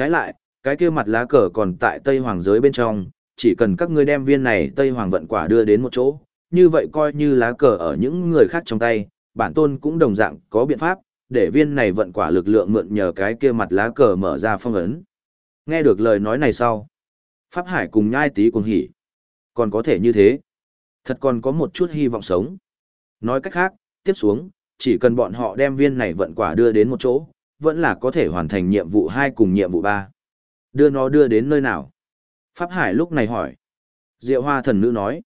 Trái lại, cái kia mặt lá cờ còn tại Tây Hoàng giới bên trong, chỉ cần các ngươi đem viên này Tây Hoàng vận quả đưa đến một chỗ, như vậy coi như lá cờ ở những người khác trong tay, bản tôn cũng đồng dạng có biện pháp, để viên này vận quả lực lượng mượn nhờ cái kia mặt lá cờ mở ra phong ấn. Nghe được lời nói này sau, Pháp Hải cùng nhai tí cuồng hỉ. Còn có thể như thế. Thật còn có một chút hy vọng sống. Nói cách khác, tiếp xuống, chỉ cần bọn họ đem viên này vận quả đưa đến một chỗ, vẫn là có thể hoàn thành nhiệm vụ 2 cùng nhiệm vụ 3. Đưa nó đưa đến nơi nào? Pháp Hải lúc này hỏi. Diệu Hoa thần nữ nói.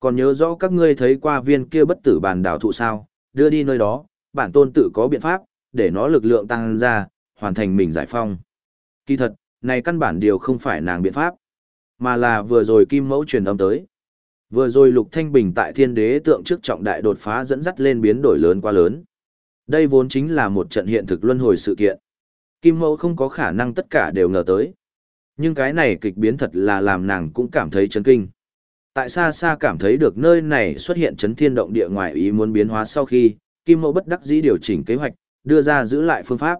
Còn nhớ rõ các ngươi thấy qua viên kia bất tử bàn đảo thụ sao, đưa đi nơi đó, bản tôn tự có biện pháp, để nó lực lượng tăng ra, hoàn thành mình giải phong. Kỳ thật, này căn bản điều không phải nàng biện pháp, mà là vừa rồi kim mẫu truyền âm tới. Vừa rồi Lục Thanh Bình tại thiên đế tượng trước trọng đại đột phá dẫn dắt lên biến đổi lớn quá lớn. Đây vốn chính là một trận hiện thực luân hồi sự kiện. Kim mẫu không có khả năng tất cả đều ngờ tới. Nhưng cái này kịch biến thật là làm nàng cũng cảm thấy chấn kinh. Tại xa xa cảm thấy được nơi này xuất hiện chấn thiên động địa ngoài ý muốn biến hóa sau khi, Kim Mẫu bất đắc dĩ điều chỉnh kế hoạch, đưa ra giữ lại phương pháp.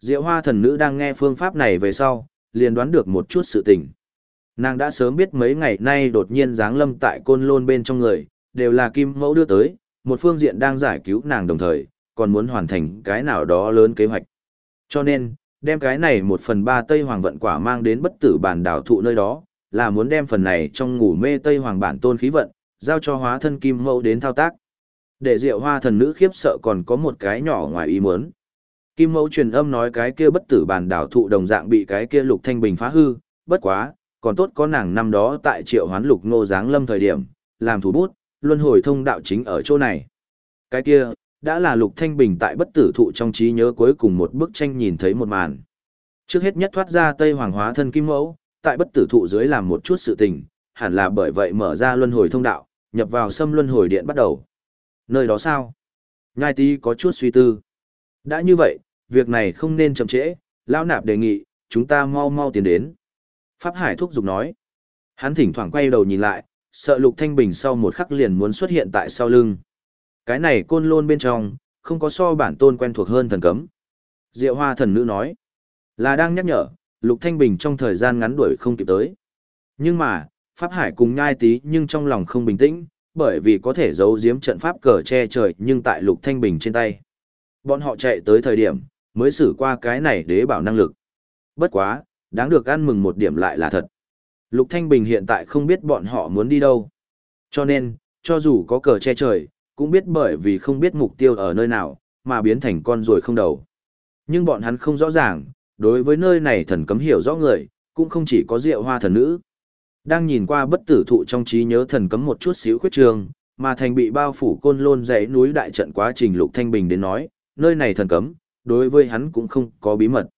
Diệu Hoa thần nữ đang nghe phương pháp này về sau, liền đoán được một chút sự tình. Nàng đã sớm biết mấy ngày nay đột nhiên giáng lâm tại côn lôn bên trong người, đều là Kim Mẫu đưa tới, một phương diện đang giải cứu nàng đồng thời, còn muốn hoàn thành cái nào đó lớn kế hoạch. Cho nên, đem cái này một phần ba Tây Hoàng vận quả mang đến bất tử bản đảo thụ nơi đó, là muốn đem phần này trong ngủ mê Tây Hoàng bản tôn khí vận, giao cho hóa thân Kim Mẫu đến thao tác. Để Diệu Hoa thần nữ khiếp sợ còn có một cái nhỏ ngoài ý muốn. Kim Mẫu truyền âm nói cái kia bất tử bản đảo thụ đồng dạng bị cái kia Lục Thanh Bình phá hư, bất quá, còn tốt có nàng năm đó tại Triệu Hoán Lục Ngô giáng lâm thời điểm, làm thủ bút, luân hồi thông đạo chính ở chỗ này. Cái kia, đã là Lục Thanh Bình tại bất tử thụ trong trí nhớ cuối cùng một bức tranh nhìn thấy một màn. Trước hết nhất thoát ra Tây Hoàng hóa thân Kim Mẫu, tại bất tử thụ dưới làm một chút sự tình, hẳn là bởi vậy mở ra luân hồi thông đạo, nhập vào xâm luân hồi điện bắt đầu. Nơi đó sao? Nhai tí có chút suy tư. Đã như vậy, việc này không nên chậm trễ, lão nạp đề nghị, chúng ta mau mau tiến đến. Pháp Hải thúc giục nói. Hắn thỉnh thoảng quay đầu nhìn lại, sợ Lục Thanh Bình sau một khắc liền muốn xuất hiện tại sau lưng. Cái này côn lôn bên trong, không có so bản tôn quen thuộc hơn thần cấm. Diệu Hoa thần nữ nói, là đang nhắc nhở, Lục Thanh Bình trong thời gian ngắn đuổi không kịp tới. Nhưng mà, Pháp Hải cùng nhai tí nhưng trong lòng không bình tĩnh, bởi vì có thể giấu giếm trận pháp cờ che trời nhưng tại Lục Thanh Bình trên tay. Bọn họ chạy tới thời điểm, mới xử qua cái này đế bảo năng lực. Bất quá, đáng được ăn mừng một điểm lại là thật. Lục Thanh Bình hiện tại không biết bọn họ muốn đi đâu. Cho nên, cho dù có cờ che trời, cũng biết bởi vì không biết mục tiêu ở nơi nào, mà biến thành con ruồi không đầu. Nhưng bọn hắn không rõ ràng, đối với nơi này thần cấm hiểu rõ người, cũng không chỉ có rượu hoa thần nữ. Đang nhìn qua bất tử thụ trong trí nhớ thần cấm một chút xíu khuyết trường, mà thành bị bao phủ côn lôn dãy núi đại trận quá trình lục thanh bình đến nói, nơi này thần cấm, đối với hắn cũng không có bí mật.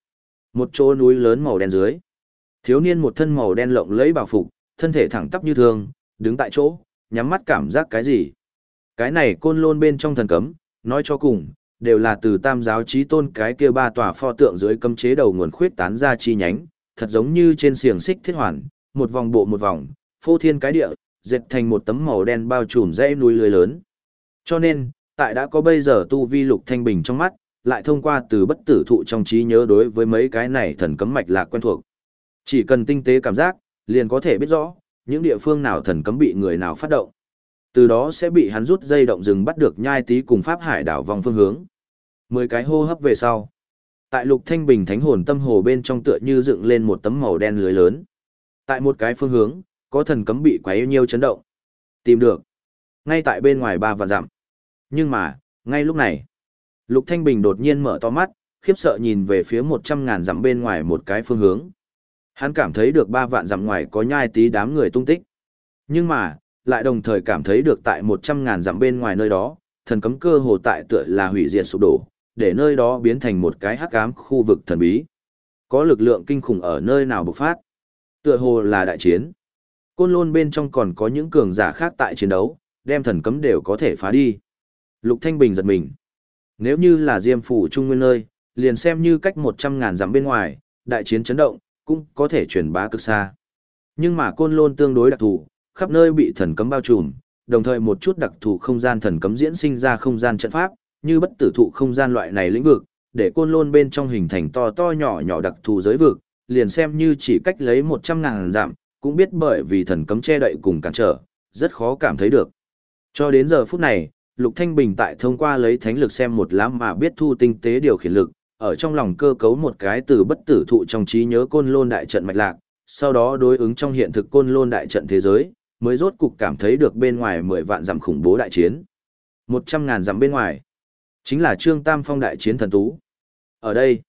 Một chỗ núi lớn màu đen dưới. Thiếu niên một thân màu đen lộng lẫy bảo phục, thân thể thẳng tắp như thường, đứng tại chỗ, nhắm mắt cảm giác cái gì. Cái này côn lôn bên trong thần cấm, nói cho cùng, đều là từ tam giáo trí tôn cái kia ba tòa pho tượng dưới cấm chế đầu nguồn khuyết tán ra chi nhánh, thật giống như trên xiềng xích thiết hoàn, một vòng bộ một vòng, phô thiên cái địa, dệt thành một tấm màu đen bao trùm dãy núi lưới lớn. Cho nên, tại đã có bây giờ tu vi lục thanh bình trong mắt, lại thông qua từ bất tử thụ trong trí nhớ đối với mấy cái này thần cấm mạch lạc quen thuộc. Chỉ cần tinh tế cảm giác, liền có thể biết rõ, những địa phương nào thần cấm bị người nào phát động. Từ đó sẽ bị hắn rút dây động rừng bắt được nhai tí cùng pháp hải đảo vòng phương hướng. Mười cái hô hấp về sau. Tại lục thanh bình thánh hồn tâm hồ bên trong tựa như dựng lên một tấm màu đen lưới lớn. Tại một cái phương hướng, có thần cấm bị quấy nhiêu chấn động. Tìm được. Ngay tại bên ngoài ba vạn dặm. Nhưng mà, ngay lúc này, Lục Thanh Bình đột nhiên mở to mắt, khiếp sợ nhìn về phía một trăm ngàn dặm bên ngoài một cái phương hướng. Hắn cảm thấy được ba vạn dặm ngoài có nhai tí đám người tung tích. Nhưng mà, lại đồng thời cảm thấy được tại một trăm ngàn dặm bên ngoài nơi đó, thần cấm cơ hồ tại tựa là hủy diệt sụp đổ, để nơi đó biến thành một cái hắc ám khu vực thần bí. Có lực lượng kinh khủng ở nơi nào bộc phát. Tựa hồ là đại chiến. Côn lôn bên trong còn có những cường giả khác tại chiến đấu, đem thần cấm đều có thể phá đi. Lục Thanh Bình giật mình. Nếu như là Diêm phủ trung nguyên nơi, liền xem như cách một trăm ngàn dặm bên ngoài, đại chiến chấn động, cũng có thể truyền bá cực xa. Nhưng mà côn lôn tương đối đặc thù, khắp nơi bị thần cấm bao trùm, đồng thời một chút đặc thù không gian thần cấm diễn sinh ra không gian trận pháp, như bất tử thụ không gian loại này lĩnh vực, để côn lôn bên trong hình thành to to nhỏ nhỏ đặc thù giới vực, liền xem như chỉ cách lấy 100 ngàn giảm, cũng biết bởi vì thần cấm che đậy cùng cản trở, rất khó cảm thấy được. Cho đến giờ phút này, Lục Thanh Bình tại thông qua lấy thánh lực xem một lá mà biết thu tinh tế điều khiển lực, ở trong lòng cơ cấu một cái từ bất tử thụ trong trí nhớ côn lôn đại trận mạch lạc, sau đó đối ứng trong hiện thực côn lôn đại trận thế giới, mới rốt cục cảm thấy được bên ngoài 10 vạn dặm khủng bố đại chiến. 100 ngàn dặm bên ngoài, chính là Trương Tam Phong đại chiến thần tú. Ở đây,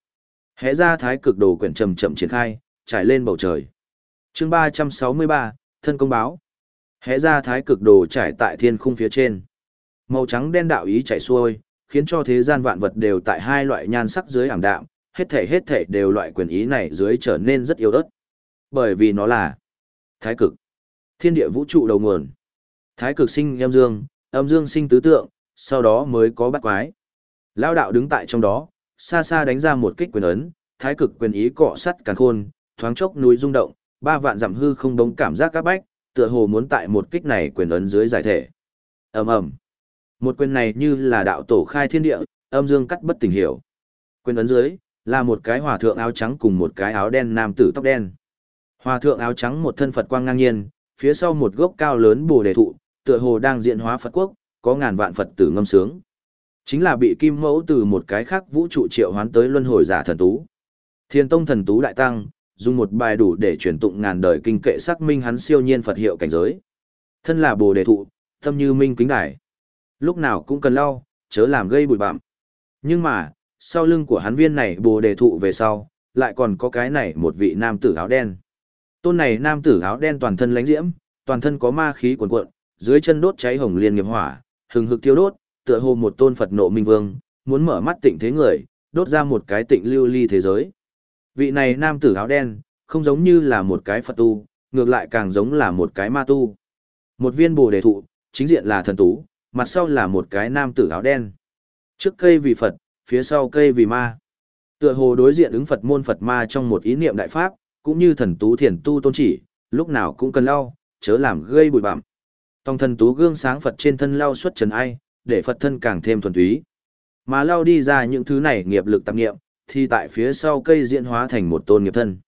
hẽ ra thái cực đồ quyển trầm chậm triển khai, trải lên bầu trời. chương 363, thân công báo. Hẽ ra thái cực đồ trải tại thiên khung phía trên. Màu trắng đen đạo ý chảy xuôi, khiến cho thế gian vạn vật đều tại hai loại nhan sắc dưới ảm đạm, hết thể hết thể đều loại quyền ý này dưới trở nên rất yếu ớt. Bởi vì nó là thái cực, thiên địa vũ trụ đầu nguồn. Thái cực sinh âm dương, âm dương sinh tứ tượng, sau đó mới có bát quái. Lao đạo đứng tại trong đó, xa xa đánh ra một kích quyền ấn, thái cực quyền ý cọ sắt càn khôn, thoáng chốc núi rung động, ba vạn dặm hư không đống cảm giác các bách, tựa hồ muốn tại một kích này quyền ấn dưới giải thể. Ầm ầm. Một quyền này như là đạo tổ khai thiên địa, âm dương cắt bất tình hiểu. Quyền ấn dưới là một cái hòa thượng áo trắng cùng một cái áo đen nam tử tóc đen. Hòa thượng áo trắng một thân Phật quang ngang nhiên, phía sau một gốc cao lớn bồ đề thụ, tựa hồ đang diện hóa Phật quốc, có ngàn vạn Phật tử ngâm sướng. Chính là bị kim mẫu từ một cái khác vũ trụ triệu hoán tới luân hồi giả thần tú. Thiên tông thần tú đại tăng, dùng một bài đủ để truyền tụng ngàn đời kinh kệ xác minh hắn siêu nhiên Phật hiệu cảnh giới. Thân là bồ đề thụ, tâm như minh kính đài. Lúc nào cũng cần lau, chớ làm gây bụi bặm. Nhưng mà, sau lưng của hắn viên này bồ đề thụ về sau, lại còn có cái này một vị nam tử áo đen. Tôn này nam tử áo đen toàn thân lánh diễm, toàn thân có ma khí cuồn cuộn, dưới chân đốt cháy hồng liên nghiệp hỏa, hừng hực thiêu đốt, tựa hồ một tôn Phật nộ minh vương, muốn mở mắt tịnh thế người, đốt ra một cái tịnh lưu ly thế giới. Vị này nam tử áo đen, không giống như là một cái Phật tu, ngược lại càng giống là một cái ma tu. Một viên bồ đề thụ, chính diện là thần tú, mặt sau là một cái nam tử áo đen. Trước cây vì Phật, phía sau cây vì ma. Tựa hồ đối diện ứng Phật môn Phật ma trong một ý niệm đại pháp, cũng như thần tú thiền tu tôn chỉ, lúc nào cũng cần lau, chớ làm gây bụi bặm. Tòng thần tú gương sáng Phật trên thân lau xuất trần ai, để Phật thân càng thêm thuần túy. Mà lau đi ra những thứ này nghiệp lực tạp nghiệm, thì tại phía sau cây diễn hóa thành một tôn nghiệp thân.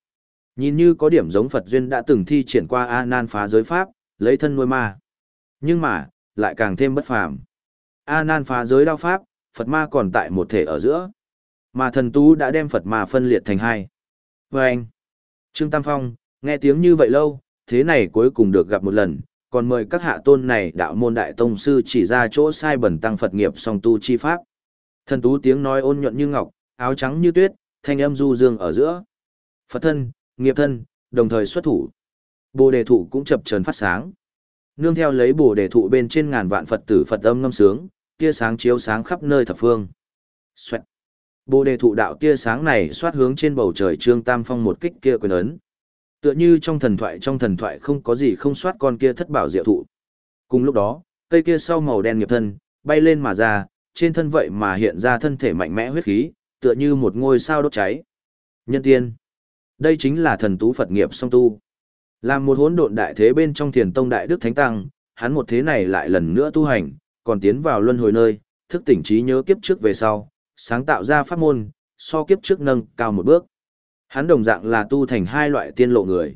Nhìn như có điểm giống Phật duyên đã từng thi triển qua A Nan phá giới pháp, lấy thân nuôi ma. Nhưng mà, lại càng thêm bất phàm. A Nan phá giới đao pháp, Phật ma còn tại một thể ở giữa. Mà thần tú đã đem Phật ma phân liệt thành hai. Và anh, Trương Tam Phong, nghe tiếng như vậy lâu, thế này cuối cùng được gặp một lần, còn mời các hạ tôn này đạo môn đại tông sư chỉ ra chỗ sai bẩn tăng Phật nghiệp song tu chi pháp. Thần tú tiếng nói ôn nhuận như ngọc, áo trắng như tuyết, thanh âm du dương ở giữa. Phật thân, nghiệp thân, đồng thời xuất thủ. Bồ đề thụ cũng chập chờn phát sáng. Nương theo lấy bồ đề thụ bên trên ngàn vạn Phật tử Phật âm ngâm sướng, tia sáng chiếu sáng khắp nơi thập phương. Xoẹt. Bồ đề thụ đạo tia sáng này xoát hướng trên bầu trời Trương Tam Phong một kích kia quyền ấn. Tựa như trong thần thoại trong thần thoại không có gì không xoát con kia thất bảo diệu thụ. Cùng lúc đó, cây kia sau màu đen nghiệp thân, bay lên mà ra, trên thân vậy mà hiện ra thân thể mạnh mẽ huyết khí, tựa như một ngôi sao đốt cháy. Nhân tiên. Đây chính là thần tú Phật nghiệp song tu. Làm một hỗn độn đại thế bên trong thiền tông đại đức thánh tăng, hắn một thế này lại lần nữa tu hành, còn tiến vào luân hồi nơi, thức tỉnh trí nhớ kiếp trước về sau, sáng tạo ra pháp môn, so kiếp trước nâng cao một bước. Hắn đồng dạng là tu thành hai loại tiên lộ người.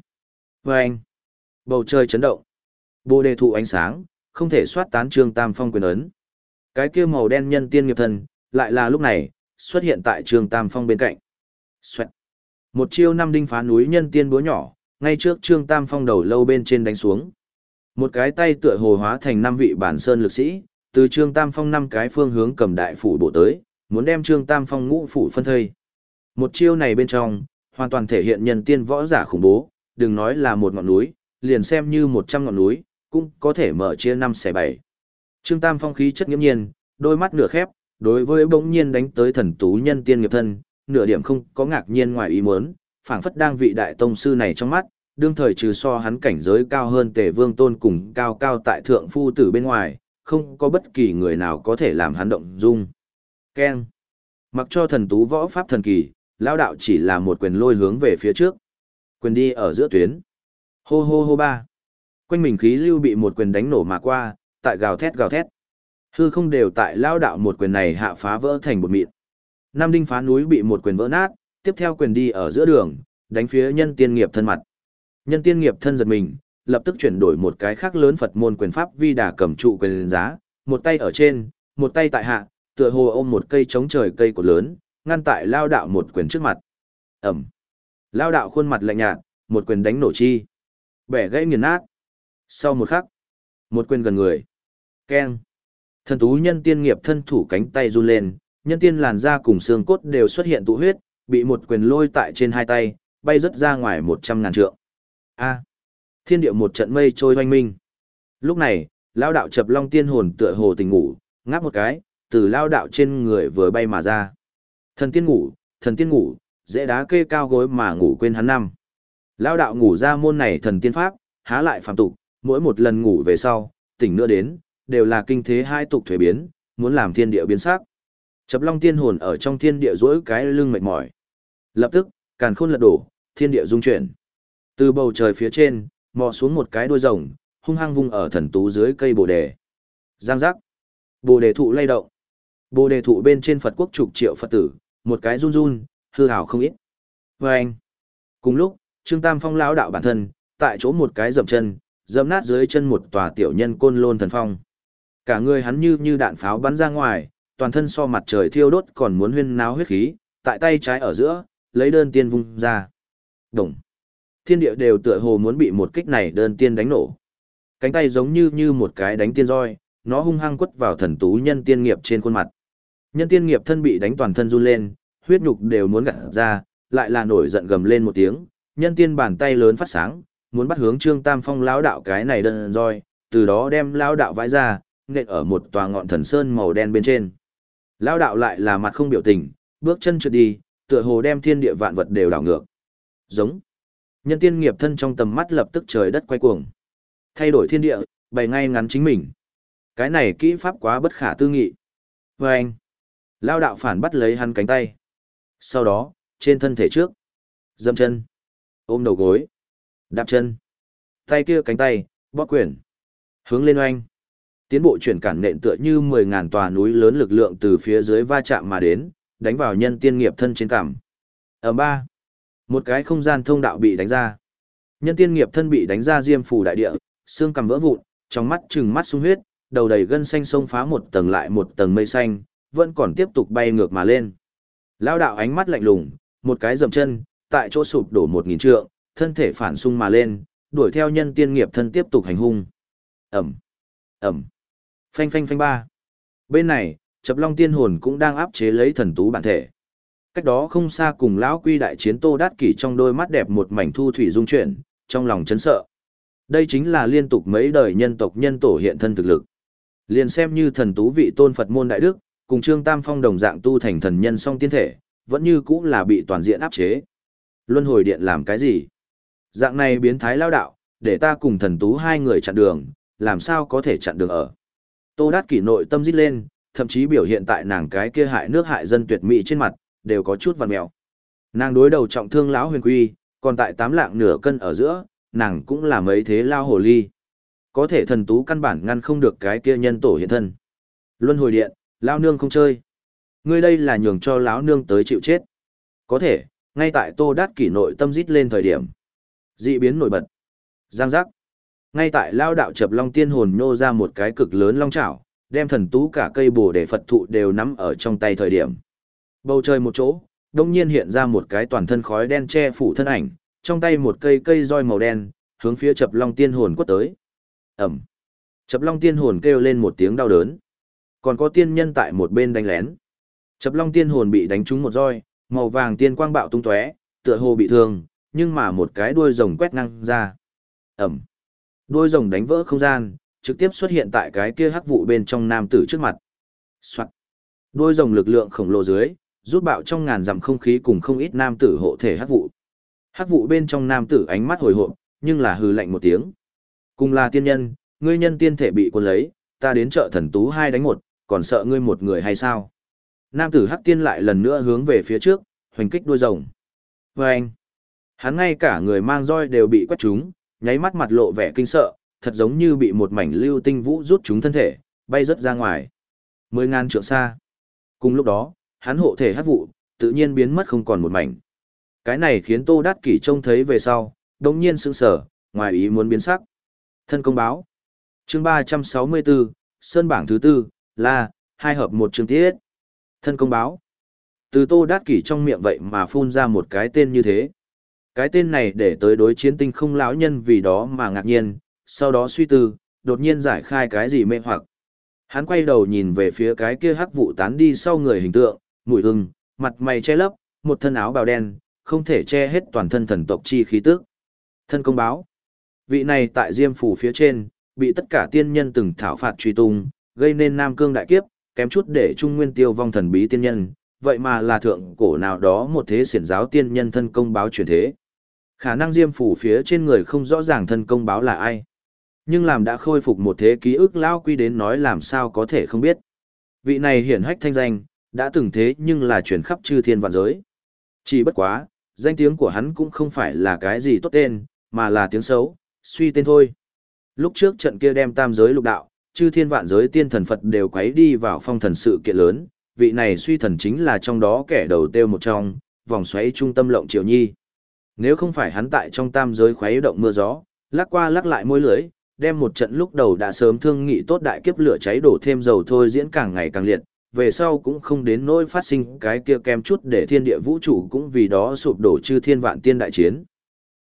Và anh, bầu trời chấn động, bồ đề thụ ánh sáng, không thể soát tán trương tam phong quyền ấn. Cái kia màu đen nhân tiên nghiệp thần, lại là lúc này, xuất hiện tại trương tam phong bên cạnh. Xoẹt. Một chiêu năm đinh phá núi nhân tiên búa nhỏ, ngay trước trương tam phong đầu lâu bên trên đánh xuống. Một cái tay tựa hồ hóa thành năm vị bản sơn lực sĩ, từ trương tam phong năm cái phương hướng cầm đại phủ bổ tới, muốn đem trương tam phong ngũ phủ phân thây. Một chiêu này bên trong, hoàn toàn thể hiện nhân tiên võ giả khủng bố, đừng nói là một ngọn núi, liền xem như một trăm ngọn núi, cũng có thể mở chia năm xẻ bảy. Trương Tam phong khí chất nghiêm nhiên, đôi mắt nửa khép, đối với bỗng nhiên đánh tới thần tú nhân tiên nghiệp thân, nửa điểm không có ngạc nhiên ngoài ý muốn, phảng phất đang vị đại tông sư này trong mắt, đương thời trừ so hắn cảnh giới cao hơn Tề Vương Tôn cùng cao cao tại thượng phu tử bên ngoài, không có bất kỳ người nào có thể làm hắn động dung. Keng. Mặc cho thần tú võ pháp thần kỳ, lao đạo chỉ là một quyền lôi hướng về phía trước. Quyền đi ở giữa tuyến. Hô hô hô ba. Quanh mình khí lưu bị một quyền đánh nổ mà qua, tại gào thét gào thét. Hư không đều tại lao đạo một quyền này hạ phá vỡ thành một mịn. Nam đinh phá núi bị một quyền vỡ nát, tiếp theo quyền đi ở giữa đường, đánh phía nhân tiên nghiệp thân mặt. Nhân tiên nghiệp thân giật mình, lập tức chuyển đổi một cái khác lớn Phật môn quyền pháp vi đà cầm trụ quyền giá, một tay ở trên, một tay tại hạ, tựa hồ ôm một cây chống trời cây cột lớn, ngăn tại lao đạo một quyền trước mặt. Ẩm. Lao đạo khuôn mặt lạnh nhạt, một quyền đánh nổ chi. Bẻ gãy nghiền nát. Sau một khắc, một quyền gần người. Keng. Thần tú nhân tiên nghiệp thân thủ cánh tay run lên, nhân tiên làn da cùng xương cốt đều xuất hiện tụ huyết, bị một quyền lôi tại trên hai tay, bay rất ra ngoài một trăm ngàn trượng. A. Thiên địa một trận mây trôi hoanh minh. Lúc này, lao đạo chập long tiên hồn tựa hồ tình ngủ, ngáp một cái, từ lao đạo trên người vừa bay mà ra. Thần tiên ngủ, thần tiên ngủ, dễ đá kê cao gối mà ngủ quên hắn năm. Lao đạo ngủ ra môn này thần tiên pháp, há lại phàm tục, mỗi một lần ngủ về sau, tỉnh nữa đến, đều là kinh thế hai tục thuế biến, muốn làm thiên địa biến sắc. Chập long tiên hồn ở trong thiên địa rỗi cái lưng mệt mỏi. Lập tức, càn khôn lật đổ, thiên địa rung chuyển. Từ bầu trời phía trên, mò xuống một cái đuôi rồng, hung hăng vung ở thần tú dưới cây bồ đề. Giang giác. Bồ đề thụ lay động. Bồ đề thụ bên trên Phật quốc chục triệu Phật tử, một cái run run, hư hào không ít. Và anh. Cùng lúc, Trương Tam Phong lão đạo bản thân, tại chỗ một cái dậm chân, dẫm nát dưới chân một tòa tiểu nhân côn lôn thần phong. Cả người hắn như như đạn pháo bắn ra ngoài, toàn thân so mặt trời thiêu đốt còn muốn huyên náo huyết khí, tại tay trái ở giữa, lấy đơn tiên vung ra. Đồng. Thiên địa đều tựa hồ muốn bị một kích này đơn tiên đánh nổ. Cánh tay giống như như một cái đánh tiên roi, nó hung hăng quất vào thần tú nhân tiên nghiệp trên khuôn mặt. Nhân tiên nghiệp thân bị đánh toàn thân run lên, huyết nhục đều muốn gạt ra, lại là nổi giận gầm lên một tiếng, nhân tiên bàn tay lớn phát sáng, muốn bắt hướng Trương Tam Phong lão đạo cái này đơn roi, từ đó đem lão đạo vãi ra, nện ở một tòa ngọn thần sơn màu đen bên trên. Lão đạo lại là mặt không biểu tình, bước chân trượt đi, tựa hồ đem thiên địa vạn vật đều đảo ngược. Giống. Nhân tiên nghiệp thân trong tầm mắt lập tức trời đất quay cuồng. Thay đổi thiên địa, bày ngay ngắn chính mình. Cái này kỹ pháp quá bất khả tư nghị. Và anh. Lao đạo phản bắt lấy hắn cánh tay. Sau đó, trên thân thể trước. Dâm chân. Ôm đầu gối. Đạp chân. Tay kia cánh tay, bóp quyển. Hướng lên oanh. Tiến bộ chuyển cản nện tựa như 10.000 tòa núi lớn lực lượng từ phía dưới va chạm mà đến, đánh vào nhân tiên nghiệp thân trên cằm. Ở ba, một cái không gian thông đạo bị đánh ra. Nhân tiên nghiệp thân bị đánh ra diêm phủ đại địa, xương cằm vỡ vụn, trong mắt trừng mắt sung huyết, đầu đầy gân xanh sông phá một tầng lại một tầng mây xanh, vẫn còn tiếp tục bay ngược mà lên. Lao đạo ánh mắt lạnh lùng, một cái dầm chân, tại chỗ sụp đổ một nghìn trượng, thân thể phản xung mà lên, đuổi theo nhân tiên nghiệp thân tiếp tục hành hung. Ẩm, Ẩm, phanh phanh phanh ba. Bên này, chập long tiên hồn cũng đang áp chế lấy thần tú bản thể. Cách đó không xa cùng lão quy đại chiến tô đát kỷ trong đôi mắt đẹp một mảnh thu thủy dung chuyển, trong lòng chấn sợ. Đây chính là liên tục mấy đời nhân tộc nhân tổ hiện thân thực lực. Liền xem như thần tú vị tôn Phật môn đại đức, cùng Trương Tam Phong đồng dạng tu thành thần nhân song tiên thể, vẫn như cũng là bị toàn diện áp chế. Luân hồi điện làm cái gì? Dạng này biến thái lao đạo, để ta cùng thần tú hai người chặn đường, làm sao có thể chặn đường ở. Tô Đát Kỷ nội tâm rít lên, thậm chí biểu hiện tại nàng cái kia hại nước hại dân tuyệt mỹ trên mặt, đều có chút vằn mèo. Nàng đối đầu trọng thương lão huyền quy, còn tại tám lạng nửa cân ở giữa, nàng cũng là mấy thế lao hồ ly. Có thể thần tú căn bản ngăn không được cái kia nhân tổ hiện thân. Luân hồi điện, lao nương không chơi. Ngươi đây là nhường cho lão nương tới chịu chết. Có thể, ngay tại tô đát kỷ nội tâm rít lên thời điểm. Dị biến nổi bật. Giang giác. Ngay tại lao đạo chập long tiên hồn nhô ra một cái cực lớn long chảo, đem thần tú cả cây bồ để Phật thụ đều nắm ở trong tay thời điểm. Bầu trời một chỗ, đông nhiên hiện ra một cái toàn thân khói đen che phủ thân ảnh, trong tay một cây cây roi màu đen, hướng phía chập long tiên hồn quất tới. Ẩm. Chập long tiên hồn kêu lên một tiếng đau đớn. Còn có tiên nhân tại một bên đánh lén. Chập long tiên hồn bị đánh trúng một roi, màu vàng tiên quang bạo tung tóe, tựa hồ bị thương, nhưng mà một cái đuôi rồng quét ngang ra. Ẩm. Đuôi rồng đánh vỡ không gian, trực tiếp xuất hiện tại cái kia hắc vụ bên trong nam tử trước mặt. Soạt. Đuôi rồng lực lượng khổng lồ dưới, rút bạo trong ngàn dặm không khí cùng không ít nam tử hộ thể hắc vụ. Hắc vụ bên trong nam tử ánh mắt hồi hộp, nhưng là hừ lạnh một tiếng. Cùng là tiên nhân, ngươi nhân tiên thể bị quân lấy, ta đến chợ thần tú hai đánh một, còn sợ ngươi một người hay sao? Nam tử hắc tiên lại lần nữa hướng về phía trước, hoành kích đuôi rồng. Và anh, hắn ngay cả người mang roi đều bị quét trúng, nháy mắt mặt lộ vẻ kinh sợ, thật giống như bị một mảnh lưu tinh vũ rút trúng thân thể, bay rất ra ngoài. Mười ngàn trượng xa. Cùng lúc đó, hắn hộ thể hắc vụ, tự nhiên biến mất không còn một mảnh. Cái này khiến Tô Đát Kỷ trông thấy về sau, đồng nhiên sững sở, ngoài ý muốn biến sắc. Thân công báo. Chương 364, Sơn bảng thứ tư, là, hai hợp một chương tiết. Thân công báo. Từ Tô Đát Kỷ trong miệng vậy mà phun ra một cái tên như thế. Cái tên này để tới đối chiến tinh không lão nhân vì đó mà ngạc nhiên, sau đó suy tư, đột nhiên giải khai cái gì mê hoặc. Hắn quay đầu nhìn về phía cái kia hắc vụ tán đi sau người hình tượng, mũi hưng, mặt mày che lấp, một thân áo bào đen, không thể che hết toàn thân thần tộc chi khí tức. Thân công báo. Vị này tại Diêm phủ phía trên, bị tất cả tiên nhân từng thảo phạt truy tung, gây nên Nam Cương đại kiếp, kém chút để Trung Nguyên tiêu vong thần bí tiên nhân, vậy mà là thượng cổ nào đó một thế xiển giáo tiên nhân thân công báo truyền thế. Khả năng Diêm phủ phía trên người không rõ ràng thân công báo là ai. Nhưng làm đã khôi phục một thế ký ức lão quy đến nói làm sao có thể không biết. Vị này hiển hách thanh danh, đã từng thế nhưng là chuyển khắp chư thiên vạn giới. Chỉ bất quá, danh tiếng của hắn cũng không phải là cái gì tốt tên, mà là tiếng xấu, suy tên thôi. Lúc trước trận kia đem tam giới lục đạo, chư thiên vạn giới tiên thần Phật đều quấy đi vào phong thần sự kiện lớn, vị này suy thần chính là trong đó kẻ đầu tiêu một trong, vòng xoáy trung tâm lộng triều nhi. Nếu không phải hắn tại trong tam giới khuấy động mưa gió, lắc qua lắc lại môi lưới, đem một trận lúc đầu đã sớm thương nghị tốt đại kiếp lửa cháy đổ thêm dầu thôi diễn càng ngày càng liệt, về sau cũng không đến nỗi phát sinh cái kia kem chút để thiên địa vũ trụ cũng vì đó sụp đổ chư thiên vạn tiên đại chiến.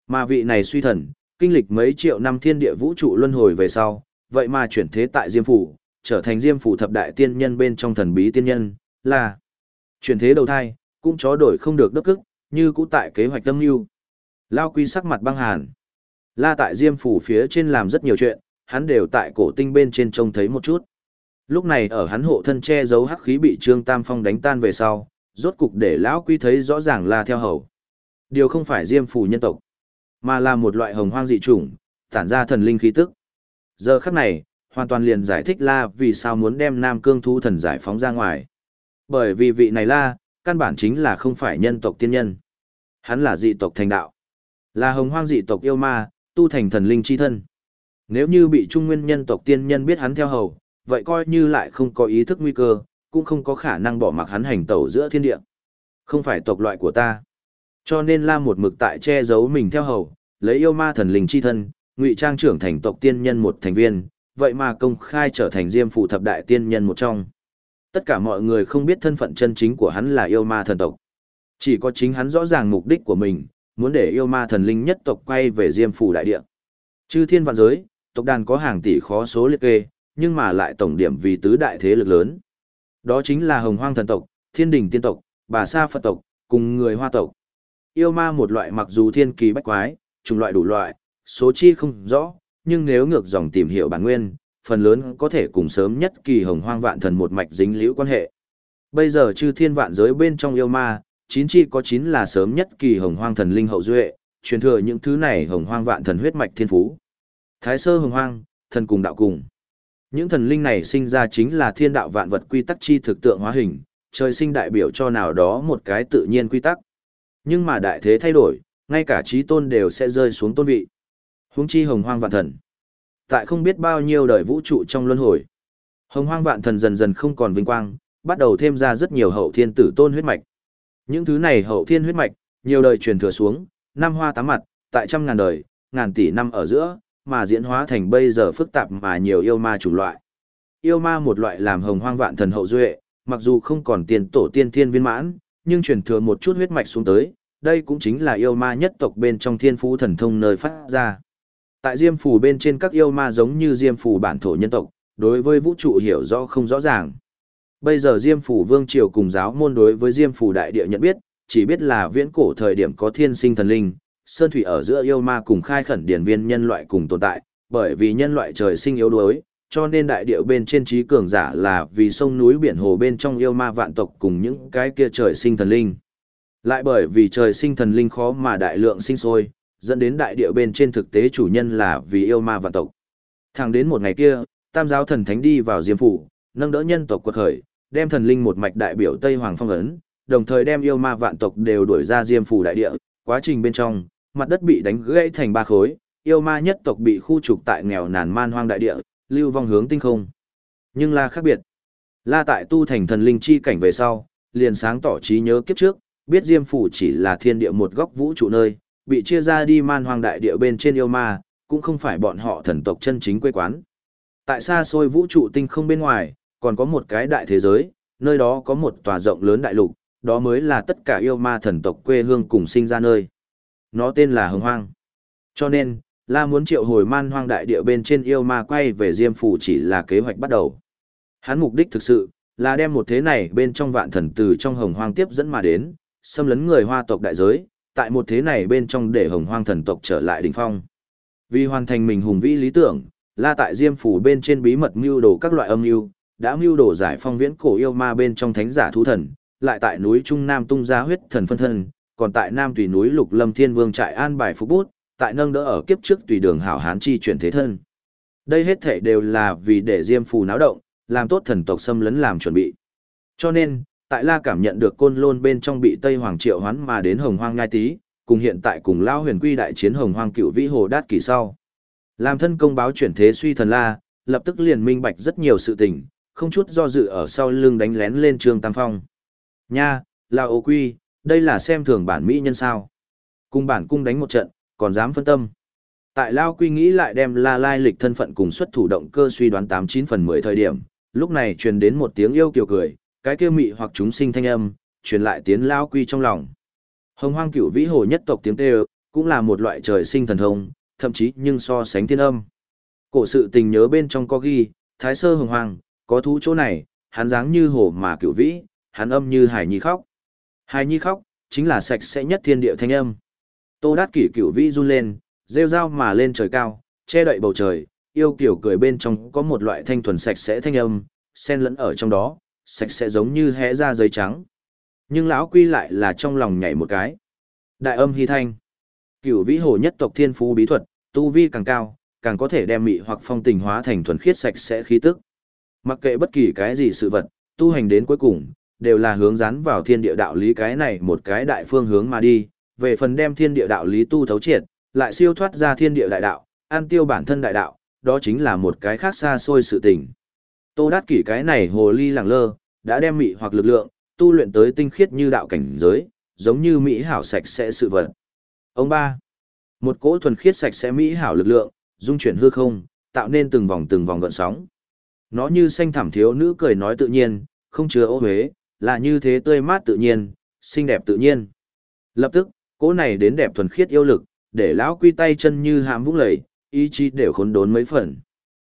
Mà vị này suy thần, kinh lịch mấy triệu năm thiên địa vũ trụ luân hồi về sau, vậy mà chuyển thế tại Diêm Phủ, trở thành Diêm Phủ thập đại tiên nhân bên trong thần bí tiên nhân, là chuyển thế đầu thai, cũng chó đổi không được đất cức, như cũ tại kế hoạch tâm lưu. Lao quy sắc mặt băng hàn. La tại Diêm Phủ phía trên làm rất nhiều chuyện, hắn đều tại cổ tinh bên trên trông thấy một chút. Lúc này ở hắn hộ thân che giấu hắc khí bị Trương Tam Phong đánh tan về sau, rốt cục để lão quy thấy rõ ràng là theo hầu. Điều không phải Diêm Phủ nhân tộc, mà là một loại hồng hoang dị chủng, tản ra thần linh khí tức. Giờ khắc này, hoàn toàn liền giải thích La vì sao muốn đem Nam Cương Thú thần giải phóng ra ngoài. Bởi vì vị này La, căn bản chính là không phải nhân tộc tiên nhân. Hắn là dị tộc thành đạo. Là hồng hoang dị tộc yêu ma, tu thành thần linh chi thân. Nếu như bị trung nguyên nhân tộc tiên nhân biết hắn theo hầu, vậy coi như lại không có ý thức nguy cơ, cũng không có khả năng bỏ mặc hắn hành tẩu giữa thiên địa. Không phải tộc loại của ta. Cho nên la một mực tại che giấu mình theo hầu, lấy yêu ma thần linh chi thân, ngụy trang trưởng thành tộc tiên nhân một thành viên, vậy mà công khai trở thành diêm phụ thập đại tiên nhân một trong. Tất cả mọi người không biết thân phận chân chính của hắn là yêu ma thần tộc. Chỉ có chính hắn rõ ràng mục đích của mình, muốn để yêu ma thần linh nhất tộc quay về diêm phủ đại địa. Chư thiên vạn giới, tộc đàn có hàng tỷ khó số liệt kê, nhưng mà lại tổng điểm vì tứ đại thế lực lớn. Đó chính là hồng hoang thần tộc, thiên đình tiên tộc, bà sa phật tộc, cùng người hoa tộc. Yêu ma một loại mặc dù thiên kỳ bách quái, chủng loại đủ loại, số chi không rõ, nhưng nếu ngược dòng tìm hiểu bản nguyên, phần lớn có thể cùng sớm nhất kỳ hồng hoang vạn thần một mạch dính liễu quan hệ. Bây giờ chư thiên vạn giới bên trong yêu ma, chín chi có chín là sớm nhất kỳ hồng hoang thần linh hậu duệ, truyền thừa những thứ này hồng hoang vạn thần huyết mạch thiên phú. Thái sơ hồng hoang, thần cùng đạo cùng. Những thần linh này sinh ra chính là thiên đạo vạn vật quy tắc chi thực tượng hóa hình, trời sinh đại biểu cho nào đó một cái tự nhiên quy tắc. Nhưng mà đại thế thay đổi, ngay cả trí tôn đều sẽ rơi xuống tôn vị. Huống chi hồng hoang vạn thần. Tại không biết bao nhiêu đời vũ trụ trong luân hồi. Hồng hoang vạn thần dần dần không còn vinh quang, bắt đầu thêm ra rất nhiều hậu thiên tử tôn huyết mạch. Những thứ này hậu thiên huyết mạch, nhiều đời truyền thừa xuống, năm hoa tám mặt, tại trăm ngàn đời, ngàn tỷ năm ở giữa, mà diễn hóa thành bây giờ phức tạp mà nhiều yêu ma chủng loại. Yêu ma một loại làm hồng hoang vạn thần hậu duệ, mặc dù không còn tiền tổ tiên thiên viên mãn, nhưng truyền thừa một chút huyết mạch xuống tới, đây cũng chính là yêu ma nhất tộc bên trong thiên phú thần thông nơi phát ra. Tại Diêm Phủ bên trên các yêu ma giống như Diêm Phủ bản thổ nhân tộc, đối với vũ trụ hiểu rõ không rõ ràng. Bây giờ Diêm Phủ Vương Triều cùng giáo môn đối với Diêm Phủ Đại Địa nhận biết, chỉ biết là viễn cổ thời điểm có thiên sinh thần linh, sơn thủy ở giữa yêu ma cùng khai khẩn điển viên nhân loại cùng tồn tại, bởi vì nhân loại trời sinh yếu đuối, cho nên đại địa bên trên trí cường giả là vì sông núi biển hồ bên trong yêu ma vạn tộc cùng những cái kia trời sinh thần linh. Lại bởi vì trời sinh thần linh khó mà đại lượng sinh sôi, dẫn đến đại địa bên trên thực tế chủ nhân là vì yêu ma vạn tộc. Thẳng đến một ngày kia, tam giáo thần thánh đi vào diêm phủ, nâng đỡ nhân tộc quật khởi, đem thần linh một mạch đại biểu Tây Hoàng phong ấn, đồng thời đem yêu ma vạn tộc đều đuổi ra diêm phủ đại địa, quá trình bên trong, mặt đất bị đánh gãy thành ba khối, yêu ma nhất tộc bị khu trục tại nghèo nàn man hoang đại địa, lưu vong hướng tinh không. Nhưng là khác biệt. La tại tu thành thần linh chi cảnh về sau, liền sáng tỏ trí nhớ kiếp trước, biết Diêm Phủ chỉ là thiên địa một góc vũ trụ nơi, bị chia ra đi man hoang đại địa bên trên yêu ma, cũng không phải bọn họ thần tộc chân chính quê quán. Tại xa xôi vũ trụ tinh không bên ngoài, còn có một cái đại thế giới, nơi đó có một tòa rộng lớn đại lục, đó mới là tất cả yêu ma thần tộc quê hương cùng sinh ra nơi. Nó tên là Hồng Hoang. Cho nên, La muốn triệu hồi man hoang đại địa bên trên yêu ma quay về Diêm Phủ chỉ là kế hoạch bắt đầu. Hắn mục đích thực sự, là đem một thế này bên trong vạn thần từ trong hồng hoang tiếp dẫn mà đến, xâm lấn người hoa tộc đại giới, tại một thế này bên trong để hồng hoang thần tộc trở lại đỉnh phong. Vì hoàn thành mình hùng vĩ lý tưởng, la tại diêm phủ bên trên bí mật mưu đồ các loại âm mưu, đã mưu đồ giải phong viễn cổ yêu ma bên trong thánh giả thú thần, lại tại núi Trung Nam tung ra huyết thần phân thân, còn tại Nam tùy núi Lục Lâm Thiên Vương trại an bài phục bút, tại nâng đỡ ở kiếp trước tùy đường hảo hán chi chuyển thế thân. Đây hết thể đều là vì để diêm phủ náo động, làm tốt thần tộc xâm lấn làm chuẩn bị. Cho nên, tại La cảm nhận được côn lôn bên trong bị Tây Hoàng triệu hoán mà đến hồng hoang ngai tí, cùng hiện tại cùng Lao huyền quy đại chiến hồng hoang cựu vĩ hồ đát kỳ sau. Làm thân công báo chuyển thế suy thần La, lập tức liền minh bạch rất nhiều sự tình, không chút do dự ở sau lưng đánh lén lên Trương Tam Phong. Nha, La ô quy, đây là xem thường bản mỹ nhân sao. Cùng bản cung đánh một trận, còn dám phân tâm. Tại Lao Quy nghĩ lại đem La Lai lịch thân phận cùng xuất thủ động cơ suy đoán 89 phần 10 thời điểm, lúc này truyền đến một tiếng yêu kiều cười, cái kia mị hoặc chúng sinh thanh âm, truyền lại tiến lao quy trong lòng. Hồng hoang cửu vĩ hồ nhất tộc tiếng kêu, cũng là một loại trời sinh thần thông, thậm chí nhưng so sánh thiên âm. Cổ sự tình nhớ bên trong có ghi, thái sơ hồng hoang, có thú chỗ này, hắn dáng như hồ mà cửu vĩ, hắn âm như hải nhi khóc. Hải nhi khóc, chính là sạch sẽ nhất thiên địa thanh âm. Tô đát kỷ cửu vĩ run lên, rêu rao mà lên trời cao, che đậy bầu trời, yêu kiểu cười bên trong có một loại thanh thuần sạch sẽ thanh âm, xen lẫn ở trong đó, sạch sẽ giống như hẽ ra giấy trắng. Nhưng lão quy lại là trong lòng nhảy một cái. Đại âm hy thanh. Cửu vĩ hồ nhất tộc thiên phú bí thuật, tu vi càng cao, càng có thể đem mị hoặc phong tình hóa thành thuần khiết sạch sẽ khí tức. Mặc kệ bất kỳ cái gì sự vật, tu hành đến cuối cùng, đều là hướng dán vào thiên địa đạo lý cái này một cái đại phương hướng mà đi, về phần đem thiên địa đạo lý tu thấu triệt, lại siêu thoát ra thiên địa đại đạo, an tiêu bản thân đại đạo, đó chính là một cái khác xa xôi sự tình. Tô Đát Kỷ cái này hồ ly lẳng lơ, đã đem mị hoặc lực lượng, tu luyện tới tinh khiết như đạo cảnh giới, giống như mỹ hảo sạch sẽ sự vật. Ông ba, một cỗ thuần khiết sạch sẽ mỹ hảo lực lượng, dung chuyển hư không, tạo nên từng vòng từng vòng gợn sóng. Nó như xanh thảm thiếu nữ cười nói tự nhiên, không chứa ô huế, là như thế tươi mát tự nhiên, xinh đẹp tự nhiên. Lập tức, cỗ này đến đẹp thuần khiết yêu lực, để lão quy tay chân như hàm vũng lầy, ý chí đều khốn đốn mấy phần.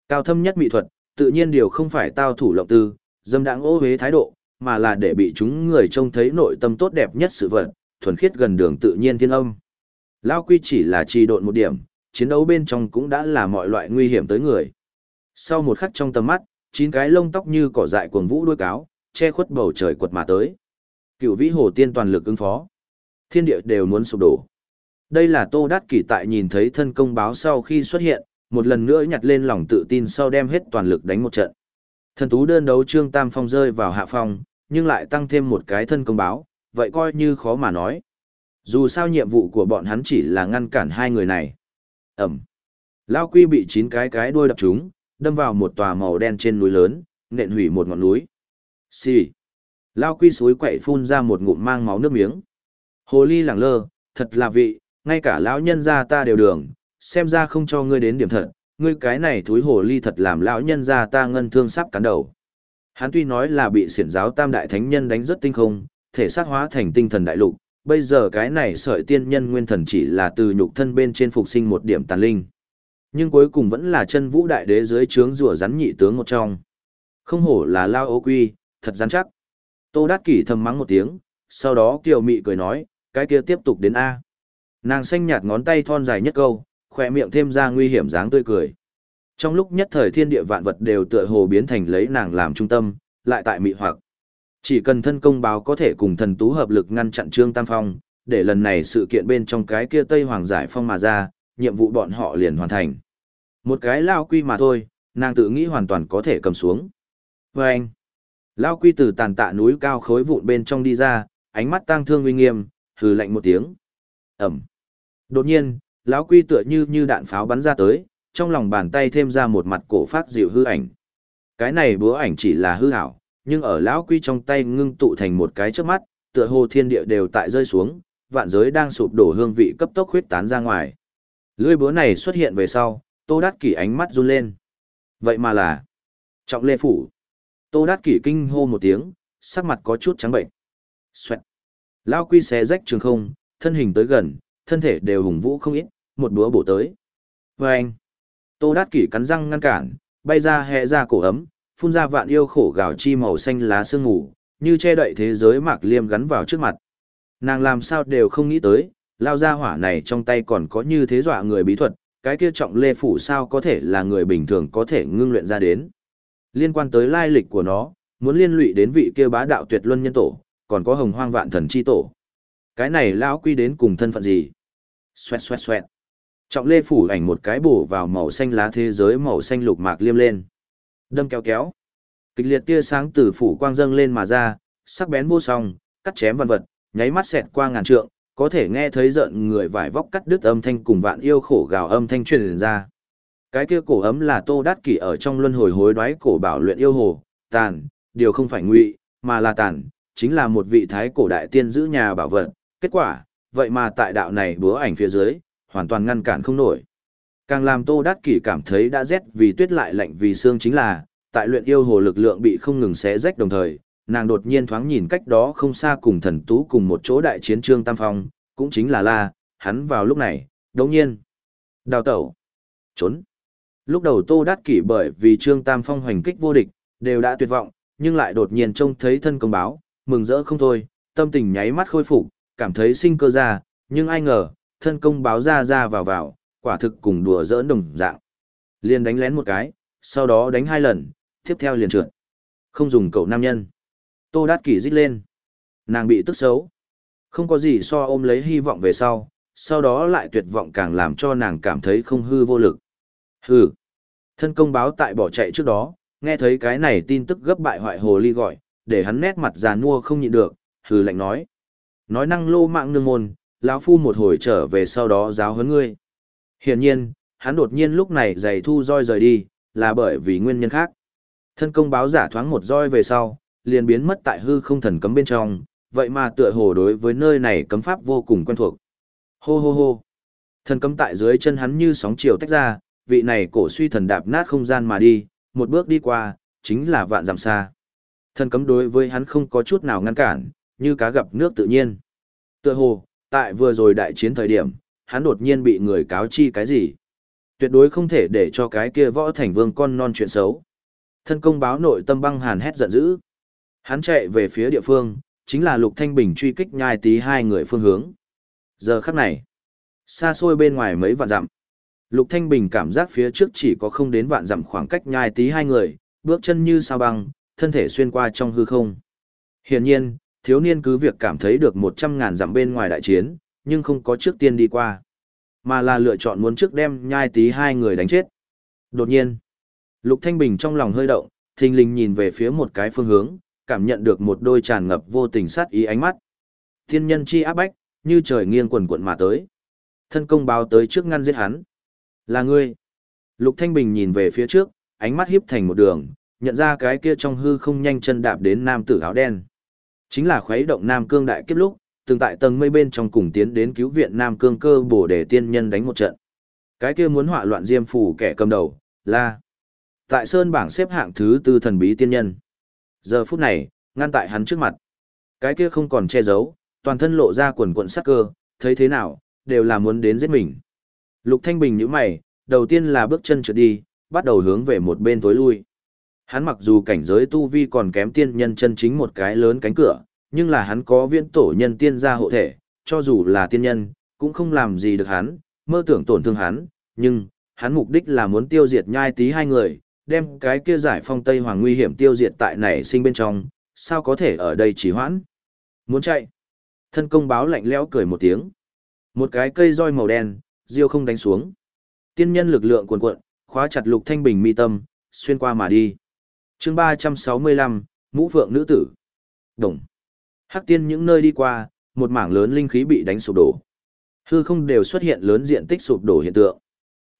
Cao thâm nhất mỹ thuật, tự nhiên điều không phải tao thủ lộng tư, dâm đãng ô hế thái độ, mà là để bị chúng người trông thấy nội tâm tốt đẹp nhất sự vật, thuần khiết gần đường tự nhiên thiên âm. Lao quy chỉ là trì độn một điểm, chiến đấu bên trong cũng đã là mọi loại nguy hiểm tới người. Sau một khắc trong tầm mắt, chín cái lông tóc như cỏ dại cuồng vũ đuôi cáo, che khuất bầu trời quật mà tới. Cựu vĩ hồ tiên toàn lực ứng phó. Thiên địa đều muốn sụp đổ. Đây là Tô Đát Kỷ tại nhìn thấy thân công báo sau khi xuất hiện, một lần nữa nhặt lên lòng tự tin sau đem hết toàn lực đánh một trận. Thần tú đơn đấu Trương Tam Phong rơi vào hạ phong, nhưng lại tăng thêm một cái thân công báo, vậy coi như khó mà nói. Dù sao nhiệm vụ của bọn hắn chỉ là ngăn cản hai người này. Ẩm. Lao Quy bị chín cái cái đuôi đập trúng, đâm vào một tòa màu đen trên núi lớn, nện hủy một ngọn núi. Xì. Lao Quy suối quậy phun ra một ngụm mang máu nước miếng. Hồ ly lẳng lơ, thật là vị, ngay cả lão nhân gia ta đều đường, xem ra không cho ngươi đến điểm thật, ngươi cái này thúi hồ ly thật làm lão nhân gia ta ngân thương sắp cắn đầu. Hắn tuy nói là bị siển giáo tam đại thánh nhân đánh rất tinh không, thể xác hóa thành tinh thần đại lục, bây giờ cái này sợi tiên nhân nguyên thần chỉ là từ nhục thân bên trên phục sinh một điểm tàn linh. Nhưng cuối cùng vẫn là chân vũ đại đế dưới trướng rùa rắn nhị tướng một trong. Không hổ là lao ô quy, thật rắn chắc. Tô Đát Kỷ thầm mắng một tiếng, sau đó kiều mị cười nói, cái kia tiếp tục đến A. Nàng xanh nhạt ngón tay thon dài nhất câu, khỏe miệng thêm ra nguy hiểm dáng tươi cười. Trong lúc nhất thời thiên địa vạn vật đều tựa hồ biến thành lấy nàng làm trung tâm, lại tại mị hoặc. Chỉ cần thân công báo có thể cùng thần tú hợp lực ngăn chặn Trương Tam Phong, để lần này sự kiện bên trong cái kia Tây Hoàng giải phong mà ra, nhiệm vụ bọn họ liền hoàn thành. Một cái lao quy mà thôi, nàng tự nghĩ hoàn toàn có thể cầm xuống. Và anh, lao quy từ tàn tạ núi cao khối vụn bên trong đi ra, ánh mắt tang thương uy nghiêm, hừ lạnh một tiếng. Ẩm. Đột nhiên, lão quy tựa như như đạn pháo bắn ra tới, trong lòng bàn tay thêm ra một mặt cổ phát dịu hư ảnh. Cái này búa ảnh chỉ là hư ảo, nhưng ở lão quy trong tay ngưng tụ thành một cái chớp mắt, tựa hồ thiên địa đều tại rơi xuống, vạn giới đang sụp đổ hương vị cấp tốc huyết tán ra ngoài. Lưỡi búa này xuất hiện về sau, Tô Đát Kỷ ánh mắt run lên. Vậy mà là Trọng Lê phủ. Tô Đát Kỷ kinh hô một tiếng, sắc mặt có chút trắng bệnh. Xoẹt. lão quy xé rách trường không, thân hình tới gần, thân thể đều hùng vũ không ít, một búa bổ tới. Và anh. Tô Đát Kỷ cắn răng ngăn cản, bay ra hẹ ra cổ ấm, phun ra vạn yêu khổ gào chi màu xanh lá sương ngủ, như che đậy thế giới mạc liêm gắn vào trước mặt. Nàng làm sao đều không nghĩ tới, lao ra hỏa này trong tay còn có như thế dọa người bí thuật, cái kia trọng lê phủ sao có thể là người bình thường có thể ngưng luyện ra đến. Liên quan tới lai lịch của nó, muốn liên lụy đến vị kia bá đạo tuyệt luân nhân tổ, còn có hồng hoang vạn thần chi tổ. Cái này lão quy đến cùng thân phận gì? Xoẹt xoẹt xoẹt. Trọng lê phủ ảnh một cái bổ vào màu xanh lá thế giới màu xanh lục mạc liêm lên. Đâm kéo kéo. Kịch liệt tia sáng từ phủ quang dâng lên mà ra, sắc bén vô song, cắt chém văn vật, nháy mắt xẹt qua ngàn trượng, có thể nghe thấy giận người vải vóc cắt đứt âm thanh cùng vạn yêu khổ gào âm thanh truyền ra. Cái kia cổ ấm là Tô Đát Kỷ ở trong luân hồi hối đoái cổ bảo luyện yêu hồ, tàn, điều không phải ngụy, mà là tàn, chính là một vị thái cổ đại tiên giữ nhà bảo vật. Kết quả, vậy mà tại đạo này búa ảnh phía dưới, hoàn toàn ngăn cản không nổi. Càng làm Tô Đát Kỷ cảm thấy đã rét vì tuyết lại lạnh vì xương chính là, tại luyện yêu hồ lực lượng bị không ngừng xé rách đồng thời, nàng đột nhiên thoáng nhìn cách đó không xa cùng thần tú cùng một chỗ đại chiến trương tam phong, cũng chính là la, hắn vào lúc này, đồng nhiên. Đào tẩu. Trốn. Lúc đầu tô đát kỷ bởi vì trương tam phong hoành kích vô địch, đều đã tuyệt vọng, nhưng lại đột nhiên trông thấy thân công báo, mừng rỡ không thôi, tâm tình nháy mắt khôi phục, cảm thấy sinh cơ ra, nhưng ai ngờ, thân công báo ra ra vào vào, quả thực cùng đùa giỡn đồng dạng. Liền đánh lén một cái, sau đó đánh hai lần, tiếp theo liền trượt. Không dùng cậu nam nhân. Tô Đát Kỷ rít lên. Nàng bị tức xấu. Không có gì so ôm lấy hy vọng về sau, sau đó lại tuyệt vọng càng làm cho nàng cảm thấy không hư vô lực. Hừ. Thân công báo tại bỏ chạy trước đó, nghe thấy cái này tin tức gấp bại hoại hồ ly gọi, để hắn nét mặt già nua không nhịn được, hừ lạnh nói. Nói năng lô mạng nương môn, lão phu một hồi trở về sau đó giáo huấn ngươi. Hiển nhiên, hắn đột nhiên lúc này giày thu roi rời đi, là bởi vì nguyên nhân khác. Thân công báo giả thoáng một roi về sau, liền biến mất tại hư không thần cấm bên trong, vậy mà tựa hồ đối với nơi này cấm pháp vô cùng quen thuộc. Hô hô hô. Thần cấm tại dưới chân hắn như sóng chiều tách ra, vị này cổ suy thần đạp nát không gian mà đi, một bước đi qua, chính là vạn dặm xa. Thần cấm đối với hắn không có chút nào ngăn cản, như cá gặp nước tự nhiên. Tựa hồ, tại vừa rồi đại chiến thời điểm, hắn đột nhiên bị người cáo chi cái gì. Tuyệt đối không thể để cho cái kia võ thành vương con non chuyện xấu. Thân công báo nội tâm băng hàn hét giận dữ. Hắn chạy về phía địa phương, chính là Lục Thanh Bình truy kích nhai tí hai người phương hướng. Giờ khắc này, xa xôi bên ngoài mấy vạn dặm. Lục Thanh Bình cảm giác phía trước chỉ có không đến vạn dặm khoảng cách nhai tí hai người, bước chân như sao băng, thân thể xuyên qua trong hư không. Hiển nhiên, thiếu niên cứ việc cảm thấy được một trăm ngàn dặm bên ngoài đại chiến, nhưng không có trước tiên đi qua. Mà là lựa chọn muốn trước đem nhai tí hai người đánh chết. Đột nhiên, Lục Thanh Bình trong lòng hơi động, thình lình nhìn về phía một cái phương hướng, cảm nhận được một đôi tràn ngập vô tình sát ý ánh mắt. Thiên nhân chi áp bách, như trời nghiêng quần quận mà tới. Thân công báo tới trước ngăn giết hắn. Là ngươi. Lục Thanh Bình nhìn về phía trước, ánh mắt hiếp thành một đường, nhận ra cái kia trong hư không nhanh chân đạp đến nam tử áo đen. Chính là khuấy động nam cương đại kiếp lúc, từng tại tầng mây bên trong cùng tiến đến cứu viện nam cương cơ bổ để tiên nhân đánh một trận. Cái kia muốn họa loạn diêm phủ kẻ cầm đầu, là tại sơn bảng xếp hạng thứ tư thần bí tiên nhân. Giờ phút này, ngăn tại hắn trước mặt. Cái kia không còn che giấu, toàn thân lộ ra quần quận sắc cơ, thấy thế nào, đều là muốn đến giết mình. Lục Thanh Bình nhíu mày, đầu tiên là bước chân trượt đi, bắt đầu hướng về một bên tối lui. Hắn mặc dù cảnh giới tu vi còn kém tiên nhân chân chính một cái lớn cánh cửa, nhưng là hắn có viễn tổ nhân tiên gia hộ thể, cho dù là tiên nhân, cũng không làm gì được hắn, mơ tưởng tổn thương hắn, nhưng, hắn mục đích là muốn tiêu diệt nhai tí hai người, đem cái kia giải phong Tây Hoàng nguy hiểm tiêu diệt tại nảy sinh bên trong, sao có thể ở đây chỉ hoãn. Muốn chạy. Thân công báo lạnh lẽo cười một tiếng. Một cái cây roi màu đen, diêu không đánh xuống. Tiên nhân lực lượng cuồn cuộn, khóa chặt lục thanh bình mi tâm, xuyên qua mà đi chương 365, Mũ Phượng Nữ Tử. Đồng. Hắc tiên những nơi đi qua, một mảng lớn linh khí bị đánh sụp đổ. Hư không đều xuất hiện lớn diện tích sụp đổ hiện tượng.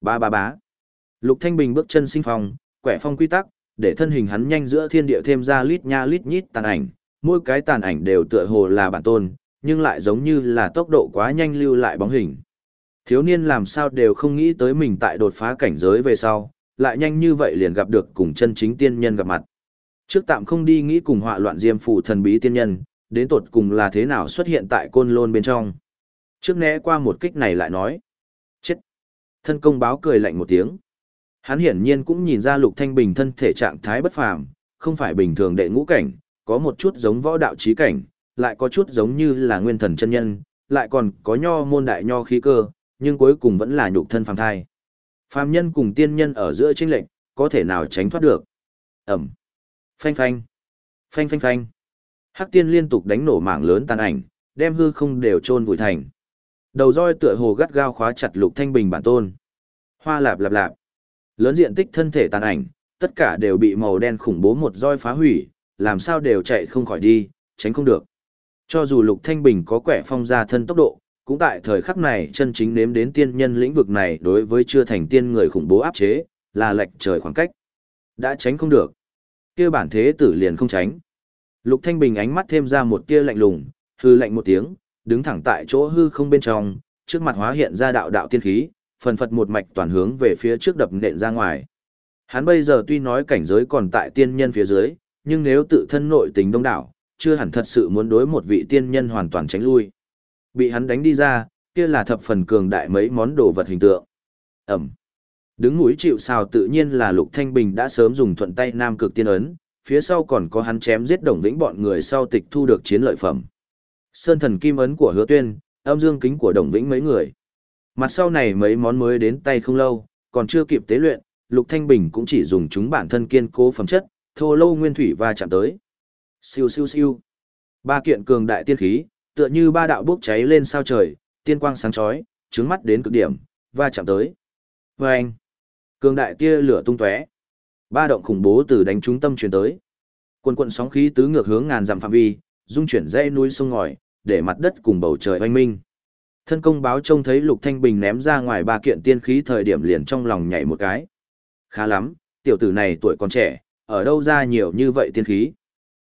Ba ba bá. Lục Thanh Bình bước chân sinh phong, quẻ phong quy tắc, để thân hình hắn nhanh giữa thiên địa thêm ra lít nha lít nhít tàn ảnh, mỗi cái tàn ảnh đều tựa hồ là bản tôn, nhưng lại giống như là tốc độ quá nhanh lưu lại bóng hình. Thiếu niên làm sao đều không nghĩ tới mình tại đột phá cảnh giới về sau, lại nhanh như vậy liền gặp được cùng chân chính tiên nhân gặp mặt. Trước tạm không đi nghĩ cùng họa loạn diêm phù thần bí tiên nhân, đến tột cùng là thế nào xuất hiện tại côn lôn bên trong. Trước né qua một kích này lại nói. Chết! Thân công báo cười lạnh một tiếng. Hắn hiển nhiên cũng nhìn ra lục thanh bình thân thể trạng thái bất phàm, không phải bình thường đệ ngũ cảnh, có một chút giống võ đạo trí cảnh, lại có chút giống như là nguyên thần chân nhân, lại còn có nho môn đại nho khí cơ, nhưng cuối cùng vẫn là nhục thân phàm thai. Phàm nhân cùng tiên nhân ở giữa chênh lệnh, có thể nào tránh thoát được. Ẩm. Phanh phanh. Phanh phanh phanh. Hắc tiên liên tục đánh nổ mảng lớn tàn ảnh, đem hư không đều trôn vùi thành. Đầu roi tựa hồ gắt gao khóa chặt lục thanh bình bản tôn. Hoa lạp lạp lạp. Lớn diện tích thân thể tàn ảnh, tất cả đều bị màu đen khủng bố một roi phá hủy, làm sao đều chạy không khỏi đi, tránh không được. Cho dù lục thanh bình có quẻ phong ra thân tốc độ, cũng tại thời khắc này chân chính nếm đến tiên nhân lĩnh vực này đối với chưa thành tiên người khủng bố áp chế, là lệch trời khoảng cách. Đã tránh không được. kia bản thế tử liền không tránh. Lục Thanh Bình ánh mắt thêm ra một tia lạnh lùng, hư lạnh một tiếng, đứng thẳng tại chỗ hư không bên trong, trước mặt hóa hiện ra đạo đạo tiên khí, phần phật một mạch toàn hướng về phía trước đập nện ra ngoài. Hắn bây giờ tuy nói cảnh giới còn tại tiên nhân phía dưới, nhưng nếu tự thân nội tình đông đảo, chưa hẳn thật sự muốn đối một vị tiên nhân hoàn toàn tránh lui. Bị hắn đánh đi ra, kia là thập phần cường đại mấy món đồ vật hình tượng. Ẩm. Đứng mũi chịu sào tự nhiên là Lục Thanh Bình đã sớm dùng thuận tay nam cực tiên ấn, phía sau còn có hắn chém giết đồng vĩnh bọn người sau tịch thu được chiến lợi phẩm. Sơn thần kim ấn của hứa tuyên, âm dương kính của đồng vĩnh mấy người. Mặt sau này mấy món mới đến tay không lâu, còn chưa kịp tế luyện, Lục Thanh Bình cũng chỉ dùng chúng bản thân kiên cố phẩm chất, thô lâu nguyên thủy và chạm tới. Siêu siêu siêu. Ba kiện cường đại tiên khí, tựa như ba đạo bốc cháy lên sao trời, tiên quang sáng chói, trướng mắt đến cực điểm, và chạm tới. Và anh, cường đại tia lửa tung tóe, ba động khủng bố từ đánh trúng tâm truyền tới. Quần quần sóng khí tứ ngược hướng ngàn dặm phạm vi, dung chuyển dãy núi sông ngòi, để mặt đất cùng bầu trời oanh minh. Thân công báo trông thấy Lục Thanh Bình ném ra ngoài ba kiện tiên khí thời điểm liền trong lòng nhảy một cái. Khá lắm, tiểu tử này tuổi còn trẻ, ở đâu ra nhiều như vậy tiên khí.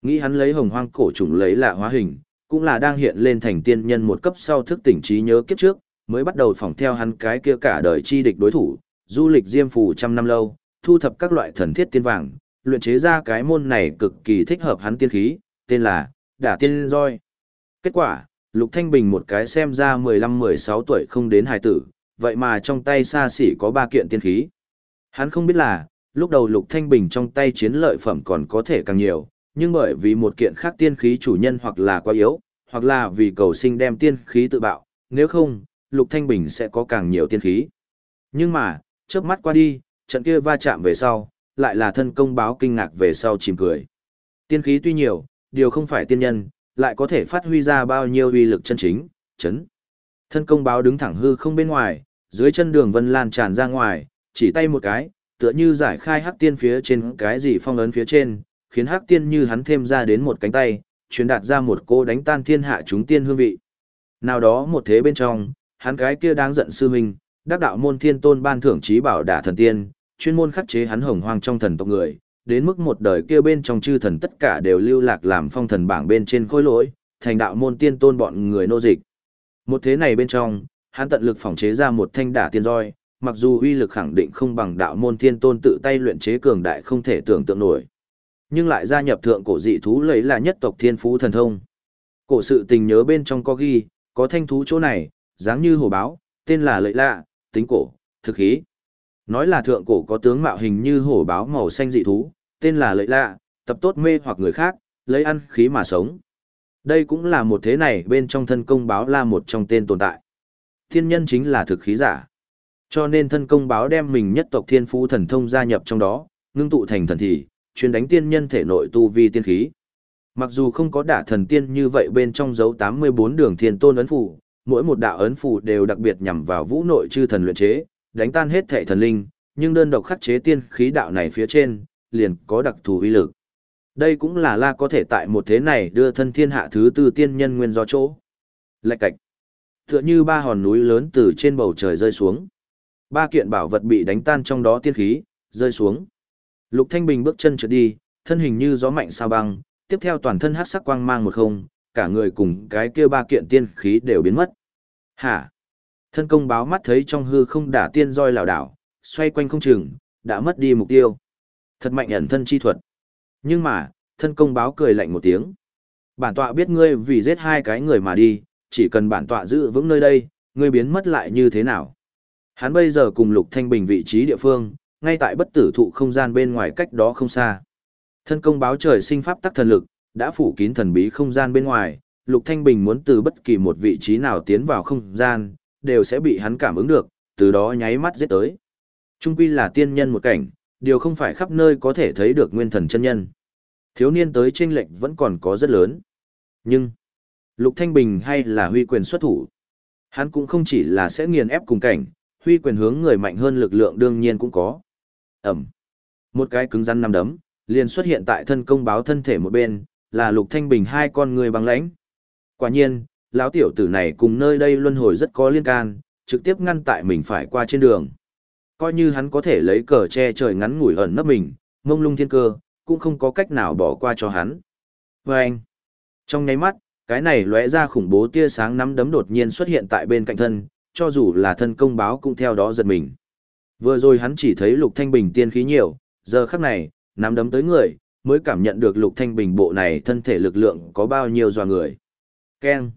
Nghĩ hắn lấy hồng hoang cổ trùng lấy lạ hóa hình, cũng là đang hiện lên thành tiên nhân một cấp sau thức tỉnh trí nhớ kiếp trước, mới bắt đầu phỏng theo hắn cái kia cả đời chi địch đối thủ, du lịch diêm phù trăm năm lâu, thu thập các loại thần thiết tiên vàng, luyện chế ra cái môn này cực kỳ thích hợp hắn tiên khí, tên là Đả Tiên Roi. Kết quả, Lục Thanh Bình một cái xem ra 15-16 tuổi không đến hài tử, vậy mà trong tay xa xỉ có ba kiện tiên khí. Hắn không biết là, lúc đầu Lục Thanh Bình trong tay chiến lợi phẩm còn có thể càng nhiều, nhưng bởi vì một kiện khác tiên khí chủ nhân hoặc là quá yếu, hoặc là vì cầu sinh đem tiên khí tự bạo, nếu không, Lục Thanh Bình sẽ có càng nhiều tiên khí. Nhưng mà, chớp mắt qua đi, trận kia va chạm về sau, lại là thân công báo kinh ngạc về sau chìm cười. Tiên khí tuy nhiều, điều không phải tiên nhân, lại có thể phát huy ra bao nhiêu uy lực chân chính, chấn. Thân công báo đứng thẳng hư không bên ngoài, dưới chân đường vân lan tràn ra ngoài, chỉ tay một cái, tựa như giải khai hắc tiên phía trên cái gì phong ấn phía trên, khiến hắc tiên như hắn thêm ra đến một cánh tay, truyền đạt ra một cô đánh tan thiên hạ chúng tiên hương vị. Nào đó một thế bên trong, hắn cái kia đáng giận sư huynh, đắc đạo môn thiên tôn ban thưởng trí bảo đả thần tiên, chuyên môn khắc chế hắn hồng hoang trong thần tộc người, đến mức một đời kia bên trong chư thần tất cả đều lưu lạc làm phong thần bảng bên trên khối lỗi, thành đạo môn tiên tôn bọn người nô dịch. Một thế này bên trong, hắn tận lực phòng chế ra một thanh đả tiên roi, mặc dù uy lực khẳng định không bằng đạo môn thiên tôn tự tay luyện chế cường đại không thể tưởng tượng nổi. Nhưng lại gia nhập thượng cổ dị thú lấy là nhất tộc thiên phú thần thông. Cổ sự tình nhớ bên trong có ghi, có thanh thú chỗ này, dáng như hổ báo, tên là lợi lạ, tính cổ, thực khí. Nói là thượng cổ có tướng mạo hình như hổ báo màu xanh dị thú, tên là lợi lạ, tập tốt mê hoặc người khác, lấy ăn khí mà sống. Đây cũng là một thế này bên trong thân công báo là một trong tên tồn tại. Thiên nhân chính là thực khí giả. Cho nên thân công báo đem mình nhất tộc thiên phú thần thông gia nhập trong đó, ngưng tụ thành thần thì chuyên đánh tiên nhân thể nội tu vi tiên khí. Mặc dù không có đả thần tiên như vậy bên trong dấu 84 đường thiên tôn ấn phù, mỗi một đạo ấn phù đều đặc biệt nhằm vào vũ nội chư thần luyện chế, đánh tan hết thể thần linh, nhưng đơn độc khắc chế tiên khí đạo này phía trên, liền có đặc thù uy lực. Đây cũng là la có thể tại một thế này đưa thân thiên hạ thứ tư tiên nhân nguyên do chỗ. Lạch cạch. Tựa như ba hòn núi lớn từ trên bầu trời rơi xuống. Ba kiện bảo vật bị đánh tan trong đó tiên khí, rơi xuống. Lục Thanh Bình bước chân trượt đi, thân hình như gió mạnh sao băng, tiếp theo toàn thân hắc sắc quang mang một không, cả người cùng cái kia ba kiện tiên khí đều biến mất. Hả? Thân công báo mắt thấy trong hư không đả tiên roi lảo đảo, xoay quanh không chừng, đã mất đi mục tiêu. Thật mạnh ẩn thân chi thuật. Nhưng mà, thân công báo cười lạnh một tiếng. Bản tọa biết ngươi vì giết hai cái người mà đi, chỉ cần bản tọa giữ vững nơi đây, ngươi biến mất lại như thế nào. Hắn bây giờ cùng Lục Thanh Bình vị trí địa phương, ngay tại bất tử thụ không gian bên ngoài cách đó không xa. Thân công báo trời sinh pháp tắc thần lực, đã phủ kín thần bí không gian bên ngoài, Lục Thanh Bình muốn từ bất kỳ một vị trí nào tiến vào không gian, đều sẽ bị hắn cảm ứng được, từ đó nháy mắt giết tới. Trung quy là tiên nhân một cảnh, điều không phải khắp nơi có thể thấy được nguyên thần chân nhân. Thiếu niên tới trên lệnh vẫn còn có rất lớn. Nhưng, Lục Thanh Bình hay là huy quyền xuất thủ. Hắn cũng không chỉ là sẽ nghiền ép cùng cảnh, huy quyền hướng người mạnh hơn lực lượng đương nhiên cũng có. Ẩm. Một cái cứng rắn nằm đấm, liền xuất hiện tại thân công báo thân thể một bên, là Lục Thanh Bình hai con người bằng lãnh. Quả nhiên, lão tiểu tử này cùng nơi đây luân hồi rất có liên can, trực tiếp ngăn tại mình phải qua trên đường. Coi như hắn có thể lấy cờ che trời ngắn ngủi ẩn nấp mình, mông lung thiên cơ, cũng không có cách nào bỏ qua cho hắn. Và anh, trong nháy mắt, cái này lóe ra khủng bố tia sáng nắm đấm đột nhiên xuất hiện tại bên cạnh thân, cho dù là thân công báo cũng theo đó giật mình. Vừa rồi hắn chỉ thấy Lục Thanh Bình tiên khí nhiều, giờ khắc này, nắm đấm tới người, mới cảm nhận được Lục Thanh Bình bộ này thân thể lực lượng có bao nhiêu dò người. Keng.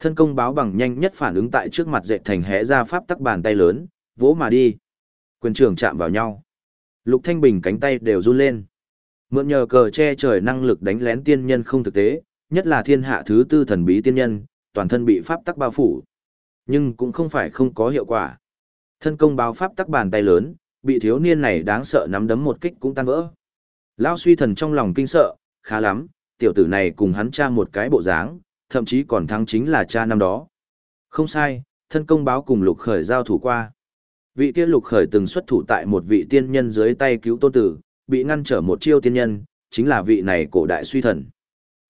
Thân công báo bằng nhanh nhất phản ứng tại trước mặt dệt thành hẽ ra pháp tắc bàn tay lớn, vỗ mà đi. Quyền trường chạm vào nhau. Lục Thanh Bình cánh tay đều run lên. Mượn nhờ cờ che trời năng lực đánh lén tiên nhân không thực tế, nhất là thiên hạ thứ tư thần bí tiên nhân, toàn thân bị pháp tắc bao phủ. Nhưng cũng không phải không có hiệu quả. Thân công báo pháp tắc bàn tay lớn, bị thiếu niên này đáng sợ nắm đấm một kích cũng tan vỡ. Lão suy thần trong lòng kinh sợ, khá lắm, tiểu tử này cùng hắn cha một cái bộ dáng, thậm chí còn thắng chính là cha năm đó. Không sai, thân công báo cùng lục khởi giao thủ qua. Vị kia lục khởi từng xuất thủ tại một vị tiên nhân dưới tay cứu tôn tử, bị ngăn trở một chiêu tiên nhân, chính là vị này cổ đại suy thần.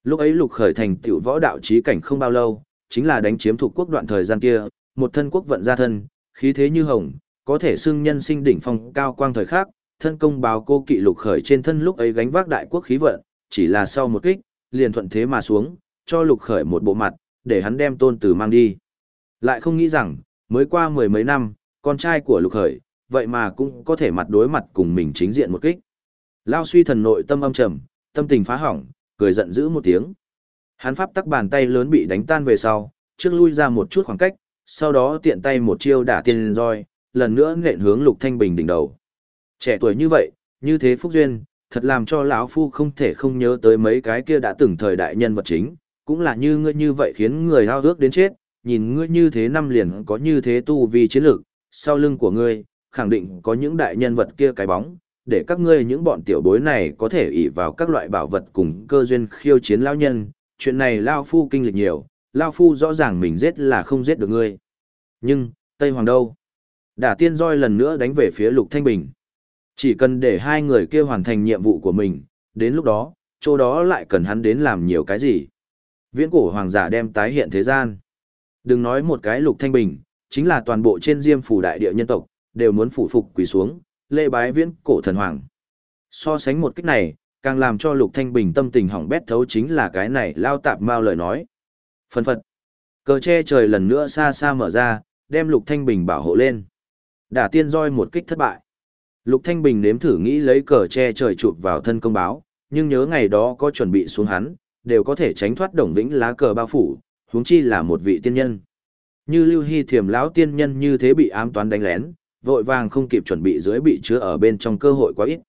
Lúc ấy lục khởi thành tiểu võ đạo trí cảnh không bao lâu, chính là đánh chiếm thuộc quốc đoạn thời gian kia, một thân quốc vận gia thân, khí thế như hồng, có thể xưng nhân sinh đỉnh phong cao quang thời khắc thân công báo cô kỵ lục khởi trên thân lúc ấy gánh vác đại quốc khí vận, chỉ là sau một kích, liền thuận thế mà xuống, cho lục khởi một bộ mặt, để hắn đem tôn tử mang đi. Lại không nghĩ rằng, mới qua mười mấy năm, con trai của lục khởi, vậy mà cũng có thể mặt đối mặt cùng mình chính diện một kích. Lao suy thần nội tâm âm trầm, tâm tình phá hỏng, cười giận dữ một tiếng. Hắn pháp tắc bàn tay lớn bị đánh tan về sau, trước lui ra một chút khoảng cách, sau đó tiện tay một chiêu đả tiên roi, lần nữa nện hướng Lục Thanh Bình đỉnh đầu. Trẻ tuổi như vậy, như thế phúc duyên, thật làm cho lão phu không thể không nhớ tới mấy cái kia đã từng thời đại nhân vật chính, cũng là như ngươi như vậy khiến người hao ước đến chết, nhìn ngươi như thế năm liền có như thế tu vi chiến lược, sau lưng của ngươi, khẳng định có những đại nhân vật kia cái bóng, để các ngươi những bọn tiểu bối này có thể ỷ vào các loại bảo vật cùng cơ duyên khiêu chiến lão nhân, chuyện này lão Phu kinh lịch nhiều, Lao Phu rõ ràng mình giết là không giết được ngươi. Nhưng, Tây Hoàng đâu? Đả tiên roi lần nữa đánh về phía Lục Thanh Bình. Chỉ cần để hai người kia hoàn thành nhiệm vụ của mình, đến lúc đó, chỗ đó lại cần hắn đến làm nhiều cái gì. Viễn cổ hoàng giả đem tái hiện thế gian. Đừng nói một cái Lục Thanh Bình, chính là toàn bộ trên diêm phủ đại địa nhân tộc, đều muốn phủ phục quỳ xuống, lễ bái viễn cổ thần hoàng. So sánh một cách này, càng làm cho Lục Thanh Bình tâm tình hỏng bét thấu chính là cái này lao tạp mau lời nói. Phân phật. Cờ che trời lần nữa xa xa mở ra, đem Lục Thanh Bình bảo hộ lên. Đả tiên roi một kích thất bại. Lục Thanh Bình nếm thử nghĩ lấy cờ che trời chụp vào thân công báo, nhưng nhớ ngày đó có chuẩn bị xuống hắn, đều có thể tránh thoát đồng vĩnh lá cờ bao phủ, huống chi là một vị tiên nhân. Như Lưu Hy Thiểm lão tiên nhân như thế bị ám toán đánh lén, vội vàng không kịp chuẩn bị dưới bị chứa ở bên trong cơ hội quá ít.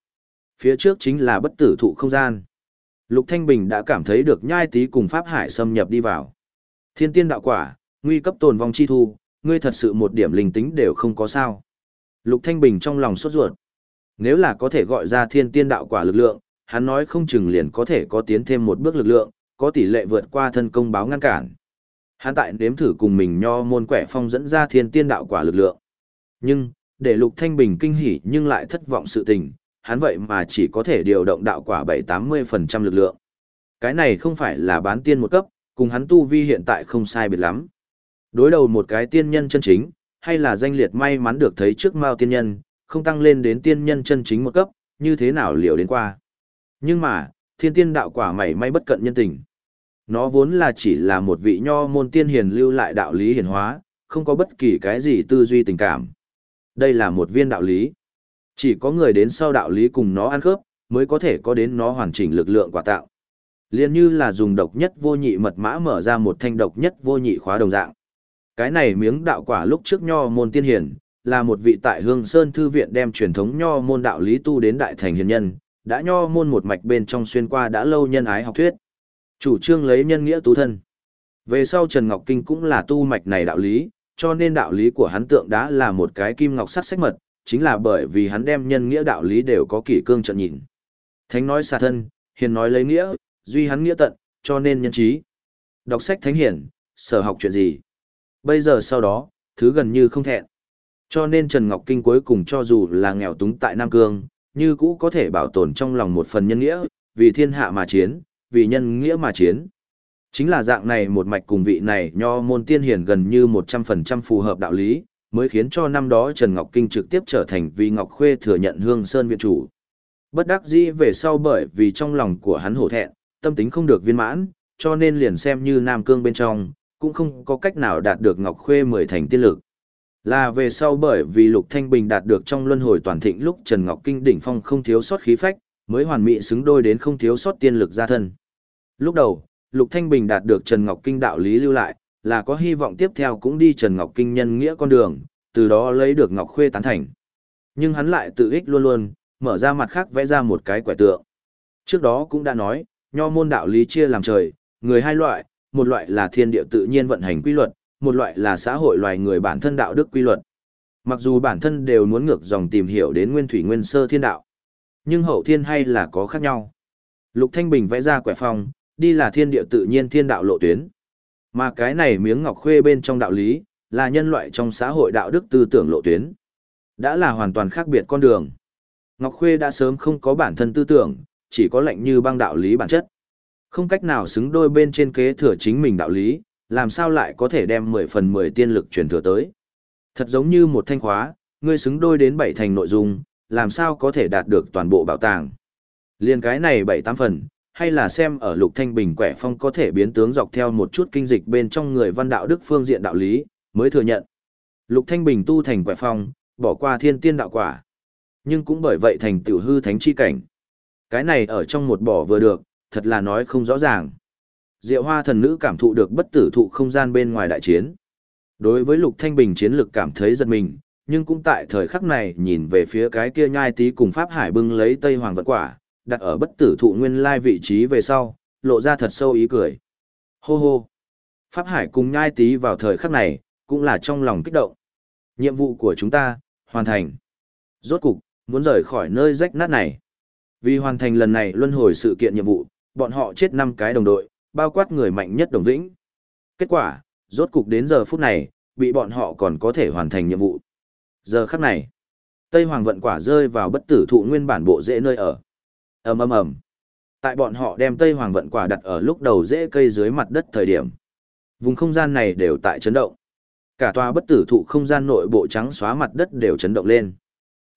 Phía trước chính là bất tử thụ không gian. Lục Thanh Bình đã cảm thấy được nhai tí cùng Pháp Hải xâm nhập đi vào. Thiên tiên đạo quả, nguy cấp tồn vong chi thu, ngươi thật sự một điểm linh tính đều không có sao. Lục Thanh Bình trong lòng sốt ruột. Nếu là có thể gọi ra thiên tiên đạo quả lực lượng, hắn nói không chừng liền có thể có tiến thêm một bước lực lượng, có tỷ lệ vượt qua thân công báo ngăn cản. Hắn tại nếm thử cùng mình nho môn quẻ phong dẫn ra thiên tiên đạo quả lực lượng. Nhưng, để Lục Thanh Bình kinh hỉ nhưng lại thất vọng sự tình, hắn vậy mà chỉ có thể điều động đạo quả 7-80% lực lượng. Cái này không phải là bán tiên một cấp, cùng hắn tu vi hiện tại không sai biệt lắm. Đối đầu một cái tiên nhân chân chính, hay là danh liệt may mắn được thấy trước mao tiên nhân, không tăng lên đến tiên nhân chân chính một cấp, như thế nào liệu đến qua. Nhưng mà, thiên tiên đạo quả mảy may bất cận nhân tình. Nó vốn là chỉ là một vị nho môn tiên hiền lưu lại đạo lý hiển hóa, không có bất kỳ cái gì tư duy tình cảm. Đây là một viên đạo lý. Chỉ có người đến sau đạo lý cùng nó ăn khớp, mới có thể có đến nó hoàn chỉnh lực lượng quả tạo. Liên như là dùng độc nhất vô nhị mật mã mở ra một thanh độc nhất vô nhị khóa đồng dạng. Cái này miếng đạo quả lúc trước nho môn tiên hiền, là một vị tại Hương Sơn Thư Viện đem truyền thống nho môn đạo lý tu đến đại thành hiền nhân, đã nho môn một mạch bên trong xuyên qua đã lâu nhân ái học thuyết. Chủ trương lấy nhân nghĩa tu thân. Về sau Trần Ngọc Kinh cũng là tu mạch này đạo lý, cho nên đạo lý của hắn tượng đã là một cái kim ngọc sắc sách mật, chính là bởi vì hắn đem nhân nghĩa đạo lý đều có kỷ cương trận nhìn. Thánh nói xa thân, hiền nói lấy nghĩa, duy hắn nghĩa tận, cho nên nhân trí. Đọc sách thánh hiển, sở học chuyện gì? Bây giờ sau đó, thứ gần như không thẹn. Cho nên Trần Ngọc Kinh cuối cùng cho dù là nghèo túng tại Nam Cương, như cũ có thể bảo tồn trong lòng một phần nhân nghĩa, vì thiên hạ mà chiến, vì nhân nghĩa mà chiến. Chính là dạng này một mạch cùng vị này nho môn tiên hiển gần như 100% phù hợp đạo lý, mới khiến cho năm đó Trần Ngọc Kinh trực tiếp trở thành vì Ngọc Khuê thừa nhận Hương Sơn viện chủ. Bất đắc dĩ về sau bởi vì trong lòng của hắn hổ thẹn, tâm tính không được viên mãn, cho nên liền xem như Nam Cương bên trong, cũng không có cách nào đạt được Ngọc Khuê mười thành tiên lực. Là về sau bởi vì Lục Thanh Bình đạt được trong luân hồi toàn thịnh lúc Trần Ngọc Kinh đỉnh phong không thiếu sót khí phách, mới hoàn mỹ xứng đôi đến không thiếu sót tiên lực gia thân. Lúc đầu, Lục Thanh Bình đạt được Trần Ngọc Kinh đạo lý lưu lại, là có hy vọng tiếp theo cũng đi Trần Ngọc Kinh nhân nghĩa con đường, từ đó lấy được Ngọc Khuê tán thành. Nhưng hắn lại tự ích luôn luôn, mở ra mặt khác vẽ ra một cái quẻ tượng. Trước đó cũng đã nói, nho môn đạo lý chia làm trời, người hai loại, một loại là thiên địa tự nhiên vận hành quy luật, một loại là xã hội loài người bản thân đạo đức quy luật. Mặc dù bản thân đều muốn ngược dòng tìm hiểu đến nguyên thủy nguyên sơ thiên đạo, nhưng hậu thiên hay là có khác nhau. Lục Thanh Bình vẽ ra quẻ phong, đi là thiên địa tự nhiên thiên đạo lộ tuyến. Mà cái này miếng ngọc khuê bên trong đạo lý, là nhân loại trong xã hội đạo đức tư tưởng lộ tuyến. Đã là hoàn toàn khác biệt con đường. Ngọc Khuê đã sớm không có bản thân tư tưởng, chỉ có lệnh như băng đạo lý bản chất. Không cách nào xứng đôi bên trên kế thừa chính mình đạo lý, làm sao lại có thể đem 10 phần 10 tiên lực truyền thừa tới. Thật giống như một thanh khóa, ngươi xứng đôi đến bảy thành nội dung, làm sao có thể đạt được toàn bộ bảo tàng. Liên cái này bảy tám phần, hay là xem ở lục thanh bình quẻ phong có thể biến tướng dọc theo một chút kinh dịch bên trong người văn đạo đức phương diện đạo lý, mới thừa nhận. Lục thanh bình tu thành quẻ phong, bỏ qua thiên tiên đạo quả. Nhưng cũng bởi vậy thành tiểu hư thánh chi cảnh. Cái này ở trong một bỏ vừa được, thật là nói không rõ ràng. Diệu hoa thần nữ cảm thụ được bất tử thụ không gian bên ngoài đại chiến. Đối với lục thanh bình chiến lực cảm thấy giật mình, nhưng cũng tại thời khắc này nhìn về phía cái kia nhai tí cùng Pháp Hải bưng lấy Tây Hoàng vật quả, đặt ở bất tử thụ nguyên lai vị trí về sau, lộ ra thật sâu ý cười. Hô hô! Pháp Hải cùng nhai tí vào thời khắc này, cũng là trong lòng kích động. Nhiệm vụ của chúng ta, hoàn thành. Rốt cục, muốn rời khỏi nơi rách nát này. Vì hoàn thành lần này luân hồi sự kiện nhiệm vụ, bọn họ chết 5 cái đồng đội, bao quát người mạnh nhất đồng vĩnh. Kết quả, rốt cục đến giờ phút này, bị bọn họ còn có thể hoàn thành nhiệm vụ. Giờ khắc này, Tây Hoàng vận quả rơi vào bất tử thụ nguyên bản bộ dễ nơi ở. ầm ầm ầm. Tại bọn họ đem Tây Hoàng vận quả đặt ở lúc đầu dễ cây dưới mặt đất thời điểm. Vùng không gian này đều tại chấn động. Cả tòa bất tử thụ không gian nội bộ trắng xóa mặt đất đều chấn động lên.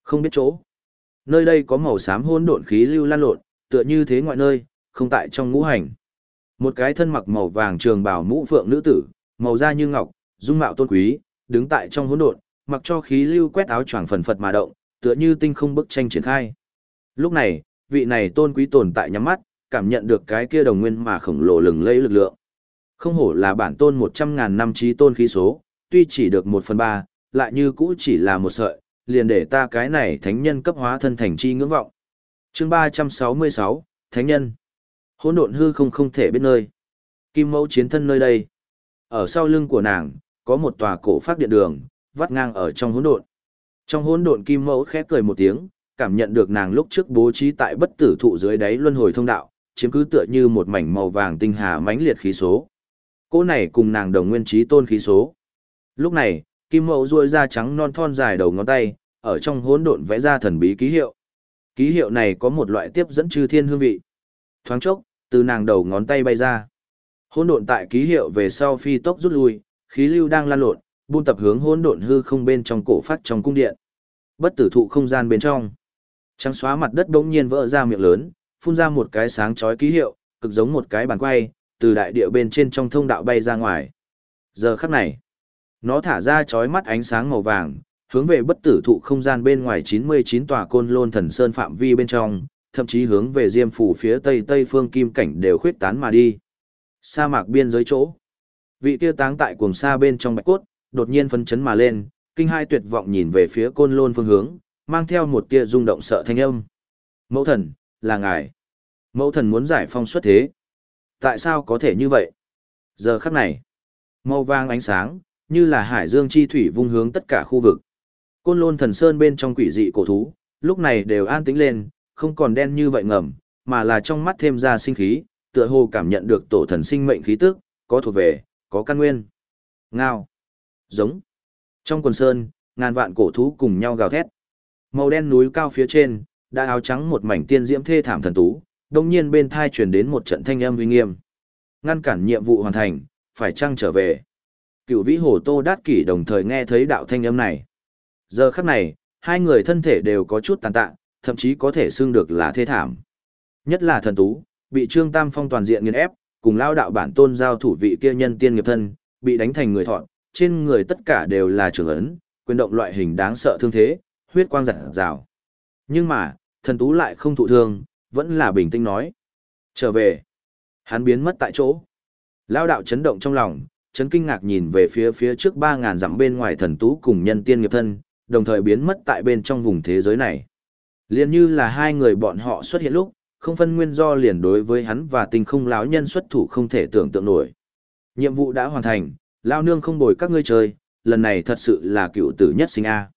Không biết chỗ. Nơi đây có màu xám hỗn độn khí lưu lan lộn, tựa như thế ngoại nơi, không tại trong ngũ hành. Một cái thân mặc màu vàng trường bào mũ phượng nữ tử, màu da như ngọc, dung mạo tôn quý, đứng tại trong hỗn độn, mặc cho khí lưu quét áo choàng phần phật mà động, tựa như tinh không bức tranh triển khai. Lúc này, vị này tôn quý tồn tại nhắm mắt, cảm nhận được cái kia đồng nguyên mà khổng lồ lừng lẫy lực lượng. Không hổ là bản tôn một trăm ngàn năm trí tôn khí số, tuy chỉ được một phần ba, lại như cũ chỉ là một sợi, liền để ta cái này thánh nhân cấp hóa thân thành chi ngưỡng vọng. chương ba trăm sáu mươi sáu Thánh nhân. Hỗn độn hư không không thể biết nơi. Kim mẫu chiến thân nơi đây. Ở sau lưng của nàng, có một tòa cổ phát điện đường, vắt ngang ở trong hỗn độn. Trong hỗn độn kim mẫu khẽ cười một tiếng, cảm nhận được nàng lúc trước bố trí tại bất tử thụ dưới đáy luân hồi thông đạo, chiếm cứ tựa như một mảnh màu vàng tinh hà mãnh liệt khí số. Cô này cùng nàng đồng nguyên trí tôn khí số. Lúc này, kim mẫu ruôi ra trắng non thon dài đầu ngón tay, ở trong hỗn độn vẽ ra thần bí ký hiệu. Ký hiệu này có một loại tiếp dẫn chư thiên hương vị. Thoáng chốc, từ nàng đầu ngón tay bay ra. Hỗn độn tại ký hiệu về sau phi tốc rút lui, khí lưu đang lan lộn, buôn tập hướng hỗn độn hư không bên trong cổ phát trong cung điện. Bất tử thụ không gian bên trong. Trắng xóa mặt đất đống nhiên vỡ ra miệng lớn, phun ra một cái sáng chói ký hiệu, cực giống một cái bàn quay, từ đại địa bên trên trong thông đạo bay ra ngoài. Giờ khắc này, nó thả ra chói mắt ánh sáng màu vàng, hướng về bất tử thụ không gian bên ngoài 99 tòa côn lôn thần sơn phạm vi bên trong, thậm chí hướng về diêm phủ phía tây tây phương kim cảnh đều khuyết tán mà đi. Sa mạc biên giới chỗ. Vị tiêu táng tại cuồng sa bên trong bạch cốt, đột nhiên phấn chấn mà lên, kinh hai tuyệt vọng nhìn về phía côn lôn phương hướng, mang theo một tia rung động sợ thanh âm. Mẫu thần, là ngài. Mẫu thần muốn giải phong xuất thế. Tại sao có thể như vậy? Giờ khắc này, màu vàng ánh sáng, như là hải dương chi thủy vung hướng tất cả khu vực. Côn lôn thần sơn bên trong quỷ dị cổ thú, lúc này đều an tĩnh lên, không còn đen như vậy ngầm, mà là trong mắt thêm ra sinh khí, tựa hồ cảm nhận được tổ thần sinh mệnh khí tức, có thuộc về, có căn nguyên. Ngao. Giống. Trong quần sơn, ngàn vạn cổ thú cùng nhau gào thét. Màu đen núi cao phía trên, đã áo trắng một mảnh tiên diễm thê thảm thần tú, đồng nhiên bên thai truyền đến một trận thanh âm uy nghiêm. Ngăn cản nhiệm vụ hoàn thành, phải chăng trở về. Cựu vĩ hồ tô đát kỷ đồng thời nghe thấy đạo thanh âm này. Giờ khắc này, hai người thân thể đều có chút tàn tạ, thậm chí có thể xưng được là thê thảm. Nhất là thần tú, bị Trương Tam Phong toàn diện nghiền ép, cùng lao đạo bản tôn giao thủ vị kia nhân tiên nghiệp thân, bị đánh thành người thọn, trên người tất cả đều là trường ấn, quyền động loại hình đáng sợ thương thế, huyết quang giật rào. Nhưng mà, thần tú lại không thụ thương, vẫn là bình tĩnh nói. Trở về. Hắn biến mất tại chỗ. Lao đạo chấn động trong lòng, chấn kinh ngạc nhìn về phía phía trước 3.000 dặm bên ngoài thần tú cùng nhân tiên nghiệp thân, đồng thời biến mất tại bên trong vùng thế giới này. Liên như là hai người bọn họ xuất hiện lúc, không phân nguyên do liền đối với hắn và tình không lão nhân xuất thủ không thể tưởng tượng nổi. Nhiệm vụ đã hoàn thành, lao nương không bồi các ngươi chơi, lần này thật sự là cựu tử nhất sinh A.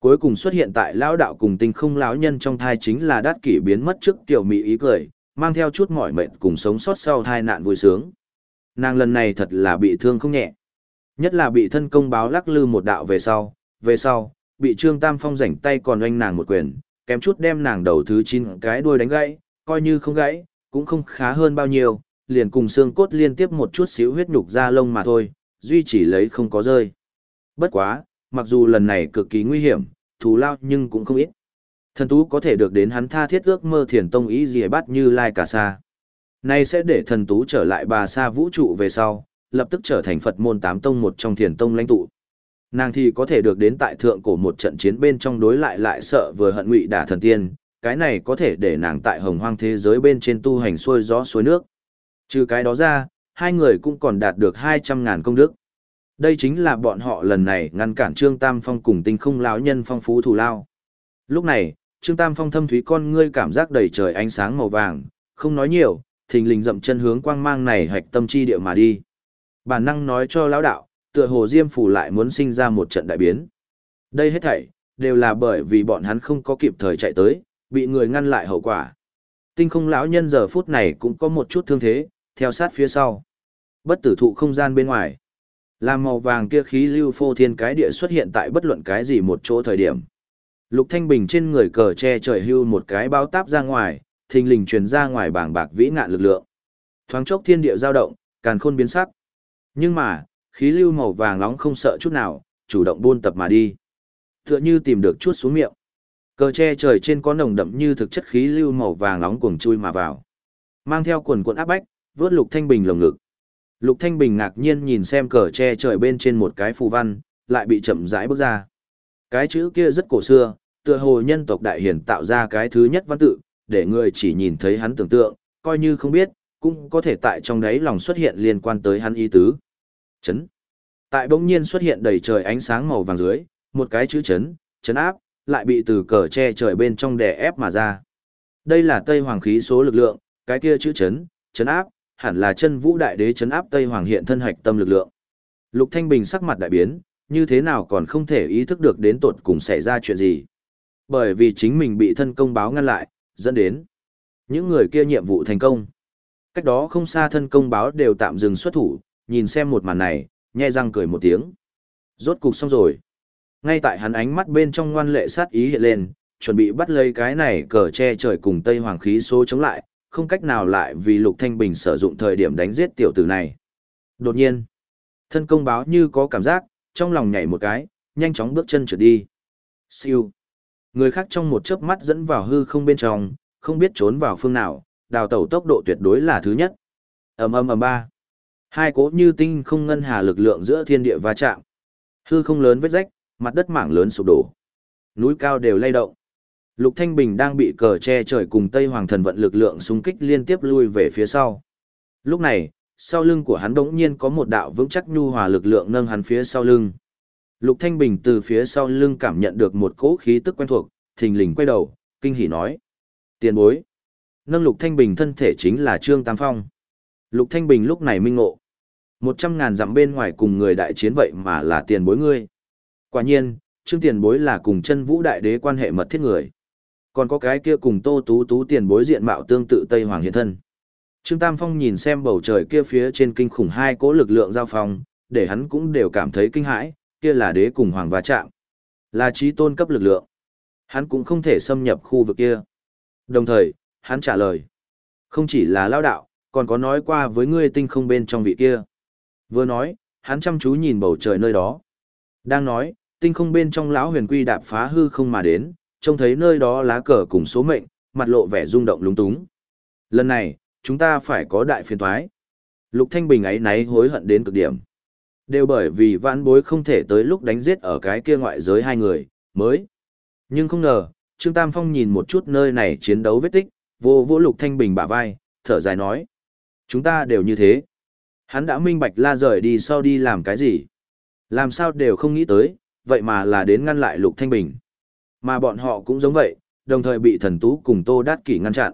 Cuối cùng xuất hiện tại lão đạo cùng tinh không lão nhân trong thai chính là đát kỷ biến mất trước tiểu mỹ ý cười, mang theo chút mỏi mệt cùng sống sót sau thai nạn vui sướng. Nàng lần này thật là bị thương không nhẹ. Nhất là bị thân công báo lắc lư một đạo về sau, về sau, bị Trương Tam Phong rảnh tay còn oanh nàng một quyền, kém chút đem nàng đầu thứ chín cái đuôi đánh gãy, coi như không gãy, cũng không khá hơn bao nhiêu, liền cùng xương cốt liên tiếp một chút xíu huyết nhục ra lông mà thôi, duy chỉ lấy không có rơi. Bất quá, mặc dù lần này cực kỳ nguy hiểm, thù lao nhưng cũng không ít. Thần tú có thể được đến hắn tha thiết ước mơ thiền tông ý gì bắt như lai cả xa. Nay sẽ để thần tú trở lại bà sa vũ trụ về sau, lập tức trở thành Phật môn tám tông một trong thiền tông lãnh tụ. Nàng thì có thể được đến tại thượng cổ một trận chiến bên trong đối lại lại sợ vừa hận ngụy đả thần tiên, cái này có thể để nàng tại hồng hoang thế giới bên trên tu hành xuôi gió suối nước. Trừ cái đó ra, hai người cũng còn đạt được 200 ngàn công đức. Đây chính là bọn họ lần này ngăn cản Trương Tam Phong cùng tinh không lão nhân phong phú thù lao. Lúc này, Trương Tam Phong thâm thúy con ngươi cảm giác đầy trời ánh sáng màu vàng, không nói nhiều, thình lình dậm chân hướng quang mang này hạch tâm chi địa mà đi. Bản năng nói cho lão đạo, tựa hồ Diêm phủ lại muốn sinh ra một trận đại biến. Đây hết thảy đều là bởi vì bọn hắn không có kịp thời chạy tới, bị người ngăn lại hậu quả. Tinh không lão nhân giờ phút này cũng có một chút thương thế, theo sát phía sau. Bất tử thụ không gian bên ngoài. Làm màu vàng kia khí lưu phô thiên cái địa xuất hiện tại bất luận cái gì một chỗ thời điểm. Lục Thanh Bình trên người cờ che trời hưu một cái bao táp ra ngoài, thình lình truyền ra ngoài bảng bạc vĩ ngạn lực lượng. Thoáng chốc thiên địa dao động, càn khôn biến sắc. Nhưng mà, khí lưu màu vàng nóng không sợ chút nào, chủ động buôn tập mà đi. Tựa như tìm được chút xuống miệng. Cờ che trời trên có nồng đậm như thực chất khí lưu màu vàng nóng cuồng chui mà vào. Mang theo quần cuộn áp bách, vớt Lục Thanh Bình lồng ngực. Lục Thanh Bình ngạc nhiên nhìn xem cờ che trời bên trên một cái phù văn, lại bị chậm rãi bước ra. Cái chữ kia rất cổ xưa, tựa hồ nhân tộc đại hiển tạo ra cái thứ nhất văn tự, để người chỉ nhìn thấy hắn tưởng tượng, coi như không biết, cũng có thể tại trong đấy lòng xuất hiện liên quan tới hắn ý tứ. Chấn. Tại bỗng nhiên xuất hiện đầy trời ánh sáng màu vàng dưới, một cái chữ chấn, chấn áp, lại bị từ cờ che trời bên trong đè ép mà ra. Đây là Tây Hoàng khí số lực lượng, cái kia chữ chấn, chấn áp, hẳn là chân vũ đại đế chấn áp Tây Hoàng hiện thân hạch tâm lực lượng. Lục Thanh Bình sắc mặt đại biến, như thế nào còn không thể ý thức được đến tột cùng xảy ra chuyện gì. Bởi vì chính mình bị thân công báo ngăn lại, dẫn đến những người kia nhiệm vụ thành công. Cách đó không xa thân công báo đều tạm dừng xuất thủ, nhìn xem một màn này, nhe răng cười một tiếng. Rốt cục xong rồi. Ngay tại hắn ánh mắt bên trong ngoan lệ sát ý hiện lên, chuẩn bị bắt lấy cái này cờ che trời cùng Tây Hoàng khí số chống lại, không cách nào lại vì Lục Thanh Bình sử dụng thời điểm đánh giết tiểu tử này. Đột nhiên, thân công báo như có cảm giác, trong lòng nhảy một cái, nhanh chóng bước chân trượt đi. Siêu. Người khác trong một chớp mắt dẫn vào hư không bên trong, không biết trốn vào phương nào, đào tẩu tốc độ tuyệt đối là thứ nhất. ầm ầm ầm ba. Hai cỗ như tinh không ngân hà lực lượng giữa thiên địa va chạm. Hư không lớn vết rách, mặt đất mảng lớn sụp đổ. Núi cao đều lay động. Lục Thanh Bình đang bị cờ che trời cùng Tây Hoàng thần vận lực lượng xung kích liên tiếp lui về phía sau. Lúc này, sau lưng của hắn đống nhiên có một đạo vững chắc nhu hòa lực lượng nâng hắn phía sau lưng. Lục Thanh Bình từ phía sau lưng cảm nhận được một cỗ khí tức quen thuộc, thình lình quay đầu, kinh hỉ nói. Tiền bối. Nâng Lục Thanh Bình thân thể chính là Trương Tam Phong. Lục Thanh Bình lúc này minh ngộ. Một trăm ngàn dặm bên ngoài cùng người đại chiến vậy mà là tiền bối ngươi. Quả nhiên, Trương tiền bối là cùng chân vũ đại đế quan hệ mật thiết người. Còn có cái kia cùng tô tú tú tiền bối diện mạo tương tự Tây Hoàng hiện thân. Trương Tam Phong nhìn xem bầu trời kia phía trên kinh khủng hai cỗ lực lượng giao phong, để hắn cũng đều cảm thấy kinh hãi, kia là đế cùng hoàng va chạm. Là trí tôn cấp lực lượng. Hắn cũng không thể xâm nhập khu vực kia. Đồng thời, hắn trả lời. Không chỉ là lao đạo, còn có nói qua với ngươi tinh không bên trong vị kia. Vừa nói, hắn chăm chú nhìn bầu trời nơi đó. Đang nói, tinh không bên trong lão huyền quy đạp phá hư không mà đến, trông thấy nơi đó lá cờ cùng số mệnh, mặt lộ vẻ rung động lúng túng. Lần này, chúng ta phải có đại phiền toái. Lục Thanh Bình ấy náy hối hận đến cực điểm. Đều bởi vì vãn bối không thể tới lúc đánh giết ở cái kia ngoại giới hai người, mới. Nhưng không ngờ, Trương Tam Phong nhìn một chút nơi này chiến đấu vết tích, vô vô Lục Thanh Bình bả vai, thở dài nói. Chúng ta đều như thế. Hắn đã minh bạch la rời đi sau đi làm cái gì. Làm sao đều không nghĩ tới, vậy mà là đến ngăn lại Lục Thanh Bình. Mà bọn họ cũng giống vậy, đồng thời bị thần tú cùng Tô Đát Kỷ ngăn chặn.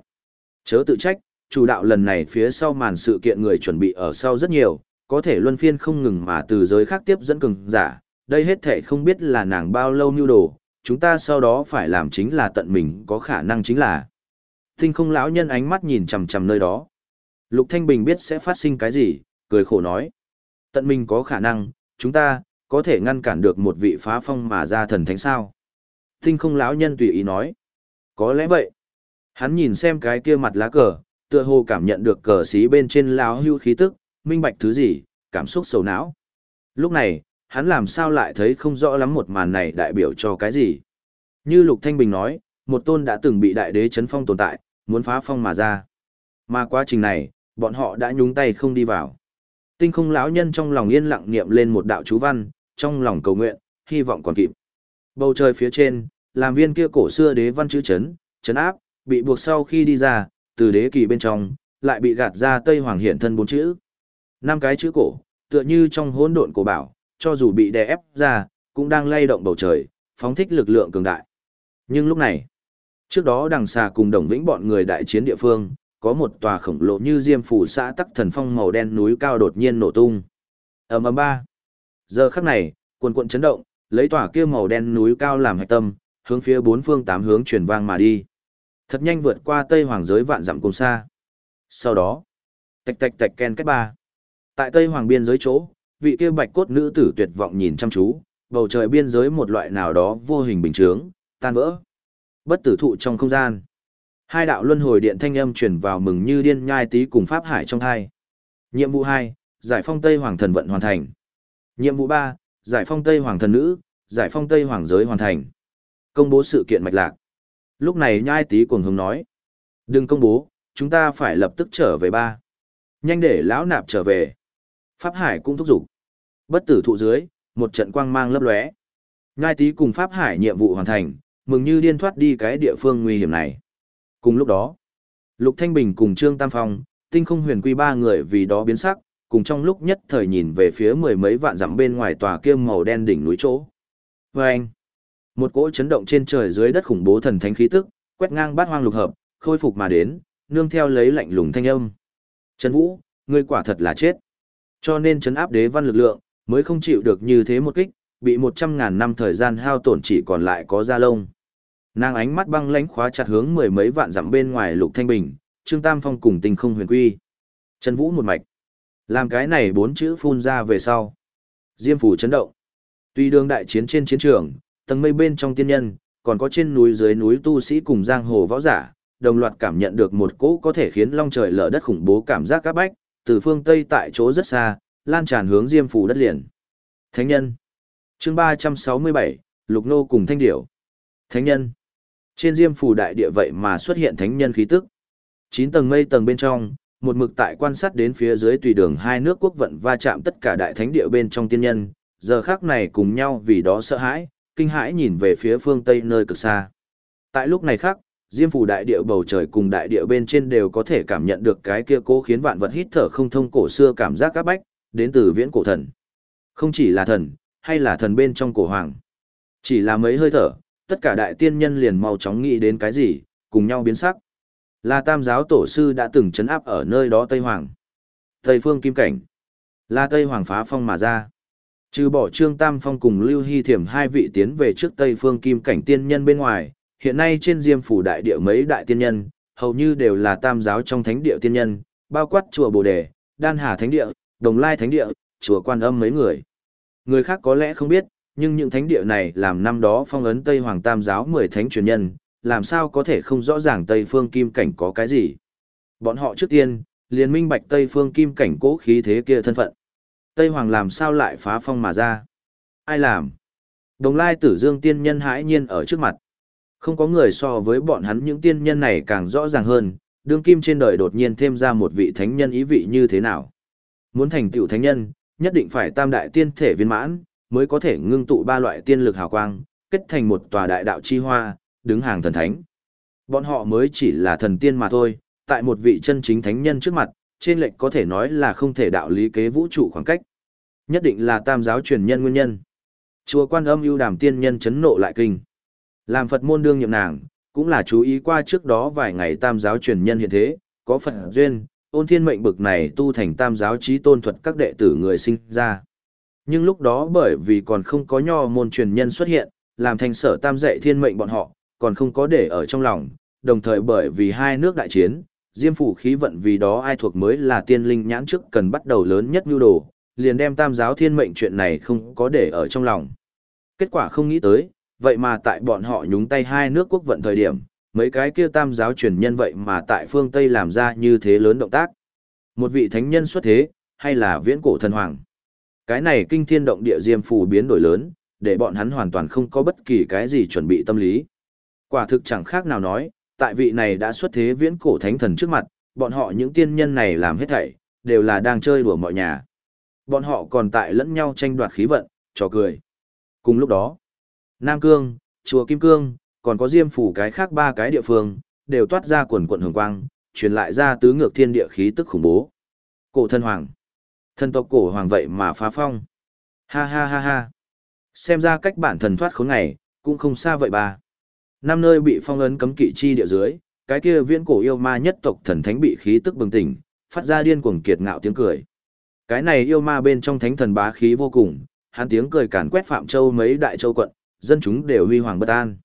Chớ tự trách, chủ đạo lần này phía sau màn sự kiện người chuẩn bị ở sau rất nhiều, có thể luân phiên không ngừng mà từ giới khác tiếp dẫn cường giả, đây hết thể không biết là nàng bao lâu nưu đồ, chúng ta sau đó phải làm chính là tận mình có khả năng chính là. Tinh không lão nhân ánh mắt nhìn chằm chằm nơi đó. Lục Thanh Bình biết sẽ phát sinh cái gì, cười khổ nói. Tận mình có khả năng, chúng ta, có thể ngăn cản được một vị phá phong mà ra thần thánh sao. Tinh không lão nhân tùy ý nói. Có lẽ vậy. Hắn nhìn xem cái kia mặt lá cờ, tựa hồ cảm nhận được cờ xí bên trên lão hưu khí tức, minh bạch thứ gì, cảm xúc sầu não. Lúc này, hắn làm sao lại thấy không rõ lắm một màn này đại biểu cho cái gì. Như Lục Thanh Bình nói, một tôn đã từng bị đại đế chấn phong tồn tại, muốn phá phong mà ra. Mà quá trình này, bọn họ đã nhúng tay không đi vào. Tinh không lão nhân trong lòng yên lặng niệm lên một đạo chú văn, trong lòng cầu nguyện, hy vọng còn kịp. Bầu trời phía trên, làm viên kia cổ xưa đế văn chữ chấn, chấn áp, bị buộc sau khi đi ra, từ đế kỳ bên trong, lại bị gạt ra Tây Hoàng hiện thân bốn chữ. Năm cái chữ cổ, tựa như trong hỗn độn cổ bảo, cho dù bị đè ép ra, cũng đang lay động bầu trời, phóng thích lực lượng cường đại. Nhưng lúc này, trước đó đằng xà cùng đồng vĩnh bọn người đại chiến địa phương, có một tòa khổng lồ như diêm phủ xã tắc thần phong màu đen núi cao đột nhiên nổ tung. ầm ầm ba. Giờ khắc này, quần quận chấn động, lấy tòa kia màu đen núi cao làm hạch tâm, hướng phía bốn phương tám hướng truyền vang mà đi. Thật nhanh vượt qua Tây Hoàng giới vạn dặm cùng xa. Sau đó, tạch tạch tạch ken kết ba. Tại Tây Hoàng biên giới chỗ, vị kia bạch cốt nữ tử tuyệt vọng nhìn chăm chú, bầu trời biên giới một loại nào đó vô hình bình chướng, tan vỡ. Bất tử thụ trong không gian. Hai đạo luân hồi điện thanh âm truyền vào mừng như điên nhai tí cùng pháp hải trong hai. Nhiệm vụ hai, giải phong Tây Hoàng thần vận hoàn thành. Nhiệm vụ ba, giải phong Tây Hoàng thần nữ, giải phong Tây Hoàng giới hoàn thành. Công bố sự kiện mạch lạc. Lúc này nhai tí cuồng hứng nói. Đừng công bố, chúng ta phải lập tức trở về ba. Nhanh để lão nạp trở về. Pháp Hải cũng thúc giục. Bất tử thụ dưới, một trận quang mang lấp lóe. Ngai tí cùng Pháp Hải nhiệm vụ hoàn thành, mừng như điên thoát đi cái địa phương nguy hiểm này. Cùng lúc đó, Lục Thanh Bình cùng Trương Tam Phong, tinh không huyền quy ba người vì đó biến sắc, cùng trong lúc nhất thời nhìn về phía mười mấy vạn dặm bên ngoài tòa kia màu đen đỉnh núi chỗ. Và vâng! anh, một cỗ chấn động trên trời dưới đất khủng bố thần thánh khí tức, quét ngang bát hoang lục hợp, khôi phục mà đến, nương theo lấy lạnh lùng thanh âm. Trần Vũ, ngươi quả thật là chết. Cho nên chấn áp đế văn lực lượng, mới không chịu được như thế một kích, bị một trăm ngàn năm thời gian hao tổn chỉ còn lại có da lông. Nàng ánh mắt băng lãnh khóa chặt hướng mười mấy vạn dặm bên ngoài Lục Thanh Bình, Trương Tam Phong cùng tình Không Huyền Quy. Trần Vũ một mạch. Làm cái này bốn chữ phun ra về sau. Diêm phủ chấn động. Tuy đường đại chiến trên chiến trường, tầng mây bên trong tiên nhân, còn có trên núi dưới núi tu sĩ cùng giang hồ võ giả, đồng loạt cảm nhận được một cỗ có thể khiến long trời lở đất khủng bố cảm giác các bách, từ phương Tây tại chỗ rất xa, lan tràn hướng diêm phủ đất liền. Thánh nhân. Chương 367, Lục Nô cùng Thanh Điểu. Thánh nhân. Trên diêm phủ đại địa vậy mà xuất hiện thánh nhân khí tức. Chín tầng mây tầng bên trong, một mực tại quan sát đến phía dưới tùy đường hai nước quốc vận va chạm tất cả đại thánh địa bên trong tiên nhân, giờ khác này cùng nhau vì đó sợ hãi, kinh hãi nhìn về phía phương tây nơi cực xa. Tại lúc này khác, diêm phủ đại địa bầu trời cùng đại địa bên trên đều có thể cảm nhận được cái kia cố khiến vạn vật hít thở không thông cổ xưa cảm giác các bách, đến từ viễn cổ thần. Không chỉ là thần, hay là thần bên trong cổ hoàng. Chỉ là mấy hơi thở, tất cả đại tiên nhân liền mau chóng nghĩ đến cái gì, cùng nhau biến sắc. Là tam giáo tổ sư đã từng chấn áp ở nơi đó Tây Hoàng. Tây phương kim cảnh. Là Tây Hoàng phá phong mà ra. Trừ bỏ Trương Tam Phong cùng Lưu Hy Thiểm hai vị tiến về trước Tây phương kim cảnh tiên nhân bên ngoài, hiện nay trên diêm phủ đại địa mấy đại tiên nhân, hầu như đều là tam giáo trong thánh địa tiên nhân, bao quát chùa Bồ Đề, Đan Hà Thánh Địa, Đồng Lai Thánh Địa, chùa Quan Âm mấy người. Người khác có lẽ không biết, nhưng những thánh địa này làm năm đó phong ấn Tây Hoàng Tam giáo 10 thánh truyền nhân, làm sao có thể không rõ ràng Tây Phương Kim Cảnh có cái gì. Bọn họ trước tiên, liền minh bạch Tây Phương Kim Cảnh cố khí thế kia thân phận. Tây Hoàng làm sao lại phá phong mà ra? Ai làm? Đồng lai tử dương tiên nhân hãi nhiên ở trước mặt. Không có người so với bọn hắn những tiên nhân này càng rõ ràng hơn, đương kim trên đời đột nhiên thêm ra một vị thánh nhân ý vị như thế nào. Muốn thành tựu thánh nhân, nhất định phải tam đại tiên thể viên mãn, mới có thể ngưng tụ ba loại tiên lực hào quang, kết thành một tòa đại đạo chi hoa, đứng hàng thần thánh. Bọn họ mới chỉ là thần tiên mà thôi, tại một vị chân chính thánh nhân trước mặt, trên lệnh có thể nói là không thể đạo lý kế vũ trụ khoảng cách. Nhất định là tam giáo truyền nhân nguyên nhân. Chùa quan âm ưu đàm tiên nhân chấn nộ lại kinh. Làm Phật môn đương nhiệm nàng, cũng là chú ý qua trước đó vài ngày tam giáo truyền nhân hiện thế, có Phật duyên, ôn thiên mệnh bực này tu thành tam giáo trí tôn thuật các đệ tử người sinh ra. Nhưng lúc đó bởi vì còn không có nho môn truyền nhân xuất hiện, làm thành sở tam dạy thiên mệnh bọn họ, còn không có để ở trong lòng, đồng thời bởi vì hai nước đại chiến, diêm phủ khí vận vì đó ai thuộc mới là tiên linh nhãn trước cần bắt đầu lớn nhất nhu đồ, liền đem tam giáo thiên mệnh chuyện này không có để ở trong lòng. Kết quả không nghĩ tới, vậy mà tại bọn họ nhúng tay hai nước quốc vận thời điểm, mấy cái kia tam giáo truyền nhân vậy mà tại phương Tây làm ra như thế lớn động tác. Một vị thánh nhân xuất thế, hay là viễn cổ thần hoàng. Cái này kinh thiên động địa diêm phù biến đổi lớn, để bọn hắn hoàn toàn không có bất kỳ cái gì chuẩn bị tâm lý. Quả thực chẳng khác nào nói, tại vị này đã xuất thế viễn cổ thánh thần trước mặt, bọn họ những tiên nhân này làm hết thảy, đều là đang chơi đùa mọi nhà. Bọn họ còn tại lẫn nhau tranh đoạt khí vận, trò cười. Cùng lúc đó, Nam Cương, Chùa Kim Cương, còn có diêm phủ cái khác ba cái địa phương, đều toát ra quần quận hồng quang, truyền lại ra tứ ngược thiên địa khí tức khủng bố. Cổ thân hoàng. Thân tộc cổ hoàng vậy mà phá phong. Ha ha ha ha. Xem ra cách bản thần thoát khốn này cũng không xa vậy ba. Năm nơi bị phong ấn cấm kỵ chi địa dưới, cái kia viễn cổ yêu ma nhất tộc thần thánh bị khí tức bừng tỉnh, phát ra điên cuồng kiệt ngạo tiếng cười. Cái này yêu ma bên trong thánh thần bá khí vô cùng, hắn tiếng cười càn quét Phạm Châu mấy đại châu quận, dân chúng đều huy hoàng bất an.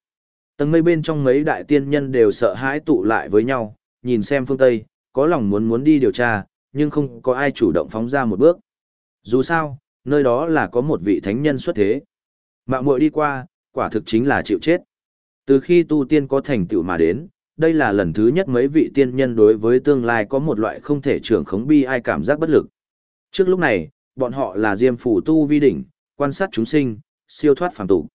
Tầng mây bên trong mấy đại tiên nhân đều sợ hãi tụ lại với nhau, nhìn xem phương Tây, có lòng muốn muốn đi điều tra, nhưng không có ai chủ động phóng ra một bước. Dù sao, nơi đó là có một vị thánh nhân xuất thế. Mạng muội đi qua, quả thực chính là chịu chết. Từ khi tu tiên có thành tựu mà đến, đây là lần thứ nhất mấy vị tiên nhân đối với tương lai có một loại không thể trưởng khống bi ai cảm giác bất lực. Trước lúc này, bọn họ là diêm phủ tu vi đỉnh, quan sát chúng sinh, siêu thoát phàm tục.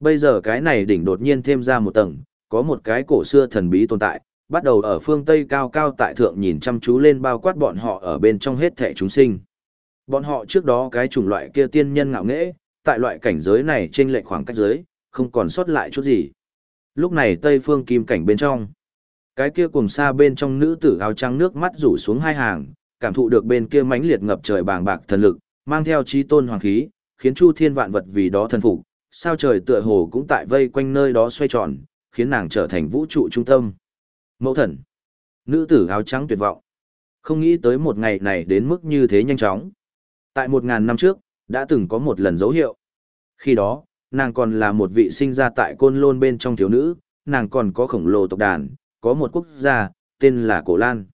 Bây giờ cái này đỉnh đột nhiên thêm ra một tầng, có một cái cổ xưa thần bí tồn tại, bắt đầu ở phương Tây cao cao tại thượng nhìn chăm chú lên bao quát bọn họ ở bên trong hết thẻ chúng sinh. Bọn họ trước đó cái chủng loại kia tiên nhân ngạo nghễ, tại loại cảnh giới này trên lệch khoảng cách giới, không còn sót lại chút gì. Lúc này Tây phương kim cảnh bên trong, cái kia cùng xa bên trong nữ tử áo trắng nước mắt rủ xuống hai hàng, cảm thụ được bên kia mãnh liệt ngập trời bàng bạc thần lực, mang theo trí tôn hoàng khí, khiến chu thiên vạn vật vì đó thần phục, sao trời tựa hồ cũng tại vây quanh nơi đó xoay tròn, khiến nàng trở thành vũ trụ trung tâm. Mẫu thần, nữ tử áo trắng tuyệt vọng. Không nghĩ tới một ngày này đến mức như thế nhanh chóng. Tại một ngàn năm trước, đã từng có một lần dấu hiệu. Khi đó, nàng còn là một vị sinh ra tại côn lôn bên trong thiếu nữ, nàng còn có khổng lồ tộc đàn, có một quốc gia, tên là Cổ Lan.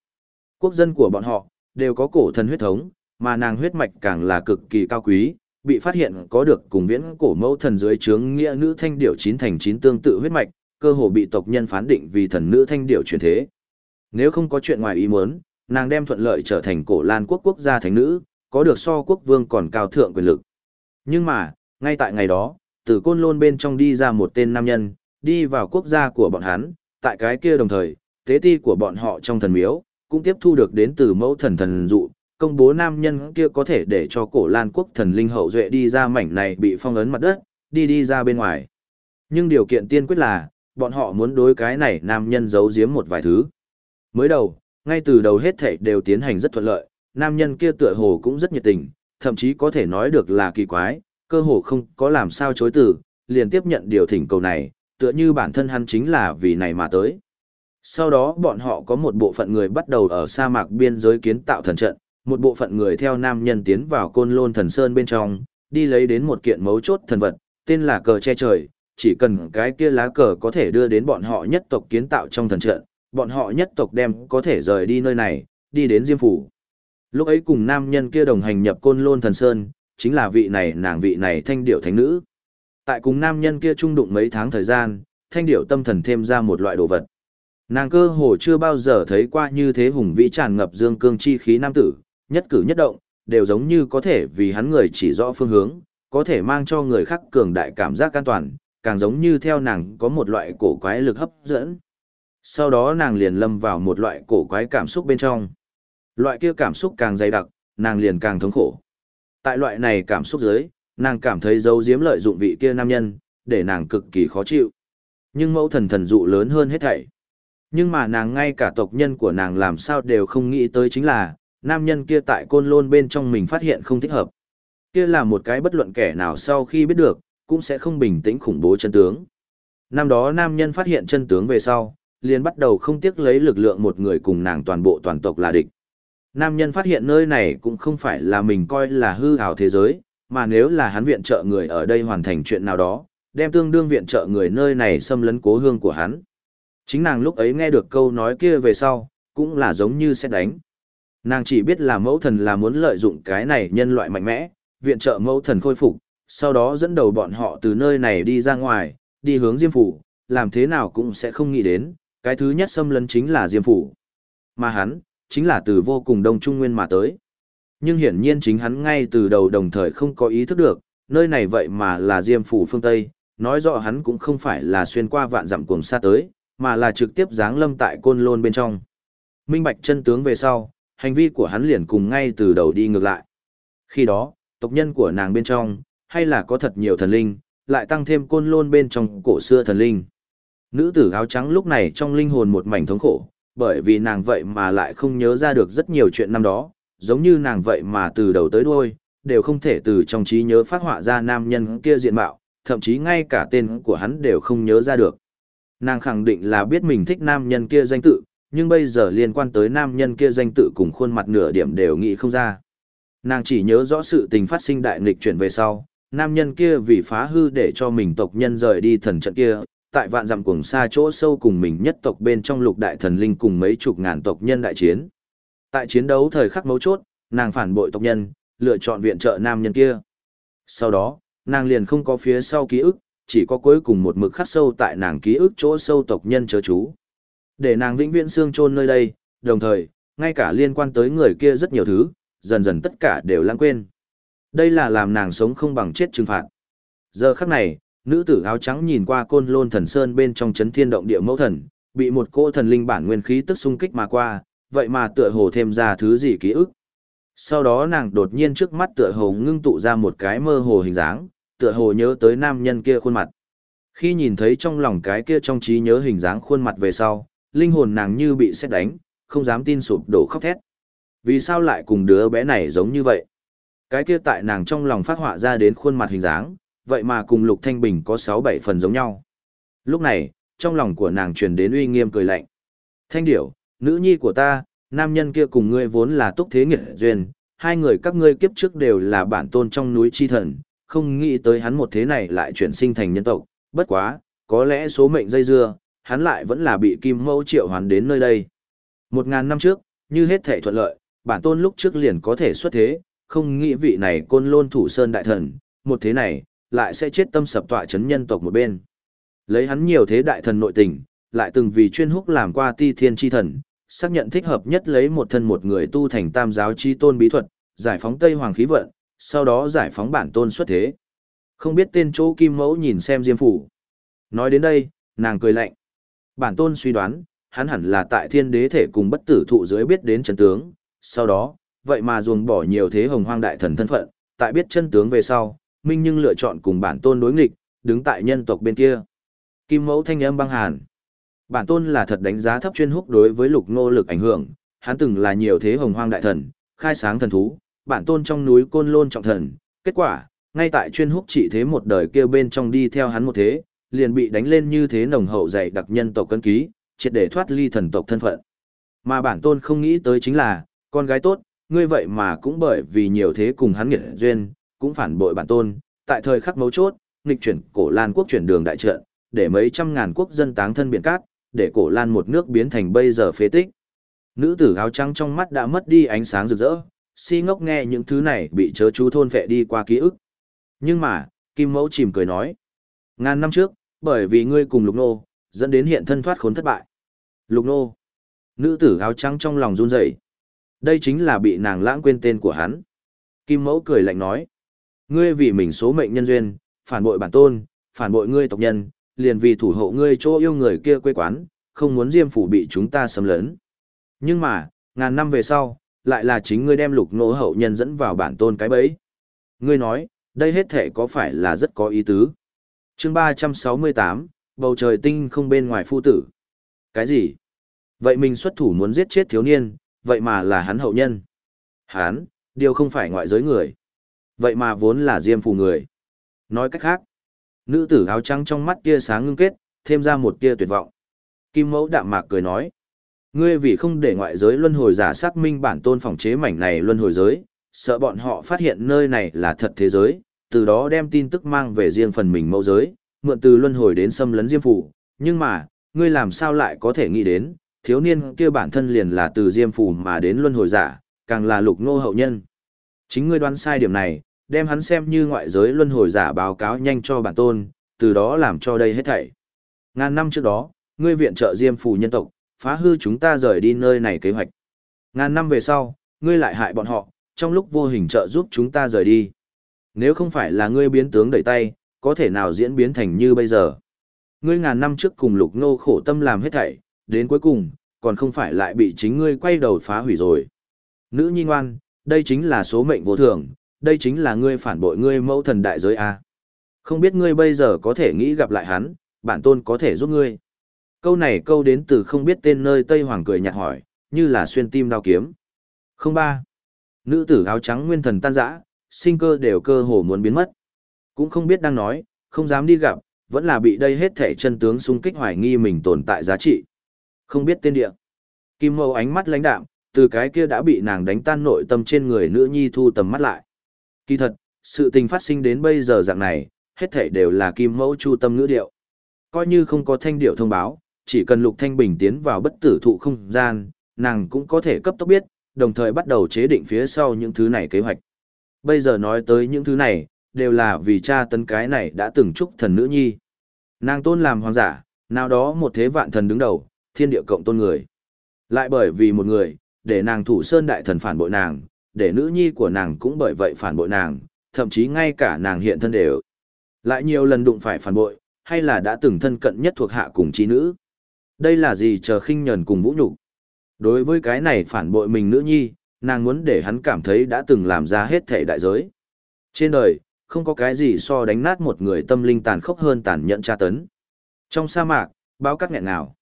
Quốc dân của bọn họ, đều có cổ thần huyết thống, mà nàng huyết mạch càng là cực kỳ cao quý, bị phát hiện có được cùng viễn cổ mẫu thần dưới trướng nghĩa nữ thanh điểu chín thành chín tương tự huyết mạch, cơ hồ bị tộc nhân phán định vì thần nữ thanh điểu truyền thế. Nếu không có chuyện ngoài ý muốn, nàng đem thuận lợi trở thành cổ Lan quốc quốc gia thánh nữ, có được so quốc vương còn cao thượng quyền lực. Nhưng mà, ngay tại ngày đó, từ côn lôn bên trong đi ra một tên nam nhân, đi vào quốc gia của bọn hắn, tại cái kia đồng thời, tế ti của bọn họ trong thần miếu, cũng tiếp thu được đến từ mẫu thần thần dụ, công bố nam nhân kia có thể để cho cổ lan quốc thần linh hậu duệ đi ra mảnh này bị phong ấn mặt đất, đi đi ra bên ngoài. Nhưng điều kiện tiên quyết là, bọn họ muốn đối cái này nam nhân giấu giếm một vài thứ. Mới đầu, ngay từ đầu hết thảy đều tiến hành rất thuận lợi, nam nhân kia tựa hồ cũng rất nhiệt tình, thậm chí có thể nói được là kỳ quái, cơ hồ không có làm sao chối từ, liền tiếp nhận điều thỉnh cầu này, tựa như bản thân hắn chính là vì này mà tới. Sau đó bọn họ có một bộ phận người bắt đầu ở sa mạc biên giới kiến tạo thần trận, một bộ phận người theo nam nhân tiến vào côn lôn thần sơn bên trong, đi lấy đến một kiện mấu chốt thần vật, tên là cờ che trời, chỉ cần cái kia lá cờ có thể đưa đến bọn họ nhất tộc kiến tạo trong thần trận, bọn họ nhất tộc đem có thể rời đi nơi này, đi đến Diêm Phủ. Lúc ấy cùng nam nhân kia đồng hành nhập côn lôn thần sơn, chính là vị này nàng vị này thanh điệu thánh nữ. Tại cùng nam nhân kia trung đụng mấy tháng thời gian, thanh điệu tâm thần thêm ra một loại đồ vật. Nàng cơ hồ chưa bao giờ thấy qua như thế hùng vĩ tràn ngập dương cương chi khí nam tử, nhất cử nhất động, đều giống như có thể vì hắn người chỉ rõ phương hướng, có thể mang cho người khác cường đại cảm giác an toàn, càng giống như theo nàng có một loại cổ quái lực hấp dẫn. Sau đó nàng liền lâm vào một loại cổ quái cảm xúc bên trong. Loại kia cảm xúc càng dày đặc, nàng liền càng thống khổ. Tại loại này cảm xúc dưới, nàng cảm thấy dấu diếm lợi dụng vị kia nam nhân, để nàng cực kỳ khó chịu. Nhưng mẫu thần thần dụ lớn hơn hết thảy. Nhưng mà nàng ngay cả tộc nhân của nàng làm sao đều không nghĩ tới chính là, nam nhân kia tại côn lôn bên trong mình phát hiện không thích hợp. Kia là một cái bất luận kẻ nào sau khi biết được, cũng sẽ không bình tĩnh khủng bố chân tướng. Năm đó nam nhân phát hiện chân tướng về sau, liền bắt đầu không tiếc lấy lực lượng một người cùng nàng toàn bộ toàn tộc là địch. Nam nhân phát hiện nơi này cũng không phải là mình coi là hư ảo thế giới, mà nếu là hắn viện trợ người ở đây hoàn thành chuyện nào đó, đem tương đương viện trợ người nơi này xâm lấn cố hương của hắn. Chính nàng lúc ấy nghe được câu nói kia về sau, cũng là giống như sẽ đánh. Nàng chỉ biết là mẫu thần là muốn lợi dụng cái này nhân loại mạnh mẽ, viện trợ mẫu thần khôi phục, sau đó dẫn đầu bọn họ từ nơi này đi ra ngoài, đi hướng Diêm Phủ, làm thế nào cũng sẽ không nghĩ đến, cái thứ nhất xâm lấn chính là Diêm Phủ. Mà hắn, chính là từ vô cùng đông trung nguyên mà tới. Nhưng hiển nhiên chính hắn ngay từ đầu đồng thời không có ý thức được, nơi này vậy mà là Diêm Phủ phương Tây, nói rõ hắn cũng không phải là xuyên qua vạn dặm cuồng xa tới, mà là trực tiếp giáng lâm tại côn lôn bên trong. Minh bạch chân tướng về sau, hành vi của hắn liền cùng ngay từ đầu đi ngược lại. Khi đó, tộc nhân của nàng bên trong, hay là có thật nhiều thần linh, lại tăng thêm côn lôn bên trong cổ xưa thần linh. Nữ tử áo trắng lúc này trong linh hồn một mảnh thống khổ, bởi vì nàng vậy mà lại không nhớ ra được rất nhiều chuyện năm đó, giống như nàng vậy mà từ đầu tới đuôi, đều không thể từ trong trí nhớ phát họa ra nam nhân kia diện mạo, thậm chí ngay cả tên của hắn đều không nhớ ra được. Nàng khẳng định là biết mình thích nam nhân kia danh tự, nhưng bây giờ liên quan tới nam nhân kia danh tự cùng khuôn mặt nửa điểm đều nghĩ không ra. Nàng chỉ nhớ rõ sự tình phát sinh đại nghịch chuyển về sau, nam nhân kia vì phá hư để cho mình tộc nhân rời đi thần trận kia, tại vạn dặm cùng xa chỗ sâu cùng mình nhất tộc bên trong lục đại thần linh cùng mấy chục ngàn tộc nhân đại chiến. Tại chiến đấu thời khắc mấu chốt, nàng phản bội tộc nhân, lựa chọn viện trợ nam nhân kia. Sau đó, nàng liền không có phía sau ký ức, chỉ có cuối cùng một mực khắc sâu tại nàng ký ức chỗ sâu tộc nhân chớ chú. Để nàng vĩnh viễn xương chôn nơi đây, đồng thời, ngay cả liên quan tới người kia rất nhiều thứ, dần dần tất cả đều lãng quên. Đây là làm nàng sống không bằng chết trừng phạt. Giờ khắc này, nữ tử áo trắng nhìn qua côn lôn thần sơn bên trong chấn thiên động địa mẫu thần, bị một cô thần linh bản nguyên khí tức xung kích mà qua, vậy mà tựa hồ thêm ra thứ gì ký ức. Sau đó nàng đột nhiên trước mắt tựa hồ ngưng tụ ra một cái mơ hồ hình dáng, tựa hồ nhớ tới nam nhân kia khuôn mặt. Khi nhìn thấy trong lòng cái kia trong trí nhớ hình dáng khuôn mặt về sau, linh hồn nàng như bị xét đánh, không dám tin sụp đổ khóc thét. Vì sao lại cùng đứa bé này giống như vậy? Cái kia tại nàng trong lòng phát họa ra đến khuôn mặt hình dáng, vậy mà cùng Lục Thanh Bình có 6-7 phần giống nhau. Lúc này, trong lòng của nàng truyền đến uy nghiêm cười lạnh. Thanh điểu, nữ nhi của ta, nam nhân kia cùng ngươi vốn là túc thế nghiệp duyên, hai người các ngươi kiếp trước đều là bản tôn trong núi chi thần, không nghĩ tới hắn một thế này lại chuyển sinh thành nhân tộc, bất quá, có lẽ số mệnh dây dưa, hắn lại vẫn là bị kim mẫu triệu hoán đến nơi đây. Một ngàn năm trước, như hết thể thuận lợi, bản tôn lúc trước liền có thể xuất thế, không nghĩ vị này côn lôn thủ sơn đại thần, một thế này, lại sẽ chết tâm sập tọa chấn nhân tộc một bên. Lấy hắn nhiều thế đại thần nội tình, lại từng vì chuyên húc làm qua ti thiên chi thần, xác nhận thích hợp nhất lấy một thân một người tu thành tam giáo chi tôn bí thuật, giải phóng Tây Hoàng khí vận, sau đó giải phóng bản tôn xuất thế. Không biết tên chỗ kim mẫu nhìn xem diêm phủ. Nói đến đây, nàng cười lạnh. Bản tôn suy đoán, hắn hẳn là tại thiên đế thể cùng bất tử thụ dưới biết đến chân tướng, sau đó, vậy mà ruồng bỏ nhiều thế hồng hoang đại thần thân phận, tại biết chân tướng về sau, minh nhưng lựa chọn cùng bản tôn đối nghịch, đứng tại nhân tộc bên kia. Kim mẫu thanh âm băng hàn. Bản tôn là thật đánh giá thấp chuyên húc đối với lục nô lực ảnh hưởng, hắn từng là nhiều thế hồng hoang đại thần, khai sáng thần thú, bản tôn trong núi côn lôn trọng thần, kết quả, ngay tại chuyên húc trị thế một đời kia bên trong đi theo hắn một thế, liền bị đánh lên như thế nồng hậu dày đặc nhân tộc cân ký, triệt để thoát ly thần tộc thân phận. Mà bản tôn không nghĩ tới chính là, con gái tốt, ngươi vậy mà cũng bởi vì nhiều thế cùng hắn nghiệt duyên, cũng phản bội bản tôn, tại thời khắc mấu chốt, nghịch chuyển cổ Lan quốc chuyển đường đại trận, để mấy trăm ngàn quốc dân táng thân biển cát, để cổ Lan một nước biến thành bây giờ phế tích. Nữ tử áo trắng trong mắt đã mất đi ánh sáng rực rỡ, si ngốc nghe những thứ này bị chớ chú thôn vệ đi qua ký ức. Nhưng mà, Kim Mẫu chìm cười nói, ngàn năm trước, bởi vì ngươi cùng Lục Nô, dẫn đến hiện thân thoát khốn thất bại. Lục Nô, nữ tử áo trắng trong lòng run rẩy. Đây chính là bị nàng lãng quên tên của hắn. Kim Mẫu cười lạnh nói, ngươi vì mình số mệnh nhân duyên, phản bội bản tôn, phản bội ngươi tộc nhân, liền vì thủ hộ ngươi chỗ yêu người kia quê quán, không muốn Diêm phủ bị chúng ta xâm lấn. Nhưng mà, ngàn năm về sau, lại là chính ngươi đem lục nô hậu nhân dẫn vào bản tôn cái bẫy. Ngươi nói, đây hết thể có phải là rất có ý tứ chương 368, bầu trời tinh không bên ngoài phu tử. Cái gì? Vậy mình xuất thủ muốn giết chết thiếu niên, vậy mà là hắn hậu nhân. Hắn, điều không phải ngoại giới người. Vậy mà vốn là diêm phù người. Nói cách khác, nữ tử áo trắng trong mắt tia sáng ngưng kết, thêm ra một tia tuyệt vọng. Kim mẫu đạm mạc cười nói. Ngươi vì không để ngoại giới luân hồi giả xác minh bản tôn phòng chế mảnh này luân hồi giới, sợ bọn họ phát hiện nơi này là thật thế giới, từ đó đem tin tức mang về riêng phần mình mẫu giới, mượn từ luân hồi đến xâm lấn diêm phủ. Nhưng mà, ngươi làm sao lại có thể nghĩ đến, thiếu niên kia bản thân liền là từ diêm phủ mà đến luân hồi giả, càng là lục nô hậu nhân. Chính ngươi đoán sai điểm này, đem hắn xem như ngoại giới luân hồi giả báo cáo nhanh cho bản tôn, từ đó làm cho đây hết thảy. Ngàn năm trước đó, ngươi viện trợ diêm phủ nhân tộc, phá hư chúng ta rời đi nơi này kế hoạch. Ngàn năm về sau, ngươi lại hại bọn họ, trong lúc vô hình trợ giúp chúng ta rời đi. Nếu không phải là ngươi biến tướng đẩy tay, có thể nào diễn biến thành như bây giờ. Ngươi ngàn năm trước cùng lục nô khổ tâm làm hết thảy, đến cuối cùng, còn không phải lại bị chính ngươi quay đầu phá hủy rồi. Nữ nhi ngoan, đây chính là số mệnh vô thường, đây chính là ngươi phản bội ngươi mẫu thần đại giới A. Không biết ngươi bây giờ có thể nghĩ gặp lại hắn, bản tôn có thể giúp ngươi. Câu này câu đến từ không biết tên nơi Tây Hoàng cười nhạt hỏi, như là xuyên tim đao kiếm. Không ba. Nữ tử áo trắng nguyên thần tan rã, sinh cơ đều cơ hồ muốn biến mất. Cũng không biết đang nói, không dám đi gặp, vẫn là bị đây hết thể chân tướng xung kích hoài nghi mình tồn tại giá trị. Không biết tên địa. Kim Mâu ánh mắt lãnh đạm, từ cái kia đã bị nàng đánh tan nội tâm trên người nữ nhi thu tầm mắt lại. Kỳ thật, sự tình phát sinh đến bây giờ dạng này, hết thể đều là Kim Mẫu chu tâm ngữ điệu. Coi như không có thanh điệu thông báo, chỉ cần Lục Thanh Bình tiến vào bất tử thụ không gian, nàng cũng có thể cấp tốc biết, đồng thời bắt đầu chế định phía sau những thứ này kế hoạch. Bây giờ nói tới những thứ này, đều là vì cha tấn cái này đã từng chúc thần nữ nhi. Nàng tôn làm hoàng giả, nào đó một thế vạn thần đứng đầu, thiên địa cộng tôn người. Lại bởi vì một người, để nàng thủ sơn đại thần phản bội nàng, để nữ nhi của nàng cũng bởi vậy phản bội nàng, thậm chí ngay cả nàng hiện thân đều. Lại nhiều lần đụng phải phản bội, hay là đã từng thân cận nhất thuộc hạ cùng trí nữ. Đây là gì chờ khinh nhẫn cùng vũ nhục Đối với cái này phản bội mình nữ nhi, nàng muốn để hắn cảm thấy đã từng làm ra hết thể đại giới. Trên đời, không có cái gì so đánh nát một người tâm linh tàn khốc hơn tàn nhẫn tra tấn. Trong sa mạc, báo cắt nghẹn nào.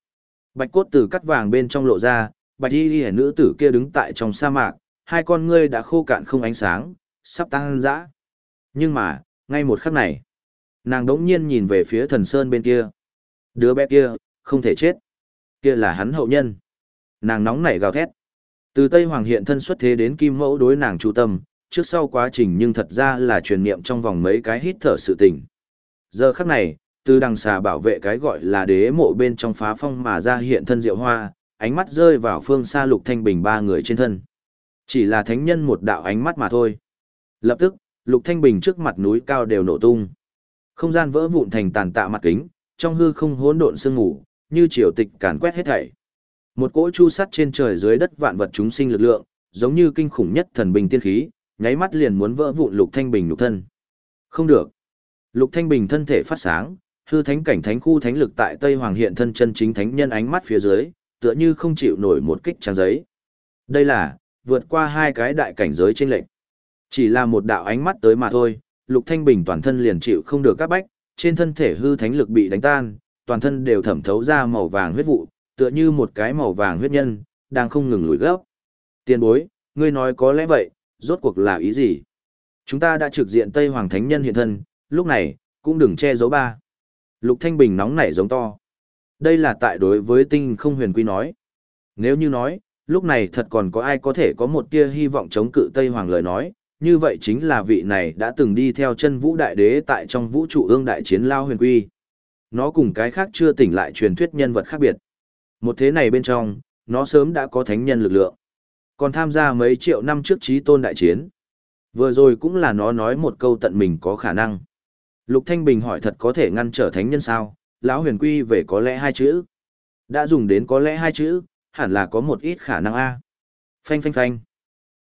Bạch cốt từ cắt vàng bên trong lộ ra, bạch y ghi nữ tử kia đứng tại trong sa mạc, hai con ngươi đã khô cạn không ánh sáng, sắp tăng dã. Nhưng mà, ngay một khắc này, nàng đống nhiên nhìn về phía thần sơn bên kia. Đứa bé kia, không thể chết. Kia là hắn hậu nhân. Nàng nóng nảy gào thét. Từ Tây Hoàng hiện thân xuất thế đến Kim Mẫu đối nàng chu tâm, trước sau quá trình nhưng thật ra là truyền niệm trong vòng mấy cái hít thở sự tình. Giờ khắc này, từ đằng xà bảo vệ cái gọi là đế mộ bên trong phá phong mà ra hiện thân diệu hoa, ánh mắt rơi vào phương xa lục thanh bình ba người trên thân. Chỉ là thánh nhân một đạo ánh mắt mà thôi. Lập tức, lục thanh bình trước mặt núi cao đều nổ tung. Không gian vỡ vụn thành tàn tạ mặt kính, trong hư không hỗn độn sương ngủ, như triều tịch càn quét hết thảy. Một cỗ chu sắt trên trời dưới đất vạn vật chúng sinh lực lượng, giống như kinh khủng nhất thần bình tiên khí, nháy mắt liền muốn vỡ vụn Lục Thanh Bình lục thân. Không được. Lục Thanh Bình thân thể phát sáng, hư thánh cảnh thánh khu thánh lực tại Tây Hoàng hiện thân chân chính thánh nhân ánh mắt phía dưới, tựa như không chịu nổi một kích trang giấy. Đây là, vượt qua hai cái đại cảnh giới trên lệnh. Chỉ là một đạo ánh mắt tới mà thôi, Lục Thanh Bình toàn thân liền chịu không được các bách, trên thân thể hư thánh lực bị đánh tan, toàn thân đều thẩm thấu ra màu vàng huyết vụ, tựa như một cái màu vàng huyết nhân, đang không ngừng lùi gấp. Tiền bối, ngươi nói có lẽ vậy, rốt cuộc là ý gì? Chúng ta đã trực diện Tây Hoàng Thánh Nhân hiện thân, lúc này, cũng đừng che giấu ba. Lục Thanh Bình nóng nảy giống to. Đây là tại đối với tinh không huyền quy nói. Nếu như nói, lúc này thật còn có ai có thể có một tia hy vọng chống cự Tây Hoàng lời nói, như vậy chính là vị này đã từng đi theo chân vũ đại đế tại trong vũ trụ ương đại chiến lao huyền quy. Nó cùng cái khác chưa tỉnh lại truyền thuyết nhân vật khác biệt. Một thế này bên trong, nó sớm đã có thánh nhân lực lượng. Còn tham gia mấy triệu năm trước trí tôn đại chiến. Vừa rồi cũng là nó nói một câu tận mình có khả năng. Lục Thanh Bình hỏi thật có thể ngăn trở thánh nhân sao, lão huyền quy về có lẽ hai chữ. Đã dùng đến có lẽ hai chữ, hẳn là có một ít khả năng A. Phanh phanh phanh.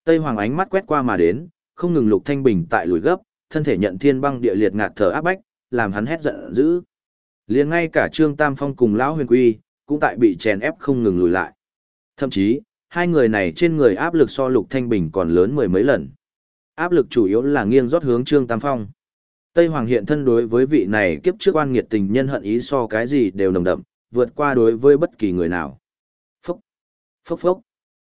Tây Hoàng ánh mắt quét qua mà đến, không ngừng Lục Thanh Bình tại lùi gấp, thân thể nhận thiên băng địa liệt ngạt thở áp bách, làm hắn hét giận dữ. Liền ngay cả Trương Tam Phong cùng lão huyền quy, cũng tại bị chèn ép không ngừng lùi lại. Thậm chí, hai người này trên người áp lực so Lục Thanh Bình còn lớn mười mấy lần. Áp lực chủ yếu là nghiêng rót hướng Trương Tam Phong. Tây Hoàng hiện thân đối với vị này kiếp trước oan nghiệt tình nhân hận ý so cái gì đều nồng đậm, vượt qua đối với bất kỳ người nào. Phốc, phốc phốc.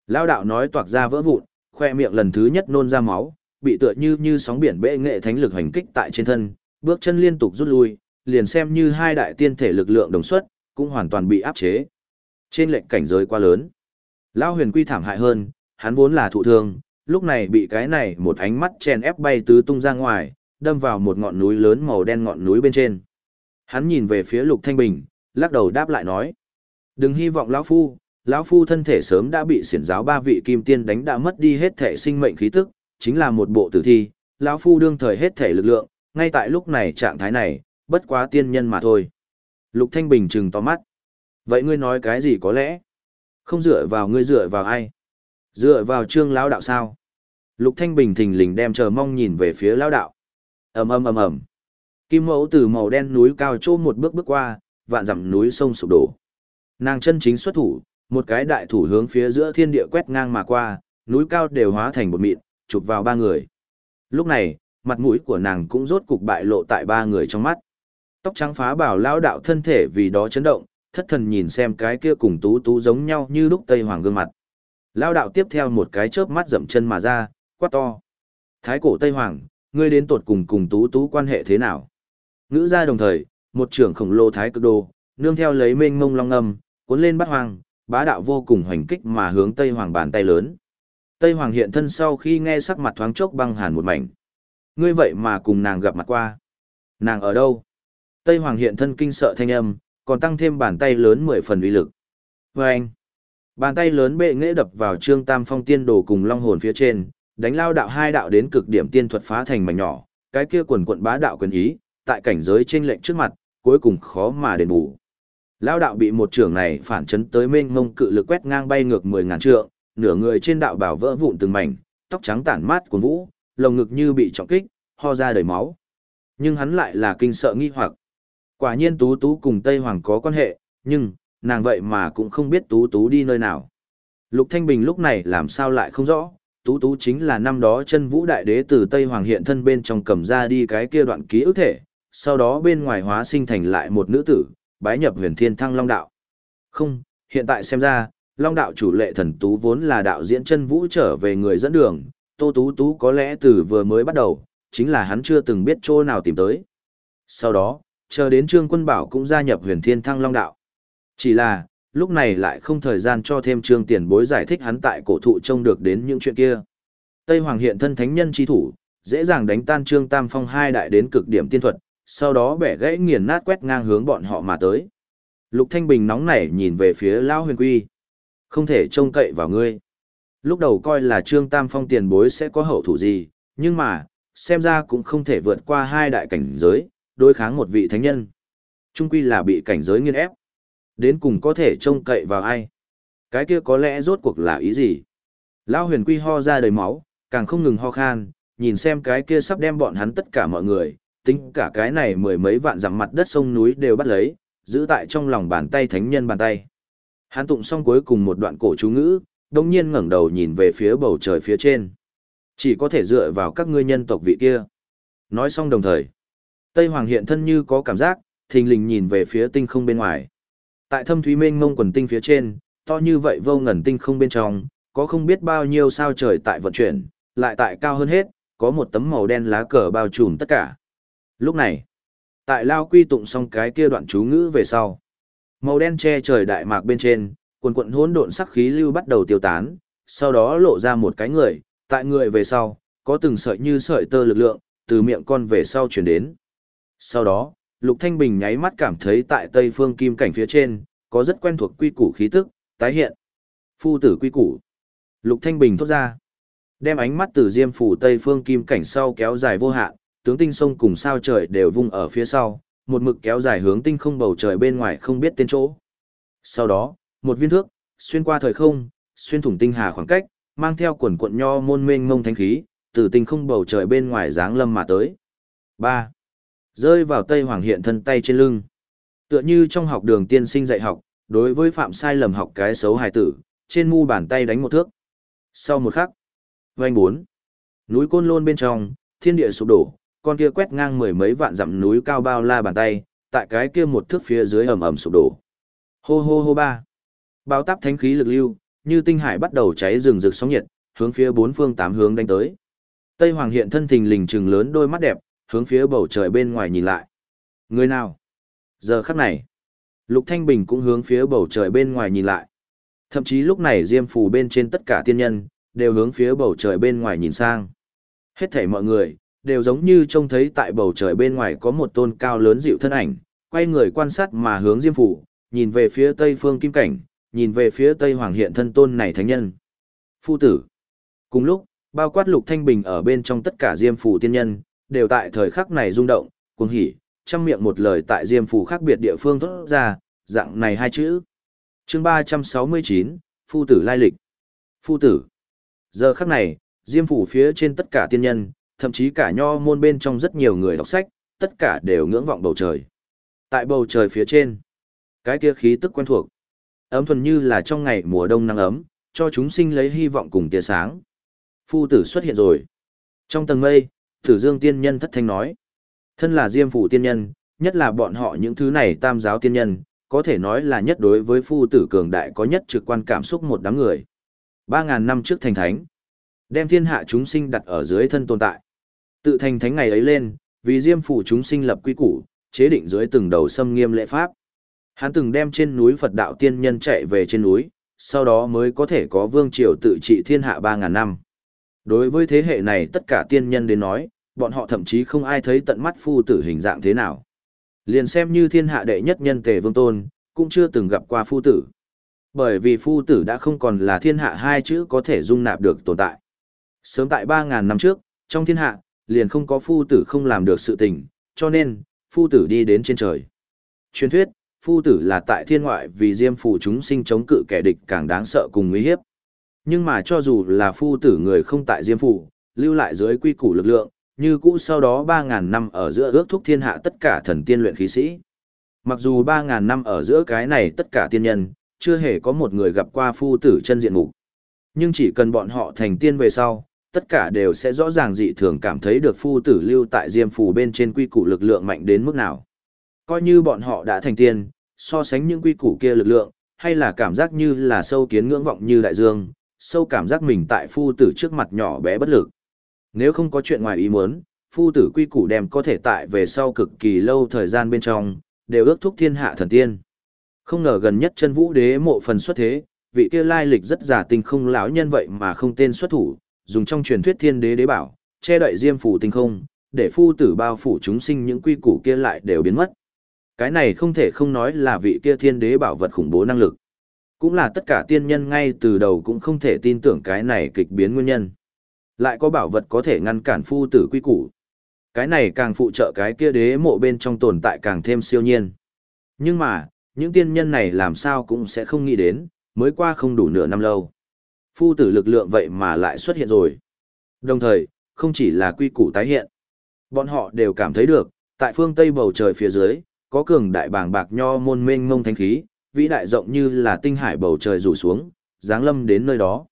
Lao đạo nói toạc ra vỡ vụn, khoe miệng lần thứ nhất nôn ra máu, bị tựa như như sóng biển bệ nghệ thánh lực hành kích tại trên thân, bước chân liên tục rút lui, liền xem như hai đại tiên thể lực lượng đồng xuất, cũng hoàn toàn bị áp chế. Trên lệnh cảnh giới quá lớn. Lao huyền quy thảm hại hơn, hắn vốn là thụ thương, lúc này bị cái này một ánh mắt chèn ép bay tứ tung ra ngoài, đâm vào một ngọn núi lớn màu đen ngọn núi bên trên. Hắn nhìn về phía Lục Thanh Bình, lắc đầu đáp lại nói: "Đừng hy vọng lão phu, lão phu thân thể sớm đã bị xiển giáo ba vị kim tiên đánh đã mất đi hết thể sinh mệnh khí tức, chính là một bộ tử thi, lão phu đương thời hết thể lực lượng, ngay tại lúc này trạng thái này, bất quá tiên nhân mà thôi." Lục Thanh Bình trừng to mắt. "Vậy ngươi nói cái gì có lẽ? Không dựa vào ngươi dựa vào ai?" Dựa vào trương lão đạo sao? Lục Thanh Bình thình lình đem chờ mong nhìn về phía lão đạo. ầm ầm ầm ầm. Kim mẫu từ màu đen núi cao trô một bước bước qua, vạn dặm núi sông sụp đổ. Nàng chân chính xuất thủ, một cái đại thủ hướng phía giữa thiên địa quét ngang mà qua, núi cao đều hóa thành một mịn, chụp vào ba người. Lúc này, mặt mũi của nàng cũng rốt cục bại lộ tại ba người trong mắt. Tóc trắng phá bảo lão đạo thân thể vì đó chấn động, thất thần nhìn xem cái kia cùng tú tú giống nhau như lúc Tây Hoàng gương mặt. Lao đạo tiếp theo một cái chớp mắt dậm chân mà ra, quát to. Thái cổ Tây Hoàng, ngươi đến tột cùng cùng tú tú quan hệ thế nào? Ngữ ra đồng thời, một trưởng khổng lồ thái cực đồ, nương theo lấy mênh mông long âm, cuốn lên bắt hoàng, bá đạo vô cùng hoành kích mà hướng Tây Hoàng bàn tay lớn. Tây Hoàng hiện thân sau khi nghe sắc mặt thoáng chốc băng hàn một mảnh. Ngươi vậy mà cùng nàng gặp mặt qua. Nàng ở đâu? Tây Hoàng hiện thân kinh sợ thanh âm, còn tăng thêm bàn tay lớn mười phần uy lực. Và anh, Bàn tay lớn bệ nghệ đập vào Trương Tam Phong tiên đồ cùng long hồn phía trên, đánh lao đạo hai đạo đến cực điểm tiên thuật phá thành mảnh nhỏ, cái kia quần quận bá đạo quyền ý, tại cảnh giới trên lệnh trước mặt, cuối cùng khó mà đền bù. Lao đạo bị một trưởng này phản chấn tới mênh mông cự lực quét ngang bay ngược mười ngàn trượng, nửa người trên đạo bảo vỡ vụn từng mảnh, tóc trắng tản mát cuốn vũ, lồng ngực như bị trọng kích, ho ra đầy máu. Nhưng hắn lại là kinh sợ nghi hoặc. Quả nhiên Tú Tú cùng Tây Hoàng có quan hệ, nhưng nàng vậy mà cũng không biết Tú Tú đi nơi nào. Lục Thanh Bình lúc này làm sao lại không rõ, Tú Tú chính là năm đó chân vũ đại đế từ Tây Hoàng hiện thân bên trong cầm ra đi cái kia đoạn ký ức thể, sau đó bên ngoài hóa sinh thành lại một nữ tử, bái nhập huyền thiên thăng long đạo. Không, hiện tại xem ra, long đạo chủ lệ thần Tú vốn là đạo diễn chân vũ trở về người dẫn đường, Tô Tú Tú có lẽ từ vừa mới bắt đầu, chính là hắn chưa từng biết chỗ nào tìm tới. Sau đó, chờ đến Trương Quân Bảo cũng gia nhập huyền thiên thăng long đạo. Chỉ là, lúc này lại không thời gian cho thêm trương tiền bối giải thích hắn tại cổ thụ trông được đến những chuyện kia. Tây Hoàng hiện thân thánh nhân chi thủ, dễ dàng đánh tan trương tam phong hai đại đến cực điểm tiên thuật, sau đó bẻ gãy nghiền nát quét ngang hướng bọn họ mà tới. Lục Thanh Bình nóng nảy nhìn về phía Lão Huyền Quy. Không thể trông cậy vào ngươi. Lúc đầu coi là Trương Tam Phong tiền bối sẽ có hậu thủ gì, nhưng mà, xem ra cũng không thể vượt qua hai đại cảnh giới, đối kháng một vị thánh nhân. Trung quy là bị cảnh giới nghiên ép. Đến cùng có thể trông cậy vào ai? Cái kia có lẽ rốt cuộc là ý gì? Lão huyền quy ho ra đầy máu, càng không ngừng ho khan, nhìn xem cái kia sắp đem bọn hắn tất cả mọi người, tính cả cái này mười mấy vạn dặm mặt đất sông núi đều bắt lấy, giữ tại trong lòng bàn tay thánh nhân bàn tay. Hắn tụng xong cuối cùng một đoạn cổ chú ngữ, đồng nhiên ngẩng đầu nhìn về phía bầu trời phía trên. Chỉ có thể dựa vào các ngươi nhân tộc vị kia. Nói xong đồng thời, Tây Hoàng hiện thân như có cảm giác, thình lình nhìn về phía tinh không bên ngoài. Tại thâm thúy mênh mông quần tinh phía trên, to như vậy vô ngần tinh không bên trong, có không biết bao nhiêu sao trời tại vận chuyển, lại tại cao hơn hết, có một tấm màu đen lá cờ bao trùm tất cả. Lúc này, tại Lao quy tụng xong cái kia đoạn chú ngữ về sau. Màu đen che trời đại mạc bên trên, quần quận hỗn độn sắc khí lưu bắt đầu tiêu tán, sau đó lộ ra một cái người, tại người về sau, có từng sợi như sợi tơ lực lượng, từ miệng con về sau chuyển đến. Sau đó, Lục Thanh Bình nháy mắt cảm thấy tại tây phương kim cảnh phía trên, có rất quen thuộc quy củ khí tức, tái hiện. Phu tử quy củ. Lục Thanh Bình thốt ra. Đem ánh mắt từ diêm phủ tây phương kim cảnh sau kéo dài vô hạn, tướng tinh sông cùng sao trời đều vung ở phía sau, một mực kéo dài hướng tinh không bầu trời bên ngoài không biết tên chỗ. Sau đó, một viên thước, xuyên qua thời không, xuyên thủng tinh hà khoảng cách, mang theo quần cuộn nho môn mênh mông thánh khí, từ tinh không bầu trời bên ngoài dáng lâm mà tới. 3. Rơi vào Tây Hoàng hiện thân tay trên lưng. Tựa như trong học đường tiên sinh dạy học, đối với phạm sai lầm học cái xấu hài tử, trên mu bàn tay đánh một thước. Sau một khắc, vanh bốn, núi côn lôn bên trong, thiên địa sụp đổ, con kia quét ngang mười mấy vạn dặm núi cao bao la bàn tay, tại cái kia một thước phía dưới ầm ầm sụp đổ. Hô hô hô ba. Bao táp thánh khí lực lưu, như tinh hải bắt đầu cháy rừng rực sóng nhiệt, hướng phía bốn phương tám hướng đánh tới. Tây Hoàng hiện thân thình lình trừng lớn đôi mắt đẹp, hướng phía bầu trời bên ngoài nhìn lại. Người nào? Giờ khắc này, Lục Thanh Bình cũng hướng phía bầu trời bên ngoài nhìn lại. Thậm chí lúc này Diêm Phù bên trên tất cả tiên nhân, đều hướng phía bầu trời bên ngoài nhìn sang. Hết thảy mọi người, đều giống như trông thấy tại bầu trời bên ngoài có một tôn cao lớn dịu thân ảnh, quay người quan sát mà hướng Diêm phù nhìn về phía tây phương kim cảnh, nhìn về phía tây hoàng hiện thân tôn này thánh nhân. Phu tử. Cùng lúc, bao quát lục thanh bình ở bên trong tất cả Diêm phù tiên nhân, đều tại thời khắc này rung động, cuồng hỉ, trăm miệng một lời tại Diêm Phủ khác biệt địa phương thốt ra, dạng này hai chữ. Chương 369, Phu tử lai lịch. Phu tử. Giờ khắc này, Diêm Phủ phía trên tất cả tiên nhân, thậm chí cả nho môn bên trong rất nhiều người đọc sách, tất cả đều ngưỡng vọng bầu trời. Tại bầu trời phía trên, cái kia khí tức quen thuộc, ấm thuần như là trong ngày mùa đông nắng ấm, cho chúng sinh lấy hy vọng cùng tia sáng. Phu tử xuất hiện rồi. Trong tầng mây, Tử Dương tiên nhân thất thanh nói, thân là Diêm phủ tiên nhân, nhất là bọn họ những thứ này tam giáo tiên nhân, có thể nói là nhất đối với phu tử cường đại có nhất trực quan cảm xúc một đám người. 3.000 năm trước thành thánh, đem thiên hạ chúng sinh đặt ở dưới thân tồn tại. Tự thành thánh ngày ấy lên, vì Diêm phủ chúng sinh lập quy củ, chế định dưới từng đầu xâm nghiêm lễ pháp. Hắn từng đem trên núi Phật đạo tiên nhân chạy về trên núi, sau đó mới có thể có vương triều tự trị thiên hạ 3.000 năm. Đối với thế hệ này tất cả tiên nhân đến nói, bọn họ thậm chí không ai thấy tận mắt phu tử hình dạng thế nào. Liền xem như thiên hạ đệ nhất nhân tề vương tôn, cũng chưa từng gặp qua phu tử. Bởi vì phu tử đã không còn là thiên hạ hai chữ có thể dung nạp được tồn tại. Sớm tại 3.000 năm trước, trong thiên hạ, liền không có phu tử không làm được sự tình, cho nên, phu tử đi đến trên trời. Truyền thuyết, phu tử là tại thiên ngoại vì diêm phù chúng sinh chống cự kẻ địch càng đáng sợ cùng nguy hiếp. Nhưng mà cho dù là phu tử người không tại diêm phù, lưu lại dưới quy củ lực lượng, như cũ sau đó 3.000 năm ở giữa ước thúc thiên hạ tất cả thần tiên luyện khí sĩ. Mặc dù 3.000 năm ở giữa cái này tất cả tiên nhân, chưa hề có một người gặp qua phu tử chân diện mục. Nhưng chỉ cần bọn họ thành tiên về sau, tất cả đều sẽ rõ ràng dị thường cảm thấy được phu tử lưu tại diêm phù bên trên quy củ lực lượng mạnh đến mức nào. Coi như bọn họ đã thành tiên, so sánh những quy củ kia lực lượng, hay là cảm giác như là sâu kiến ngưỡng vọng như đại dương, sâu cảm giác mình tại phu tử trước mặt nhỏ bé bất lực. Nếu không có chuyện ngoài ý muốn, phu tử quy củ đem có thể tại về sau cực kỳ lâu thời gian bên trong, đều ước thúc thiên hạ thần tiên. Không ngờ gần nhất chân vũ đế mộ phần xuất thế, vị kia lai lịch rất giả tình không lão nhân vậy mà không tên xuất thủ, dùng trong truyền thuyết thiên đế đế bảo, che đậy diêm phủ tinh không, để phu tử bao phủ chúng sinh những quy củ kia lại đều biến mất. Cái này không thể không nói là vị kia thiên đế bảo vật khủng bố năng lực. Cũng là tất cả tiên nhân ngay từ đầu cũng không thể tin tưởng cái này kịch biến nguyên nhân. Lại có bảo vật có thể ngăn cản phu tử quy củ. Cái này càng phụ trợ cái kia đế mộ bên trong tồn tại càng thêm siêu nhiên. Nhưng mà, những tiên nhân này làm sao cũng sẽ không nghĩ đến, mới qua không đủ nửa năm lâu phu tử lực lượng vậy mà lại xuất hiện rồi. Đồng thời, không chỉ là quy củ tái hiện. Bọn họ đều cảm thấy được, Tại phương Tây bầu trời phía dưới, có cường đại bàng bạc nho môn mênh mông thánh khí, vĩ đại rộng như là tinh hải bầu trời rủ xuống, giáng lâm đến nơi đó.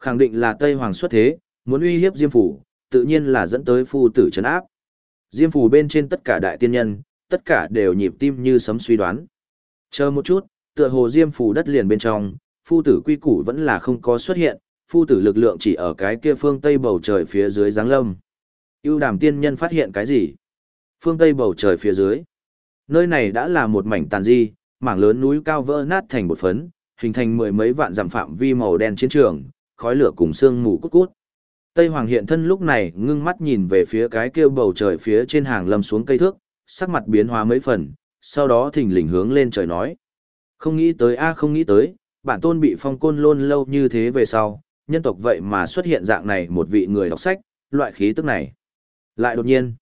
Khẳng định là Tây Hoàng xuất thế, muốn uy hiếp Diêm Phủ, tự nhiên là dẫn tới phu tử trấn áp. Diêm Phủ bên trên tất cả đại tiên nhân, tất cả đều nhịp tim như sấm suy đoán. Chờ một chút, tựa hồ Diêm Phủ đất liền bên trong, phu tử quy củ vẫn là không có xuất hiện, phu tử lực lượng chỉ ở cái kia phương Tây bầu trời phía dưới giáng lâm. ưu đàm tiên nhân phát hiện cái gì? Phương Tây bầu trời phía dưới. Nơi này đã là một mảnh tàn di, mảng lớn núi cao vỡ nát thành một phấn, hình thành mười mấy vạn dặm phạm vi màu đen chiến trường, khói lửa cùng sương mù cút cút. Tây Hoàng hiện thân lúc này ngưng mắt nhìn về phía cái kia bầu trời phía trên hàng lâm xuống cây thước, sắc mặt biến hóa mấy phần, sau đó thỉnh lình hướng lên trời nói. Không nghĩ tới a không nghĩ tới, bản tôn bị phong côn lôn lâu như thế về sau, nhân tộc vậy mà xuất hiện dạng này một vị người đọc sách, loại khí tức này. Lại đột nhiên,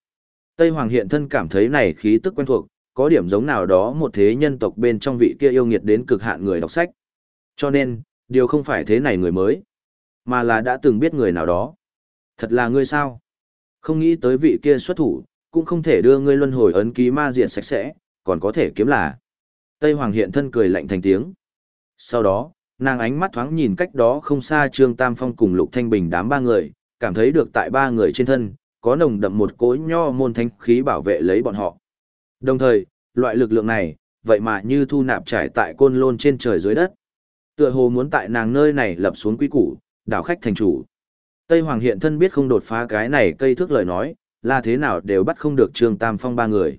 Tây Hoàng hiện thân cảm thấy này khí tức quen thuộc, có điểm giống nào đó một thế nhân tộc bên trong vị kia yêu nghiệt đến cực hạn người đọc sách. Cho nên, điều không phải thế này người mới, mà là đã từng biết người nào đó. Thật là ngươi sao? Không nghĩ tới vị kia xuất thủ, cũng không thể đưa ngươi luân hồi ấn ký ma diện sạch sẽ, còn có thể kiếm là. Tây Hoàng hiện thân cười lạnh thành tiếng. Sau đó, nàng ánh mắt thoáng nhìn cách đó không xa Trương Tam Phong cùng Lục Thanh Bình đám ba người, cảm thấy được tại ba người trên thân, có nồng đậm một cỗ nho môn thánh khí bảo vệ lấy bọn họ. Đồng thời, loại lực lượng này, vậy mà như thu nạp trải tại côn lôn trên trời dưới đất. Tựa hồ muốn tại nàng nơi này lập xuống quy củ, đảo khách thành chủ. Tây Hoàng hiện thân biết không đột phá cái này cây thước lời nói, là thế nào đều bắt không được Trương Tam Phong ba người.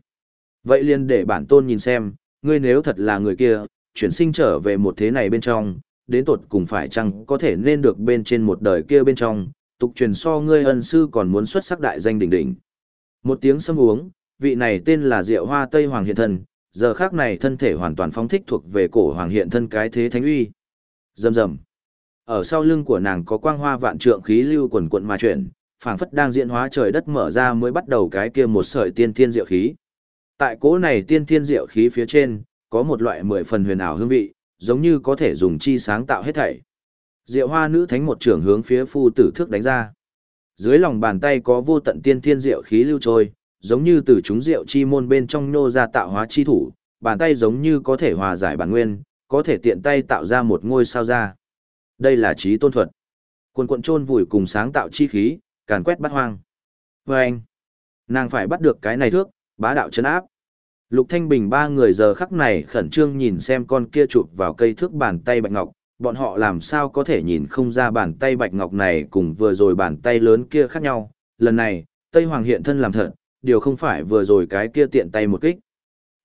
Vậy liền để bản tôn nhìn xem, ngươi nếu thật là người kia, chuyển sinh trở về một thế này bên trong, đến tột cùng phải chăng có thể nên được bên trên một đời kia bên trong, tục truyền so ngươi ân sư còn muốn xuất sắc đại danh đỉnh đỉnh. Một tiếng sâm uống, vị này tên là Diệu Hoa Tây Hoàng Hiện Thân, giờ khác này thân thể hoàn toàn phóng thích thuộc về cổ Hoàng Hiện Thân cái thế thánh uy. Dầm dầm. Ở sau lưng của nàng có quang hoa vạn trượng khí lưu quần quận mà chuyển, phảng phất đang diễn hóa trời đất mở ra mới bắt đầu cái kia một sợi tiên thiên diệu khí. Tại cỗ này tiên thiên diệu khí phía trên, có một loại mười phần huyền ảo hương vị, giống như có thể dùng chi sáng tạo hết thảy. Diệu hoa nữ thánh một trưởng hướng phía phu tử thước đánh ra. Dưới lòng bàn tay có vô tận tiên thiên diệu khí lưu trôi, giống như từ chúng diệu chi môn bên trong nô ra tạo hóa chi thủ, bàn tay giống như có thể hòa giải bản nguyên, có thể tiện tay tạo ra một ngôi sao ra. Đây là trí tôn thuật. Quần quận trôn vùi cùng sáng tạo chi khí, càn quét bắt hoang. Và anh, nàng phải bắt được cái này thước, bá đạo chấn áp. Lục Thanh Bình ba người giờ khắc này khẩn trương nhìn xem con kia chụp vào cây thước bàn tay bạch ngọc, bọn họ làm sao có thể nhìn không ra bàn tay bạch ngọc này cùng vừa rồi bàn tay lớn kia khác nhau. Lần này, Tây Hoàng hiện thân làm thật, điều không phải vừa rồi cái kia tiện tay một kích.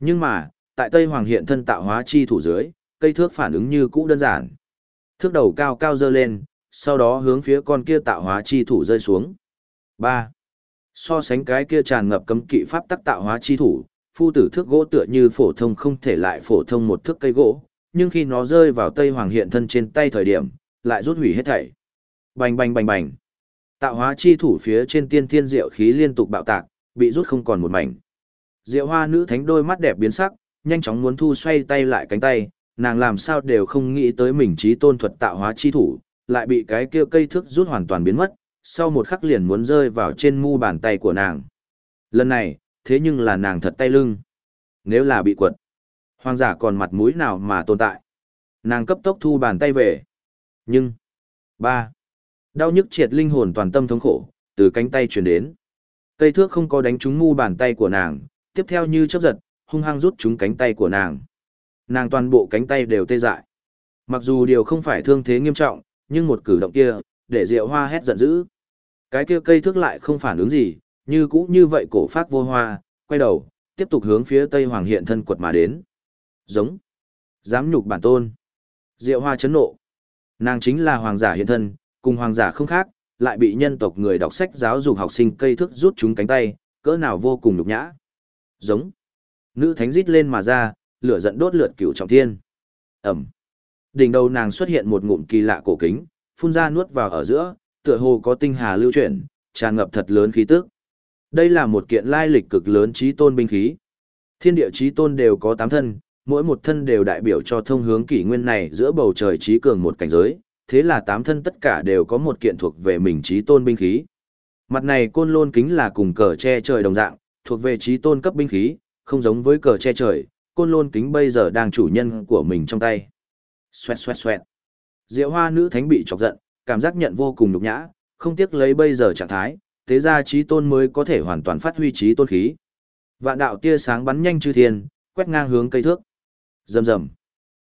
Nhưng mà, tại Tây Hoàng hiện thân tạo hóa chi thủ dưới, cây thước phản ứng như cũ đơn giản. Thước đầu cao cao dơ lên, sau đó hướng phía con kia tạo hóa chi thủ rơi xuống. 3. So sánh cái kia tràn ngập cấm kỵ pháp tắc tạo hóa chi thủ, phu tử thước gỗ tựa như phổ thông không thể lại phổ thông một thước cây gỗ, nhưng khi nó rơi vào Tây Hoàng hiện thân trên tay thời điểm, lại rút hủy hết thảy. Bành bành bành bành. Tạo hóa chi thủ phía trên tiên thiên diệu khí liên tục bạo tạc, bị rút không còn một mảnh. Diệu hoa nữ thánh đôi mắt đẹp biến sắc, nhanh chóng muốn thu xoay tay lại cánh tay, nàng làm sao đều không nghĩ tới mình trí tôn thuật tạo hóa chi thủ, lại bị cái kia cây thước rút hoàn toàn biến mất, sau một khắc liền muốn rơi vào trên mu bàn tay của nàng. Lần này, thế nhưng là nàng thật tay lưng. Nếu là bị quật, hoàng giả còn mặt mũi nào mà tồn tại. Nàng cấp tốc thu bàn tay về. Nhưng, ba, đau nhức triệt linh hồn toàn tâm thống khổ, từ cánh tay truyền đến. Cây thước không có đánh trúng mu bàn tay của nàng, tiếp theo như chớp giật, hung hăng rút trúng cánh tay của nàng. Nàng toàn bộ cánh tay đều tê dại. Mặc dù điều không phải thương thế nghiêm trọng, nhưng một cử động kia, để Diệu Hoa hét giận dữ. Cái kia cây thước lại không phản ứng gì, như cũ như vậy cổ phát vô hoa, quay đầu, tiếp tục hướng phía Tây Hoàng hiện thân quật mà đến. Giống. Dám nhục bản tôn. Diệu Hoa chấn nộ. Nàng chính là hoàng giả hiện thân, cùng hoàng giả không khác, lại bị nhân tộc người đọc sách giáo dục học sinh cây thước rút chúng cánh tay, cỡ nào vô cùng nhục nhã. Giống. Nữ thánh rít lên mà ra, lửa giận đốt lượt cửu trọng thiên. Ẩm. Đỉnh đầu nàng xuất hiện một ngụm kỳ lạ cổ kính, phun ra nuốt vào ở giữa, tựa hồ có tinh hà lưu chuyển, tràn ngập thật lớn khí tức. Đây là một kiện lai lịch cực lớn trí tôn binh khí. Thiên địa trí tôn đều có tám thân, mỗi một thân đều đại biểu cho thông hướng kỷ nguyên này giữa bầu trời trí cường một cảnh giới, thế là tám thân tất cả đều có một kiện thuộc về mình trí tôn binh khí. Mặt này côn lôn kính là cùng cờ che trời đồng dạng, thuộc về trí tôn cấp binh khí, không giống với cờ che trời, côn lôn kính bây giờ đang chủ nhân của mình trong tay. Xoẹt xoẹt xoẹt. Diệu hoa nữ thánh bị chọc giận, cảm giác nhận vô cùng nhục nhã, không tiếc lấy bây giờ trạng thái, thế ra trí tôn mới có thể hoàn toàn phát huy trí tôn khí. Vạn đạo tia sáng bắn nhanh chư thiên, quét ngang hướng cây thước. Rầm rầm.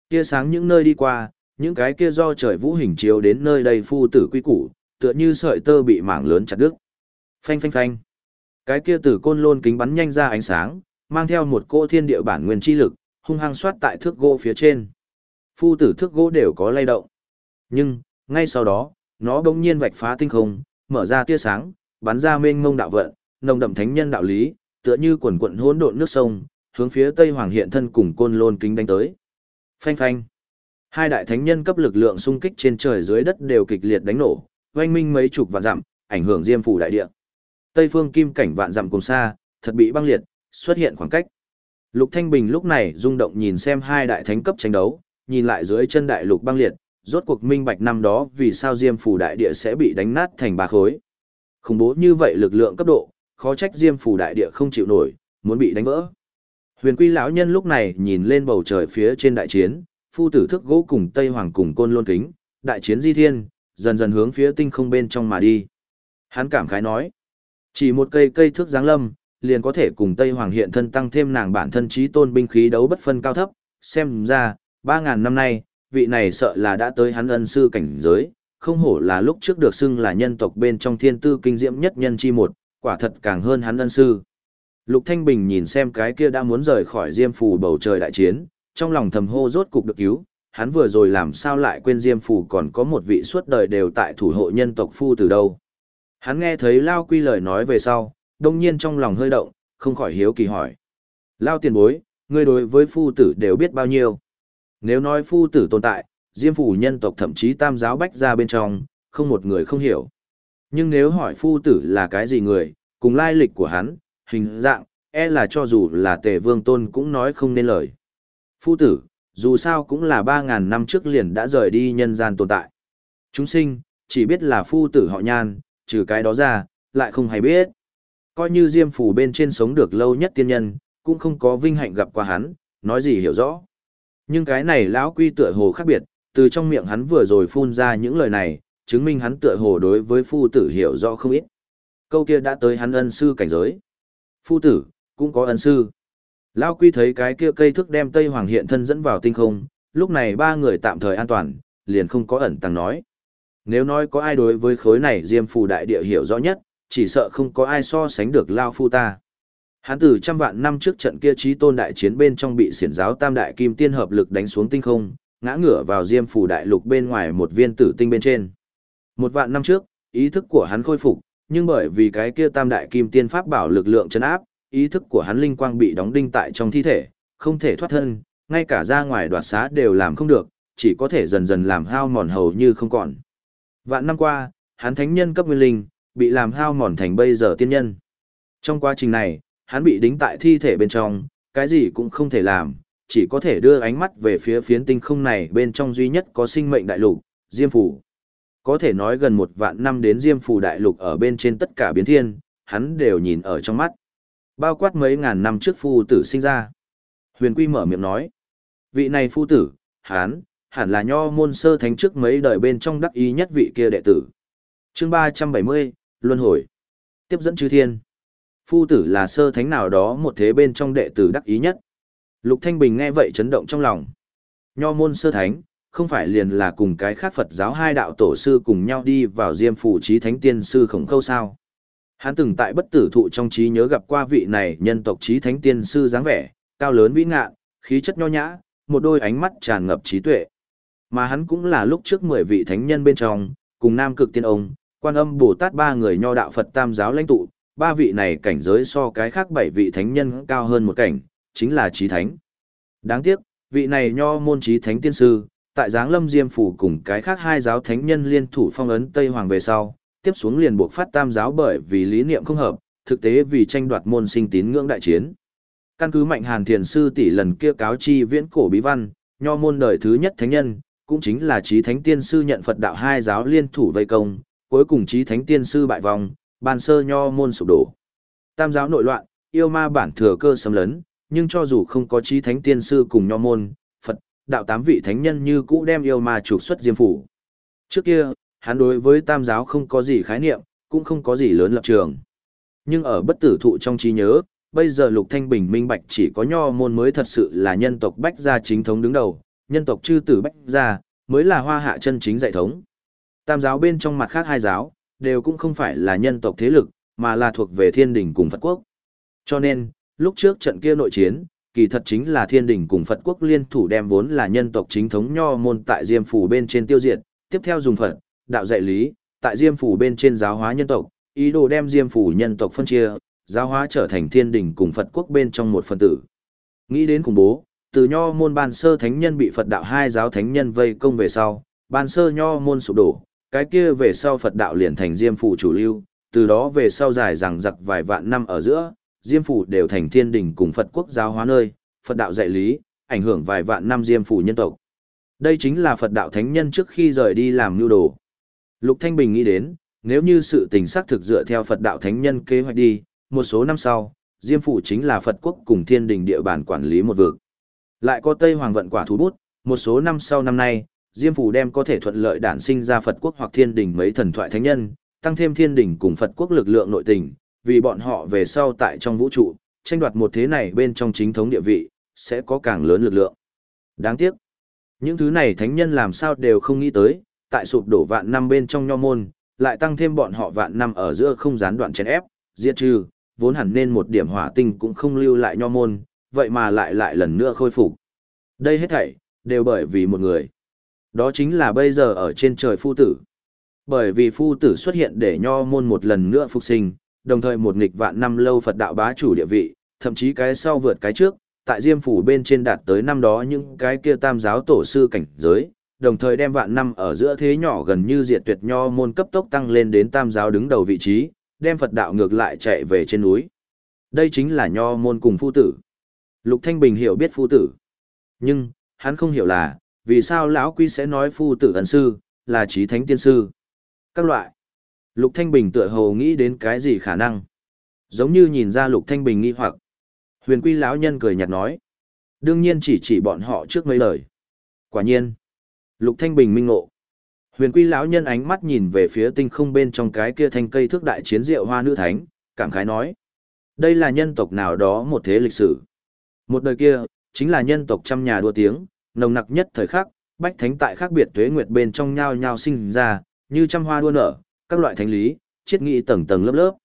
Tia sáng những nơi đi qua, những cái kia do trời vũ hình chiếu đến nơi đây phu tử quy củ, tựa như sợi tơ bị mảng lớn chặt đứt. Phanh phanh phanh. Cái kia tử côn lôn kính bắn nhanh ra ánh sáng, mang theo một cỗ thiên địa bản nguyên chi lực, hung hăng xoát tại thước gỗ phía trên. Phu tử thước gỗ đều có lay động. Nhưng, ngay sau đó, nó bỗng nhiên vạch phá tinh không, mở ra tia sáng, bắn ra mênh mông đạo vận, nồng đậm thánh nhân đạo lý, tựa như quần quận hỗn độn nước sông, hướng phía Tây Hoàng hiện thân cùng côn lôn kính đánh tới. Phanh phanh. Hai đại thánh nhân cấp lực lượng xung kích trên trời dưới đất đều kịch liệt đánh nổ, oanh minh mấy chục vạn dặm, ảnh hưởng diêm phủ đại địa. Tây phương kim cảnh vạn dặm cùng xa, thật bị băng liệt, xuất hiện khoảng cách. Lục Thanh Bình lúc này rung động nhìn xem hai đại thánh cấp tranh đấu, nhìn lại dưới chân đại lục băng liệt, rốt cuộc minh bạch năm đó vì sao Diêm phủ đại địa sẽ bị đánh nát thành ba khối. Khủng bố như vậy lực lượng cấp độ, khó trách Diêm phủ đại địa không chịu nổi, muốn bị đánh vỡ. Huyền Quy lão nhân lúc này nhìn lên bầu trời phía trên đại chiến, phu tử thức gỗ cùng Tây Hoàng cùng côn lôn kính, đại chiến di thiên, dần dần hướng phía tinh không bên trong mà đi. Hắn cảm khái nói, chỉ một cây cây thước giáng lâm, liền có thể cùng Tây Hoàng hiện thân tăng thêm nàng bản thân trí tôn binh khí đấu bất phân cao thấp, xem ra, 3.000 năm nay, vị này sợ là đã tới hắn ân sư cảnh giới, không hổ là lúc trước được xưng là nhân tộc bên trong thiên tư kinh diễm nhất nhân chi một, quả thật càng hơn hắn ân sư. Lục Thanh Bình nhìn xem cái kia đã muốn rời khỏi diêm phù bầu trời đại chiến, trong lòng thầm hô rốt cục được cứu, hắn vừa rồi làm sao lại quên diêm phù còn có một vị suốt đời đều tại thủ hộ nhân tộc phu từ đâu. Hắn nghe thấy Lao Quy lời nói về sau, đông nhiên trong lòng hơi động, không khỏi hiếu kỳ hỏi. Lao tiền bối, ngươi đối với phu tử đều biết bao nhiêu. Nếu nói phu tử tồn tại, diêm phủ nhân tộc thậm chí tam giáo bách ra bên trong, không một người không hiểu. Nhưng nếu hỏi phu tử là cái gì người, cùng lai lịch của hắn, hình dạng, e là cho dù là tề vương tôn cũng nói không nên lời. Phu tử, dù sao cũng là 3.000 năm trước liền đã rời đi nhân gian tồn tại. Chúng sinh, chỉ biết là phu tử họ nhan, trừ cái đó ra, lại không hay biết. Coi như diêm phủ bên trên sống được lâu nhất tiên nhân, cũng không có vinh hạnh gặp qua hắn, nói gì hiểu rõ. Nhưng cái này lão quy tựa hồ khác biệt, từ trong miệng hắn vừa rồi phun ra những lời này, chứng minh hắn tựa hồ đối với phu tử hiểu rõ không ít. Câu kia đã tới hắn ân sư cảnh giới. Phu tử, cũng có ân sư. Lão quy thấy cái kia cây thức đem Tây Hoàng hiện thân dẫn vào tinh không, lúc này ba người tạm thời an toàn, liền không có ẩn tăng nói. Nếu nói có ai đối với khối này diêm phù đại địa hiểu rõ nhất, chỉ sợ không có ai so sánh được Lao Phu ta. Hắn từ trăm vạn năm trước trận kia trí tôn đại chiến bên trong bị xiển giáo tam đại kim tiên hợp lực đánh xuống tinh không, ngã ngửa vào diêm phủ đại lục bên ngoài một viên tử tinh bên trên. Một vạn năm trước, ý thức của hắn khôi phục, nhưng bởi vì cái kia tam đại kim tiên pháp bảo lực lượng chấn áp, ý thức của hắn linh quang bị đóng đinh tại trong thi thể, không thể thoát thân, ngay cả ra ngoài đoạt xá đều làm không được, chỉ có thể dần dần làm hao mòn hầu như không còn. Vạn năm qua, hắn thánh nhân cấp nguyên linh, bị làm hao mòn thành bây giờ tiên nhân. Trong quá trình này, hắn bị đính tại thi thể bên trong, cái gì cũng không thể làm, chỉ có thể đưa ánh mắt về phía phiến tinh không này bên trong duy nhất có sinh mệnh đại lục, Diêm Phủ. Có thể nói gần một vạn năm đến Diêm Phủ đại lục ở bên trên tất cả biến thiên, hắn đều nhìn ở trong mắt. Bao quát mấy ngàn năm trước phu tử sinh ra. Huyền Quy mở miệng nói, vị này phu tử, hắn, hẳn là nho môn sơ thánh trước mấy đời bên trong đắc ý nhất vị kia đệ tử. chương 370, Luân Hồi. Tiếp dẫn chư thiên. Phu tử là sơ thánh nào đó một thế bên trong đệ tử đắc ý nhất. Lục Thanh Bình nghe vậy chấn động trong lòng. Nho môn sơ thánh, không phải liền là cùng cái khác Phật giáo hai đạo tổ sư cùng nhau đi vào diêm phủ trí thánh tiên sư khổng khâu sao. Hắn từng tại bất tử thụ trong trí nhớ gặp qua vị này nhân tộc trí thánh tiên sư dáng vẻ, cao lớn vĩ ngạn, khí chất nho nhã, một đôi ánh mắt tràn ngập trí tuệ. Mà hắn cũng là lúc trước mười vị thánh nhân bên trong, cùng nam cực tiên ông, quan âm Bồ Tát ba người nho đạo Phật tam giáo lãnh tụ, ba vị này cảnh giới so cái khác bảy vị thánh nhân cao hơn một cảnh, chính là trí thánh. Đáng tiếc, vị này nho môn trí thánh tiên sư, tại giáng lâm diêm phủ cùng cái khác hai giáo thánh nhân liên thủ phong ấn Tây Hoàng về sau, tiếp xuống liền buộc phát tam giáo bởi vì lý niệm không hợp, thực tế vì tranh đoạt môn sinh tín ngưỡng đại chiến. Căn cứ mạnh hàn thiền sư tỷ lần kia cáo chi viễn cổ bí văn, nho môn đời thứ nhất thánh nhân, cũng chính là trí thánh tiên sư nhận Phật đạo hai giáo liên thủ vây công, cuối cùng trí thánh tiên sư bại vong, ban sơ nho môn sụp đổ. Tam giáo nội loạn, yêu ma bản thừa cơ xâm lấn, nhưng cho dù không có trí thánh tiên sư cùng nho môn, Phật, đạo tám vị thánh nhân như cũ đem yêu ma trục xuất diêm phủ. Trước kia, hắn đối với tam giáo không có gì khái niệm, cũng không có gì lớn lập trường. Nhưng ở bất tử thụ trong trí nhớ, bây giờ Lục Thanh Bình minh bạch chỉ có nho môn mới thật sự là nhân tộc Bách gia chính thống đứng đầu, nhân tộc chư tử Bách gia mới là hoa hạ chân chính dạy thống. Tam giáo bên trong mặt khác hai giáo, đều cũng không phải là nhân tộc thế lực, mà là thuộc về thiên đình cùng Phật quốc. Cho nên, lúc trước trận kia nội chiến, kỳ thật chính là thiên đình cùng Phật quốc liên thủ đem vốn là nhân tộc chính thống nho môn tại Diêm Phủ bên trên tiêu diệt, tiếp theo dùng Phật, đạo dạy lý, tại Diêm Phủ bên trên giáo hóa nhân tộc, ý đồ đem Diêm Phủ nhân tộc phân chia, giáo hóa trở thành thiên đình cùng Phật quốc bên trong một phần tử. Nghĩ đến khủng bố, từ nho môn ban sơ thánh nhân bị Phật đạo hai giáo thánh nhân vây công về sau, ban sơ nho môn sụp đổ, cái kia về sau Phật đạo liền thành Diêm Phủ chủ lưu, từ đó về sau dài rằng giặc vài vạn năm ở giữa, Diêm Phủ đều thành thiên đình cùng Phật quốc giáo hóa nơi, Phật đạo dạy lý, ảnh hưởng vài vạn năm Diêm Phủ nhân tộc. Đây chính là Phật đạo thánh nhân trước khi rời đi làm nhu đồ. Lục Thanh Bình nghĩ đến, nếu như sự tình xác thực dựa theo Phật đạo thánh nhân kế hoạch đi, một số năm sau, Diêm Phủ chính là Phật quốc cùng thiên đình địa bàn quản lý một vực. Lại có Tây Hoàng vận quả thú bút, một số năm sau năm nay, Diêm Phủ đem có thể thuận lợi đản sinh ra Phật quốc hoặc thiên đình mấy thần thoại thánh nhân, tăng thêm thiên đình cùng Phật quốc lực lượng nội tình, vì bọn họ về sau tại trong vũ trụ, tranh đoạt một thế này bên trong chính thống địa vị, sẽ có càng lớn lực lượng. Đáng tiếc, những thứ này thánh nhân làm sao đều không nghĩ tới, tại sụp đổ vạn năm bên trong nho môn, lại tăng thêm bọn họ vạn năm ở giữa không gián đoạn chèn ép, diệt trừ, vốn hẳn nên một điểm hỏa tinh cũng không lưu lại nho môn, vậy mà lại lại lần nữa khôi phục. Đây hết thảy, đều bởi vì một người. Đó chính là bây giờ ở trên trời phu tử. Bởi vì phu tử xuất hiện để nho môn một lần nữa phục sinh, đồng thời một nghịch vạn năm lâu Phật đạo bá chủ địa vị, thậm chí cái sau vượt cái trước, tại Diêm phủ bên trên đạt tới năm đó những cái kia tam giáo tổ sư cảnh giới, đồng thời đem vạn năm ở giữa thế nhỏ gần như diệt tuyệt nho môn cấp tốc tăng lên đến tam giáo đứng đầu vị trí, đem Phật đạo ngược lại chạy về trên núi. Đây chính là nho môn cùng phu tử. Lục Thanh Bình hiểu biết phu tử. Nhưng, hắn không hiểu là, vì sao lão quy sẽ nói phu tử ẩn sư, là trí thánh tiên sư. Các loại. Lục Thanh Bình tựa hồ nghĩ đến cái gì khả năng. Giống như nhìn ra Lục Thanh Bình nghi hoặc. Huyền quy lão nhân cười nhạt nói. Đương nhiên chỉ chỉ bọn họ trước mấy lời. Quả nhiên. Lục Thanh Bình minh ngộ. Huyền quy lão nhân ánh mắt nhìn về phía tinh không bên trong cái kia thanh cây thước đại chiến diệu hoa nữ thánh, cảm khái nói. Đây là nhân tộc nào đó một thế lịch sử. Một đời kia, chính là nhân tộc trăm nhà đua tiếng, nồng nặc nhất thời khắc, bách thánh tại khác biệt tuế nguyệt bên trong nhau nhau sinh ra, như trăm hoa đua nở, các loại thánh lý, triết nghị tầng tầng lớp lớp.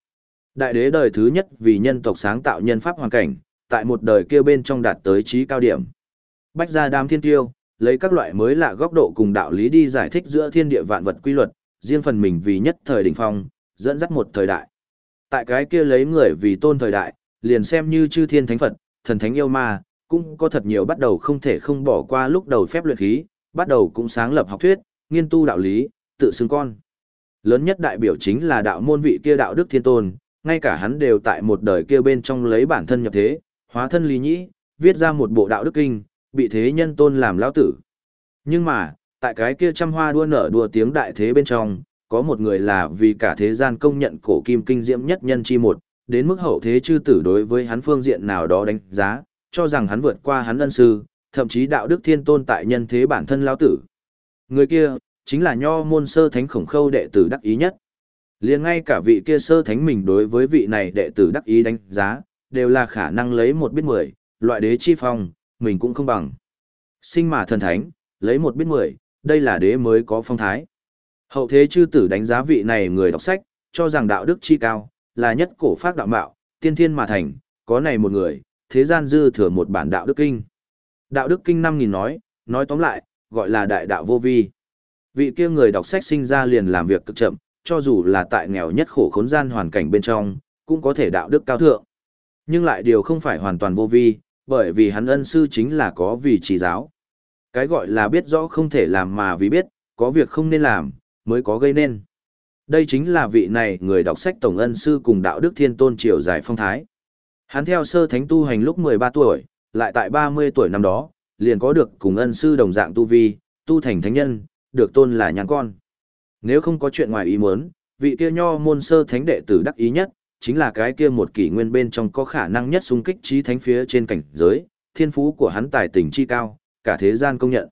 Đại đế đời thứ nhất vì nhân tộc sáng tạo nhân pháp hoàn cảnh, tại một đời kia bên trong đạt tới trí cao điểm. Bách gia đám thiên tiêu, lấy các loại mới lạ góc độ cùng đạo lý đi giải thích giữa thiên địa vạn vật quy luật, riêng phần mình vì nhất thời đỉnh phong, dẫn dắt một thời đại. Tại cái kia lấy người vì tôn thời đại, liền xem như chư thiên thánh Phật, thần thánh yêu ma, cũng có thật nhiều bắt đầu không thể không bỏ qua lúc đầu phép luyện khí, bắt đầu cũng sáng lập học thuyết, nghiên tu đạo lý, tự xưng con. Lớn nhất đại biểu chính là đạo môn vị kia đạo đức thiên tôn, ngay cả hắn đều tại một đời kia bên trong lấy bản thân nhập thế, hóa thân lý nhĩ, viết ra một bộ đạo đức kinh, bị thế nhân tôn làm lão tử. Nhưng mà, tại cái kia trăm hoa đua nở đua tiếng đại thế bên trong, có một người là vì cả thế gian công nhận cổ kim kinh diễm nhất nhân chi một, đến mức hậu thế chư tử đối với hắn phương diện nào đó đánh giá, cho rằng hắn vượt qua hắn ân sư, thậm chí đạo đức thiên tôn tại nhân thế bản thân lão tử. Người kia, chính là nho môn sơ thánh khổng khâu đệ tử đắc ý nhất. liền ngay cả vị kia sơ thánh mình đối với vị này đệ tử đắc ý đánh giá, đều là khả năng lấy một biết mười, loại đế chi phong, mình cũng không bằng. Sinh mà thần thánh, lấy một biết mười, đây là đế mới có phong thái. Hậu thế chư tử đánh giá vị này người đọc sách, cho rằng đạo đức chi cao, là nhất cổ phát đạo mạo, tiên thiên mà thành, có này một người, thế gian dư thừa một bản đạo đức kinh. Đạo đức kinh 5.000 nói, nói tóm lại, gọi là đại đạo vô vi. Vị kia người đọc sách sinh ra liền làm việc cực chậm, cho dù là tại nghèo nhất khổ khốn gian hoàn cảnh bên trong, cũng có thể đạo đức cao thượng. Nhưng lại điều không phải hoàn toàn vô vi, bởi vì hắn ân sư chính là có vì chỉ giáo. Cái gọi là biết rõ không thể làm mà vì biết, có việc không nên làm, mới có gây nên. Đây chính là vị này người đọc sách tổng ân sư cùng đạo đức thiên tôn triều giải phong thái. Hắn theo sơ thánh tu hành lúc 13 tuổi, lại tại 30 tuổi năm đó, liền có được cùng ân sư đồng dạng tu vi, tu thành thánh nhân, được tôn là nhàn con. Nếu không có chuyện ngoài ý muốn, vị kia nho môn sơ thánh đệ tử đắc ý nhất, chính là cái kia một kỷ nguyên bên trong có khả năng nhất xung kích trí thánh phía trên cảnh giới, thiên phú của hắn tài tình chi cao, cả thế gian công nhận.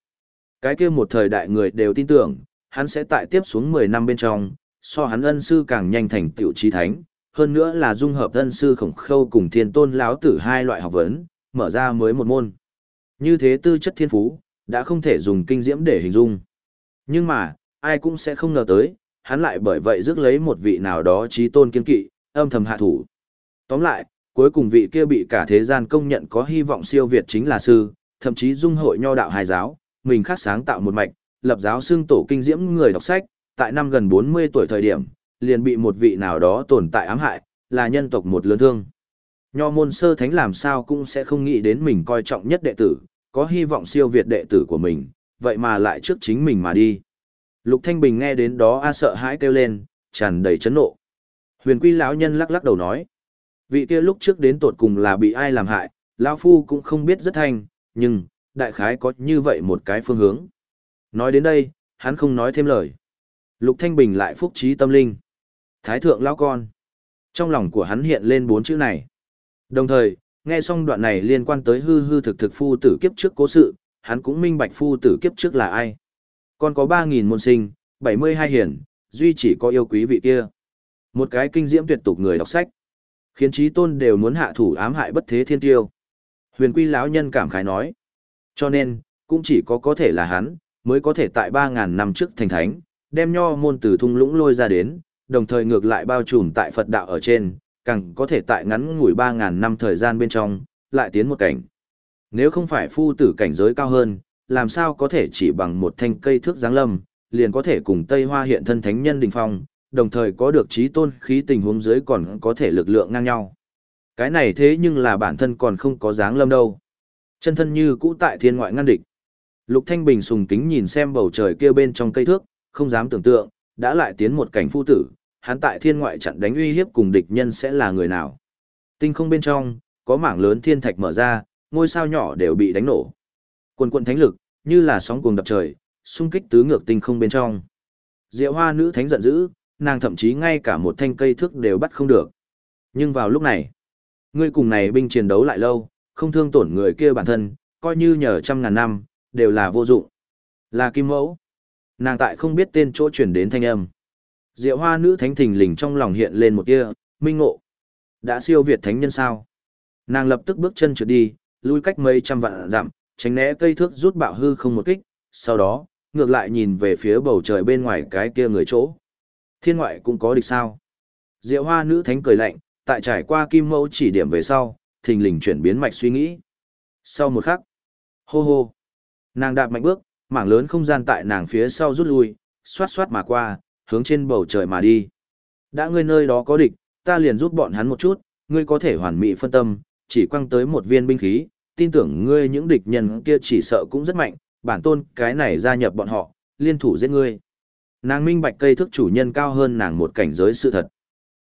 Cái kia một thời đại người đều tin tưởng, hắn sẽ tại tiếp xuống 10 năm bên trong, so hắn ân sư càng nhanh thành tiểu trí thánh, hơn nữa là dung hợp thân sư khổng khâu cùng thiên tôn lão tử hai loại học vấn, mở ra mới một môn. Như thế tư chất thiên phú, đã không thể dùng kinh diễm để hình dung. Nhưng mà, ai cũng sẽ không ngờ tới, hắn lại bởi vậy rước lấy một vị nào đó trí tôn kiên kỵ, âm thầm hạ thủ. Tóm lại, cuối cùng vị kia bị cả thế gian công nhận có hy vọng siêu việt chính là sư, thậm chí dung hội nho đạo hai giáo, mình khác sáng tạo một mạch, lập giáo xương tổ kinh diễm người đọc sách, tại năm gần 40 tuổi thời điểm, liền bị một vị nào đó tồn tại ám hại, là nhân tộc một lớn thương. Nho môn sơ thánh làm sao cũng sẽ không nghĩ đến mình coi trọng nhất đệ tử, có hy vọng siêu việt đệ tử của mình, vậy mà lại trước chính mình mà đi. Lục Thanh Bình nghe đến đó a sợ hãi kêu lên, tràn đầy chấn nộ. Huyền Quy lão nhân lắc lắc đầu nói, vị kia lúc trước đến tột cùng là bị ai làm hại, lão phu cũng không biết rất thanh, nhưng đại khái có như vậy một cái phương hướng. Nói đến đây, hắn không nói thêm lời. Lục Thanh Bình lại phúc trí tâm linh. Thái thượng lão con. Trong lòng của hắn hiện lên bốn chữ này. Đồng thời, nghe xong đoạn này liên quan tới hư hư thực thực phu tử kiếp trước cố sự, hắn cũng minh bạch phu tử kiếp trước là ai. Còn có 3.000 môn sinh, 72 hiển, duy chỉ có yêu quý vị kia. Một cái kinh diễm tuyệt tục người đọc sách. Khiến trí tôn đều muốn hạ thủ ám hại bất thế thiên tiêu. Huyền quy lão nhân cảm khái nói. Cho nên, cũng chỉ có có thể là hắn, mới có thể tại 3.000 năm trước thành thánh, đem nho môn từ thung lũng lôi ra đến, đồng thời ngược lại bao trùm tại Phật đạo ở trên, càng có thể tại ngắn ngủi 3.000 năm thời gian bên trong, lại tiến một cảnh. Nếu không phải phu tử cảnh giới cao hơn, làm sao có thể chỉ bằng một thanh cây thước giáng lâm, liền có thể cùng Tây Hoa hiện thân thánh nhân đình phong, đồng thời có được trí tôn khí tình huống dưới còn có thể lực lượng ngang nhau. Cái này thế nhưng là bản thân còn không có dáng lâm đâu. Chân thân như cũ tại thiên ngoại ngăn địch. Lục Thanh Bình sùng kính nhìn xem bầu trời kia bên trong cây thước, không dám tưởng tượng, đã lại tiến một cảnh phu tử, hắn tại thiên ngoại chặn đánh uy hiếp cùng địch nhân sẽ là người nào. Tinh không bên trong, có mảng lớn thiên thạch mở ra, ngôi sao nhỏ đều bị đánh nổ. Quần quần thánh lực, như là sóng cuồng đập trời, xung kích tứ ngược tinh không bên trong. Diệu hoa nữ thánh giận dữ, nàng thậm chí ngay cả một thanh cây thước đều bắt không được. Nhưng vào lúc này, ngươi cùng này binh chiến đấu lại lâu, không thương tổn người kia bản thân, coi như nhờ trăm ngàn năm, đều là vô dụng. Là kim mẫu. Nàng tại không biết tên chỗ chuyển đến thanh âm. Diệu hoa nữ thánh thình lình trong lòng hiện lên một tia, minh ngộ. Đã siêu việt thánh nhân sao? Nàng lập tức bước chân trượt đi, lui cách mấy trăm vạn dặm, tránh né cây thước rút bạo hư không một kích, sau đó, ngược lại nhìn về phía bầu trời bên ngoài cái kia người chỗ. Thiên ngoại cũng có địch sao? Diệu hoa nữ thánh cười lạnh, tại trải qua kim mẫu chỉ điểm về sau, thình lình chuyển biến mạch suy nghĩ. Sau một khắc, hô hô, nàng đạp mạnh bước, mảng lớn không gian tại nàng phía sau rút lui, xoát xoát mà qua, hướng trên bầu trời mà đi. Đã ngươi nơi đó có địch, ta liền giúp bọn hắn một chút, ngươi có thể hoàn mỹ phân tâm, chỉ quăng tới một viên binh khí, tin tưởng ngươi những địch nhân kia chỉ sợ cũng rất mạnh, bản tôn cái này gia nhập bọn họ, liên thủ giết ngươi. Nàng minh bạch cây thức chủ nhân cao hơn nàng một cảnh giới sự thật.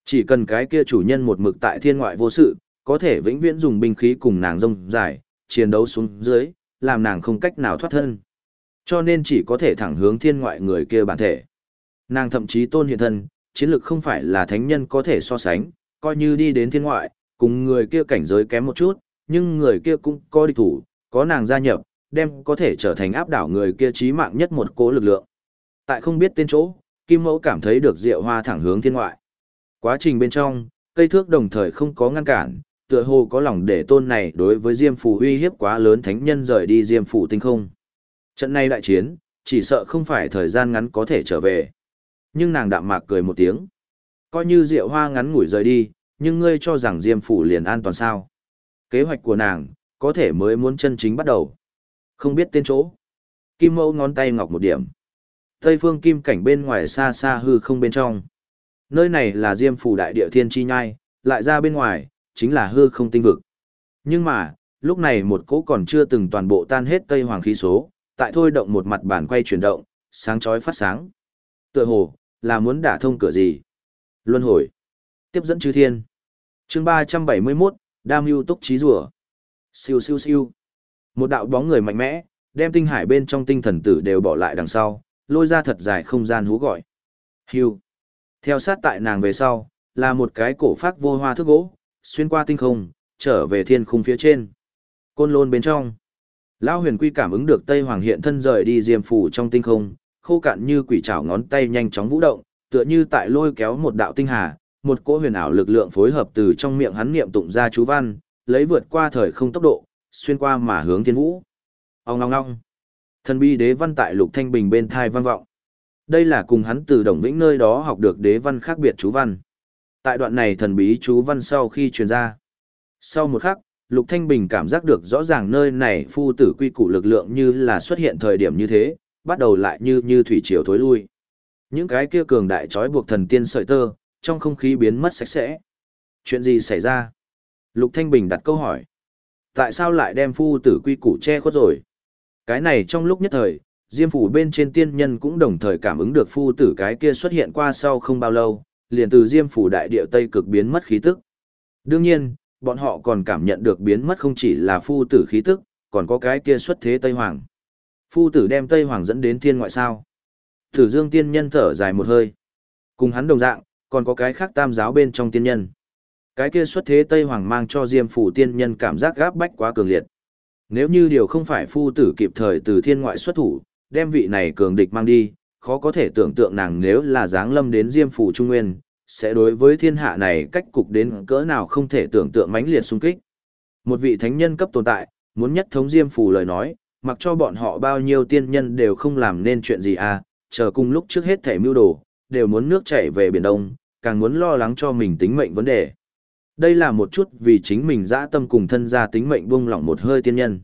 Chỉ cần cái kia chủ nhân một mực tại thiên ngoại vô sự, có thể vĩnh viễn dùng binh khí cùng nàng rông dài, chiến đấu xuống dưới, làm nàng không cách nào thoát thân. Cho nên chỉ có thể thẳng hướng thiên ngoại người kia bản thể. Nàng thậm chí tôn hiện thân, chiến lược không phải là thánh nhân có thể so sánh, coi như đi đến thiên ngoại, cùng người kia cảnh giới kém một chút, nhưng người kia cũng có địch thủ, có nàng gia nhập, đem có thể trở thành áp đảo người kia chí mạng nhất một cố lực lượng. Tại không biết tên chỗ, Kim Mẫu cảm thấy được Diệu Hoa thẳng hướng thiên ngoại. Quá trình bên trong, cây thước đồng thời không có ngăn cản, tựa hồ có lòng để tôn này đối với Diêm Phủ uy hiếp quá lớn thánh nhân rời đi Diêm Phủ tinh không. Trận này đại chiến, chỉ sợ không phải thời gian ngắn có thể trở về. Nhưng nàng đạm mạc cười một tiếng. Coi như Diệu Hoa ngắn ngủi rời đi, nhưng ngươi cho rằng Diêm Phủ liền an toàn sao. Kế hoạch của nàng, có thể mới muốn chân chính bắt đầu. Không biết tên chỗ. Kim mẫu ngón tay ngọc một điểm. Tây phương kim cảnh bên ngoài xa xa hư không bên trong. Nơi này là diêm phủ đại địa thiên chi nhai, lại ra bên ngoài, chính là hư không tinh vực. Nhưng mà, lúc này một cỗ còn chưa từng toàn bộ tan hết Tây Hoàng khí số, tại thôi động một mặt bản quay chuyển động, sáng chói phát sáng. Tựa hồ, là muốn đả thông cửa gì? Luân hồi. Tiếp dẫn chư thiên. chương 371, Đam mưu túc trí rùa. Siêu siêu siêu. Một đạo bóng người mạnh mẽ, đem tinh hải bên trong tinh thần tử đều bỏ lại đằng sau, lôi ra thật dài không gian hú gọi. Hưu. Theo sát tại nàng về sau, là một cái cổ phát vô hoa thức gỗ, xuyên qua tinh không, trở về thiên khung phía trên. Côn lôn bên trong. Lão huyền quy cảm ứng được Tây Hoàng hiện thân rời đi diêm phủ trong tinh không, khô cạn như quỷ trảo ngón tay nhanh chóng vũ động, tựa như tại lôi kéo một đạo tinh hà, một cỗ huyền ảo lực lượng phối hợp từ trong miệng hắn niệm tụng ra chú văn, lấy vượt qua thời không tốc độ, xuyên qua mà hướng thiên vũ. Ông ngong ngong. Thần bi đế văn tại Lục Thanh Bình bên thai văn vọng. Đây là cùng hắn từ Đồng Vĩnh nơi đó học được đế văn khác biệt chú văn. Tại đoạn này thần bí chú văn sau khi truyền ra. Sau một khắc, Lục Thanh Bình cảm giác được rõ ràng nơi này phu tử quy củ lực lượng như là xuất hiện thời điểm như thế, bắt đầu lại như như thủy triều thối lui. Những cái kia cường đại trói buộc thần tiên sợi tơ, trong không khí biến mất sạch sẽ. Chuyện gì xảy ra? Lục Thanh Bình đặt câu hỏi. Tại sao lại đem phu tử quy củ che khuất rồi? Cái này trong lúc nhất thời, Diêm phủ bên trên tiên nhân cũng đồng thời cảm ứng được phu tử cái kia xuất hiện qua sau không bao lâu, liền từ Diêm phủ đại địa Tây cực biến mất khí tức. Đương nhiên, bọn họ còn cảm nhận được biến mất không chỉ là phu tử khí tức, còn có cái kia xuất thế Tây Hoàng. Phu tử đem Tây Hoàng dẫn đến thiên ngoại sao. Tử Dương tiên nhân thở dài một hơi. Cùng hắn đồng dạng, còn có cái khác tam giáo bên trong tiên nhân. Cái kia xuất thế Tây Hoàng mang cho Diêm phủ tiên nhân cảm giác gáp bách quá cường liệt. Nếu như điều không phải phu tử kịp thời từ thiên ngoại xuất thủ, đem vị này cường địch mang đi, khó có thể tưởng tượng nàng nếu là dáng lâm đến Diêm phủ Trung Nguyên, sẽ đối với thiên hạ này cách cục đến cỡ nào không thể tưởng tượng mãnh liệt xung kích. Một vị thánh nhân cấp tồn tại, muốn nhất thống Diêm phủ lời nói, mặc cho bọn họ bao nhiêu tiên nhân đều không làm nên chuyện gì à, chờ cùng lúc trước hết thể mưu đồ, đều muốn nước chảy về Biển Đông, càng muốn lo lắng cho mình tính mệnh vấn đề. Đây là một chút vì chính mình dã tâm cùng thân gia tính mệnh buông lỏng một hơi tiên nhân.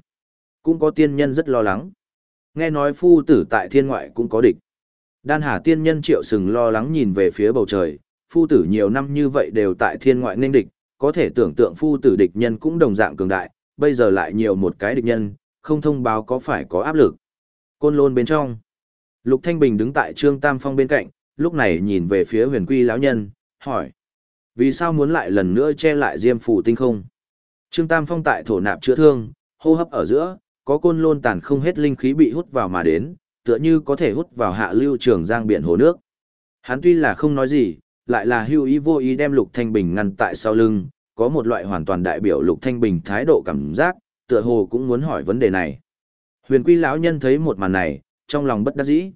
Cũng có tiên nhân rất lo lắng. Nghe nói phu tử tại thiên ngoại cũng có địch. Đan hà tiên nhân triệu sừng lo lắng nhìn về phía bầu trời, phu tử nhiều năm như vậy đều tại thiên ngoại nên địch, có thể tưởng tượng phu tử địch nhân cũng đồng dạng cường đại, bây giờ lại nhiều một cái địch nhân, không thông báo có phải có áp lực. Côn lôn bên trong. Lục Thanh Bình đứng tại Trương Tam Phong bên cạnh, lúc này nhìn về phía huyền quy lão nhân, hỏi. Vì sao muốn lại lần nữa che lại diêm phủ tinh không? Trương Tam Phong tại thổ nạp chữa thương, hô hấp ở giữa, có côn lôn tàn không hết linh khí bị hút vào mà đến, tựa như có thể hút vào hạ lưu trường giang biển hồ nước. Hắn tuy là không nói gì, lại là hưu ý vô ý đem Lục Thanh Bình ngăn tại sau lưng, có một loại hoàn toàn đại biểu Lục Thanh Bình thái độ cảm giác, tựa hồ cũng muốn hỏi vấn đề này. Huyền Quy lão nhân thấy một màn này, trong lòng bất đắc dĩ.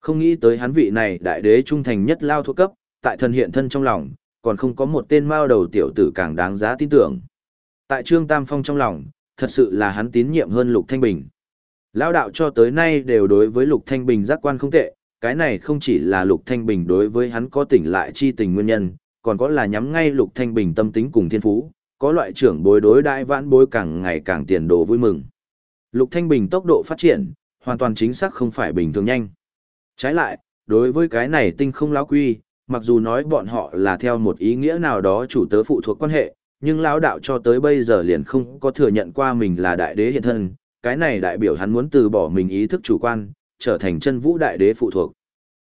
Không nghĩ tới hắn vị này đại đế trung thành nhất lao thuộc cấp, tại thần hiện thân trong lòng, còn không có một tên mao đầu tiểu tử càng đáng giá tin tưởng. Tại Trương Tam Phong trong lòng, thật sự là hắn tín nhiệm hơn Lục Thanh Bình. Lão đạo cho tới nay đều đối với Lục Thanh Bình giác quan không tệ, cái này không chỉ là Lục Thanh Bình đối với hắn có tỉnh lại chi tình nguyên nhân, còn có là nhắm ngay Lục Thanh Bình tâm tính cùng thiên phú, có loại trưởng bối đối đại vãn bối càng ngày càng tiền đồ vui mừng. Lục Thanh Bình tốc độ phát triển, hoàn toàn chính xác không phải bình thường nhanh. Trái lại, đối với cái này tinh không lão quy, mặc dù nói bọn họ là theo một ý nghĩa nào đó chủ tớ phụ thuộc quan hệ, nhưng lão đạo cho tới bây giờ liền không có thừa nhận qua mình là đại đế hiện thân, cái này đại biểu hắn muốn từ bỏ mình ý thức chủ quan, trở thành chân vũ đại đế phụ thuộc.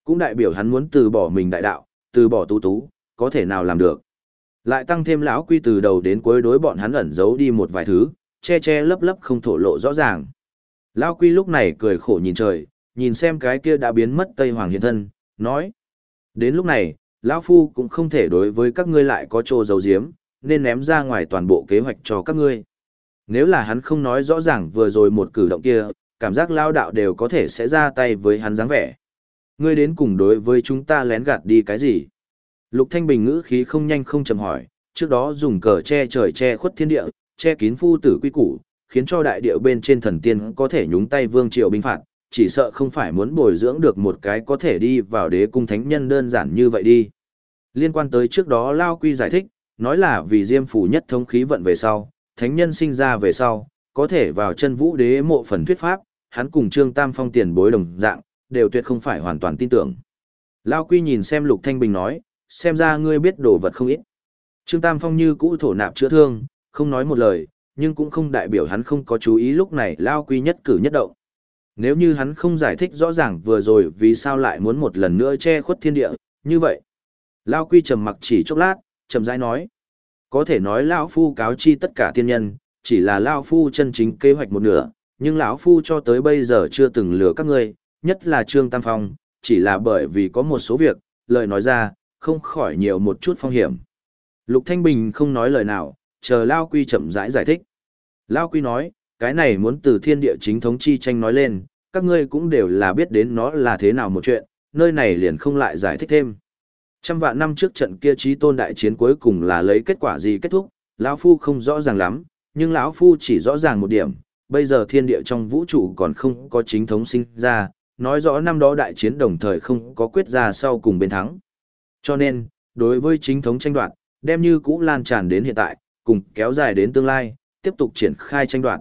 Cũng đại biểu hắn muốn từ bỏ mình đại đạo, từ bỏ tú tú, có thể nào làm được. Lại tăng thêm lão quy từ đầu đến cuối đối bọn hắn ẩn giấu đi một vài thứ, che che lấp lấp không thổ lộ rõ ràng. Lão quy lúc này cười khổ nhìn trời, nhìn xem cái kia đã biến mất Tây Hoàng hiện thân, nói. Đến lúc này, lão Phu cũng không thể đối với các ngươi lại có trô giấu diếm, nên ném ra ngoài toàn bộ kế hoạch cho các ngươi. Nếu là hắn không nói rõ ràng vừa rồi một cử động kia, cảm giác lao đạo đều có thể sẽ ra tay với hắn dáng vẻ. Ngươi đến cùng đối với chúng ta lén gạt đi cái gì? Lục Thanh Bình ngữ khí không nhanh không chậm hỏi, trước đó dùng cờ che trời che khuất thiên địa, che kín phu tử quy củ, khiến cho đại địa bên trên thần tiên có thể nhúng tay vương triều binh phạt, chỉ sợ không phải muốn bồi dưỡng được một cái có thể đi vào đế cung thánh nhân đơn giản như vậy đi. Liên quan tới trước đó Lao Quy giải thích, nói là vì Diêm phủ nhất thống khí vận về sau, thánh nhân sinh ra về sau, có thể vào chân vũ đế mộ phần thuyết pháp, hắn cùng Trương Tam Phong tiền bối đồng dạng, đều tuyệt không phải hoàn toàn tin tưởng. Lao Quy nhìn xem Lục Thanh Bình nói, xem ra ngươi biết đồ vật không ít. Trương Tam Phong như cũ thổ nạp chữa thương, không nói một lời, nhưng cũng không đại biểu hắn không có chú ý lúc này Lao Quy nhất cử nhất động. Nếu như hắn không giải thích rõ ràng vừa rồi vì sao lại muốn một lần nữa che khuất thiên địa, như vậy. Lao Quy trầm mặc chỉ chốc lát, trầm rãi nói. Có thể nói Lao Phu cáo chi tất cả tiên nhân, chỉ là Lao Phu chân chính kế hoạch một nửa, nhưng lão Phu cho tới bây giờ chưa từng lừa các ngươi, nhất là Trương Tam Phong, chỉ là bởi vì có một số việc, lời nói ra, không khỏi nhiều một chút phong hiểm. Lục Thanh Bình không nói lời nào, chờ Lao Quy chậm rãi giải, giải thích. Lao Quy nói, cái này muốn từ thiên địa chính thống chi tranh nói lên, các ngươi cũng đều là biết đến nó là thế nào một chuyện, nơi này liền không lại giải thích thêm. Trăm vạn năm trước trận kia trí tôn đại chiến cuối cùng là lấy kết quả gì kết thúc, lão Phu không rõ ràng lắm, nhưng lão Phu chỉ rõ ràng một điểm, bây giờ thiên địa trong vũ trụ còn không có chính thống sinh ra, nói rõ năm đó đại chiến đồng thời không có quyết ra sau cùng bên thắng. Cho nên, đối với chính thống tranh đoạt, đem như cũ lan tràn đến hiện tại, cùng kéo dài đến tương lai, tiếp tục triển khai tranh đoạt.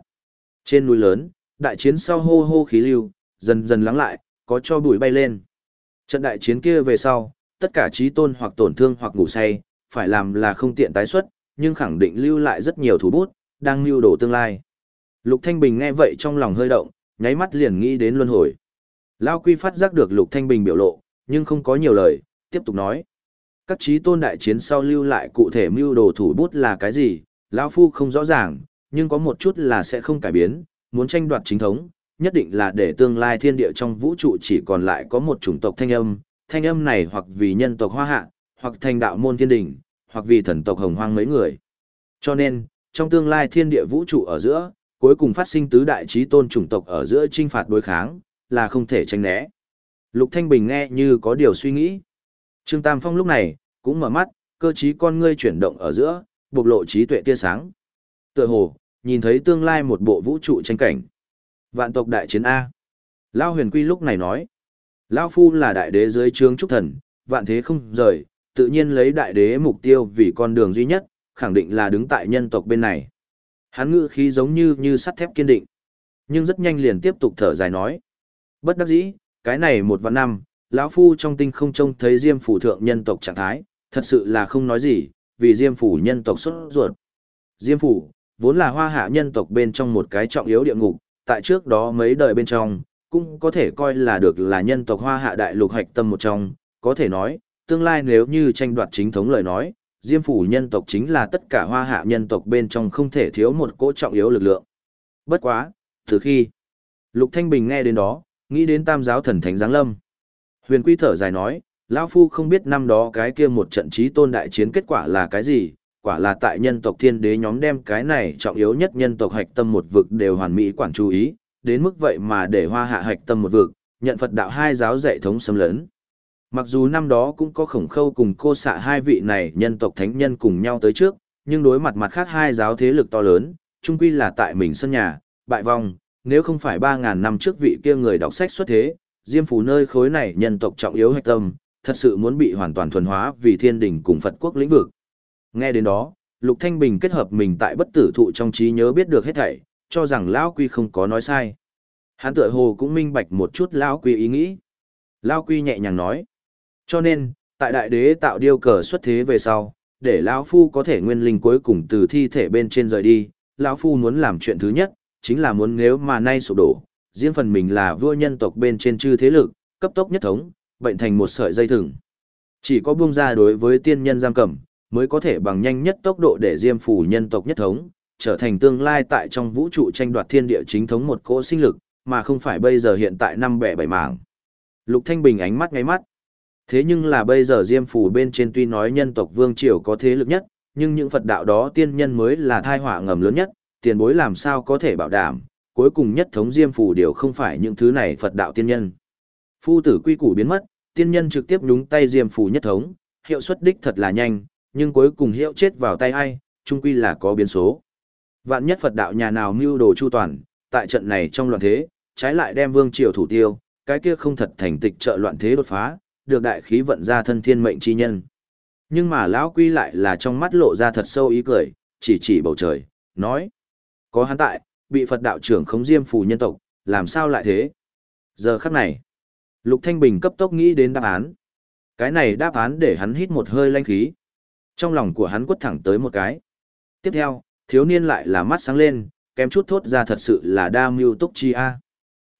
Trên núi lớn, đại chiến sau hô hô khí lưu, dần dần lắng lại, có cho bụi bay lên. Trận đại chiến kia về sau, tất cả trí tôn hoặc tổn thương hoặc ngủ say, phải làm là không tiện tái xuất, nhưng khẳng định lưu lại rất nhiều thủ bút, đang lưu đổ tương lai. Lục Thanh Bình nghe vậy trong lòng hơi động, nháy mắt liền nghĩ đến luân hồi. Lao Quy phát giác được Lục Thanh Bình biểu lộ, nhưng không có nhiều lời, tiếp tục nói. Các trí tôn đại chiến sau lưu lại cụ thể mưu đồ thủ bút là cái gì, Lão Phu không rõ ràng, nhưng có một chút là sẽ không cải biến, muốn tranh đoạt chính thống, nhất định là để tương lai thiên địa trong vũ trụ chỉ còn lại có một chủng tộc thanh âm, thanh âm này hoặc vì nhân tộc hoa hạ, hoặc thành đạo môn thiên đình, hoặc vì thần tộc hồng hoang mấy người. Cho nên, trong tương lai thiên địa vũ trụ ở giữa, cuối cùng phát sinh tứ đại trí tôn chủng tộc ở giữa trinh phạt đối kháng, là không thể tranh né. Lục Thanh Bình nghe như có điều suy nghĩ. Trương Tam Phong lúc này, cũng mở mắt, cơ trí con ngươi chuyển động ở giữa, bộc lộ trí tuệ tia sáng. Tựa hồ, nhìn thấy tương lai một bộ vũ trụ tranh cảnh. Vạn tộc đại chiến A. Lao huyền quy lúc này nói. Lao phu là đại đế dưới trướng trúc thần, vạn thế không rời, tự nhiên lấy đại đế mục tiêu vì con đường duy nhất, khẳng định là đứng tại nhân tộc bên này. Hắn ngữ khí giống như như sắt thép kiên định. Nhưng rất nhanh liền tiếp tục thở dài nói. Bất đắc dĩ, cái này một vạn năm, lão phu trong tinh không trông thấy diêm phủ thượng nhân tộc trạng thái, thật sự là không nói gì, vì diêm phủ nhân tộc xuất ruột. Diêm phủ, vốn là hoa hạ nhân tộc bên trong một cái trọng yếu địa ngục, tại trước đó mấy đời bên trong, cũng có thể coi là được là nhân tộc hoa hạ đại lục hạch tâm một trong, có thể nói, tương lai nếu như tranh đoạt chính thống lời nói, diêm phủ nhân tộc chính là tất cả hoa hạ nhân tộc bên trong không thể thiếu một cỗ trọng yếu lực lượng. Bất quá, từ khi Lục Thanh Bình nghe đến đó, nghĩ đến tam giáo thần thánh giáng lâm. Huyền Quy thở dài nói, lão phu không biết năm đó cái kia một trận chí tôn đại chiến kết quả là cái gì, quả là tại nhân tộc thiên đế nhóm đem cái này trọng yếu nhất nhân tộc hạch tâm một vực đều hoàn mỹ quản chú ý, đến mức vậy mà để hoa hạ hạch tâm một vực, nhận Phật đạo hai giáo dạy thống xâm lớn. Mặc dù năm đó cũng có khổng khâu cùng cô xạ hai vị này nhân tộc thánh nhân cùng nhau tới trước, nhưng đối mặt mặt khác hai giáo thế lực to lớn, chung quy là tại mình sân nhà, bại vong, nếu không phải 3.000 năm trước vị kia người đọc sách xuất thế, diêm Phù nơi khối này nhân tộc trọng yếu hạch tâm, thật sự muốn bị hoàn toàn thuần hóa vì thiên đình cùng Phật quốc lĩnh vực. Nghe đến đó, Lục Thanh Bình kết hợp mình tại bất tử thụ trong trí nhớ biết được hết thảy, cho rằng Lão Quy không có nói sai. Hắn tựa hồ cũng minh bạch một chút Lão Quy ý nghĩ. Lão Quy nhẹ nhàng nói. Cho nên, tại đại đế tạo điêu cờ xuất thế về sau, để Lão Phu có thể nguyên linh cuối cùng từ thi thể bên trên rời đi, Lão Phu muốn làm chuyện thứ nhất, chính là muốn nếu mà nay sụp đổ, riêng phần mình là vua nhân tộc bên trên chư thế lực, cấp tốc nhất thống, bệnh thành một sợi dây thừng. Chỉ có buông ra đối với tiên nhân giam cầm, mới có thể bằng nhanh nhất tốc độ để diêm phủ nhân tộc nhất thống, trở thành tương lai tại trong vũ trụ tranh đoạt thiên địa chính thống một cỗ sinh lực, mà không phải bây giờ hiện tại năm bẻ bảy mảng. Lục Thanh Bình ánh mắt ngay mắt. Thế nhưng là bây giờ diêm phủ bên trên tuy nói nhân tộc vương triều có thế lực nhất, nhưng những Phật đạo đó tiên nhân mới là thai họa ngầm lớn nhất, tiền bối làm sao có thể bảo đảm, cuối cùng nhất thống diêm phủ đều không phải những thứ này Phật đạo tiên nhân. Phu tử quy củ biến mất, tiên nhân trực tiếp nhúng tay diêm phủ nhất thống, hiệu suất đích thật là nhanh, nhưng cuối cùng hiệu chết vào tay ai, chung quy là có biến số. Vạn nhất Phật đạo nhà nào mưu đồ chu toàn, tại trận này trong loạn thế, trái lại đem vương triều thủ tiêu, cái kia không thật thành tịch trợ loạn thế đột phá, được đại khí vận ra thân thiên mệnh chi nhân. Nhưng mà lão quy lại là trong mắt lộ ra thật sâu ý cười, chỉ chỉ bầu trời, nói: "Có hắn tại, bị Phật đạo trưởng khống diêm phù nhân tộc, làm sao lại thế?" Giờ khắc này, Lục Thanh Bình cấp tốc nghĩ đến đáp án. Cái này đáp án để hắn hít một hơi lanh khí. Trong lòng của hắn quất thẳng tới một cái. Tiếp theo, thiếu niên lại là mắt sáng lên, kém chút thốt ra thật sự là đa mưu túc chi a.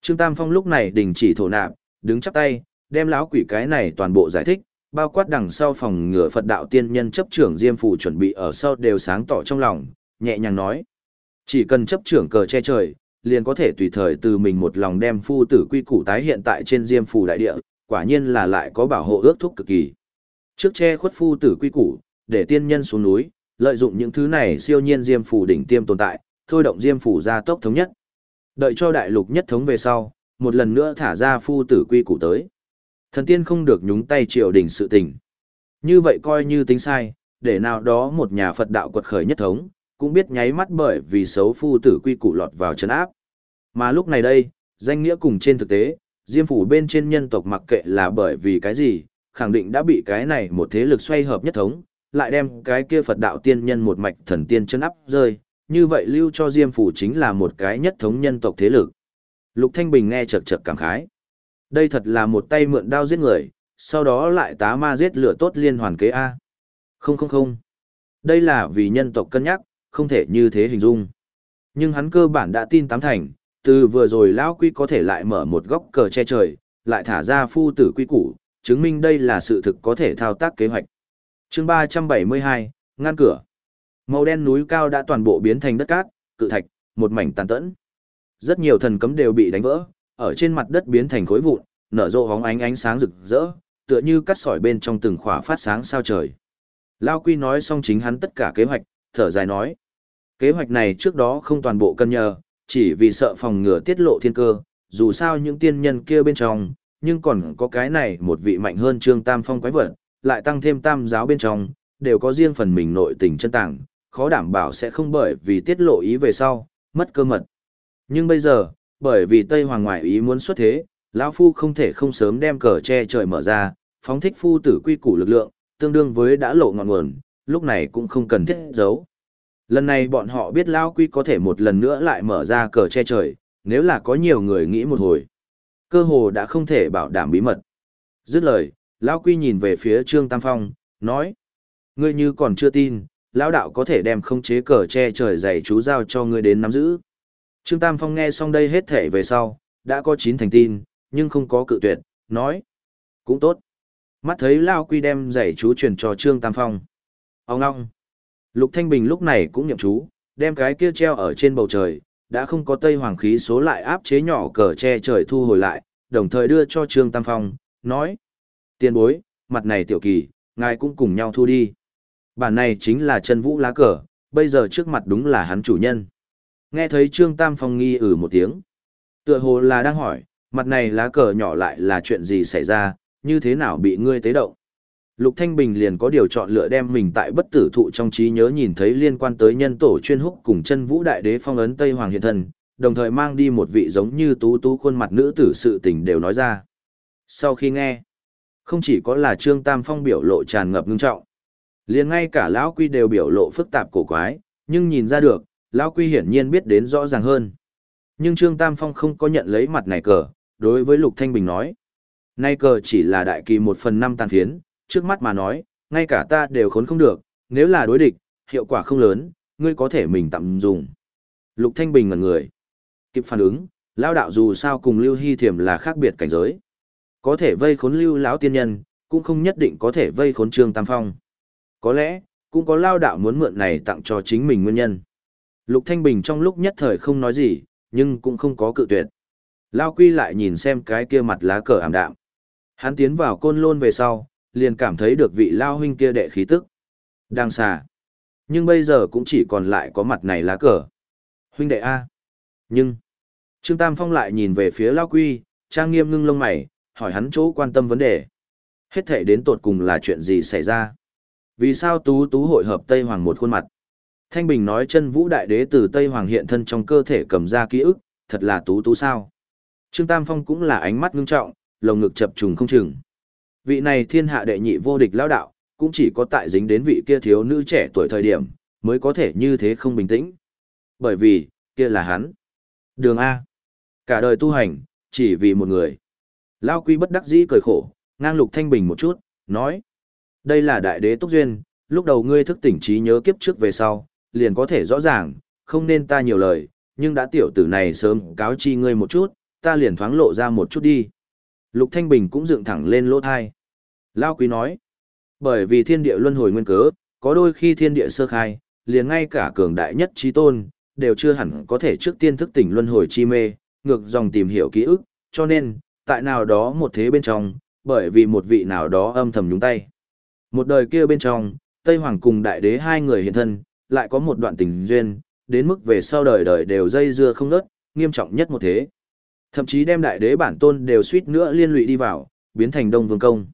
Trương Tam Phong lúc này đình chỉ thổ nạp, đứng chắp tay, đem lão quỷ cái này toàn bộ giải thích, bao quát đằng sau phòng ngựa Phật đạo tiên nhân chấp trưởng Diêm phủ chuẩn bị ở sau đều sáng tỏ trong lòng, nhẹ nhàng nói: "Chỉ cần chấp trưởng cờ che trời, liền có thể tùy thời từ mình một lòng đem phu tử quy củ tái hiện tại trên Diêm phủ đại địa, quả nhiên là lại có bảo hộ ước thúc cực kỳ." Trước che khuất phu tử quy củ, để tiên nhân xuống núi, lợi dụng những thứ này siêu nhiên diêm phủ đỉnh tiêm tồn tại, thôi động diêm phủ ra tốc thống nhất. Đợi cho đại lục nhất thống về sau, một lần nữa thả ra phu tử quy củ tới. Thần tiên không được nhúng tay triều đình sự tình. Như vậy coi như tính sai, để nào đó một nhà Phật đạo quật khởi nhất thống, cũng biết nháy mắt bởi vì xấu phu tử quy củ lọt vào chân áp. Mà lúc này đây, danh nghĩa cùng trên thực tế, Diêm phủ bên trên nhân tộc mặc kệ là bởi vì cái gì, khẳng định đã bị cái này một thế lực xoay hợp nhất thống, lại đem cái kia Phật đạo tiên nhân một mạch thần tiên chân áp rơi, như vậy lưu cho Diêm phủ chính là một cái nhất thống nhân tộc thế lực. Lục Thanh Bình nghe chật chật cảm khái. Đây thật là một tay mượn đao giết người, sau đó lại tá ma giết lửa tốt liên hoàn kế A. Không không không. Đây là vì nhân tộc cân nhắc, không thể như thế hình dung. Nhưng hắn cơ bản đã tin tám thành, từ vừa rồi lão quy có thể lại mở một góc cờ che trời, lại thả ra phu tử quy củ, chứng minh đây là sự thực có thể thao tác kế hoạch. chương 372, ngăn cửa. Màu đen núi cao đã toàn bộ biến thành đất cát, cự thạch, một mảnh tàn tẫn. Rất nhiều thần cấm đều bị đánh vỡ, ở trên mặt đất biến thành khối vụn, nở rộ hóng ánh ánh sáng rực rỡ, tựa như cắt sỏi bên trong từng khỏa phát sáng sao trời. Lao Quy nói xong chính hắn tất cả kế hoạch, thở dài nói. Kế hoạch này trước đó không toàn bộ cân nhờ, chỉ vì sợ phòng ngừa tiết lộ thiên cơ, dù sao những tiên nhân kia bên trong, nhưng còn có cái này một vị mạnh hơn Trương Tam Phong quái vật, lại tăng thêm tam giáo bên trong, đều có riêng phần mình nội tình chân tảng, khó đảm bảo sẽ không bởi vì tiết lộ ý về sau, mất cơ mật. Nhưng bây giờ, bởi vì Tây Hoàng ngoại ý muốn xuất thế, lão phu không thể không sớm đem cờ che trời mở ra, phóng thích phu tử quy củ lực lượng, tương đương với đã lộ ngọn nguồn, lúc này cũng không cần thiết giấu. Lần này bọn họ biết lão quy có thể một lần nữa lại mở ra cờ che trời, nếu là có nhiều người nghĩ một hồi, cơ hồ đã không thể bảo đảm bí mật. Dứt lời, lão quy nhìn về phía Trương Tam Phong, nói: "Ngươi như còn chưa tin, lão đạo có thể đem không chế cờ che trời dạy chú giao cho ngươi đến nắm giữ." Trương Tam Phong nghe xong đây hết thể về sau, đã có chín thành tin, nhưng không có cự tuyệt, nói. Cũng tốt. Mắt thấy Lao Quy đem giày chú truyền cho Trương Tam Phong. Ông ngong. Lục Thanh Bình lúc này cũng nhậm chú, đem cái kia treo ở trên bầu trời, đã không có tây hoàng khí số lại áp chế nhỏ cờ che trời thu hồi lại, đồng thời đưa cho Trương Tam Phong, nói. Tiền bối, mặt này tiểu kỳ, ngài cũng cùng nhau thu đi. Bản này chính là chân vũ lá cờ, bây giờ trước mặt đúng là hắn chủ nhân. Nghe thấy Trương Tam Phong nghi ử một tiếng. Tựa hồ là đang hỏi, mặt này lá cờ nhỏ lại là chuyện gì xảy ra, như thế nào bị ngươi tế động. Lục Thanh Bình liền có điều chọn lựa đem mình tại bất tử thụ trong trí nhớ nhìn thấy liên quan tới nhân tổ chuyên húc cùng chân vũ đại đế phong ấn Tây Hoàng hiện thân, đồng thời mang đi một vị giống như tú tú khuôn mặt nữ tử sự tình đều nói ra. Sau khi nghe, không chỉ có là Trương Tam Phong biểu lộ tràn ngập ngưng trọng, liền ngay cả lão quy đều biểu lộ phức tạp cổ quái, nhưng nhìn ra được, Lão Quy hiển nhiên biết đến rõ ràng hơn. Nhưng Trương Tam Phong không có nhận lấy mặt này cờ, đối với Lục Thanh Bình nói. Nay cờ chỉ là đại kỳ một phần năm tàn phiến, trước mắt mà nói, ngay cả ta đều khốn không được, nếu là đối địch, hiệu quả không lớn, ngươi có thể mình tạm dùng. Lục Thanh Bình ngẩn người. Kịp phản ứng, Lão đạo dù sao cùng Lưu Hy Thiểm là khác biệt cảnh giới. Có thể vây khốn Lưu lão tiên nhân, cũng không nhất định có thể vây khốn Trương Tam Phong. Có lẽ, cũng có Lao đạo muốn mượn này tặng cho chính mình nguyên nhân. Lục Thanh Bình trong lúc nhất thời không nói gì, nhưng cũng không có cự tuyệt. Lao Quy lại nhìn xem cái kia mặt lá cờ ảm đạm. Hắn tiến vào côn lôn về sau, liền cảm thấy được vị Lao huynh kia đệ khí tức. Đang xà. Nhưng bây giờ cũng chỉ còn lại có mặt này lá cờ. Huynh đệ A. Nhưng. Trương Tam Phong lại nhìn về phía Lao Quy, trang nghiêm ngưng lông mày, hỏi hắn chỗ quan tâm vấn đề. Hết thể đến tột cùng là chuyện gì xảy ra? Vì sao Tú Tú hội hợp Tây Hoàng một khuôn mặt? Thanh Bình nói chân vũ đại đế từ Tây Hoàng hiện thân trong cơ thể cầm ra ký ức, thật là tú tú sao. Trương Tam Phong cũng là ánh mắt ngưng trọng, lồng ngực chập trùng không chừng. Vị này thiên hạ đệ nhị vô địch lão đạo, cũng chỉ có tại dính đến vị kia thiếu nữ trẻ tuổi thời điểm, mới có thể như thế không bình tĩnh. Bởi vì, kia là hắn. Đường A. Cả đời tu hành, chỉ vì một người. Lao quy bất đắc dĩ cười khổ, ngang lục thanh bình một chút, nói. Đây là đại đế túc duyên, lúc đầu ngươi thức tỉnh trí nhớ kiếp trước về sau, liền có thể rõ ràng, không nên ta nhiều lời, nhưng đã tiểu tử này sớm cáo chi ngươi một chút, ta liền thoáng lộ ra một chút đi. Lục Thanh Bình cũng dựng thẳng lên lỗ thai. Lao Quý nói, bởi vì thiên địa luân hồi nguyên cớ, có đôi khi thiên địa sơ khai, liền ngay cả cường đại nhất trí tôn, đều chưa hẳn có thể trước tiên thức tỉnh luân hồi chi mê, ngược dòng tìm hiểu ký ức, cho nên, tại nào đó một thế bên trong, bởi vì một vị nào đó âm thầm nhúng tay. Một đời kia bên trong, Tây Hoàng cùng đại đế hai người hiện thân, lại có một đoạn tình duyên, đến mức về sau đời đời đều dây dưa không nớt, nghiêm trọng nhất một thế. Thậm chí đem đại đế bản tôn đều suýt nữa liên lụy đi vào, biến thành Đông Vương Công.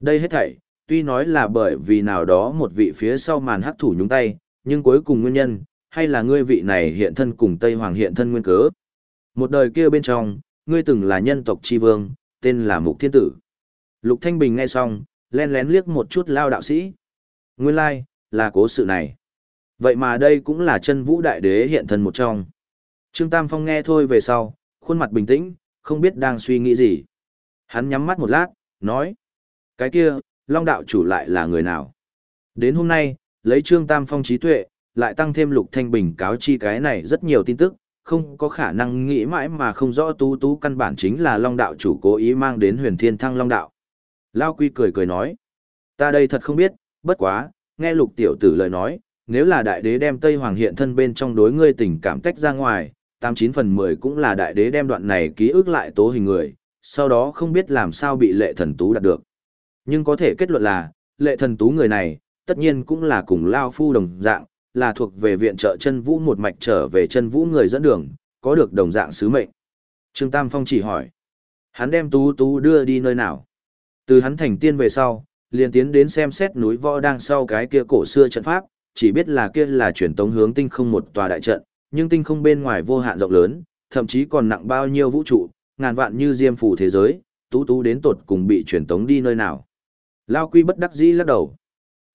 Đây hết thảy, tuy nói là bởi vì nào đó một vị phía sau màn hắc thủ nhúng tay, nhưng cuối cùng nguyên nhân, hay là ngươi vị này hiện thân cùng Tây Hoàng hiện thân nguyên cớ. Một đời kia bên trong, ngươi từng là nhân tộc tri vương, tên là Mục Thiên Tử. Lục Thanh Bình nghe xong, len lén liếc một chút lao đạo sĩ. Nguyên lai, like, là cố sự này. Vậy mà đây cũng là chân vũ đại đế hiện thân một trong. Trương Tam Phong nghe thôi về sau, khuôn mặt bình tĩnh, không biết đang suy nghĩ gì. Hắn nhắm mắt một lát, nói. Cái kia, Long đạo chủ lại là người nào? Đến hôm nay, lấy Trương Tam Phong trí tuệ, lại tăng thêm Lục Thanh Bình cáo chi cái này rất nhiều tin tức, không có khả năng nghĩ mãi mà không rõ tú tú căn bản chính là Long đạo chủ cố ý mang đến huyền thiên thăng Long đạo. Lao Quy cười cười nói. Ta đây thật không biết, bất quá, nghe Lục tiểu tử lời nói, nếu là đại đế đem Tây Hoàng hiện thân bên trong đối ngươi tình cảm tách ra ngoài, tám chín phần mười cũng là đại đế đem đoạn này ký ức lại tố hình người, sau đó không biết làm sao bị lệ thần tú đạt được. Nhưng có thể kết luận là, lệ thần tú người này, tất nhiên cũng là cùng Lao Phu đồng dạng, là thuộc về viện trợ chân vũ một mạch trở về chân vũ người dẫn đường, có được đồng dạng sứ mệnh. Trương Tam Phong chỉ hỏi, hắn đem tú tú đưa đi nơi nào? Từ hắn thành tiên về sau, liền tiến đến xem xét núi võ đang sau cái kia cổ xưa trận pháp, chỉ biết là kia là truyền tống hướng tinh không một tòa đại trận, nhưng tinh không bên ngoài vô hạn rộng lớn, thậm chí còn nặng bao nhiêu vũ trụ, ngàn vạn như diêm phủ thế giới, tú tú đến tột cùng bị truyền tống đi nơi nào. Lao quy bất đắc dĩ lắc đầu.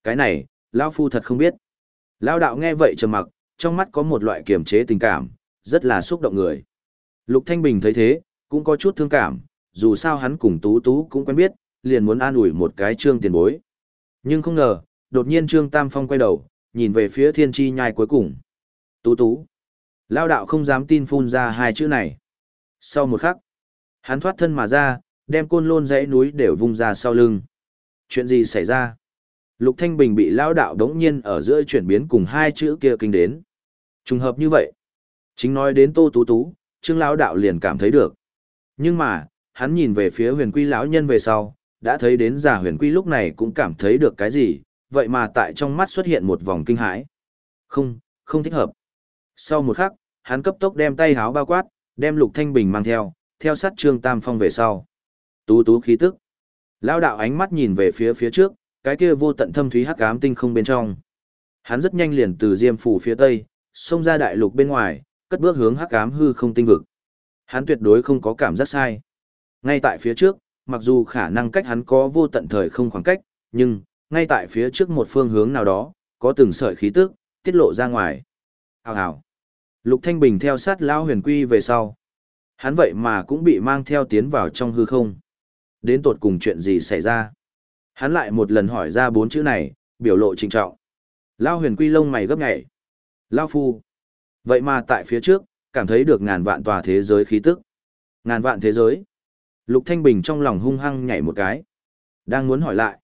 Cái này, Lao phu thật không biết. Lao đạo nghe vậy trầm mặc, trong mắt có một loại kiềm chế tình cảm, rất là xúc động người. Lục Thanh Bình thấy thế, cũng có chút thương cảm, dù sao hắn cùng Tú Tú cũng quen biết, liền muốn an ủi một cái trương tiền bối. Nhưng không ngờ, đột nhiên trương Tam Phong quay đầu, nhìn về phía thiên chi nhai cuối cùng. Tú Tú. Lao đạo không dám tin phun ra hai chữ này. Sau một khắc, hắn thoát thân mà ra, đem côn lôn dãy núi đều vung ra sau lưng. Chuyện gì xảy ra? Lục Thanh Bình bị lao đạo đống nhiên ở giữa chuyển biến cùng hai chữ kia kinh đến. Trùng hợp như vậy. Chính nói đến Tô Tú Tú, Trương lão đạo liền cảm thấy được. Nhưng mà, hắn nhìn về phía huyền quy lão nhân về sau, đã thấy đến giả huyền quy lúc này cũng cảm thấy được cái gì, vậy mà tại trong mắt xuất hiện một vòng kinh hãi. Không, không thích hợp. Sau một khắc, hắn cấp tốc đem tay háo bao quát, đem Lục Thanh Bình mang theo, theo sát Trương Tam Phong về sau. Tú tú khí tức. Lão đạo ánh mắt nhìn về phía phía trước, cái kia vô tận thâm thúy hắc ám tinh không bên trong. Hắn rất nhanh liền từ Diêm phủ phía tây, xông ra đại lục bên ngoài, cất bước hướng hắc ám hư không tinh vực. Hắn tuyệt đối không có cảm giác sai. Ngay tại phía trước, mặc dù khả năng cách hắn có vô tận thời không khoảng cách, nhưng ngay tại phía trước một phương hướng nào đó, có từng sợi khí tức tiết lộ ra ngoài. Hào hào. Lục Thanh Bình theo sát Lão Huyền Quy về sau. Hắn vậy mà cũng bị mang theo tiến vào trong hư không. Đến tột cùng chuyện gì xảy ra? Hắn lại một lần hỏi ra bốn chữ này, biểu lộ trịnh trọng. Lao huyền quy lông mày gấp nhảy. Lao phu. Vậy mà tại phía trước, cảm thấy được ngàn vạn tòa thế giới khí tức. Ngàn vạn thế giới. Lục Thanh Bình trong lòng hung hăng nhảy một cái. Đang muốn hỏi lại.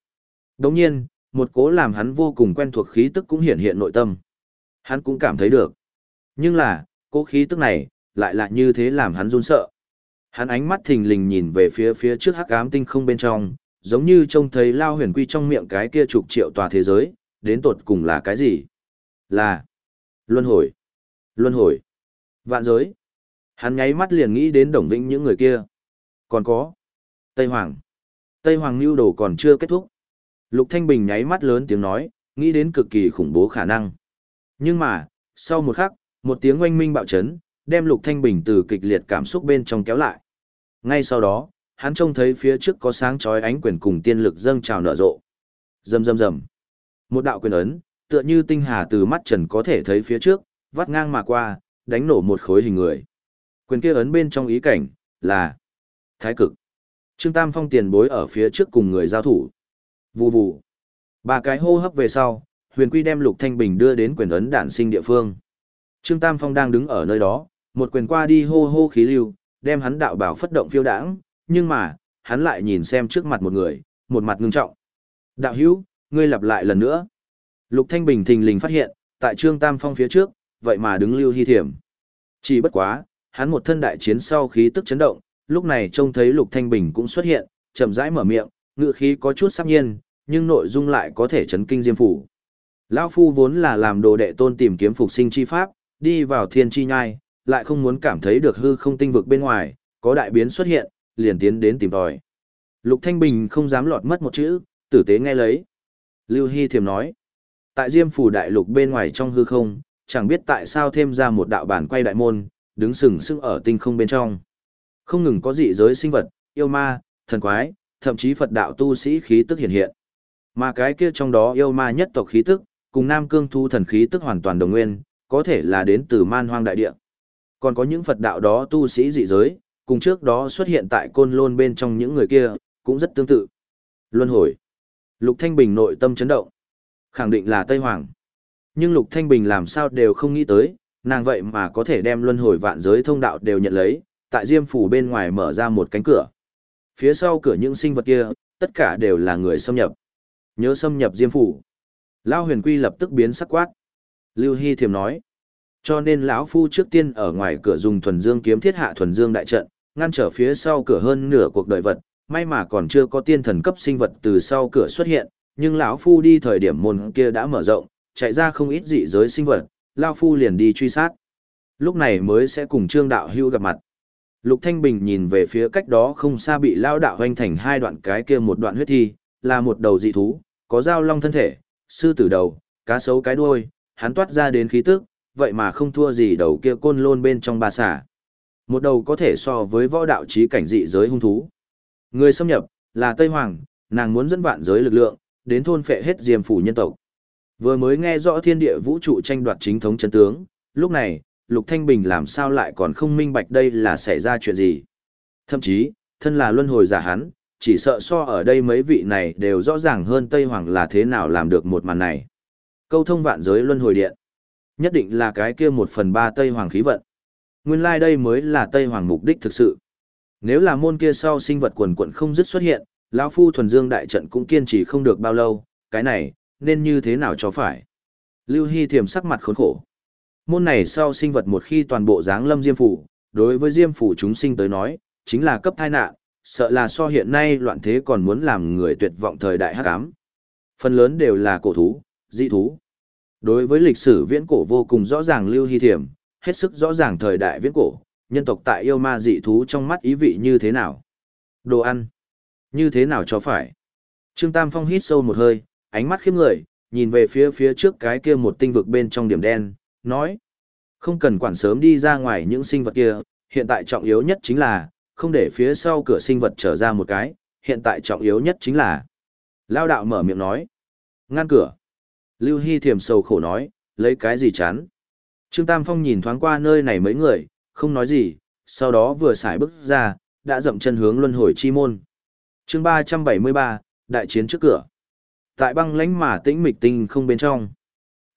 Đồng nhiên, một cố làm hắn vô cùng quen thuộc khí tức cũng hiện hiện nội tâm. Hắn cũng cảm thấy được. Nhưng là, cố khí tức này, lại là như thế làm hắn run sợ. Hắn ánh mắt thình lình nhìn về phía phía trước hắc ám tinh không bên trong, giống như trông thấy lao huyền quy trong miệng cái kia chục triệu tòa thế giới, đến tột cùng là cái gì? Là luân hồi, luân hồi, vạn giới. Hắn nháy mắt liền nghĩ đến đồng vĩnh những người kia. Còn có Tây Hoàng. Tây Hoàng lưu đồ còn chưa kết thúc. Lục Thanh Bình nháy mắt lớn tiếng nói, nghĩ đến cực kỳ khủng bố khả năng. Nhưng mà, sau một khắc, một tiếng oanh minh bạo chấn, đem Lục Thanh Bình từ kịch liệt cảm xúc bên trong kéo lại. Ngay sau đó, hắn trông thấy phía trước có sáng chói ánh quyền cùng tiên lực dâng trào nở rộ. Rầm rầm rầm. Một đạo quyền ấn, tựa như tinh hà từ mắt trần có thể thấy phía trước, vắt ngang mà qua, đánh nổ một khối hình người. Quyền kia ấn bên trong ý cảnh là Thái cực. Trương Tam Phong tiền bối ở phía trước cùng người giao thủ. Vù vù. Ba cái hô hấp về sau, Huyền Quy đem Lục Thanh Bình đưa đến quyền ấn đản sinh địa phương. Trương Tam Phong đang đứng ở nơi đó, một quyền qua đi hô hô khí lưu, đem hắn đạo bảo phất động phiêu đãng, nhưng mà, hắn lại nhìn xem trước mặt một người, một mặt ngưng trọng. Đạo hữu, ngươi lặp lại lần nữa. Lục Thanh Bình thình lình phát hiện, tại Trương Tam Phong phía trước, vậy mà đứng lưu hy thiểm. Chỉ bất quá, hắn một thân đại chiến sau khí tức chấn động, lúc này trông thấy Lục Thanh Bình cũng xuất hiện, chậm rãi mở miệng, ngựa khí có chút sắc nhiên, nhưng nội dung lại có thể chấn kinh diêm phủ. Lão Phu vốn là làm đồ đệ tôn tìm kiếm phục sinh chi pháp, đi vào thiên chi nhai, lại không muốn cảm thấy được hư không tinh vực bên ngoài, có đại biến xuất hiện, liền tiến đến tìm tòi. Lục Thanh Bình không dám lọt mất một chữ, tử tế nghe lấy. Lưu Hy Thiềm nói, tại Diêm Phủ Đại Lục bên ngoài trong hư không, chẳng biết tại sao thêm ra một đạo bản quay đại môn, đứng sừng sững ở tinh không bên trong. Không ngừng có dị giới sinh vật, yêu ma, thần quái, thậm chí Phật đạo tu sĩ khí tức hiện hiện. Mà cái kia trong đó yêu ma nhất tộc khí tức, cùng Nam Cương Thu thần khí tức hoàn toàn đồng nguyên, có thể là đến từ man hoang đại địa. Còn có những Phật đạo đó tu sĩ dị giới, cùng trước đó xuất hiện tại côn lôn bên trong những người kia, cũng rất tương tự. Luân hồi. Lục Thanh Bình nội tâm chấn động. Khẳng định là Tây Hoàng. Nhưng Lục Thanh Bình làm sao đều không nghĩ tới, nàng vậy mà có thể đem luân hồi vạn giới thông đạo đều nhận lấy, tại Diêm Phủ bên ngoài mở ra một cánh cửa. Phía sau cửa những sinh vật kia, tất cả đều là người xâm nhập. Nhớ xâm nhập Diêm Phủ. Lao huyền quy lập tức biến sắc quát. Lưu Hy Thiềm nói. Cho nên lão Phu trước tiên ở ngoài cửa dùng thuần dương kiếm thiết hạ thuần dương đại trận, ngăn trở phía sau cửa hơn nửa cuộc đời vật, may mà còn chưa có tiên thần cấp sinh vật từ sau cửa xuất hiện, nhưng lão Phu đi thời điểm môn kia đã mở rộng, chạy ra không ít dị giới sinh vật, Lao Phu liền đi truy sát. Lúc này mới sẽ cùng Trương Đạo Hưu gặp mặt. Lục Thanh Bình nhìn về phía cách đó không xa bị Lao Đạo hoành thành hai đoạn cái kia một đoạn huyết thi, là một đầu dị thú, có dao long thân thể, sư tử đầu, cá sấu cái đuôi, hắn toát ra đến khí tức, vậy mà không thua gì đầu kia côn lôn bên trong ba xả. Một đầu có thể so với võ đạo trí cảnh dị giới hung thú. Người xâm nhập, là Tây Hoàng, nàng muốn dẫn vạn giới lực lượng, đến thôn phệ hết diềm phủ nhân tộc. Vừa mới nghe rõ thiên địa vũ trụ tranh đoạt chính thống chân tướng, lúc này, Lục Thanh Bình làm sao lại còn không minh bạch đây là xảy ra chuyện gì. Thậm chí, thân là luân hồi giả hắn, chỉ sợ so ở đây mấy vị này đều rõ ràng hơn Tây Hoàng là thế nào làm được một màn này. Câu thông vạn giới luân hồi điện. Nhất định là cái kia một phần ba Tây Hoàng khí vận. Nguyên lai like đây mới là Tây Hoàng mục đích thực sự. Nếu là môn kia sau sinh vật quần quận không dứt xuất hiện, lão Phu thuần dương đại trận cũng kiên trì không được bao lâu, cái này, nên như thế nào cho phải. Lưu Hy thiềm sắc mặt khốn khổ. Môn này sau sinh vật một khi toàn bộ dáng lâm diêm phủ, đối với diêm phủ chúng sinh tới nói, chính là cấp thai nạn, sợ là so hiện nay loạn thế còn muốn làm người tuyệt vọng thời đại hắc ám. Phần lớn đều là cổ thú, dị thú. Đối với lịch sử viễn cổ vô cùng rõ ràng lưu hy thiểm, hết sức rõ ràng thời đại viễn cổ, nhân tộc tại yêu ma dị thú trong mắt ý vị như thế nào. Đồ ăn. Như thế nào cho phải. Trương Tam Phong hít sâu một hơi, ánh mắt khiếp người, nhìn về phía phía trước cái kia một tinh vực bên trong điểm đen, nói. Không cần quản sớm đi ra ngoài những sinh vật kia, hiện tại trọng yếu nhất chính là, không để phía sau cửa sinh vật trở ra một cái, hiện tại trọng yếu nhất chính là. Lao đạo mở miệng nói. Ngăn cửa. Lưu Hy thiềm sầu khổ nói, lấy cái gì chán. Trương Tam Phong nhìn thoáng qua nơi này mấy người, không nói gì, sau đó vừa xài bước ra, đã dậm chân hướng luân hồi chi môn. chương 373, đại chiến trước cửa. Tại băng lánh mà tĩnh mịch tinh không bên trong.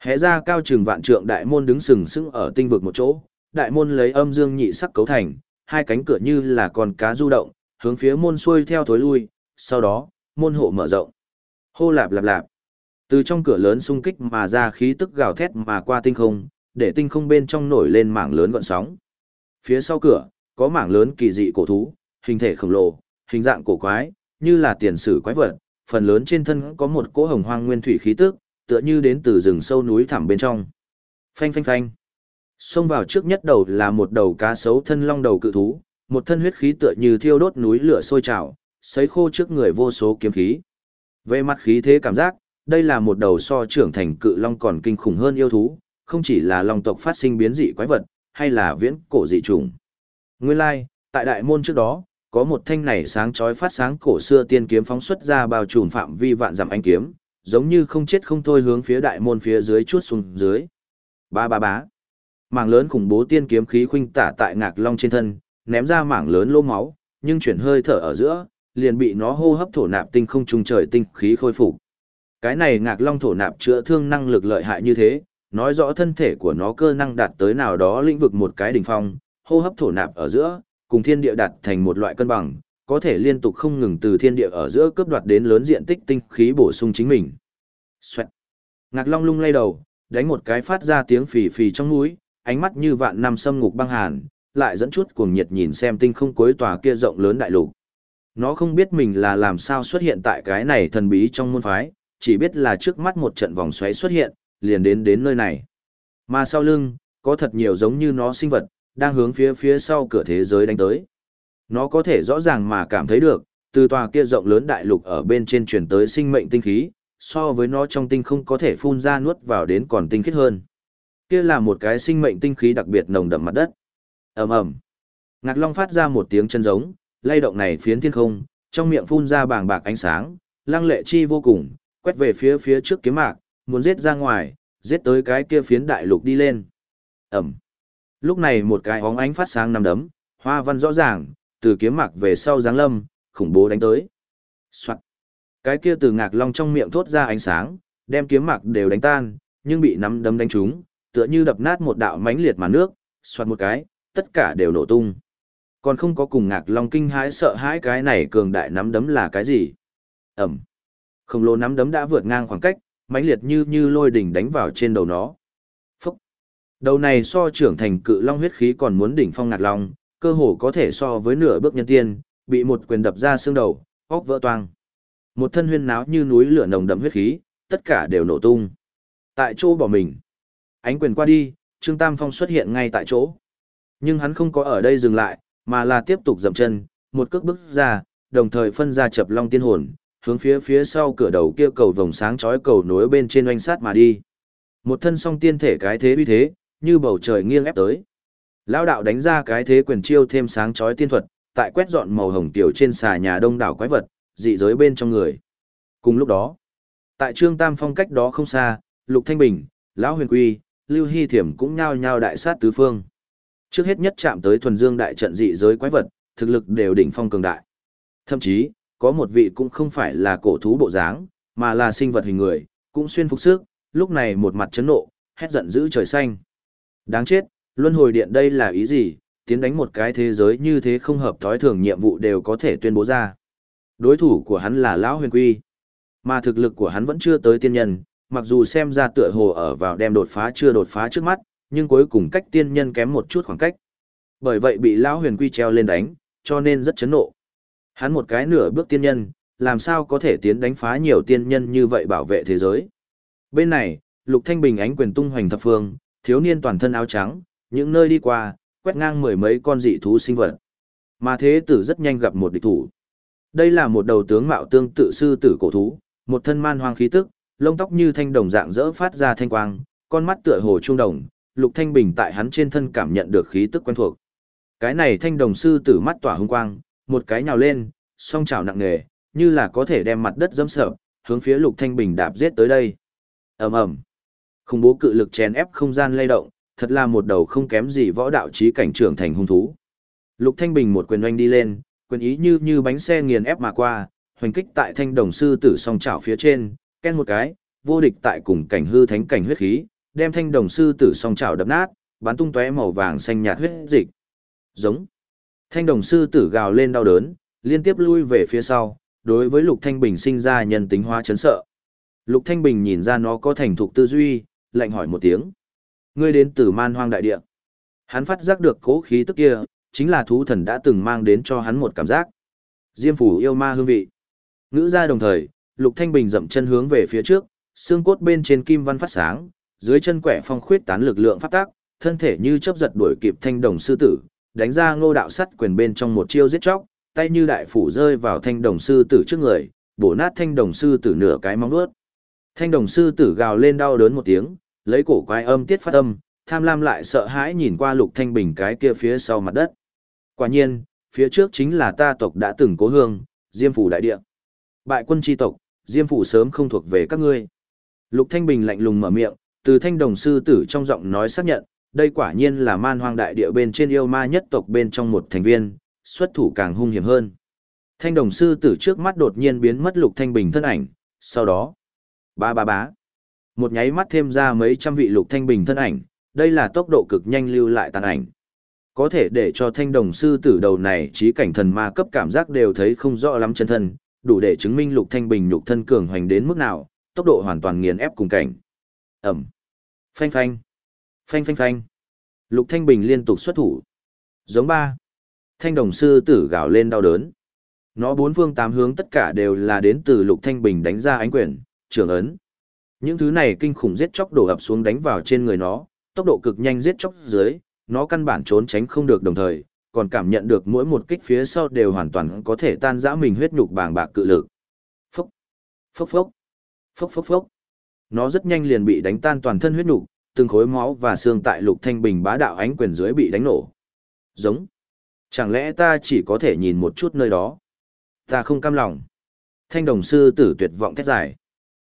Hé ra cao trường vạn trượng đại môn đứng sừng sững ở tinh vực một chỗ, đại môn lấy âm dương nhị sắc cấu thành, hai cánh cửa như là con cá du động, hướng phía môn xuôi theo thối lui, sau đó, môn hộ mở rộng. Hô lạp lạp lạp. Từ trong cửa lớn xung kích mà ra khí tức gào thét mà qua tinh không, để tinh không bên trong nổi lên mảng lớn gọn sóng. Phía sau cửa, có mảng lớn kỳ dị cổ thú, hình thể khổng lồ, hình dạng cổ quái, như là tiền sử quái vật, phần lớn trên thân có một cỗ hồng hoang nguyên thủy khí tức, tựa như đến từ rừng sâu núi thẳm bên trong. Phanh phanh phanh. Xông vào trước nhất đầu là một đầu cá sấu thân long đầu cự thú, một thân huyết khí tựa như thiêu đốt núi lửa sôi trào, sấy khô trước người vô số kiếm khí. Về mặt khí thế cảm giác, đây là một đầu so trưởng thành cự long còn kinh khủng hơn yêu thú, không chỉ là long tộc phát sinh biến dị quái vật, hay là viễn cổ dị trùng. Nguyên lai, like, tại đại môn trước đó, có một thanh này sáng chói phát sáng cổ xưa tiên kiếm phóng xuất ra bao trùm phạm vi vạn dặm anh kiếm, giống như không chết không thôi hướng phía đại môn phía dưới chuốt xuống dưới. Ba ba bá. Mảng lớn khủng bố tiên kiếm khí khuynh tả tại ngạc long trên thân, ném ra mảng lớn lô máu, nhưng chuyển hơi thở ở giữa, liền bị nó hô hấp thổ nạp tinh không trùng trời tinh khí khôi phục. Cái này ngạc long thổ nạp chữa thương năng lực lợi hại như thế, nói rõ thân thể của nó cơ năng đạt tới nào đó lĩnh vực một cái đỉnh phong, hô hấp thổ nạp ở giữa, cùng thiên địa đạt thành một loại cân bằng, có thể liên tục không ngừng từ thiên địa ở giữa cướp đoạt đến lớn diện tích tinh khí bổ sung chính mình. Xoẹt. Ngạc Long lung lay đầu, đánh một cái phát ra tiếng phì phì trong mũi, ánh mắt như vạn năm sâm ngục băng hàn, lại dẫn chút cuồng nhiệt nhìn xem tinh không cuối tòa kia rộng lớn đại lục. Nó không biết mình là làm sao xuất hiện tại cái này thần bí trong môn phái, chỉ biết là trước mắt một trận vòng xoáy xuất hiện, liền đến đến nơi này. Mà sau lưng, có thật nhiều giống như nó sinh vật, đang hướng phía phía sau cửa thế giới đánh tới. Nó có thể rõ ràng mà cảm thấy được, từ tòa kia rộng lớn đại lục ở bên trên chuyển tới sinh mệnh tinh khí, so với nó trong tinh không có thể phun ra nuốt vào đến còn tinh khiết hơn. Kia là một cái sinh mệnh tinh khí đặc biệt nồng đậm mặt đất. Ầm ầm. Ngạc Long phát ra một tiếng chân giống, lay động này phiến thiên không, trong miệng phun ra bàng bạc ánh sáng, lăng lệ chi vô cùng, quét về phía phía trước kiếm mạc, muốn giết ra ngoài, giết tới cái kia phiến đại lục đi lên. Ẩm. Lúc này một cái óng ánh phát sáng nằm đấm, hoa văn rõ ràng, từ kiếm mạc về sau giáng lâm, khủng bố đánh tới. Soạn. Cái kia từ ngạc long trong miệng thốt ra ánh sáng, đem kiếm mạc đều đánh tan, nhưng bị nắm đấm đánh trúng, tựa như đập nát một đạo mánh liệt mà nước, soạt một cái, tất cả đều nổ tung. Còn không có cùng ngạc long kinh hãi sợ hãi cái này cường đại nắm đấm là cái gì. Ẩm. Khổng lồ nắm đấm đã vượt ngang khoảng cách, mãnh liệt như như lôi đỉnh đánh vào trên đầu nó. Phúc. Đầu này so trưởng thành cự long huyết khí còn muốn đỉnh phong ngạc long, cơ hồ có thể so với nửa bước nhân tiên, bị một quyền đập ra xương đầu, óc vỡ toang. Một thân huyên náo như núi lửa nồng đậm huyết khí, tất cả đều nổ tung. Tại chỗ bỏ mình. Ánh quyền qua đi, Trương Tam Phong xuất hiện ngay tại chỗ. Nhưng hắn không có ở đây dừng lại, mà là tiếp tục dậm chân, một cước bước ra, đồng thời phân ra chập long tiên hồn, hướng phía phía sau cửa đầu kia cầu vòng sáng chói cầu nối bên trên oanh sát mà đi. Một thân song tiên thể cái thế uy thế, như bầu trời nghiêng ép tới. Lão đạo đánh ra cái thế quyền chiêu thêm sáng chói tiên thuật, tại quét dọn màu hồng tiểu trên xà nhà đông đảo quái vật, dị giới bên trong người. Cùng lúc đó, tại Trương Tam Phong cách đó không xa, Lục Thanh Bình, Lão Huyền Quy, Lưu Hy Thiểm cũng nhao nhao đại sát tứ phương. Trước hết nhất chạm tới thuần dương đại trận dị giới quái vật, thực lực đều đỉnh phong cường đại. Thậm chí, có một vị cũng không phải là cổ thú bộ dáng, mà là sinh vật hình người, cũng xuyên phục sức, lúc này một mặt chấn nộ, hét giận dữ trời xanh. Đáng chết, luân hồi điện đây là ý gì, tiến đánh một cái thế giới như thế không hợp thói thường nhiệm vụ đều có thể tuyên bố ra. Đối thủ của hắn là Lão Huyền Quy, mà thực lực của hắn vẫn chưa tới tiên nhân, mặc dù xem ra tựa hồ ở vào đem đột phá chưa đột phá trước mắt, nhưng cuối cùng cách tiên nhân kém một chút khoảng cách. Bởi vậy bị Lão Huyền Quy treo lên đánh, cho nên rất chấn nộ. Hắn một cái nửa bước tiên nhân, làm sao có thể tiến đánh phá nhiều tiên nhân như vậy bảo vệ thế giới. Bên này, Lục Thanh Bình ánh quyền tung hoành thập phương, thiếu niên toàn thân áo trắng, những nơi đi qua, quét ngang mười mấy con dị thú sinh vật. Mà thế tử rất nhanh gặp một địch thủ. Đây là một đầu tướng mạo tương tự sư tử cổ thú, một thân man hoang khí tức, lông tóc như thanh đồng dạng rỡ phát ra thanh quang, con mắt tựa hồ trung đồng, Lục Thanh Bình tại hắn trên thân cảm nhận được khí tức quen thuộc. Cái này thanh đồng sư tử mắt tỏa hung quang, một cái nhào lên, song chảo nặng nề, như là có thể đem mặt đất dẫm sập, hướng phía Lục Thanh Bình đạp giết tới đây. Ầm ầm. Khủng bố cự lực chèn ép không gian lay động, thật là một đầu không kém gì võ đạo chí cảnh trưởng thành hung thú. Lục Thanh Bình một quyền oanh đi lên, quyền ý như như bánh xe nghiền ép mà qua, hoành kích tại thanh đồng sư tử song chảo phía trên, ken một cái, vô địch tại cùng cảnh hư thánh cảnh huyết khí, đem thanh đồng sư tử song chảo đập nát, bắn tung tóe màu vàng xanh nhạt huyết dịch. Giống. Thanh đồng sư tử gào lên đau đớn, liên tiếp lui về phía sau, đối với Lục Thanh Bình sinh ra nhân tính hóa chấn sợ. Lục Thanh Bình nhìn ra nó có thành thục tư duy, lạnh hỏi một tiếng. Ngươi đến từ man hoang đại địa. Hắn phát giác được cố khí tức kia, chính là thú thần đã từng mang đến cho hắn một cảm giác. Diêm phủ yêu ma hương vị. Ngữ ra đồng thời, Lục Thanh Bình dậm chân hướng về phía trước, xương cốt bên trên kim văn phát sáng, dưới chân quẻ phong khuyết tán lực lượng phát tác, thân thể như chớp giật đuổi kịp thanh đồng sư tử, đánh ra ngô đạo sắt quyền bên trong một chiêu giết chóc, tay như đại phủ rơi vào thanh đồng sư tử trước người, bổ nát thanh đồng sư tử nửa cái móng vuốt. Thanh đồng sư tử gào lên đau đớn một tiếng, lấy cổ quái âm tiết phát âm, tham lam lại sợ hãi nhìn qua lục thanh bình cái kia phía sau mặt đất. Quả nhiên, phía trước chính là ta tộc đã từng cố hương, Diêm phủ đại địa. Bại quân chi tộc, Diêm phủ sớm không thuộc về các ngươi. Lục Thanh Bình lạnh lùng mở miệng, từ thanh đồng sư tử trong giọng nói xác nhận, đây quả nhiên là man hoang đại địa bên trên yêu ma nhất tộc bên trong một thành viên, xuất thủ càng hung hiểm hơn. Thanh đồng sư tử trước mắt đột nhiên biến mất lục thanh bình thân ảnh, sau đó, ba ba bá, một nháy mắt thêm ra mấy trăm vị lục thanh bình thân ảnh, đây là tốc độ cực nhanh lưu lại tàn ảnh. Có thể để cho thanh đồng sư tử đầu này trí cảnh thần ma cấp cảm giác đều thấy không rõ lắm chân thân, đủ để chứng minh lục thanh bình nhục thân cường hoành đến mức nào, tốc độ hoàn toàn nghiền ép cùng cảnh. Ẩm. Phanh phanh. Phanh phanh phanh. Lục thanh bình liên tục xuất thủ. Giống ba. Thanh đồng sư tử gào lên đau đớn. Nó bốn phương tám hướng tất cả đều là đến từ Lục Thanh Bình đánh ra ánh quyền, trường ấn. Những thứ này kinh khủng giết chóc đổ ập xuống đánh vào trên người nó, tốc độ cực nhanh giết chóc dưới, nó căn bản trốn tránh không được đồng thời, còn cảm nhận được mỗi một kích phía sau đều hoàn toàn có thể tan rã mình huyết nhục bàng bạc cự lực. Phốc, phốc phốc, phốc phốc phốc. Nó rất nhanh liền bị đánh tan toàn thân huyết nhục, từng khối máu và xương tại Lục Thanh Bình bá đạo ánh quyền dưới bị đánh nổ. Giống. Chẳng lẽ ta chỉ có thể nhìn một chút nơi đó? Ta không cam lòng. Thanh đồng sư tử tuyệt vọng thét dài.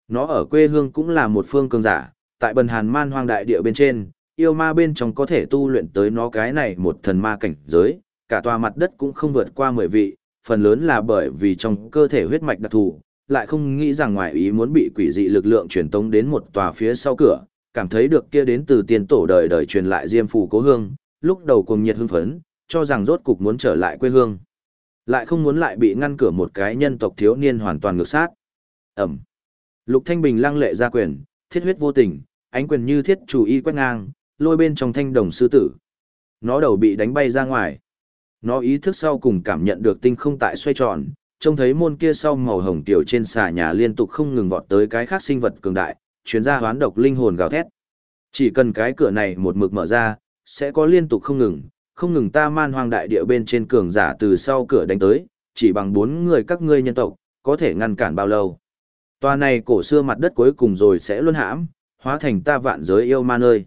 Nó ở quê hương cũng là một phương cường giả, tại bần hàn man hoang đại địa bên trên, yêu ma bên trong có thể tu luyện tới nó cái này một thần ma cảnh giới, cả tòa mặt đất cũng không vượt qua mười vị, phần lớn là bởi vì trong cơ thể huyết mạch đặc thù, lại không nghĩ rằng ngoài ý muốn bị quỷ dị lực lượng truyền tống đến một tòa phía sau cửa, cảm thấy được kia đến từ tiền tổ đời đời truyền lại diêm phù cố hương, lúc đầu cùng nhiệt hưng phấn, cho rằng rốt cục muốn trở lại quê hương. Lại không muốn lại bị ngăn cửa một cái nhân tộc thiếu niên hoàn toàn ngược sát. Ẩm. Lục Thanh Bình lăng lệ ra quyền, thiết huyết vô tình, ánh quyền như thiết chủ y quét ngang, lôi bên trong thanh đồng sư tử. Nó đầu bị đánh bay ra ngoài. Nó ý thức sau cùng cảm nhận được tinh không tại xoay tròn, trông thấy môn kia sau màu hồng tiểu trên xà nhà liên tục không ngừng vọt tới cái khác sinh vật cường đại, chuyến ra hoán độc linh hồn gào thét. Chỉ cần cái cửa này một mực mở ra, sẽ có liên tục không ngừng, không ngừng ta man hoang đại địa bên trên cường giả từ sau cửa đánh tới, chỉ bằng bốn người các ngươi nhân tộc, có thể ngăn cản bao lâu. Tòa này cổ xưa mặt đất cuối cùng rồi sẽ luân hãm, hóa thành ta vạn giới yêu ma nơi.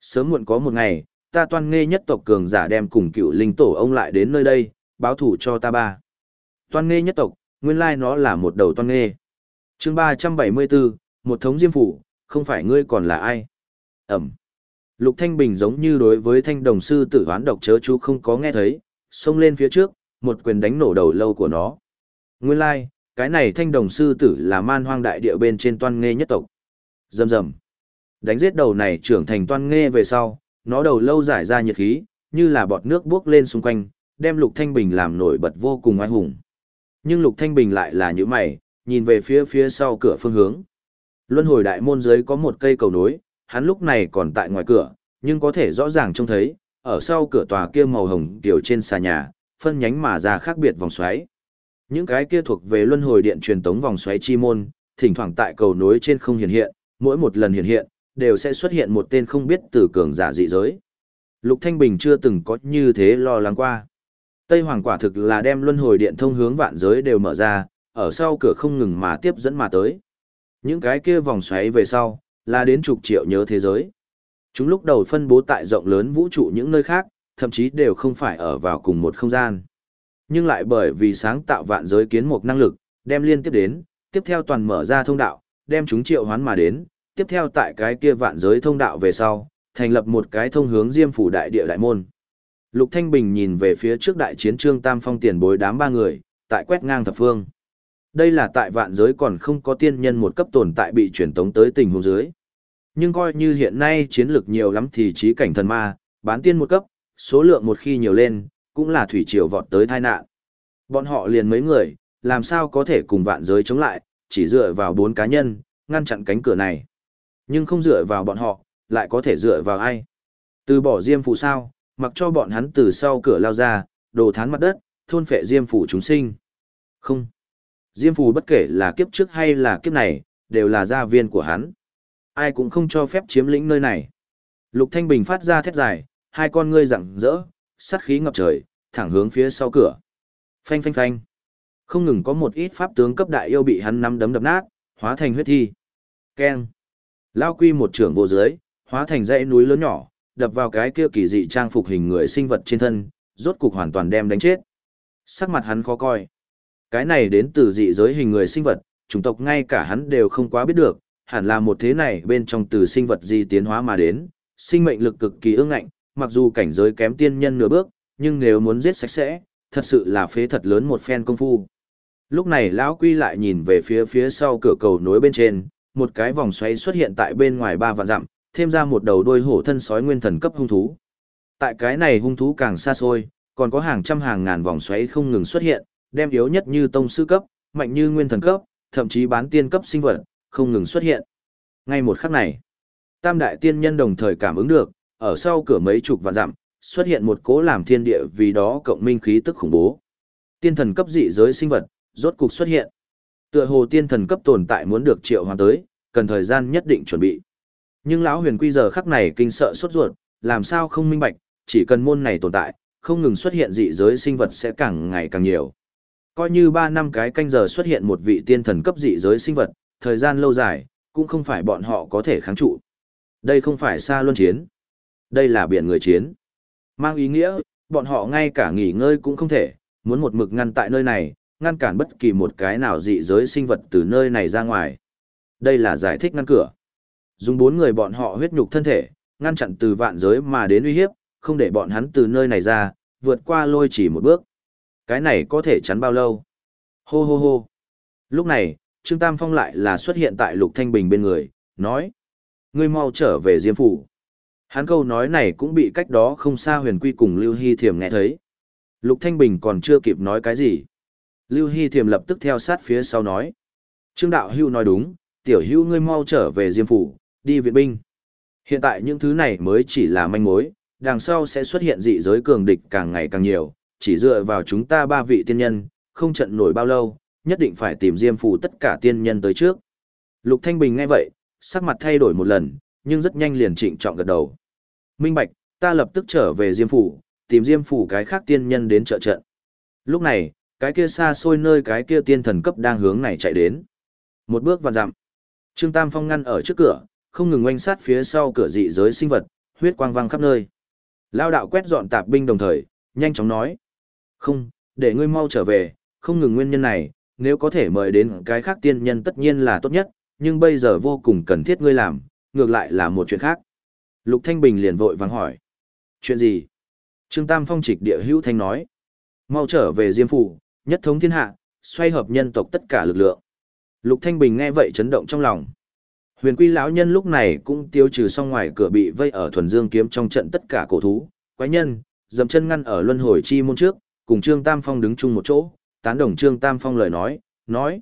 Sớm muộn có một ngày, ta toan nghe nhất tộc cường giả đem cùng cựu linh tổ ông lại đến nơi đây, báo thủ cho ta ba. Toan nghe nhất tộc, nguyên lai nó là một đầu toan nghe. chương 374, một thống diêm phủ, không phải ngươi còn là ai. Ẩm. Lục Thanh Bình giống như đối với thanh đồng sư tử hoán độc chớ chú không có nghe thấy, xông lên phía trước, một quyền đánh nổ đầu lâu của nó. Nguyên lai, like, cái này thanh đồng sư tử là man hoang đại địa bên trên toan nghe nhất tộc. Dầm dầm. Đánh giết đầu này trưởng thành toan nghe về sau, nó đầu lâu giải ra nhiệt khí, như là bọt nước buốc lên xung quanh, đem Lục Thanh Bình làm nổi bật vô cùng oai hùng. Nhưng Lục Thanh Bình lại là như mày, nhìn về phía phía sau cửa phương hướng. Luân hồi đại môn dưới có một cây cầu nối, hắn lúc này còn tại ngoài cửa, nhưng có thể rõ ràng trông thấy, ở sau cửa tòa kia màu hồng kiểu trên xà nhà, phân nhánh mà ra khác biệt vòng xoáy. Những cái kia thuộc về luân hồi điện truyền tống vòng xoáy chi môn, thỉnh thoảng tại cầu nối trên không hiện hiện, mỗi một lần hiện hiện, đều sẽ xuất hiện một tên không biết từ cường giả dị giới. Lục Thanh Bình chưa từng có như thế lo lắng qua. Tây Hoàng quả thực là đem luân hồi điện thông hướng vạn giới đều mở ra, ở sau cửa không ngừng mà tiếp dẫn mà tới. Những cái kia vòng xoáy về sau, là đến chục triệu nhớ thế giới. Chúng lúc đầu phân bố tại rộng lớn vũ trụ những nơi khác, thậm chí đều không phải ở vào cùng một không gian. Nhưng lại bởi vì sáng tạo vạn giới kiến một năng lực, đem liên tiếp đến, tiếp theo toàn mở ra thông đạo, đem chúng triệu hoán mà đến, tiếp theo tại cái kia vạn giới thông đạo về sau, thành lập một cái thông hướng diêm phủ đại địa đại môn. Lục Thanh Bình nhìn về phía trước đại chiến trương tam phong tiền bối đám ba người, tại quét ngang thập phương. Đây là tại vạn giới còn không có tiên nhân một cấp tồn tại bị truyền tống tới tình huống dưới. Nhưng coi như hiện nay chiến lược nhiều lắm thì trí cảnh thần ma, bán tiên một cấp, số lượng một khi nhiều lên, cũng là thủy triều vọt tới tai nạn. Bọn họ liền mấy người, làm sao có thể cùng vạn giới chống lại, chỉ dựa vào bốn cá nhân, ngăn chặn cánh cửa này. Nhưng không dựa vào bọn họ, lại có thể dựa vào ai? Từ bỏ diêm phủ sao, mặc cho bọn hắn từ sau cửa lao ra, đồ thán mặt đất, thôn phệ diêm phủ chúng sinh. Không. Diêm phù bất kể là kiếp trước hay là kiếp này, đều là gia viên của hắn. Ai cũng không cho phép chiếm lĩnh nơi này. Lục Thanh Bình phát ra thét dài, hai con ngươi rặng rỡ, sát khí ngập trời, thẳng hướng phía sau cửa. Phanh phanh phanh. Không ngừng có một ít pháp tướng cấp đại yêu bị hắn nắm đấm đập nát, hóa thành huyết thi. Keng. Lao quy một trưởng vô dưới, hóa thành dãy núi lớn nhỏ, đập vào cái kia kỳ dị trang phục hình người sinh vật trên thân, rốt cục hoàn toàn đem đánh chết. Sắc mặt hắn khó coi. Cái này đến từ dị giới hình người sinh vật, chủng tộc ngay cả hắn đều không quá biết được, hẳn là một thế này bên trong từ sinh vật gì tiến hóa mà đến, sinh mệnh lực cực kỳ ương ngạnh, mặc dù cảnh giới kém tiên nhân nửa bước, nhưng nếu muốn giết sạch sẽ, thật sự là phế thật lớn một phen công phu. Lúc này lão quy lại nhìn về phía phía sau cửa cầu nối bên trên, một cái vòng xoáy xuất hiện tại bên ngoài ba vạn dặm, thêm ra một đầu đôi hổ thân sói nguyên thần cấp hung thú. Tại cái này hung thú càng xa xôi, còn có hàng trăm hàng ngàn vòng xoáy không ngừng xuất hiện, đem yếu nhất như tông sư cấp, mạnh như nguyên thần cấp, thậm chí bán tiên cấp sinh vật, không ngừng xuất hiện. Ngay một khắc này, tam đại tiên nhân đồng thời cảm ứng được, ở sau cửa mấy chục vạn dặm, xuất hiện một cố làm thiên địa vì đó cộng minh khí tức khủng bố. Tiên thần cấp dị giới sinh vật, rốt cục xuất hiện. Tựa hồ tiên thần cấp tồn tại muốn được triệu hoàn tới, cần thời gian nhất định chuẩn bị. Nhưng lão huyền quy giờ khắc này kinh sợ sốt ruột, làm sao không minh bạch, chỉ cần môn này tồn tại, không ngừng xuất hiện dị giới sinh vật sẽ càng ngày càng nhiều. Coi như 3 năm cái canh giờ xuất hiện một vị tiên thần cấp dị giới sinh vật, thời gian lâu dài, cũng không phải bọn họ có thể kháng trụ. Đây không phải xa luân chiến. Đây là biển người chiến. Mang ý nghĩa, bọn họ ngay cả nghỉ ngơi cũng không thể, muốn một mực ngăn tại nơi này, ngăn cản bất kỳ một cái nào dị giới sinh vật từ nơi này ra ngoài. Đây là giải thích ngăn cửa. Dùng bốn người bọn họ huyết nhục thân thể, ngăn chặn từ vạn giới mà đến uy hiếp, không để bọn hắn từ nơi này ra, vượt qua lôi chỉ một bước. Cái này có thể chắn bao lâu? Hô hô hô. Lúc này, Trương Tam Phong lại là xuất hiện tại Lục Thanh Bình bên người, nói. Ngươi mau trở về Diêm Phủ. Hắn câu nói này cũng bị cách đó không xa huyền quy cùng Lưu Hy Thiềm nghe thấy. Lục Thanh Bình còn chưa kịp nói cái gì. Lưu Hy Thiềm lập tức theo sát phía sau nói. Trương Đạo Hưu nói đúng, tiểu hưu ngươi mau trở về Diêm Phủ, đi viện binh. Hiện tại những thứ này mới chỉ là manh mối, đằng sau sẽ xuất hiện dị giới cường địch càng ngày càng nhiều, chỉ dựa vào chúng ta ba vị tiên nhân, không trận nổi bao lâu, nhất định phải tìm Diêm Phủ tất cả tiên nhân tới trước. Lục Thanh Bình nghe vậy, sắc mặt thay đổi một lần, nhưng rất nhanh liền trịnh trọng gật đầu. Minh Bạch, ta lập tức trở về Diêm Phủ, tìm Diêm Phủ cái khác tiên nhân đến trợ trận. Lúc này, cái kia xa xôi nơi cái kia tiên thần cấp đang hướng này chạy đến. Một bước vạn dặm. Trương Tam Phong ngăn ở trước cửa, không ngừng oanh sát phía sau cửa dị giới sinh vật, huyết quang vang khắp nơi. Lao đạo quét dọn tạp binh đồng thời, nhanh chóng nói. Không, để ngươi mau trở về, không ngừng nguyên nhân này, nếu có thể mời đến cái khác tiên nhân tất nhiên là tốt nhất, nhưng bây giờ vô cùng cần thiết ngươi làm, ngược lại là một chuyện khác. Lục Thanh Bình liền vội vàng hỏi. Chuyện gì? Trương Tam Phong trịch địa hữu thanh nói. Mau trở về Diêm Phủ, nhất thống thiên hạ, xoay hợp nhân tộc tất cả lực lượng. Lục Thanh Bình nghe vậy chấn động trong lòng. Huyền Quy lão nhân lúc này cũng tiêu trừ xong ngoài cửa bị vây ở thuần dương kiếm trong trận tất cả cổ thú, quái nhân, dậm chân ngăn ở luân hồi chi môn trước, cùng Trương Tam Phong đứng chung một chỗ, tán đồng Trương Tam Phong lời nói, nói: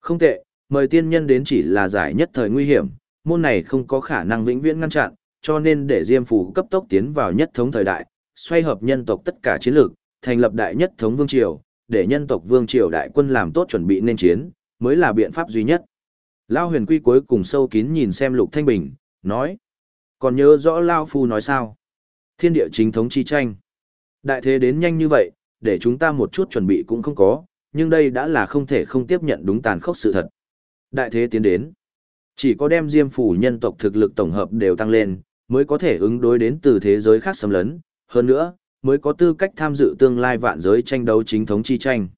"Không tệ, mời tiên nhân đến chỉ là giải nhất thời nguy hiểm, môn này không có khả năng vĩnh viễn ngăn chặn, cho nên để Diêm phủ cấp tốc tiến vào nhất thống thời đại, xoay hợp nhân tộc tất cả chiến lược, thành lập đại nhất thống vương triều, để nhân tộc vương triều đại quân làm tốt chuẩn bị nên chiến, mới là biện pháp duy nhất. Lao huyền quy cuối cùng sâu kín nhìn xem lục thanh bình, nói. Còn nhớ rõ Lao Phu nói sao? Thiên địa chính thống chi tranh. Đại thế đến nhanh như vậy, để chúng ta một chút chuẩn bị cũng không có, nhưng đây đã là không thể không tiếp nhận đúng tàn khốc sự thật. Đại thế tiến đến. Chỉ có đem diêm phủ nhân tộc thực lực tổng hợp đều tăng lên, mới có thể ứng đối đến từ thế giới khác xâm lấn. Hơn nữa, mới có tư cách tham dự tương lai vạn giới tranh đấu chính thống chi tranh.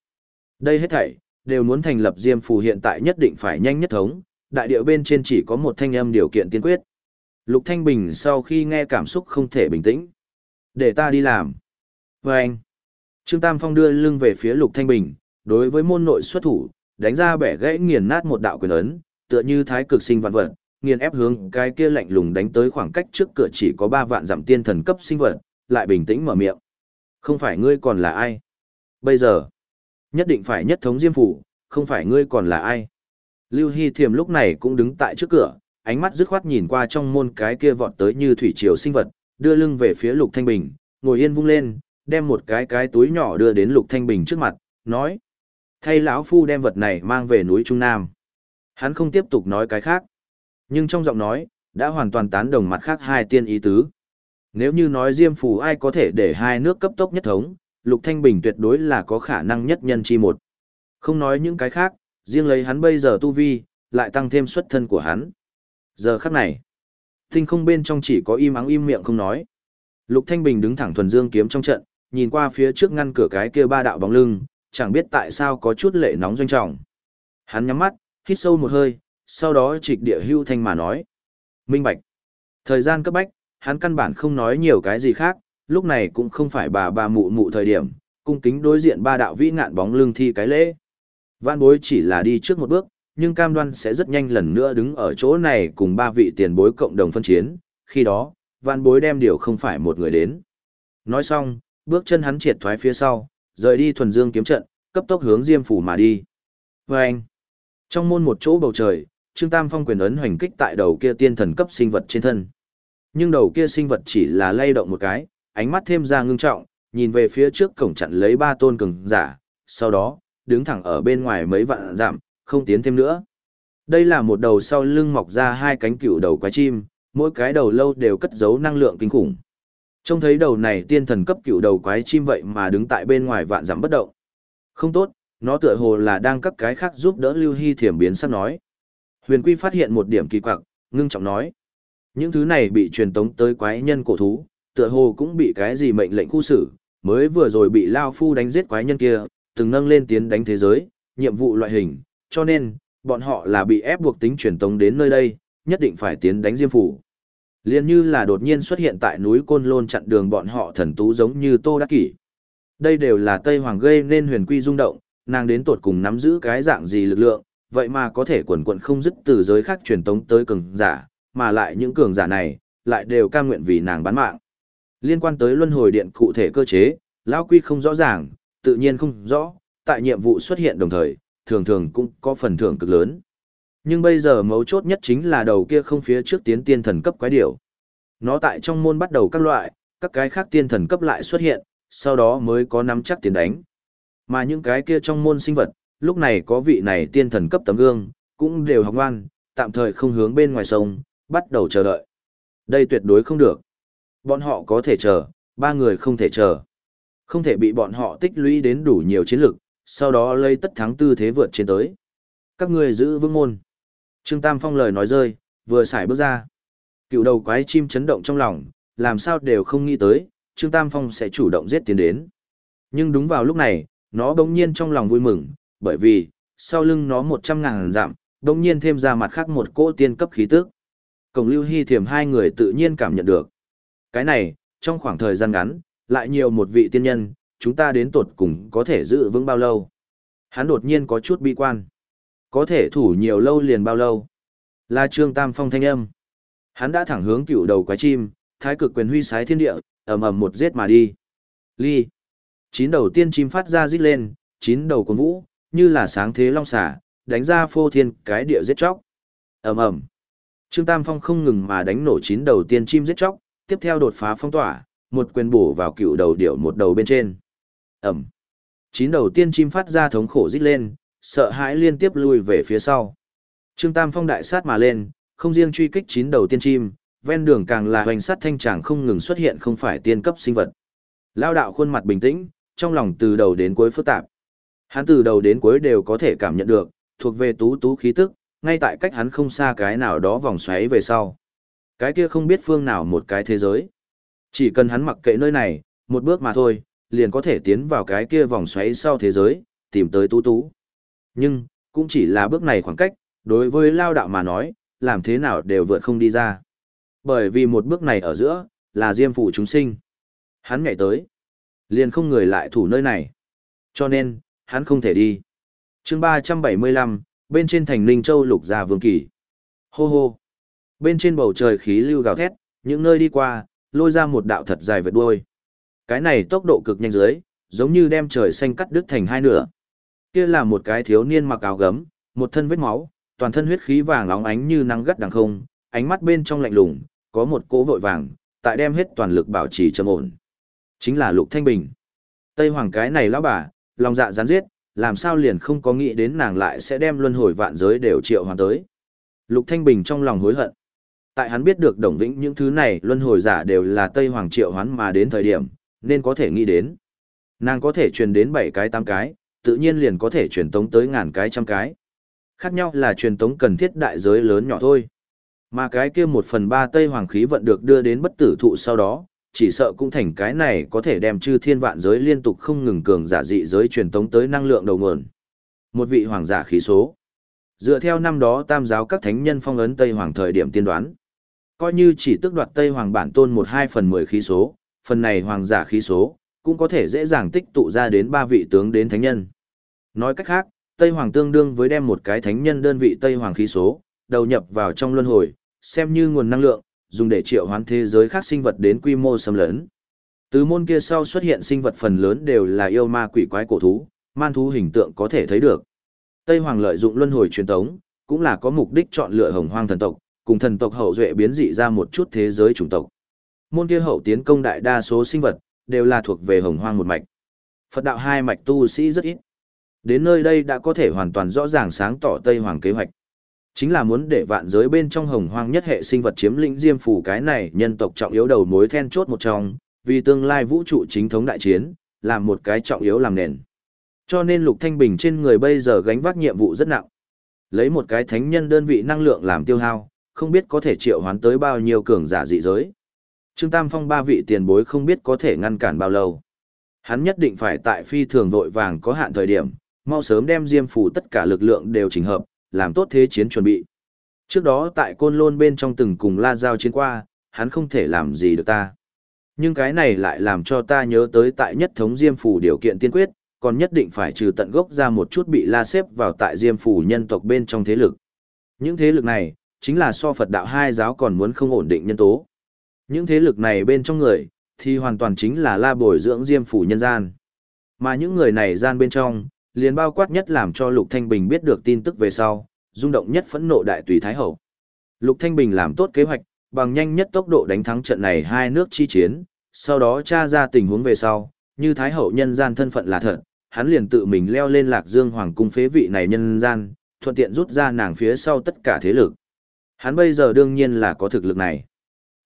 Đây hết thảy, đều muốn thành lập Diêm phủ hiện tại nhất định phải nhanh nhất thống, đại điệu bên trên chỉ có một thanh âm điều kiện tiên quyết. Lục Thanh Bình sau khi nghe cảm xúc không thể bình tĩnh. Để ta đi làm. Và anh. Trương Tam Phong đưa lưng về phía Lục Thanh Bình, đối với môn nội xuất thủ, đánh ra bẻ gãy nghiền nát một đạo quyền ấn, tựa như thái cực sinh vạn vật, nghiền ép hướng cái kia lạnh lùng đánh tới khoảng cách trước cửa chỉ có 3 vạn giảm tiên thần cấp sinh vật, lại bình tĩnh mở miệng. Không phải ngươi còn là ai? Bây giờ, nhất định phải nhất thống diêm phủ, không phải ngươi còn là ai? Lưu Hy Thiềm lúc này cũng đứng tại trước cửa, ánh mắt dứt khoát nhìn qua trong môn cái kia vọt tới như thủy triều sinh vật, đưa lưng về phía Lục Thanh Bình, ngồi yên vung lên, đem một cái cái túi nhỏ đưa đến Lục Thanh Bình trước mặt, nói: "Thay lão phu đem vật này mang về núi Trung Nam." Hắn không tiếp tục nói cái khác, nhưng trong giọng nói đã hoàn toàn tán đồng mặt khác hai tiên ý tứ. Nếu như nói Diêm Phù ai có thể để hai nước cấp tốc nhất thống, Lục Thanh Bình tuyệt đối là có khả năng nhất nhân chi một. Không nói những cái khác, riêng lấy hắn bây giờ tu vi, lại tăng thêm xuất thân của hắn. Giờ khắc này, tinh không bên trong chỉ có im ắng im miệng không nói. Lục Thanh Bình đứng thẳng thuần dương kiếm trong trận, nhìn qua phía trước ngăn cửa cái kia ba đạo bóng lưng, chẳng biết tại sao có chút lệ nóng doanh trọng. Hắn nhắm mắt, hít sâu một hơi, sau đó trịch địa hưu thanh mà nói. Minh Bạch. Thời gian cấp bách, hắn căn bản không nói nhiều cái gì khác, lúc này cũng không phải bà bà mụ mụ thời điểm, cung kính đối diện ba đạo vĩ ngạn bóng lưng thi cái lễ. Vạn bối chỉ là đi trước một bước, nhưng cam đoan sẽ rất nhanh lần nữa đứng ở chỗ này cùng ba vị tiền bối cộng đồng phân chiến, khi đó, vạn bối đem điều không phải một người đến. Nói xong, bước chân hắn triệt thoái phía sau, rời đi thuần dương kiếm trận, cấp tốc hướng diêm phủ mà đi. Và anh, trong môn một chỗ bầu trời, Trương Tam Phong quyền ấn hoành kích tại đầu kia tiên thần cấp sinh vật trên thân. Nhưng đầu kia sinh vật chỉ là lay động một cái, ánh mắt thêm ra ngưng trọng, nhìn về phía trước cổng chặn lấy ba tôn cường giả, sau đó, đứng thẳng ở bên ngoài mấy vạn giảm, không tiến thêm nữa. Đây là một đầu sau lưng mọc ra hai cánh cựu đầu quái chim, mỗi cái đầu lâu đều cất giấu năng lượng kinh khủng. Trông thấy đầu này tiên thần cấp cựu đầu quái chim vậy mà đứng tại bên ngoài vạn giảm bất động. Không tốt, nó tựa hồ là đang cấp cái khác giúp đỡ Lưu Hy thiểm biến sắp nói. Huyền Quy phát hiện một điểm kỳ quặc, ngưng trọng nói. Những thứ này bị truyền tống tới quái nhân cổ thú, tựa hồ cũng bị cái gì mệnh lệnh khu xử, mới vừa rồi bị Lao Phu đánh giết quái nhân kia, từng nâng lên tiến đánh thế giới, nhiệm vụ loại hình, cho nên, bọn họ là bị ép buộc tính truyền tống đến nơi đây, nhất định phải tiến đánh Diêm Phủ. Liên như là đột nhiên xuất hiện tại núi Côn Lôn chặn đường bọn họ thần tú giống như Tô Đắc Kỷ. Đây đều là Tây Hoàng gây nên huyền quy rung động, nàng đến tột cùng nắm giữ cái dạng gì lực lượng, vậy mà có thể quần quận không dứt từ giới khác truyền tống tới cường giả, mà lại những cường giả này, lại đều cam nguyện vì nàng bán mạng. Liên quan tới luân hồi điện cụ thể cơ chế, Lão Quy không rõ ràng, tự nhiên không rõ, tại nhiệm vụ xuất hiện đồng thời, thường thường cũng có phần thưởng cực lớn. Nhưng bây giờ mấu chốt nhất chính là đầu kia không phía trước tiến tiên thần cấp quái điểu. Nó tại trong môn bắt đầu các loại, các cái khác tiên thần cấp lại xuất hiện, sau đó mới có nắm chắc tiền đánh. Mà những cái kia trong môn sinh vật, lúc này có vị này tiên thần cấp tấm gương, cũng đều học ngoan, tạm thời không hướng bên ngoài sông, bắt đầu chờ đợi. Đây tuyệt đối không được. Bọn họ có thể chờ, ba người không thể chờ. Không thể bị bọn họ tích lũy đến đủ nhiều chiến lực, sau đó lấy tất thắng tư thế vượt trên tới. Các người giữ vững môn. Trương Tam Phong lời nói rơi, vừa xài bước ra. Cựu đầu quái chim chấn động trong lòng, làm sao đều không nghĩ tới, Trương Tam Phong sẽ chủ động giết tiến đến. Nhưng đúng vào lúc này, nó bỗng nhiên trong lòng vui mừng, bởi vì, sau lưng nó một trăm ngàn giảm, bỗng nhiên thêm ra mặt khác một cỗ tiên cấp khí tức. Cổng lưu hy thiềm hai người tự nhiên cảm nhận được. Cái này, trong khoảng thời gian ngắn, lại nhiều một vị tiên nhân, chúng ta đến tột cùng có thể giữ vững bao lâu. Hắn đột nhiên có chút bi quan. Có thể thủ nhiều lâu liền bao lâu. Là Trương Tam Phong thanh âm. Hắn đã thẳng hướng cựu đầu quái chim, thái cực quyền huy sái thiên địa, ầm ầm một giết mà đi. Ly. Chín đầu tiên chim phát ra rít lên, chín đầu con vũ, như là sáng thế long xả, đánh ra phô thiên cái địa giết chóc. ầm ầm. Trương Tam Phong không ngừng mà đánh nổ chín đầu tiên chim giết chóc, tiếp theo đột phá phong tỏa, một quyền bổ vào cựu đầu điểu một đầu bên trên. ầm Chín đầu tiên chim phát ra thống khổ rít lên, sợ hãi liên tiếp lui về phía sau. Trương Tam Phong đại sát mà lên, không riêng truy kích chín đầu tiên chim, ven đường càng là hoành sát thanh tràng không ngừng xuất hiện không phải tiên cấp sinh vật. Lao đạo khuôn mặt bình tĩnh, trong lòng từ đầu đến cuối phức tạp. Hắn từ đầu đến cuối đều có thể cảm nhận được, thuộc về tú tú khí tức, ngay tại cách hắn không xa cái nào đó vòng xoáy về sau. Cái kia không biết phương nào một cái thế giới. Chỉ cần hắn mặc kệ nơi này, một bước mà thôi, liền có thể tiến vào cái kia vòng xoáy sau thế giới, tìm tới tú tú. Nhưng, cũng chỉ là bước này khoảng cách, đối với lao đạo mà nói, làm thế nào đều vượt không đi ra. Bởi vì một bước này ở giữa, là diêm phụ chúng sinh. Hắn nhảy tới, liền không người lại thủ nơi này. Cho nên, hắn không thể đi. chương 375, bên trên thành Ninh Châu lục gia vương kỳ. Hô hô. Bên trên bầu trời khí lưu gào thét, những nơi đi qua, lôi ra một đạo thật dài vệt đuôi. Cái này tốc độ cực nhanh dưới, giống như đem trời xanh cắt đứt thành hai nửa. Kia là một cái thiếu niên mặc áo gấm, một thân vết máu, toàn thân huyết khí vàng óng ánh như nắng gắt đằng không, ánh mắt bên trong lạnh lùng, có một cỗ vội vàng, tại đem hết toàn lực bảo trì trầm ổn. Chính là Lục Thanh Bình. Tây Hoàng cái này lão bà, lòng dạ rắn giết, làm sao liền không có nghĩ đến nàng lại sẽ đem luân hồi vạn giới đều triệu hoàn tới. Lục Thanh Bình trong lòng hối hận. Tại hắn biết được Đồng Vĩnh những thứ này luân hồi giả đều là Tây Hoàng triệu hoán mà đến thời điểm, nên có thể nghĩ đến. Nàng có thể truyền đến 7 cái 8 cái, tự nhiên liền có thể truyền tống tới ngàn cái trăm cái. Khác nhau là truyền tống cần thiết đại giới lớn nhỏ thôi. Mà cái kia một phần ba Tây Hoàng khí vận được đưa đến bất tử thụ sau đó, chỉ sợ cũng thành cái này có thể đem chư thiên vạn giới liên tục không ngừng cường giả dị giới truyền tống tới năng lượng đầu nguồn. Một vị hoàng giả khí số. Dựa theo năm đó tam giáo các thánh nhân phong ấn Tây Hoàng thời điểm tiên đoán. Coi như chỉ tức đoạt Tây Hoàng bản tôn một hai phần mười khí số, phần này hoàng giả khí số, cũng có thể dễ dàng tích tụ ra đến ba vị tướng đến thánh nhân. Nói cách khác, Tây Hoàng tương đương với đem một cái thánh nhân đơn vị Tây Hoàng khí số, đầu nhập vào trong luân hồi, xem như nguồn năng lượng, dùng để triệu hoán thế giới khác sinh vật đến quy mô xâm lớn. Từ môn kia sau xuất hiện sinh vật phần lớn đều là yêu ma quỷ quái cổ thú, man thú hình tượng có thể thấy được. Tây Hoàng lợi dụng luân hồi truyền thống, cũng là có mục đích chọn lựa hồng hoang thần tộc, cùng thần tộc hậu duệ biến dị ra một chút thế giới chủng tộc. Môn kia hậu tiến công đại đa số sinh vật, đều là thuộc về hồng hoang một mạch. Phật đạo hai mạch tu sĩ rất ít. Đến nơi đây đã có thể hoàn toàn rõ ràng sáng tỏ Tây Hoàng kế hoạch. Chính là muốn để vạn giới bên trong hồng hoang nhất hệ sinh vật chiếm lĩnh diêm phủ cái này nhân tộc trọng yếu đầu mối then chốt một trong, vì tương lai vũ trụ chính thống đại chiến, là một cái trọng yếu làm nền. Cho nên Lục Thanh Bình trên người bây giờ gánh vác nhiệm vụ rất nặng. Lấy một cái thánh nhân đơn vị năng lượng làm tiêu hao, không biết có thể triệu hoán tới bao nhiêu cường giả dị giới. Trương Tam Phong ba vị tiền bối không biết có thể ngăn cản bao lâu. Hắn nhất định phải tại phi thường vội vàng có hạn thời điểm, mau sớm đem diêm phủ tất cả lực lượng đều chỉnh hợp, làm tốt thế chiến chuẩn bị. Trước đó tại côn lôn bên trong từng cùng la giao chiến qua, hắn không thể làm gì được ta. Nhưng cái này lại làm cho ta nhớ tới tại nhất thống diêm phủ điều kiện tiên quyết, còn nhất định phải trừ tận gốc ra một chút bị la xếp vào tại diêm phủ nhân tộc bên trong thế lực. Những thế lực này, chính là so Phật đạo hai giáo còn muốn không ổn định nhân tố. Những thế lực này bên trong người, thì hoàn toàn chính là la bồi dưỡng diêm phủ nhân gian. Mà những người này gian bên trong, liền bao quát nhất làm cho Lục Thanh Bình biết được tin tức về sau, rung động nhất phẫn nộ đại tùy Thái Hậu. Lục Thanh Bình làm tốt kế hoạch, bằng nhanh nhất tốc độ đánh thắng trận này hai nước chi chiến, sau đó tra ra tình huống về sau, như Thái Hậu nhân gian thân phận là thật, hắn liền tự mình leo lên Lạc Dương Hoàng cung phế vị này nhân gian, thuận tiện rút ra nàng phía sau tất cả thế lực. Hắn bây giờ đương nhiên là có thực lực này.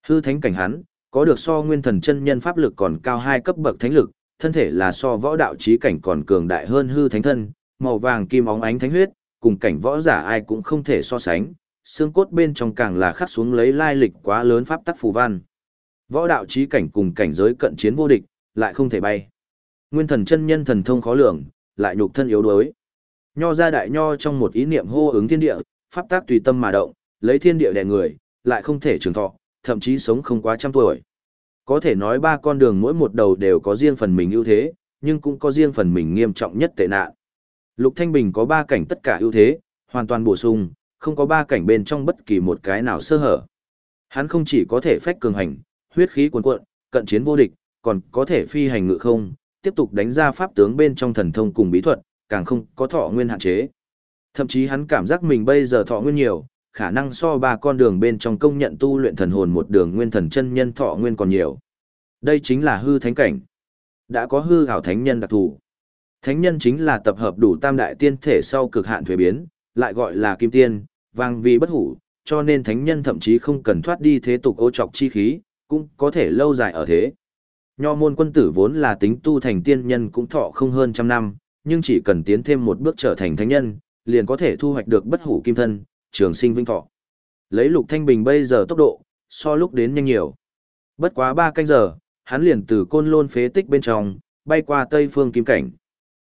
Hư thánh cảnh hắn, có được so nguyên thần chân nhân pháp lực còn cao hai cấp bậc thánh lực, thân thể là so võ đạo trí cảnh còn cường đại hơn hư thánh thân, màu vàng kim óng ánh thánh huyết, cùng cảnh võ giả ai cũng không thể so sánh, xương cốt bên trong càng là khắc xuống lấy lai lịch quá lớn pháp tắc phù văn. Võ đạo trí cảnh cùng cảnh giới cận chiến vô địch, lại không thể bay. Nguyên thần chân nhân thần thông khó lường, lại nhục thân yếu đuối. Nho ra đại nho trong một ý niệm hô ứng thiên địa, pháp tác tùy tâm mà động, lấy thiên địa đè người, lại không thể trường thọ, thậm chí sống không quá trăm tuổi. Có thể nói ba con đường mỗi một đầu đều có riêng phần mình ưu thế, nhưng cũng có riêng phần mình nghiêm trọng nhất tệ nạn. Lục Thanh Bình có ba cảnh tất cả ưu thế, hoàn toàn bổ sung, không có ba cảnh bên trong bất kỳ một cái nào sơ hở. Hắn không chỉ có thể phách cường hành, huyết khí cuồn cuộn, cận chiến vô địch, còn có thể phi hành ngự không, tiếp tục đánh ra pháp tướng bên trong thần thông cùng bí thuật, càng không có thọ nguyên hạn chế. Thậm chí hắn cảm giác mình bây giờ thọ nguyên nhiều, khả năng so ba con đường bên trong công nhận tu luyện thần hồn một đường nguyên thần chân nhân thọ nguyên còn nhiều. Đây chính là hư thánh cảnh. Đã có hư hảo thánh nhân đặc thù. Thánh nhân chính là tập hợp đủ tam đại tiên thể sau cực hạn thuế biến, lại gọi là kim tiên, vang vì bất hủ, cho nên thánh nhân thậm chí không cần thoát đi thế tục ô trọc chi khí, cũng có thể lâu dài ở thế. Nho môn quân tử vốn là tính tu thành tiên nhân cũng thọ không hơn trăm năm, nhưng chỉ cần tiến thêm một bước trở thành thánh nhân, liền có thể thu hoạch được bất hủ kim thân, trường sinh vinh thọ. Lấy lục thanh bình bây giờ tốc độ, so lúc đến nhanh nhiều. Bất quá ba canh giờ, hắn liền từ côn lôn phế tích bên trong, bay qua tây phương kim cảnh.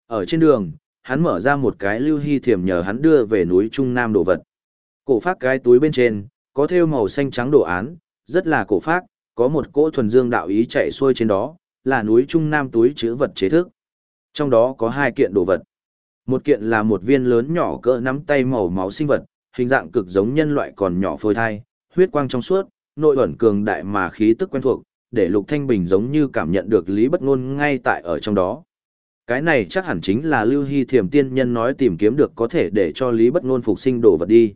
Ở trên đường, hắn mở ra một cái lưu hy thiểm nhờ hắn đưa về núi Trung Nam đồ vật. Cổ phát cái túi bên trên, có thêu màu xanh trắng đồ án, rất là cổ phát, có một cỗ thuần dương đạo ý chạy xuôi trên đó, là núi Trung Nam túi chứa vật chế thức. Trong đó có hai kiện đồ vật. Một kiện là một viên lớn nhỏ cỡ nắm tay màu máu sinh vật, hình dạng cực giống nhân loại còn nhỏ phôi thai, huyết quang trong suốt, nội ẩn cường đại mà khí tức quen thuộc, để Lục Thanh Bình giống như cảm nhận được lý bất ngôn ngay tại ở trong đó. Cái này chắc hẳn chính là Lưu Hy Thiểm Tiên Nhân nói tìm kiếm được có thể để cho lý bất ngôn phục sinh đồ vật đi.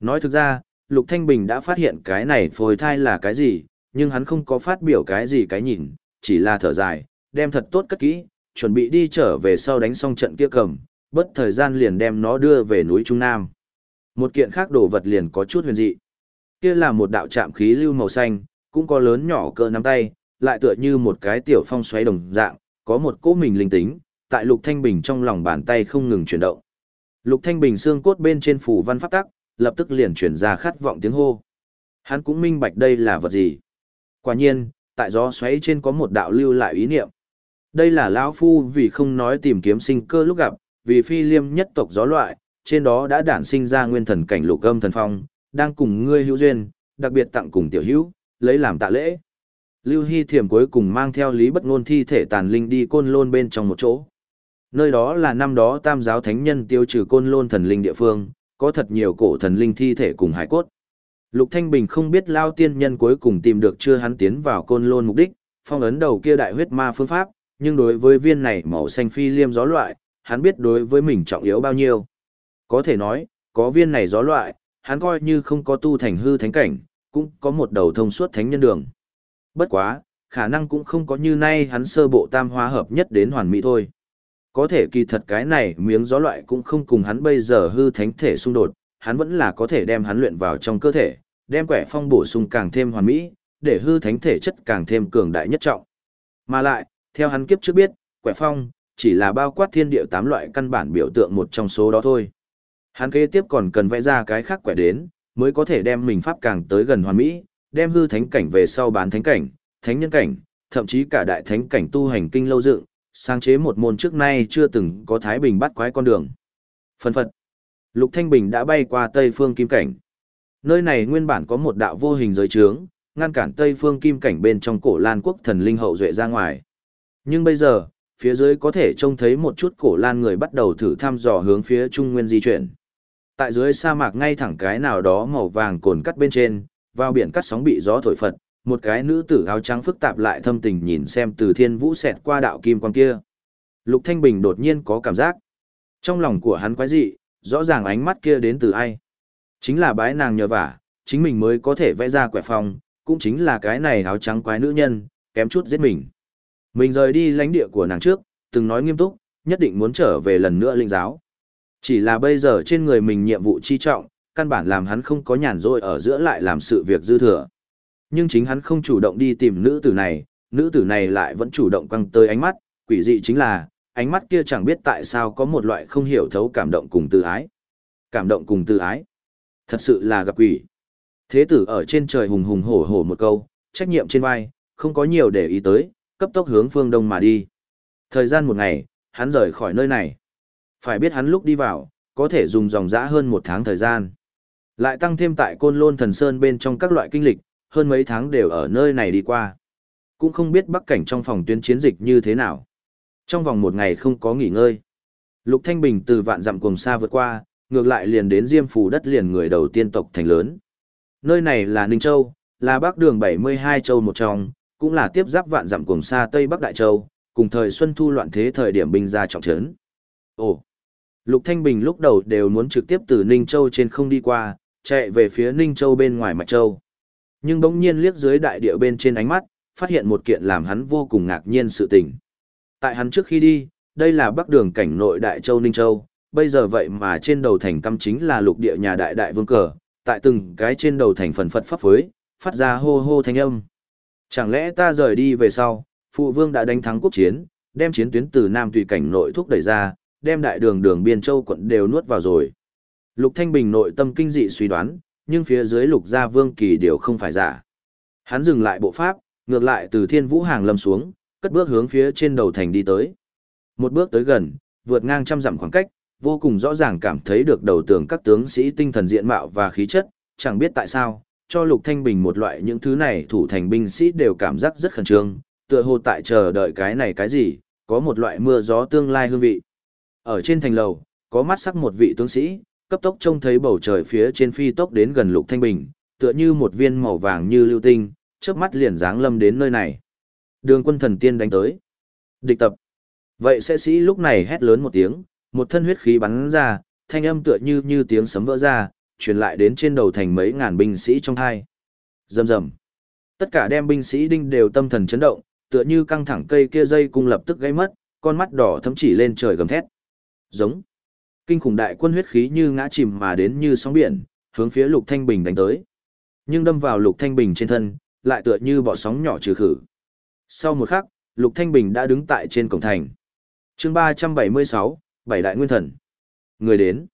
Nói thực ra, Lục Thanh Bình đã phát hiện cái này phôi thai là cái gì, nhưng hắn không có phát biểu cái gì cái nhìn, chỉ là thở dài, đem thật tốt cất kỹ, chuẩn bị đi trở về sau đánh xong trận kia cầm, bất thời gian liền đem nó đưa về núi Trung Nam. Một kiện khác đồ vật liền có chút huyền dị. Kia là một đạo trạm khí lưu màu xanh, cũng có lớn nhỏ cỡ nắm tay, lại tựa như một cái tiểu phong xoáy đồng dạng, có một cỗ mình linh tính, tại Lục Thanh Bình trong lòng bàn tay không ngừng chuyển động. Lục Thanh Bình xương cốt bên trên phủ văn pháp tắc, lập tức liền chuyển ra khát vọng tiếng hô. Hắn cũng minh bạch đây là vật gì. Quả nhiên, tại gió xoáy trên có một đạo lưu lại ý niệm. Đây là lão phu vì không nói tìm kiếm sinh cơ lúc gặp, vì phi liêm nhất tộc gió loại, trên đó đã đản sinh ra nguyên thần cảnh lục âm thần phong, đang cùng ngươi hữu duyên, đặc biệt tặng cùng tiểu hữu, lấy làm tạ lễ. Lưu Hy Thiểm cuối cùng mang theo Lý Bất Ngôn thi thể tàn linh đi côn lôn bên trong một chỗ. Nơi đó là năm đó tam giáo thánh nhân tiêu trừ côn lôn thần linh địa phương, có thật nhiều cổ thần linh thi thể cùng hải cốt. Lục Thanh Bình không biết Lao tiên nhân cuối cùng tìm được chưa hắn tiến vào côn lôn mục đích, phong ấn đầu kia đại huyết ma phương pháp, nhưng đối với viên này màu xanh phi liêm gió loại, hắn biết đối với mình trọng yếu bao nhiêu. Có thể nói, có viên này gió loại, hắn coi như không có tu thành hư thánh cảnh, cũng có một đầu thông suốt thánh nhân đường. Bất quá, khả năng cũng không có như nay hắn sơ bộ tam hóa hợp nhất đến hoàn mỹ thôi. Có thể kỳ thật cái này miếng gió loại cũng không cùng hắn bây giờ hư thánh thể xung đột, hắn vẫn là có thể đem hắn luyện vào trong cơ thể, đem quẻ phong bổ sung càng thêm hoàn mỹ, để hư thánh thể chất càng thêm cường đại nhất trọng. Mà lại, theo hắn kiếp trước biết, quẻ phong, chỉ là bao quát thiên địa tám loại căn bản biểu tượng một trong số đó thôi. Hắn kế tiếp còn cần vẽ ra cái khác quẻ đến, mới có thể đem mình pháp càng tới gần hoàn mỹ, đem hư thánh cảnh về sau bán thánh cảnh, thánh nhân cảnh, thậm chí cả đại thánh cảnh tu hành kinh lâu dựng, sáng chế một môn trước nay chưa từng có thái bình bắt quái con đường. Phần phật. Lục Thanh Bình đã bay qua Tây Phương Kim Cảnh. Nơi này nguyên bản có một đạo vô hình giới trướng, ngăn cản Tây Phương Kim Cảnh bên trong cổ Lan quốc thần linh hậu duệ ra ngoài. Nhưng bây giờ, phía dưới có thể trông thấy một chút cổ Lan người bắt đầu thử thăm dò hướng phía Trung Nguyên di chuyển. Tại dưới sa mạc ngay thẳng cái nào đó màu vàng cồn cắt bên trên, vào biển cắt sóng bị gió thổi phật, một cái nữ tử áo trắng phức tạp lại thâm tình nhìn xem từ thiên vũ xẹt qua đạo kim quan kia. Lục Thanh Bình đột nhiên có cảm giác. Trong lòng của hắn quái dị, rõ ràng ánh mắt kia đến từ ai. Chính là bái nàng nhờ vả, chính mình mới có thể vẽ ra quẻ phòng, cũng chính là cái này áo trắng quái nữ nhân, kém chút giết mình. Mình rời đi lãnh địa của nàng trước, từng nói nghiêm túc, nhất định muốn trở về lần nữa linh giáo. Chỉ là bây giờ trên người mình nhiệm vụ chi trọng, căn bản làm hắn không có nhàn rỗi ở giữa lại làm sự việc dư thừa. Nhưng chính hắn không chủ động đi tìm nữ tử này, nữ tử này lại vẫn chủ động quăng tới ánh mắt, quỷ dị chính là, ánh mắt kia chẳng biết tại sao có một loại không hiểu thấu cảm động cùng tự ái. Cảm động cùng tự ái. Thật sự là gặp quỷ. Thế tử ở trên trời hùng hùng hổ hổ một câu, trách nhiệm trên vai, không có nhiều để ý tới, cấp tốc hướng phương đông mà đi. Thời gian một ngày, hắn rời khỏi nơi này. Phải biết hắn lúc đi vào, có thể dùng dòng dã hơn một tháng thời gian. Lại tăng thêm tại côn lôn thần sơn bên trong các loại kinh lịch, hơn mấy tháng đều ở nơi này đi qua. Cũng không biết bắc cảnh trong phòng tuyến chiến dịch như thế nào. Trong vòng một ngày không có nghỉ ngơi. Lục Thanh Bình từ vạn dặm cùng xa vượt qua, ngược lại liền đến Diêm Phủ đất liền người đầu tiên tộc thành lớn. Nơi này là Ninh Châu, là bắc đường 72 châu một trong, cũng là tiếp giáp vạn dặm cùng xa Tây Bắc Đại Châu, cùng thời Xuân Thu loạn thế thời điểm binh ra trọng trấn. Ồ! Lục Thanh Bình lúc đầu đều muốn trực tiếp từ Ninh Châu trên không đi qua, chạy về phía Ninh Châu bên ngoài Mạch Châu. Nhưng bỗng nhiên liếc dưới đại địa bên trên ánh mắt, phát hiện một kiện làm hắn vô cùng ngạc nhiên sự tình. Tại hắn trước khi đi, đây là bắc đường cảnh nội Đại Châu Ninh Châu, bây giờ vậy mà trên đầu thành căm chính là lục địa nhà đại đại vương cờ, tại từng cái trên đầu thành phần phật pháp phối, phát ra hô hô thanh âm. Chẳng lẽ ta rời đi về sau, phụ vương đã đánh thắng quốc chiến, đem chiến tuyến từ Nam tùy cảnh nội thúc đẩy ra, đem đại đường đường biên châu quận đều nuốt vào rồi. Lục Thanh Bình nội tâm kinh dị suy đoán, nhưng phía dưới lục gia vương kỳ điều không phải giả. Hắn dừng lại bộ pháp, ngược lại từ thiên vũ hàng lâm xuống, cất bước hướng phía trên đầu thành đi tới. Một bước tới gần, vượt ngang trăm dặm khoảng cách, vô cùng rõ ràng cảm thấy được đầu tường các tướng sĩ tinh thần diện mạo và khí chất, chẳng biết tại sao, cho Lục Thanh Bình một loại những thứ này thủ thành binh sĩ đều cảm giác rất khẩn trương, tựa hồ tại chờ đợi cái này cái gì, có một loại mưa gió tương lai hương vị. Ở trên thành lầu, có mắt sắc một vị tướng sĩ, cấp tốc trông thấy bầu trời phía trên phi tốc đến gần Lục Thanh Bình, tựa như một viên màu vàng như lưu tinh, chớp mắt liền giáng lâm đến nơi này. Đường quân thần tiên đánh tới. Địch tập. Vậy sẽ sĩ lúc này hét lớn một tiếng, một thân huyết khí bắn ra, thanh âm tựa như như tiếng sấm vỡ ra, truyền lại đến trên đầu thành mấy ngàn binh sĩ trong hai. Rầm rầm. Tất cả đem binh sĩ đinh đều tâm thần chấn động, tựa như căng thẳng cây kia dây cung lập tức gãy mất, con mắt đỏ thấm chỉ lên trời gầm thét. Giống. Kinh khủng đại quân huyết khí như ngã chìm mà đến như sóng biển, hướng phía Lục Thanh Bình đánh tới. Nhưng đâm vào Lục Thanh Bình trên thân, lại tựa như bọ sóng nhỏ trừ khử. Sau một khắc, Lục Thanh Bình đã đứng tại trên cổng thành. Chương 376, Bảy mươi sáu bảy đại nguyên thần. Người đến.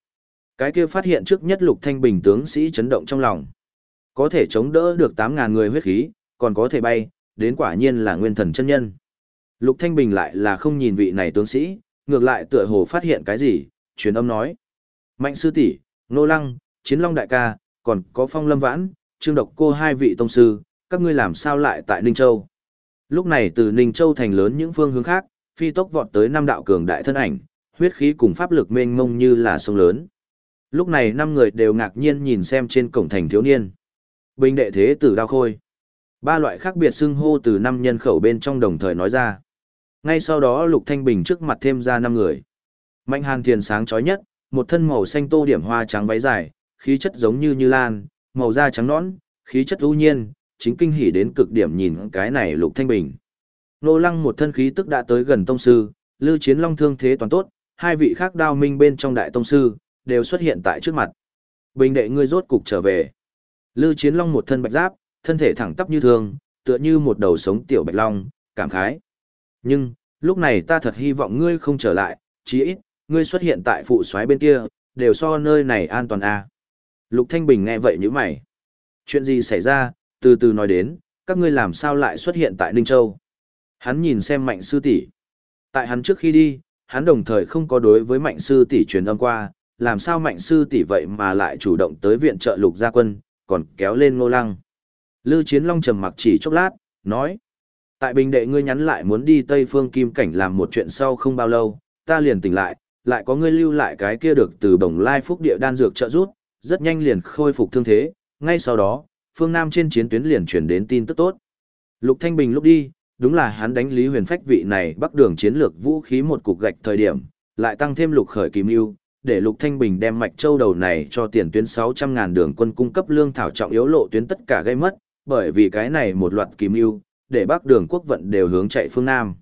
Cái kia phát hiện trước nhất Lục Thanh Bình tướng sĩ chấn động trong lòng. Có thể chống đỡ được tám ngàn người huyết khí, còn có thể bay, đến quả nhiên là nguyên thần chân nhân. Lục Thanh Bình lại là không nhìn vị này tướng sĩ, ngược lại tựa hồ phát hiện cái gì, truyền âm nói. Mạnh sư tỷ, Nô Lăng, Chiến Long đại ca, còn có Phong Lâm Vãn, Trương Độc cô hai vị tông sư, các ngươi làm sao lại tại Ninh Châu? Lúc này từ Ninh Châu thành lớn những phương hướng khác, phi tốc vọt tới năm đạo cường đại thân ảnh, huyết khí cùng pháp lực mênh mông như là sông lớn. Lúc này năm người đều ngạc nhiên nhìn xem trên cổng thành thiếu niên. Bình đệ thế tử đao khôi. Ba loại khác biệt xưng hô từ năm nhân khẩu bên trong đồng thời nói ra. Ngay sau đó Lục Thanh Bình trước mặt thêm ra năm người. Mạnh Hàn Thiền sáng chói nhất, một thân màu xanh tô điểm hoa trắng váy dài, khí chất giống như như lan, màu da trắng nõn, khí chất ưu nhiên, chính kinh hỉ đến cực điểm nhìn cái này Lục Thanh Bình. Nô Lăng một thân khí tức đã tới gần tông sư, Lư Chiến Long thương thế toàn tốt, hai vị khác đao minh bên trong đại tông sư, đều xuất hiện tại trước mặt. Bình đệ ngươi rốt cục trở về. Lư Chiến Long một thân bạch giáp, thân thể thẳng tắp như thường, tựa như một đầu sống tiểu bạch long, cảm khái. Nhưng, lúc này ta thật hy vọng ngươi không trở lại, chí ít, ngươi xuất hiện tại phụ soái bên kia, đều so nơi này an toàn à. Lục Thanh Bình nghe vậy nhíu mày. Chuyện gì xảy ra, từ từ nói đến, các ngươi làm sao lại xuất hiện tại Ninh Châu. Hắn nhìn xem mạnh sư tỷ. Tại hắn trước khi đi, hắn đồng thời không có đối với mạnh sư tỷ truyền âm qua, làm sao mạnh sư tỷ vậy mà lại chủ động tới viện trợ lục gia quân, còn kéo lên ngô lăng. Lư Chiến Long trầm mặc chỉ chốc lát, nói. Tại bình đệ ngươi nhắn lại muốn đi Tây Phương Kim Cảnh làm một chuyện sau không bao lâu, ta liền tỉnh lại, lại có ngươi lưu lại cái kia được từ bồng lai phúc địa đan dược trợ rút, rất nhanh liền khôi phục thương thế, ngay sau đó, phương Nam trên chiến tuyến liền chuyển đến tin tức tốt. Lục Thanh Bình lúc đi, đúng là hắn đánh Lý Huyền Phách vị này bắc đường chiến lược vũ khí một cục gạch thời điểm, lại tăng thêm lục khởi kim yêu, để Lục Thanh Bình đem mạch châu đầu này cho tiền tuyến 600 ngàn đường quân cung cấp lương thảo trọng yếu lộ tuyến tất cả gây mất, bởi vì cái này một loạt kim yêu, để bắc đường quốc vận đều hướng chạy phương Nam.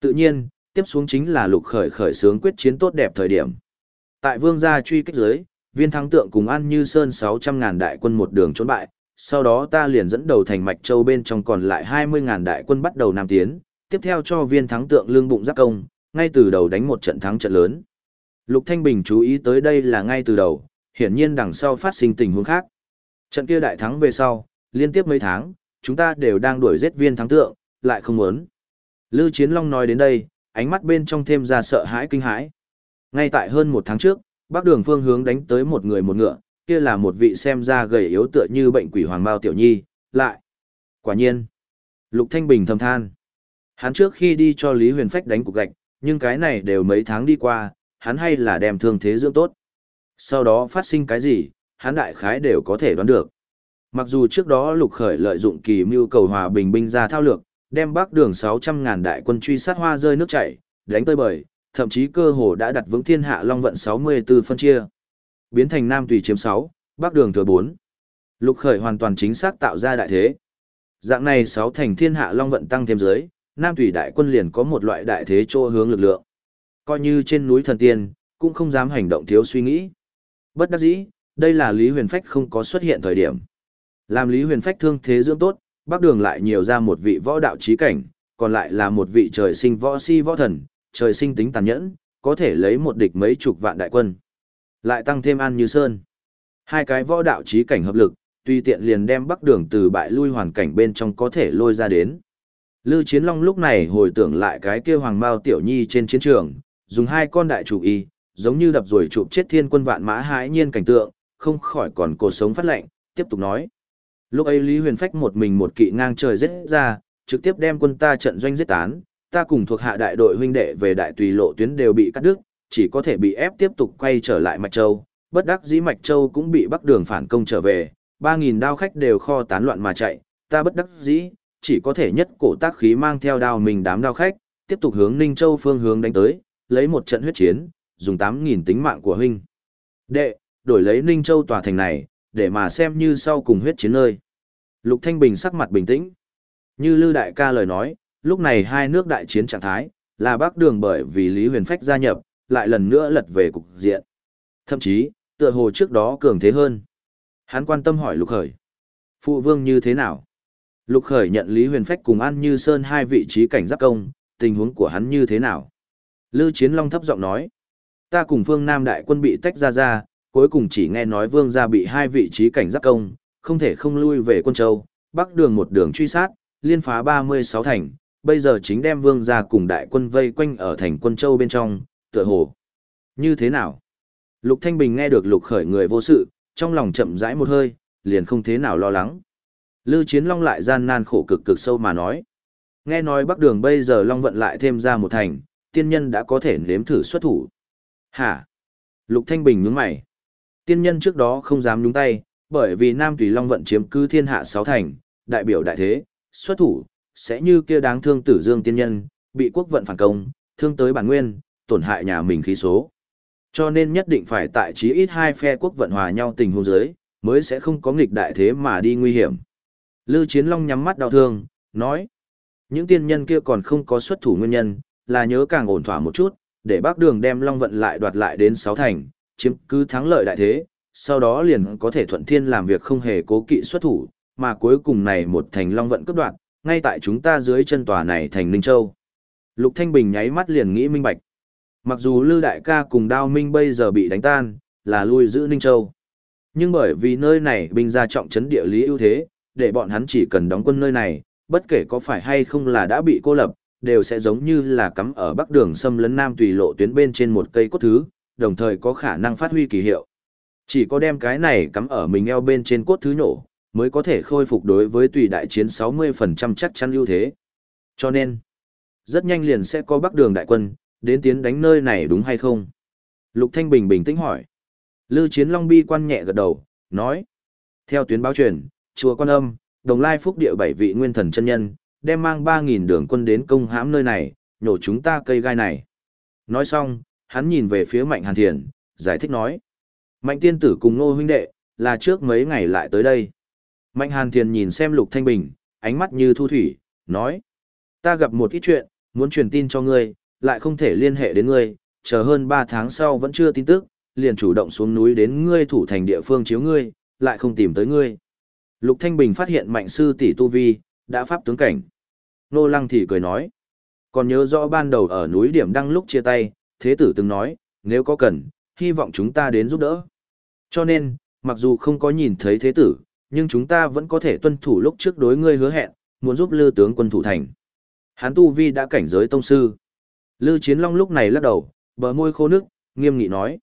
Tự nhiên, tiếp xuống chính là lục khởi khởi sướng quyết chiến tốt đẹp thời điểm. Tại vương gia truy kích dưới, viên thắng tượng cùng An Như Sơn 600 ngàn đại quân một đường trốn bại, sau đó ta liền dẫn đầu thành mạch châu bên trong còn lại 20.000 đại quân bắt đầu nam tiến, tiếp theo cho viên thắng tượng lương bụng giáp công, ngay từ đầu đánh một trận thắng trận lớn. Lục Thanh Bình chú ý tới đây là ngay từ đầu, hiển nhiên đằng sau phát sinh tình huống khác. Trận kia đại thắng về sau, liên tiếp mấy tháng, chúng ta đều đang đuổi giết viên thắng tượng, lại không muốn. Lư Chiến Long nói đến đây, ánh mắt bên trong thêm ra sợ hãi kinh hãi. Ngay tại hơn một tháng trước, Bắc Đường Phương hướng đánh tới một người một ngựa, kia là một vị xem ra gầy yếu tựa như bệnh quỷ hoàng bao tiểu nhi, lại. Quả nhiên. Lục Thanh Bình thầm than. Hắn trước khi đi cho Lý Huyền Phách đánh cục gạch, nhưng cái này đều mấy tháng đi qua, hắn hay là đem thương thế dưỡng tốt. Sau đó phát sinh cái gì, hắn đại khái đều có thể đoán được. Mặc dù trước đó Lục Khởi lợi dụng kỳ mưu cầu hòa bình binh ra thao lược, đem bắc đường 600 ngàn đại quân truy sát hoa rơi nước chảy, đánh tơi bời, thậm chí cơ hồ đã đặt vững thiên hạ long vận 64 phân chia biến thành Nam Tùy chiếm 6, Bắc Đường thừa 4. Lục Khởi hoàn toàn chính xác tạo ra đại thế. Dạng này 6 thành thiên hạ long vận tăng thêm dưới, Nam Tùy đại quân liền có một loại đại thế trô hướng lực lượng. Coi như trên núi thần tiên, cũng không dám hành động thiếu suy nghĩ. Bất đắc dĩ, đây là Lý Huyền Phách không có xuất hiện thời điểm. Làm Lý Huyền Phách thương thế dưỡng tốt, Bắc Đường lại nhiều ra một vị võ đạo trí cảnh, còn lại là một vị trời sinh võ si võ thần, trời sinh tính tàn nhẫn, có thể lấy một địch mấy chục vạn đại quân lại tăng thêm An Như Sơn. Hai cái võ đạo trí cảnh hợp lực, tuy tiện liền đem bắc đường từ bại lui hoàn cảnh bên trong có thể lôi ra đến. Lư Chiến Long lúc này hồi tưởng lại cái kia hoàng mao tiểu nhi trên chiến trường, dùng hai con đại chủ y, giống như đập rồi chụp chết thiên quân vạn mã hãi nhiên cảnh tượng, không khỏi còn cổ sống phát lệnh, tiếp tục nói. Lúc ấy Lý Huyền Phách một mình một kỵ ngang trời giết ra, trực tiếp đem quân ta trận doanh giết tán, ta cùng thuộc hạ đại đội huynh đệ về đại tùy lộ tuyến đều bị cắt đứt, chỉ có thể bị ép tiếp tục quay trở lại Mạch Châu, bất đắc dĩ Mạch Châu cũng bị Bắc Đường phản công trở về, 3.000 đao khách đều kho tán loạn mà chạy, ta bất đắc dĩ, chỉ có thể nhất cổ tác khí mang theo đao mình đám đao khách, tiếp tục hướng Ninh Châu phương hướng đánh tới, lấy một trận huyết chiến, dùng 8.000 tính mạng của huynh. Đệ, đổi lấy Ninh Châu tòa thành này, để mà xem như sau cùng huyết chiến nơi. Lục Thanh Bình sắc mặt bình tĩnh. Như Lư Đại ca lời nói, lúc này hai nước đại chiến trạng thái, là Bắc Đường bởi vì Lý Huyền Phách gia nhập, lại lần nữa lật về cục diện. Thậm chí, tựa hồ trước đó cường thế hơn. Hắn quan tâm hỏi Lục Khởi. Phụ vương như thế nào? Lục Khởi nhận Lý Huyền Phách cùng An Như Sơn hai vị trí cảnh giáp công, tình huống của hắn như thế nào? Lư Chiến Long thấp giọng nói. Ta cùng phương Nam đại quân bị tách ra ra, cuối cùng chỉ nghe nói vương gia bị hai vị trí cảnh giác công, không thể không lui về quân châu, bắc đường một đường truy sát, liên phá 36 thành, bây giờ chính đem vương gia cùng đại quân vây quanh ở thành quân châu bên trong, tựa hồ. Như thế nào? Lục Thanh Bình nghe được lục khởi người vô sự, trong lòng chậm rãi một hơi, liền không thế nào lo lắng. Lư Chiến Long lại gian nan khổ cực cực sâu mà nói. Nghe nói Bắc Đường bây giờ Long vận lại thêm ra một thành, tiên nhân đã có thể nếm thử xuất thủ. Hả? Lục Thanh Bình nhướng mày. Tiên nhân trước đó không dám nhúng tay, bởi vì Nam Tùy Long vận chiếm cứ thiên hạ sáu thành, đại biểu đại thế, xuất thủ, sẽ như kia đáng thương tử dương tiên nhân, bị quốc vận phản công, thương tới bản nguyên, tổn hại nhà mình khí số. Cho nên nhất định phải tại chí ít hai phe quốc vận hòa nhau tình huống dưới, mới sẽ không có nghịch đại thế mà đi nguy hiểm. Lư Chiến Long nhắm mắt đau thương, nói, những tiên nhân kia còn không có xuất thủ nguyên nhân, là nhớ càng ổn thỏa một chút, để bác đường đem Long Vận lại đoạt lại đến sáu thành, chiếm cứ thắng lợi đại thế, sau đó liền có thể thuận thiên làm việc không hề cố kỵ xuất thủ, mà cuối cùng này một thành Long Vận cướp đoạt, ngay tại chúng ta dưới chân tòa này thành Ninh Châu. Lục Thanh Bình nháy mắt liền nghĩ minh bạch. Mặc dù Lư Đại ca cùng Đao Minh bây giờ bị đánh tan, là lui giữ Ninh Châu. Nhưng bởi vì nơi này binh gia trọng trấn địa lý ưu thế, để bọn hắn chỉ cần đóng quân nơi này, bất kể có phải hay không là đã bị cô lập, đều sẽ giống như là cắm ở bắc đường xâm lấn nam tùy lộ tuyến bên trên một cây cốt thứ, đồng thời có khả năng phát huy kỳ hiệu. Chỉ có đem cái này cắm ở mình eo bên trên cốt thứ nổ mới có thể khôi phục đối với tùy đại chiến 60% chắc chắn ưu thế. Cho nên, rất nhanh liền sẽ có bắc đường đại quân, đến tiến đánh nơi này đúng hay không? Lục Thanh Bình bình tĩnh hỏi. Lư Chiến Long bi quan nhẹ gật đầu, nói. Theo tuyến báo truyền, chùa Quan Âm, Đồng Lai Phúc địa bảy vị nguyên thần chân nhân, đem mang 3.000 đường quân đến công hãm nơi này, nhổ chúng ta cây gai này. Nói xong, hắn nhìn về phía Mạnh Hàn Thiền, giải thích nói. Mạnh tiên tử cùng ngô huynh đệ, là trước mấy ngày lại tới đây. Mạnh Hàn Thiền nhìn xem Lục Thanh Bình, ánh mắt như thu thủy, nói. Ta gặp một ít chuyện, muốn truyền tin cho ngươi, lại không thể liên hệ đến ngươi, chờ hơn 3 tháng sau vẫn chưa tin tức, liền chủ động xuống núi đến ngươi thủ thành địa phương chiếu ngươi, lại không tìm tới ngươi. Lục Thanh Bình phát hiện mạnh sư tỷ tu vi, đã pháp tướng cảnh. Nô Lăng thì cười nói. Còn nhớ rõ ban đầu ở núi điểm đăng lúc chia tay, thế tử từng nói, nếu có cần, hy vọng chúng ta đến giúp đỡ. Cho nên, mặc dù không có nhìn thấy thế tử, nhưng chúng ta vẫn có thể tuân thủ lúc trước đối ngươi hứa hẹn, muốn giúp lư tướng quân thủ thành. Hán Tu Vi đã cảnh giới tông sư. Lư Chiến Long lúc này lắc đầu, bờ môi khô nước, nghiêm nghị nói.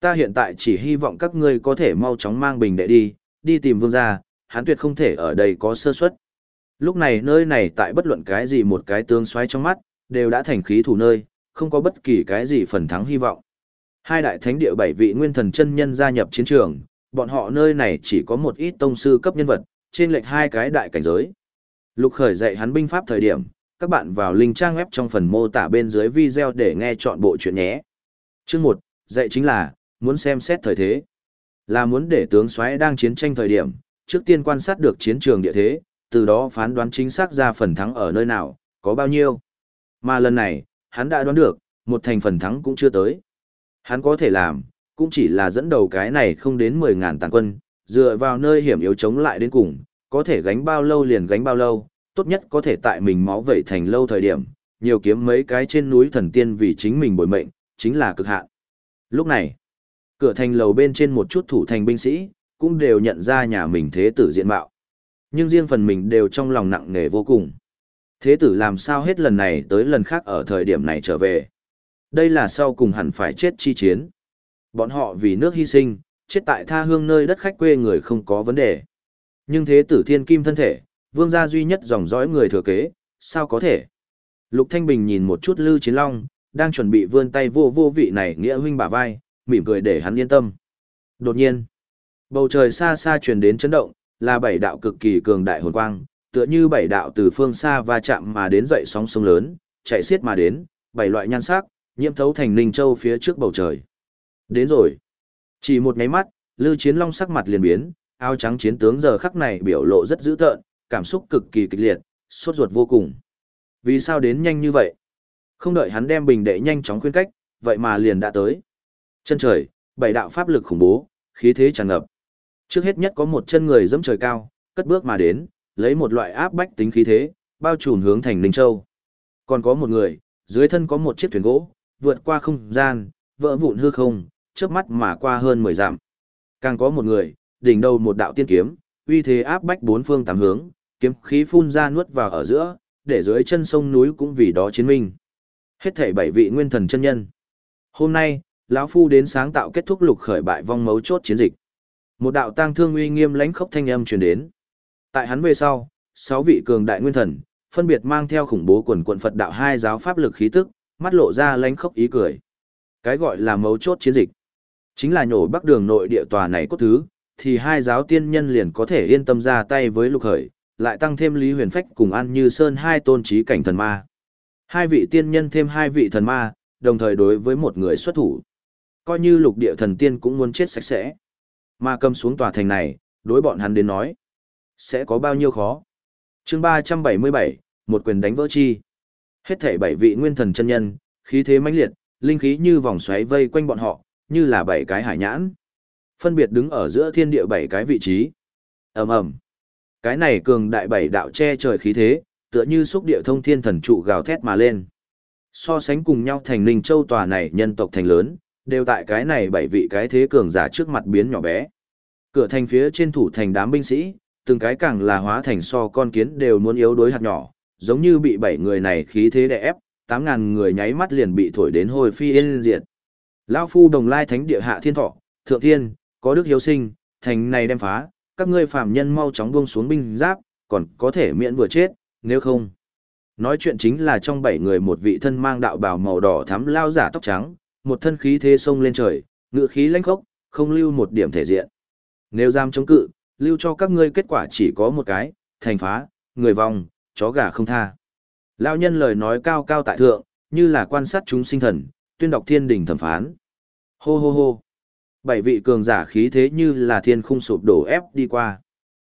Ta hiện tại chỉ hy vọng các ngươi có thể mau chóng mang bình đệ đi, đi tìm vương gia, Hán tuyệt không thể ở đây có sơ suất. Lúc này nơi này tại bất luận cái gì một cái tương xoáy trong mắt, đều đã thành khí thủ nơi, không có bất kỳ cái gì phần thắng hy vọng. Hai đại thánh địa bảy vị nguyên thần chân nhân gia nhập chiến trường, bọn họ nơi này chỉ có một ít tông sư cấp nhân vật, trên lệch hai cái đại cảnh giới. Lục khởi dạy hắn binh pháp thời điểm, các bạn vào link trang web trong phần mô tả bên dưới video để nghe chọn bộ chuyện nhé. Chương 1, dạy chính là, muốn xem xét thời thế. Là muốn để tướng soái đang chiến tranh thời điểm, trước tiên quan sát được chiến trường địa thế, từ đó phán đoán chính xác ra phần thắng ở nơi nào, có bao nhiêu. Mà lần này, hắn đã đoán được, một thành phần thắng cũng chưa tới. Hắn có thể làm, cũng chỉ là dẫn đầu cái này không đến 10.000 tàn quân, dựa vào nơi hiểm yếu chống lại đến cùng, có thể gánh bao lâu liền gánh bao lâu, tốt nhất có thể tại mình máu vẩy thành lâu thời điểm, nhiều kiếm mấy cái trên núi thần tiên vì chính mình bồi mệnh, chính là cực hạn. Lúc này, cửa thành lầu bên trên một chút thủ thành binh sĩ, cũng đều nhận ra nhà mình thế tử diện mạo. Nhưng riêng phần mình đều trong lòng nặng nề vô cùng. Thế tử làm sao hết lần này tới lần khác ở thời điểm này trở về. Đây là sau cùng hẳn phải chết chi chiến. Bọn họ vì nước hy sinh, chết tại tha hương nơi đất khách quê người không có vấn đề. Nhưng thế tử thiên kim thân thể, vương gia duy nhất dòng dõi người thừa kế, sao có thể? Lục Thanh Bình nhìn một chút Lưu Chiến Long, đang chuẩn bị vươn tay vô vô vị này nghĩa huynh bả vai, mỉm cười để hắn yên tâm. Đột nhiên, bầu trời xa xa truyền đến chấn động, là bảy đạo cực kỳ cường đại hồn quang, tựa như bảy đạo từ phương xa va chạm mà đến dậy sóng sông lớn, chạy xiết mà đến, bảy loại nhan sắc, nhiễm thấu thành Ninh Châu phía trước bầu trời. Đến rồi. Chỉ một nháy mắt, Lưu Chiến Long sắc mặt liền biến, áo trắng chiến tướng giờ khắc này biểu lộ rất dữ tợn, cảm xúc cực kỳ kịch liệt, sốt ruột vô cùng. Vì sao đến nhanh như vậy? Không đợi hắn đem bình đệ nhanh chóng khuyên cách, vậy mà liền đã tới. Chân trời, bảy đạo pháp lực khủng bố, khí thế tràn ngập. Trước hết nhất có một chân người dẫm trời cao, cất bước mà đến, lấy một loại áp bách tính khí thế, bao trùm hướng thành Ninh Châu. Còn có một người, dưới thân có một chiếc thuyền gỗ, vượt qua không gian, vỡ vụn hư không, chớp mắt mà qua hơn 10 dặm. Càng có một người, đỉnh đầu một đạo tiên kiếm, uy thế áp bách bốn phương tám hướng, kiếm khí phun ra nuốt vào ở giữa, để dưới chân sông núi cũng vì đó chiến minh. Hết thảy bảy vị nguyên thần chân nhân. Hôm nay, lão phu đến sáng tạo kết thúc lục khởi bại vong mấu chốt chiến dịch. Một đạo tang thương uy nghiêm lãnh khốc thanh âm truyền đến. Tại hắn về sau, sáu vị cường đại nguyên thần, phân biệt mang theo khủng bố quần quận Phật đạo hai giáo pháp lực khí tức, mắt lộ ra lãnh khốc ý cười. Cái gọi là mấu chốt chiến dịch, chính là nhổ bắc đường nội địa tòa này cốt thứ, thì hai giáo tiên nhân liền có thể yên tâm ra tay với lục khởi, lại tăng thêm Lý Huyền Phách cùng An Như Sơn hai tôn trí cảnh thần ma. Hai vị tiên nhân thêm hai vị thần ma, đồng thời đối với một người xuất thủ. Coi như lục địa thần tiên cũng muốn chết sạch sẽ. Mà cầm xuống tòa thành này, đối bọn hắn đến nói. Sẽ có bao nhiêu khó. chương ba trăm bảy mươi bảy một quyền đánh vỡ chi. Hết thảy bảy vị nguyên thần chân nhân, khí thế mãnh liệt, linh khí như vòng xoáy vây quanh bọn họ, như là bảy cái hải nhãn. Phân biệt đứng ở giữa thiên địa bảy cái vị trí. Ầm ầm. Cái này cường đại bảy đạo che trời khí thế, tựa như xúc địa thông thiên thần trụ gào thét mà lên. So sánh cùng nhau thành Linh Châu tòa này nhân tộc thành lớn, đều tại cái này bảy vị cái thế cường giả trước mặt biến nhỏ bé. Cửa thành phía trên thủ thành đám binh sĩ, từng cái càng là hóa thành so con kiến đều muốn yếu đối hạt nhỏ, giống như bị bảy người này khí thế đè ép, tám ngàn người nháy mắt liền bị thổi đến hồi phi yên diệt. Lão phu đồng lai thánh địa hạ thiên thọ, thượng thiên, có đức hiếu sinh, thành này đem phá, các ngươi phạm nhân mau chóng buông xuống binh giáp, còn có thể miễn vừa chết, nếu không. Nói chuyện chính là trong bảy người một vị thân mang đạo bào màu đỏ thắm lao giả tóc trắng, một thân khí thế sông lên trời, ngự khí lãnh khốc, không lưu một điểm thể diện. Nếu dám chống cự, lưu cho các ngươi kết quả chỉ có một cái, thành phá, người vong, chó gà không tha. Lao nhân lời nói cao cao tại thượng, như là quan sát chúng sinh thần, tuyên đọc thiên đình thẩm phán. Hô hô hô. Bảy vị cường giả khí thế như là thiên khung sụp đổ ép đi qua.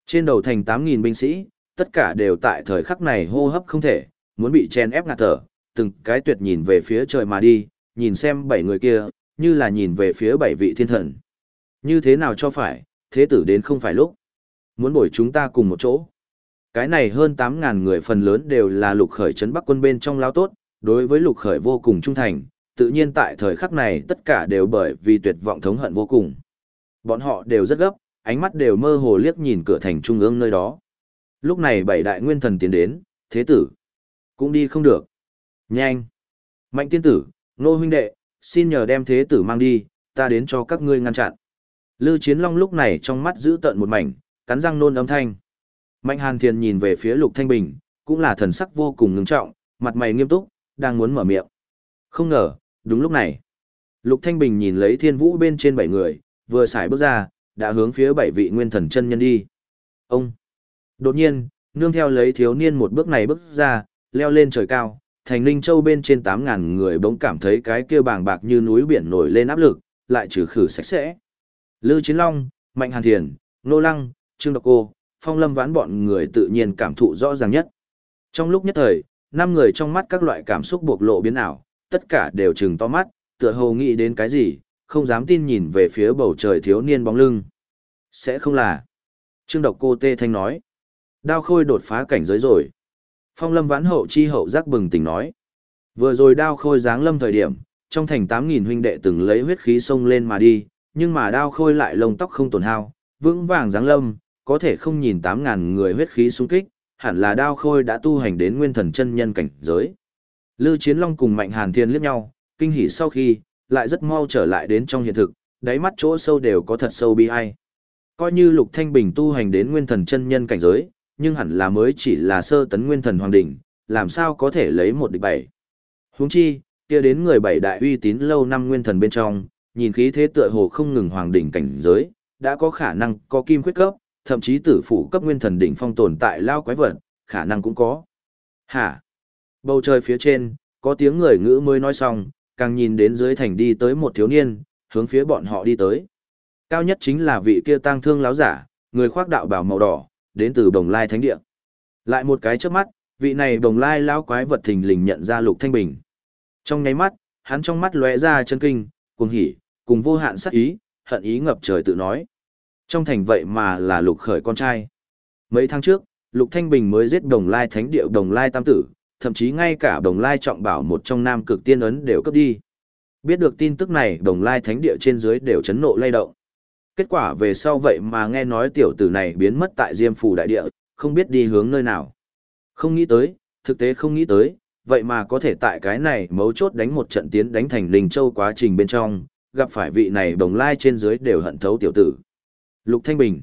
Trên đầu thành 8.000 binh sĩ, tất cả đều tại thời khắc này hô hấp không thể, muốn bị chen ép ngạt thở, từng cái tuyệt nhìn về phía trời mà đi, nhìn xem bảy người kia, như là nhìn về phía bảy vị thiên thần. Như thế nào cho phải, thế tử đến không phải lúc. Muốn bổi chúng ta cùng một chỗ. Cái này hơn 8.000 người phần lớn đều là lục khởi trấn bắc quân bên trong lao tốt, đối với lục khởi vô cùng trung thành, tự nhiên tại thời khắc này tất cả đều bởi vì tuyệt vọng thống hận vô cùng. Bọn họ đều rất gấp, ánh mắt đều mơ hồ liếc nhìn cửa thành trung ương nơi đó. Lúc này bảy đại nguyên thần tiến đến, thế tử, cũng đi không được. Nhanh! Mạnh tiên tử, nô huynh đệ, xin nhờ đem thế tử mang đi, ta đến cho các ngươi ngăn chặn. Lư Chiến Long lúc này trong mắt giữ tận một mảnh, cắn răng nôn âm thanh. Mạnh Hàn Thiền nhìn về phía Lục Thanh Bình, cũng là thần sắc vô cùng ngưng trọng, mặt mày nghiêm túc, đang muốn mở miệng. Không ngờ, đúng lúc này, Lục Thanh Bình nhìn lấy thiên vũ bên trên bảy người, vừa xài bước ra, đã hướng phía bảy vị nguyên thần chân nhân đi. Ông! Đột nhiên, nương theo lấy thiếu niên một bước này bước ra, leo lên trời cao, thành linh châu bên trên 8.000 người bỗng cảm thấy cái kia bàng bạc như núi biển nổi lên áp lực, lại trừ khử sạch sẽ. Lư Chiến Long, Mạnh Hàn Thiền, Nô Lăng, Trương Độc Cô, Phong Lâm vãn bọn người tự nhiên cảm thụ rõ ràng nhất. Trong lúc nhất thời, năm người trong mắt các loại cảm xúc bộc lộ biến ảo, tất cả đều trừng to mắt, tựa hồ nghĩ đến cái gì, không dám tin nhìn về phía bầu trời thiếu niên bóng lưng. Sẽ không là. Trương Độc Cô Tê Thanh nói. Đao khôi đột phá cảnh giới rồi. Phong lâm vãn hậu chi hậu giác bừng tỉnh nói. Vừa rồi đao khôi giáng lâm thời điểm, trong thành 8.000 huynh đệ từng lấy huyết khí xông lên mà đi, nhưng mà đao khôi lại lông tóc không tổn hao, vững vàng giáng lâm, có thể không nhìn 8.000 người huyết khí xung kích, hẳn là đao khôi đã tu hành đến nguyên thần chân nhân cảnh giới. Lư Chiến Long cùng Mạnh Hàn Thiên liếc nhau, kinh hỉ sau khi, lại rất mau trở lại đến trong hiện thực, đáy mắt chỗ sâu đều có thật sâu bi ai. Coi như Lục Thanh Bình tu hành đến nguyên thần chân nhân cảnh giới, nhưng hẳn là mới chỉ là sơ tấn nguyên thần hoàng đỉnh, làm sao có thể lấy một địch bảy. Huống chi, kia đến người bảy đại uy tín lâu năm nguyên thần bên trong, nhìn khí thế tựa hồ không ngừng hoàng đỉnh cảnh giới, đã có khả năng có kim khuyết cấp, thậm chí tử phủ cấp nguyên thần đỉnh phong tồn tại lao quái vật, khả năng cũng có. Hả? Bầu trời phía trên, có tiếng người ngữ mới nói xong, càng nhìn đến dưới thành đi tới một thiếu niên, hướng phía bọn họ đi tới. Cao nhất chính là vị kia tang thương láo giả, người khoác đạo bào màu đỏ, đến từ Đồng Lai Thánh Địa. Lại một cái trước mắt, vị này Đồng Lai lão quái vật thình lình nhận ra Lục Thanh Bình. Trong nháy mắt, hắn trong mắt lóe ra chân kinh, cuồng hỉ, cùng vô hạn sát ý, hận ý ngập trời tự nói. Trong thành vậy mà là Lục Khởi con trai. Mấy tháng trước, Lục Thanh Bình mới giết Đồng Lai Thánh Địa Đồng Lai Tam Tử, thậm chí ngay cả Đồng Lai trọng bảo một trong nam cực tiên ấn đều cấp đi. Biết được tin tức này, Đồng Lai Thánh Địa trên dưới đều chấn nộ lay động. Kết quả về sau vậy mà nghe nói tiểu tử này biến mất tại Diêm Phủ Đại Địa, không biết đi hướng nơi nào. Không nghĩ tới, thực tế không nghĩ tới, vậy mà có thể tại cái này mấu chốt đánh một trận tiến đánh thành Linh Châu quá trình bên trong, gặp phải vị này đồng lai trên dưới đều hận thấu tiểu tử. Lục Thanh Bình.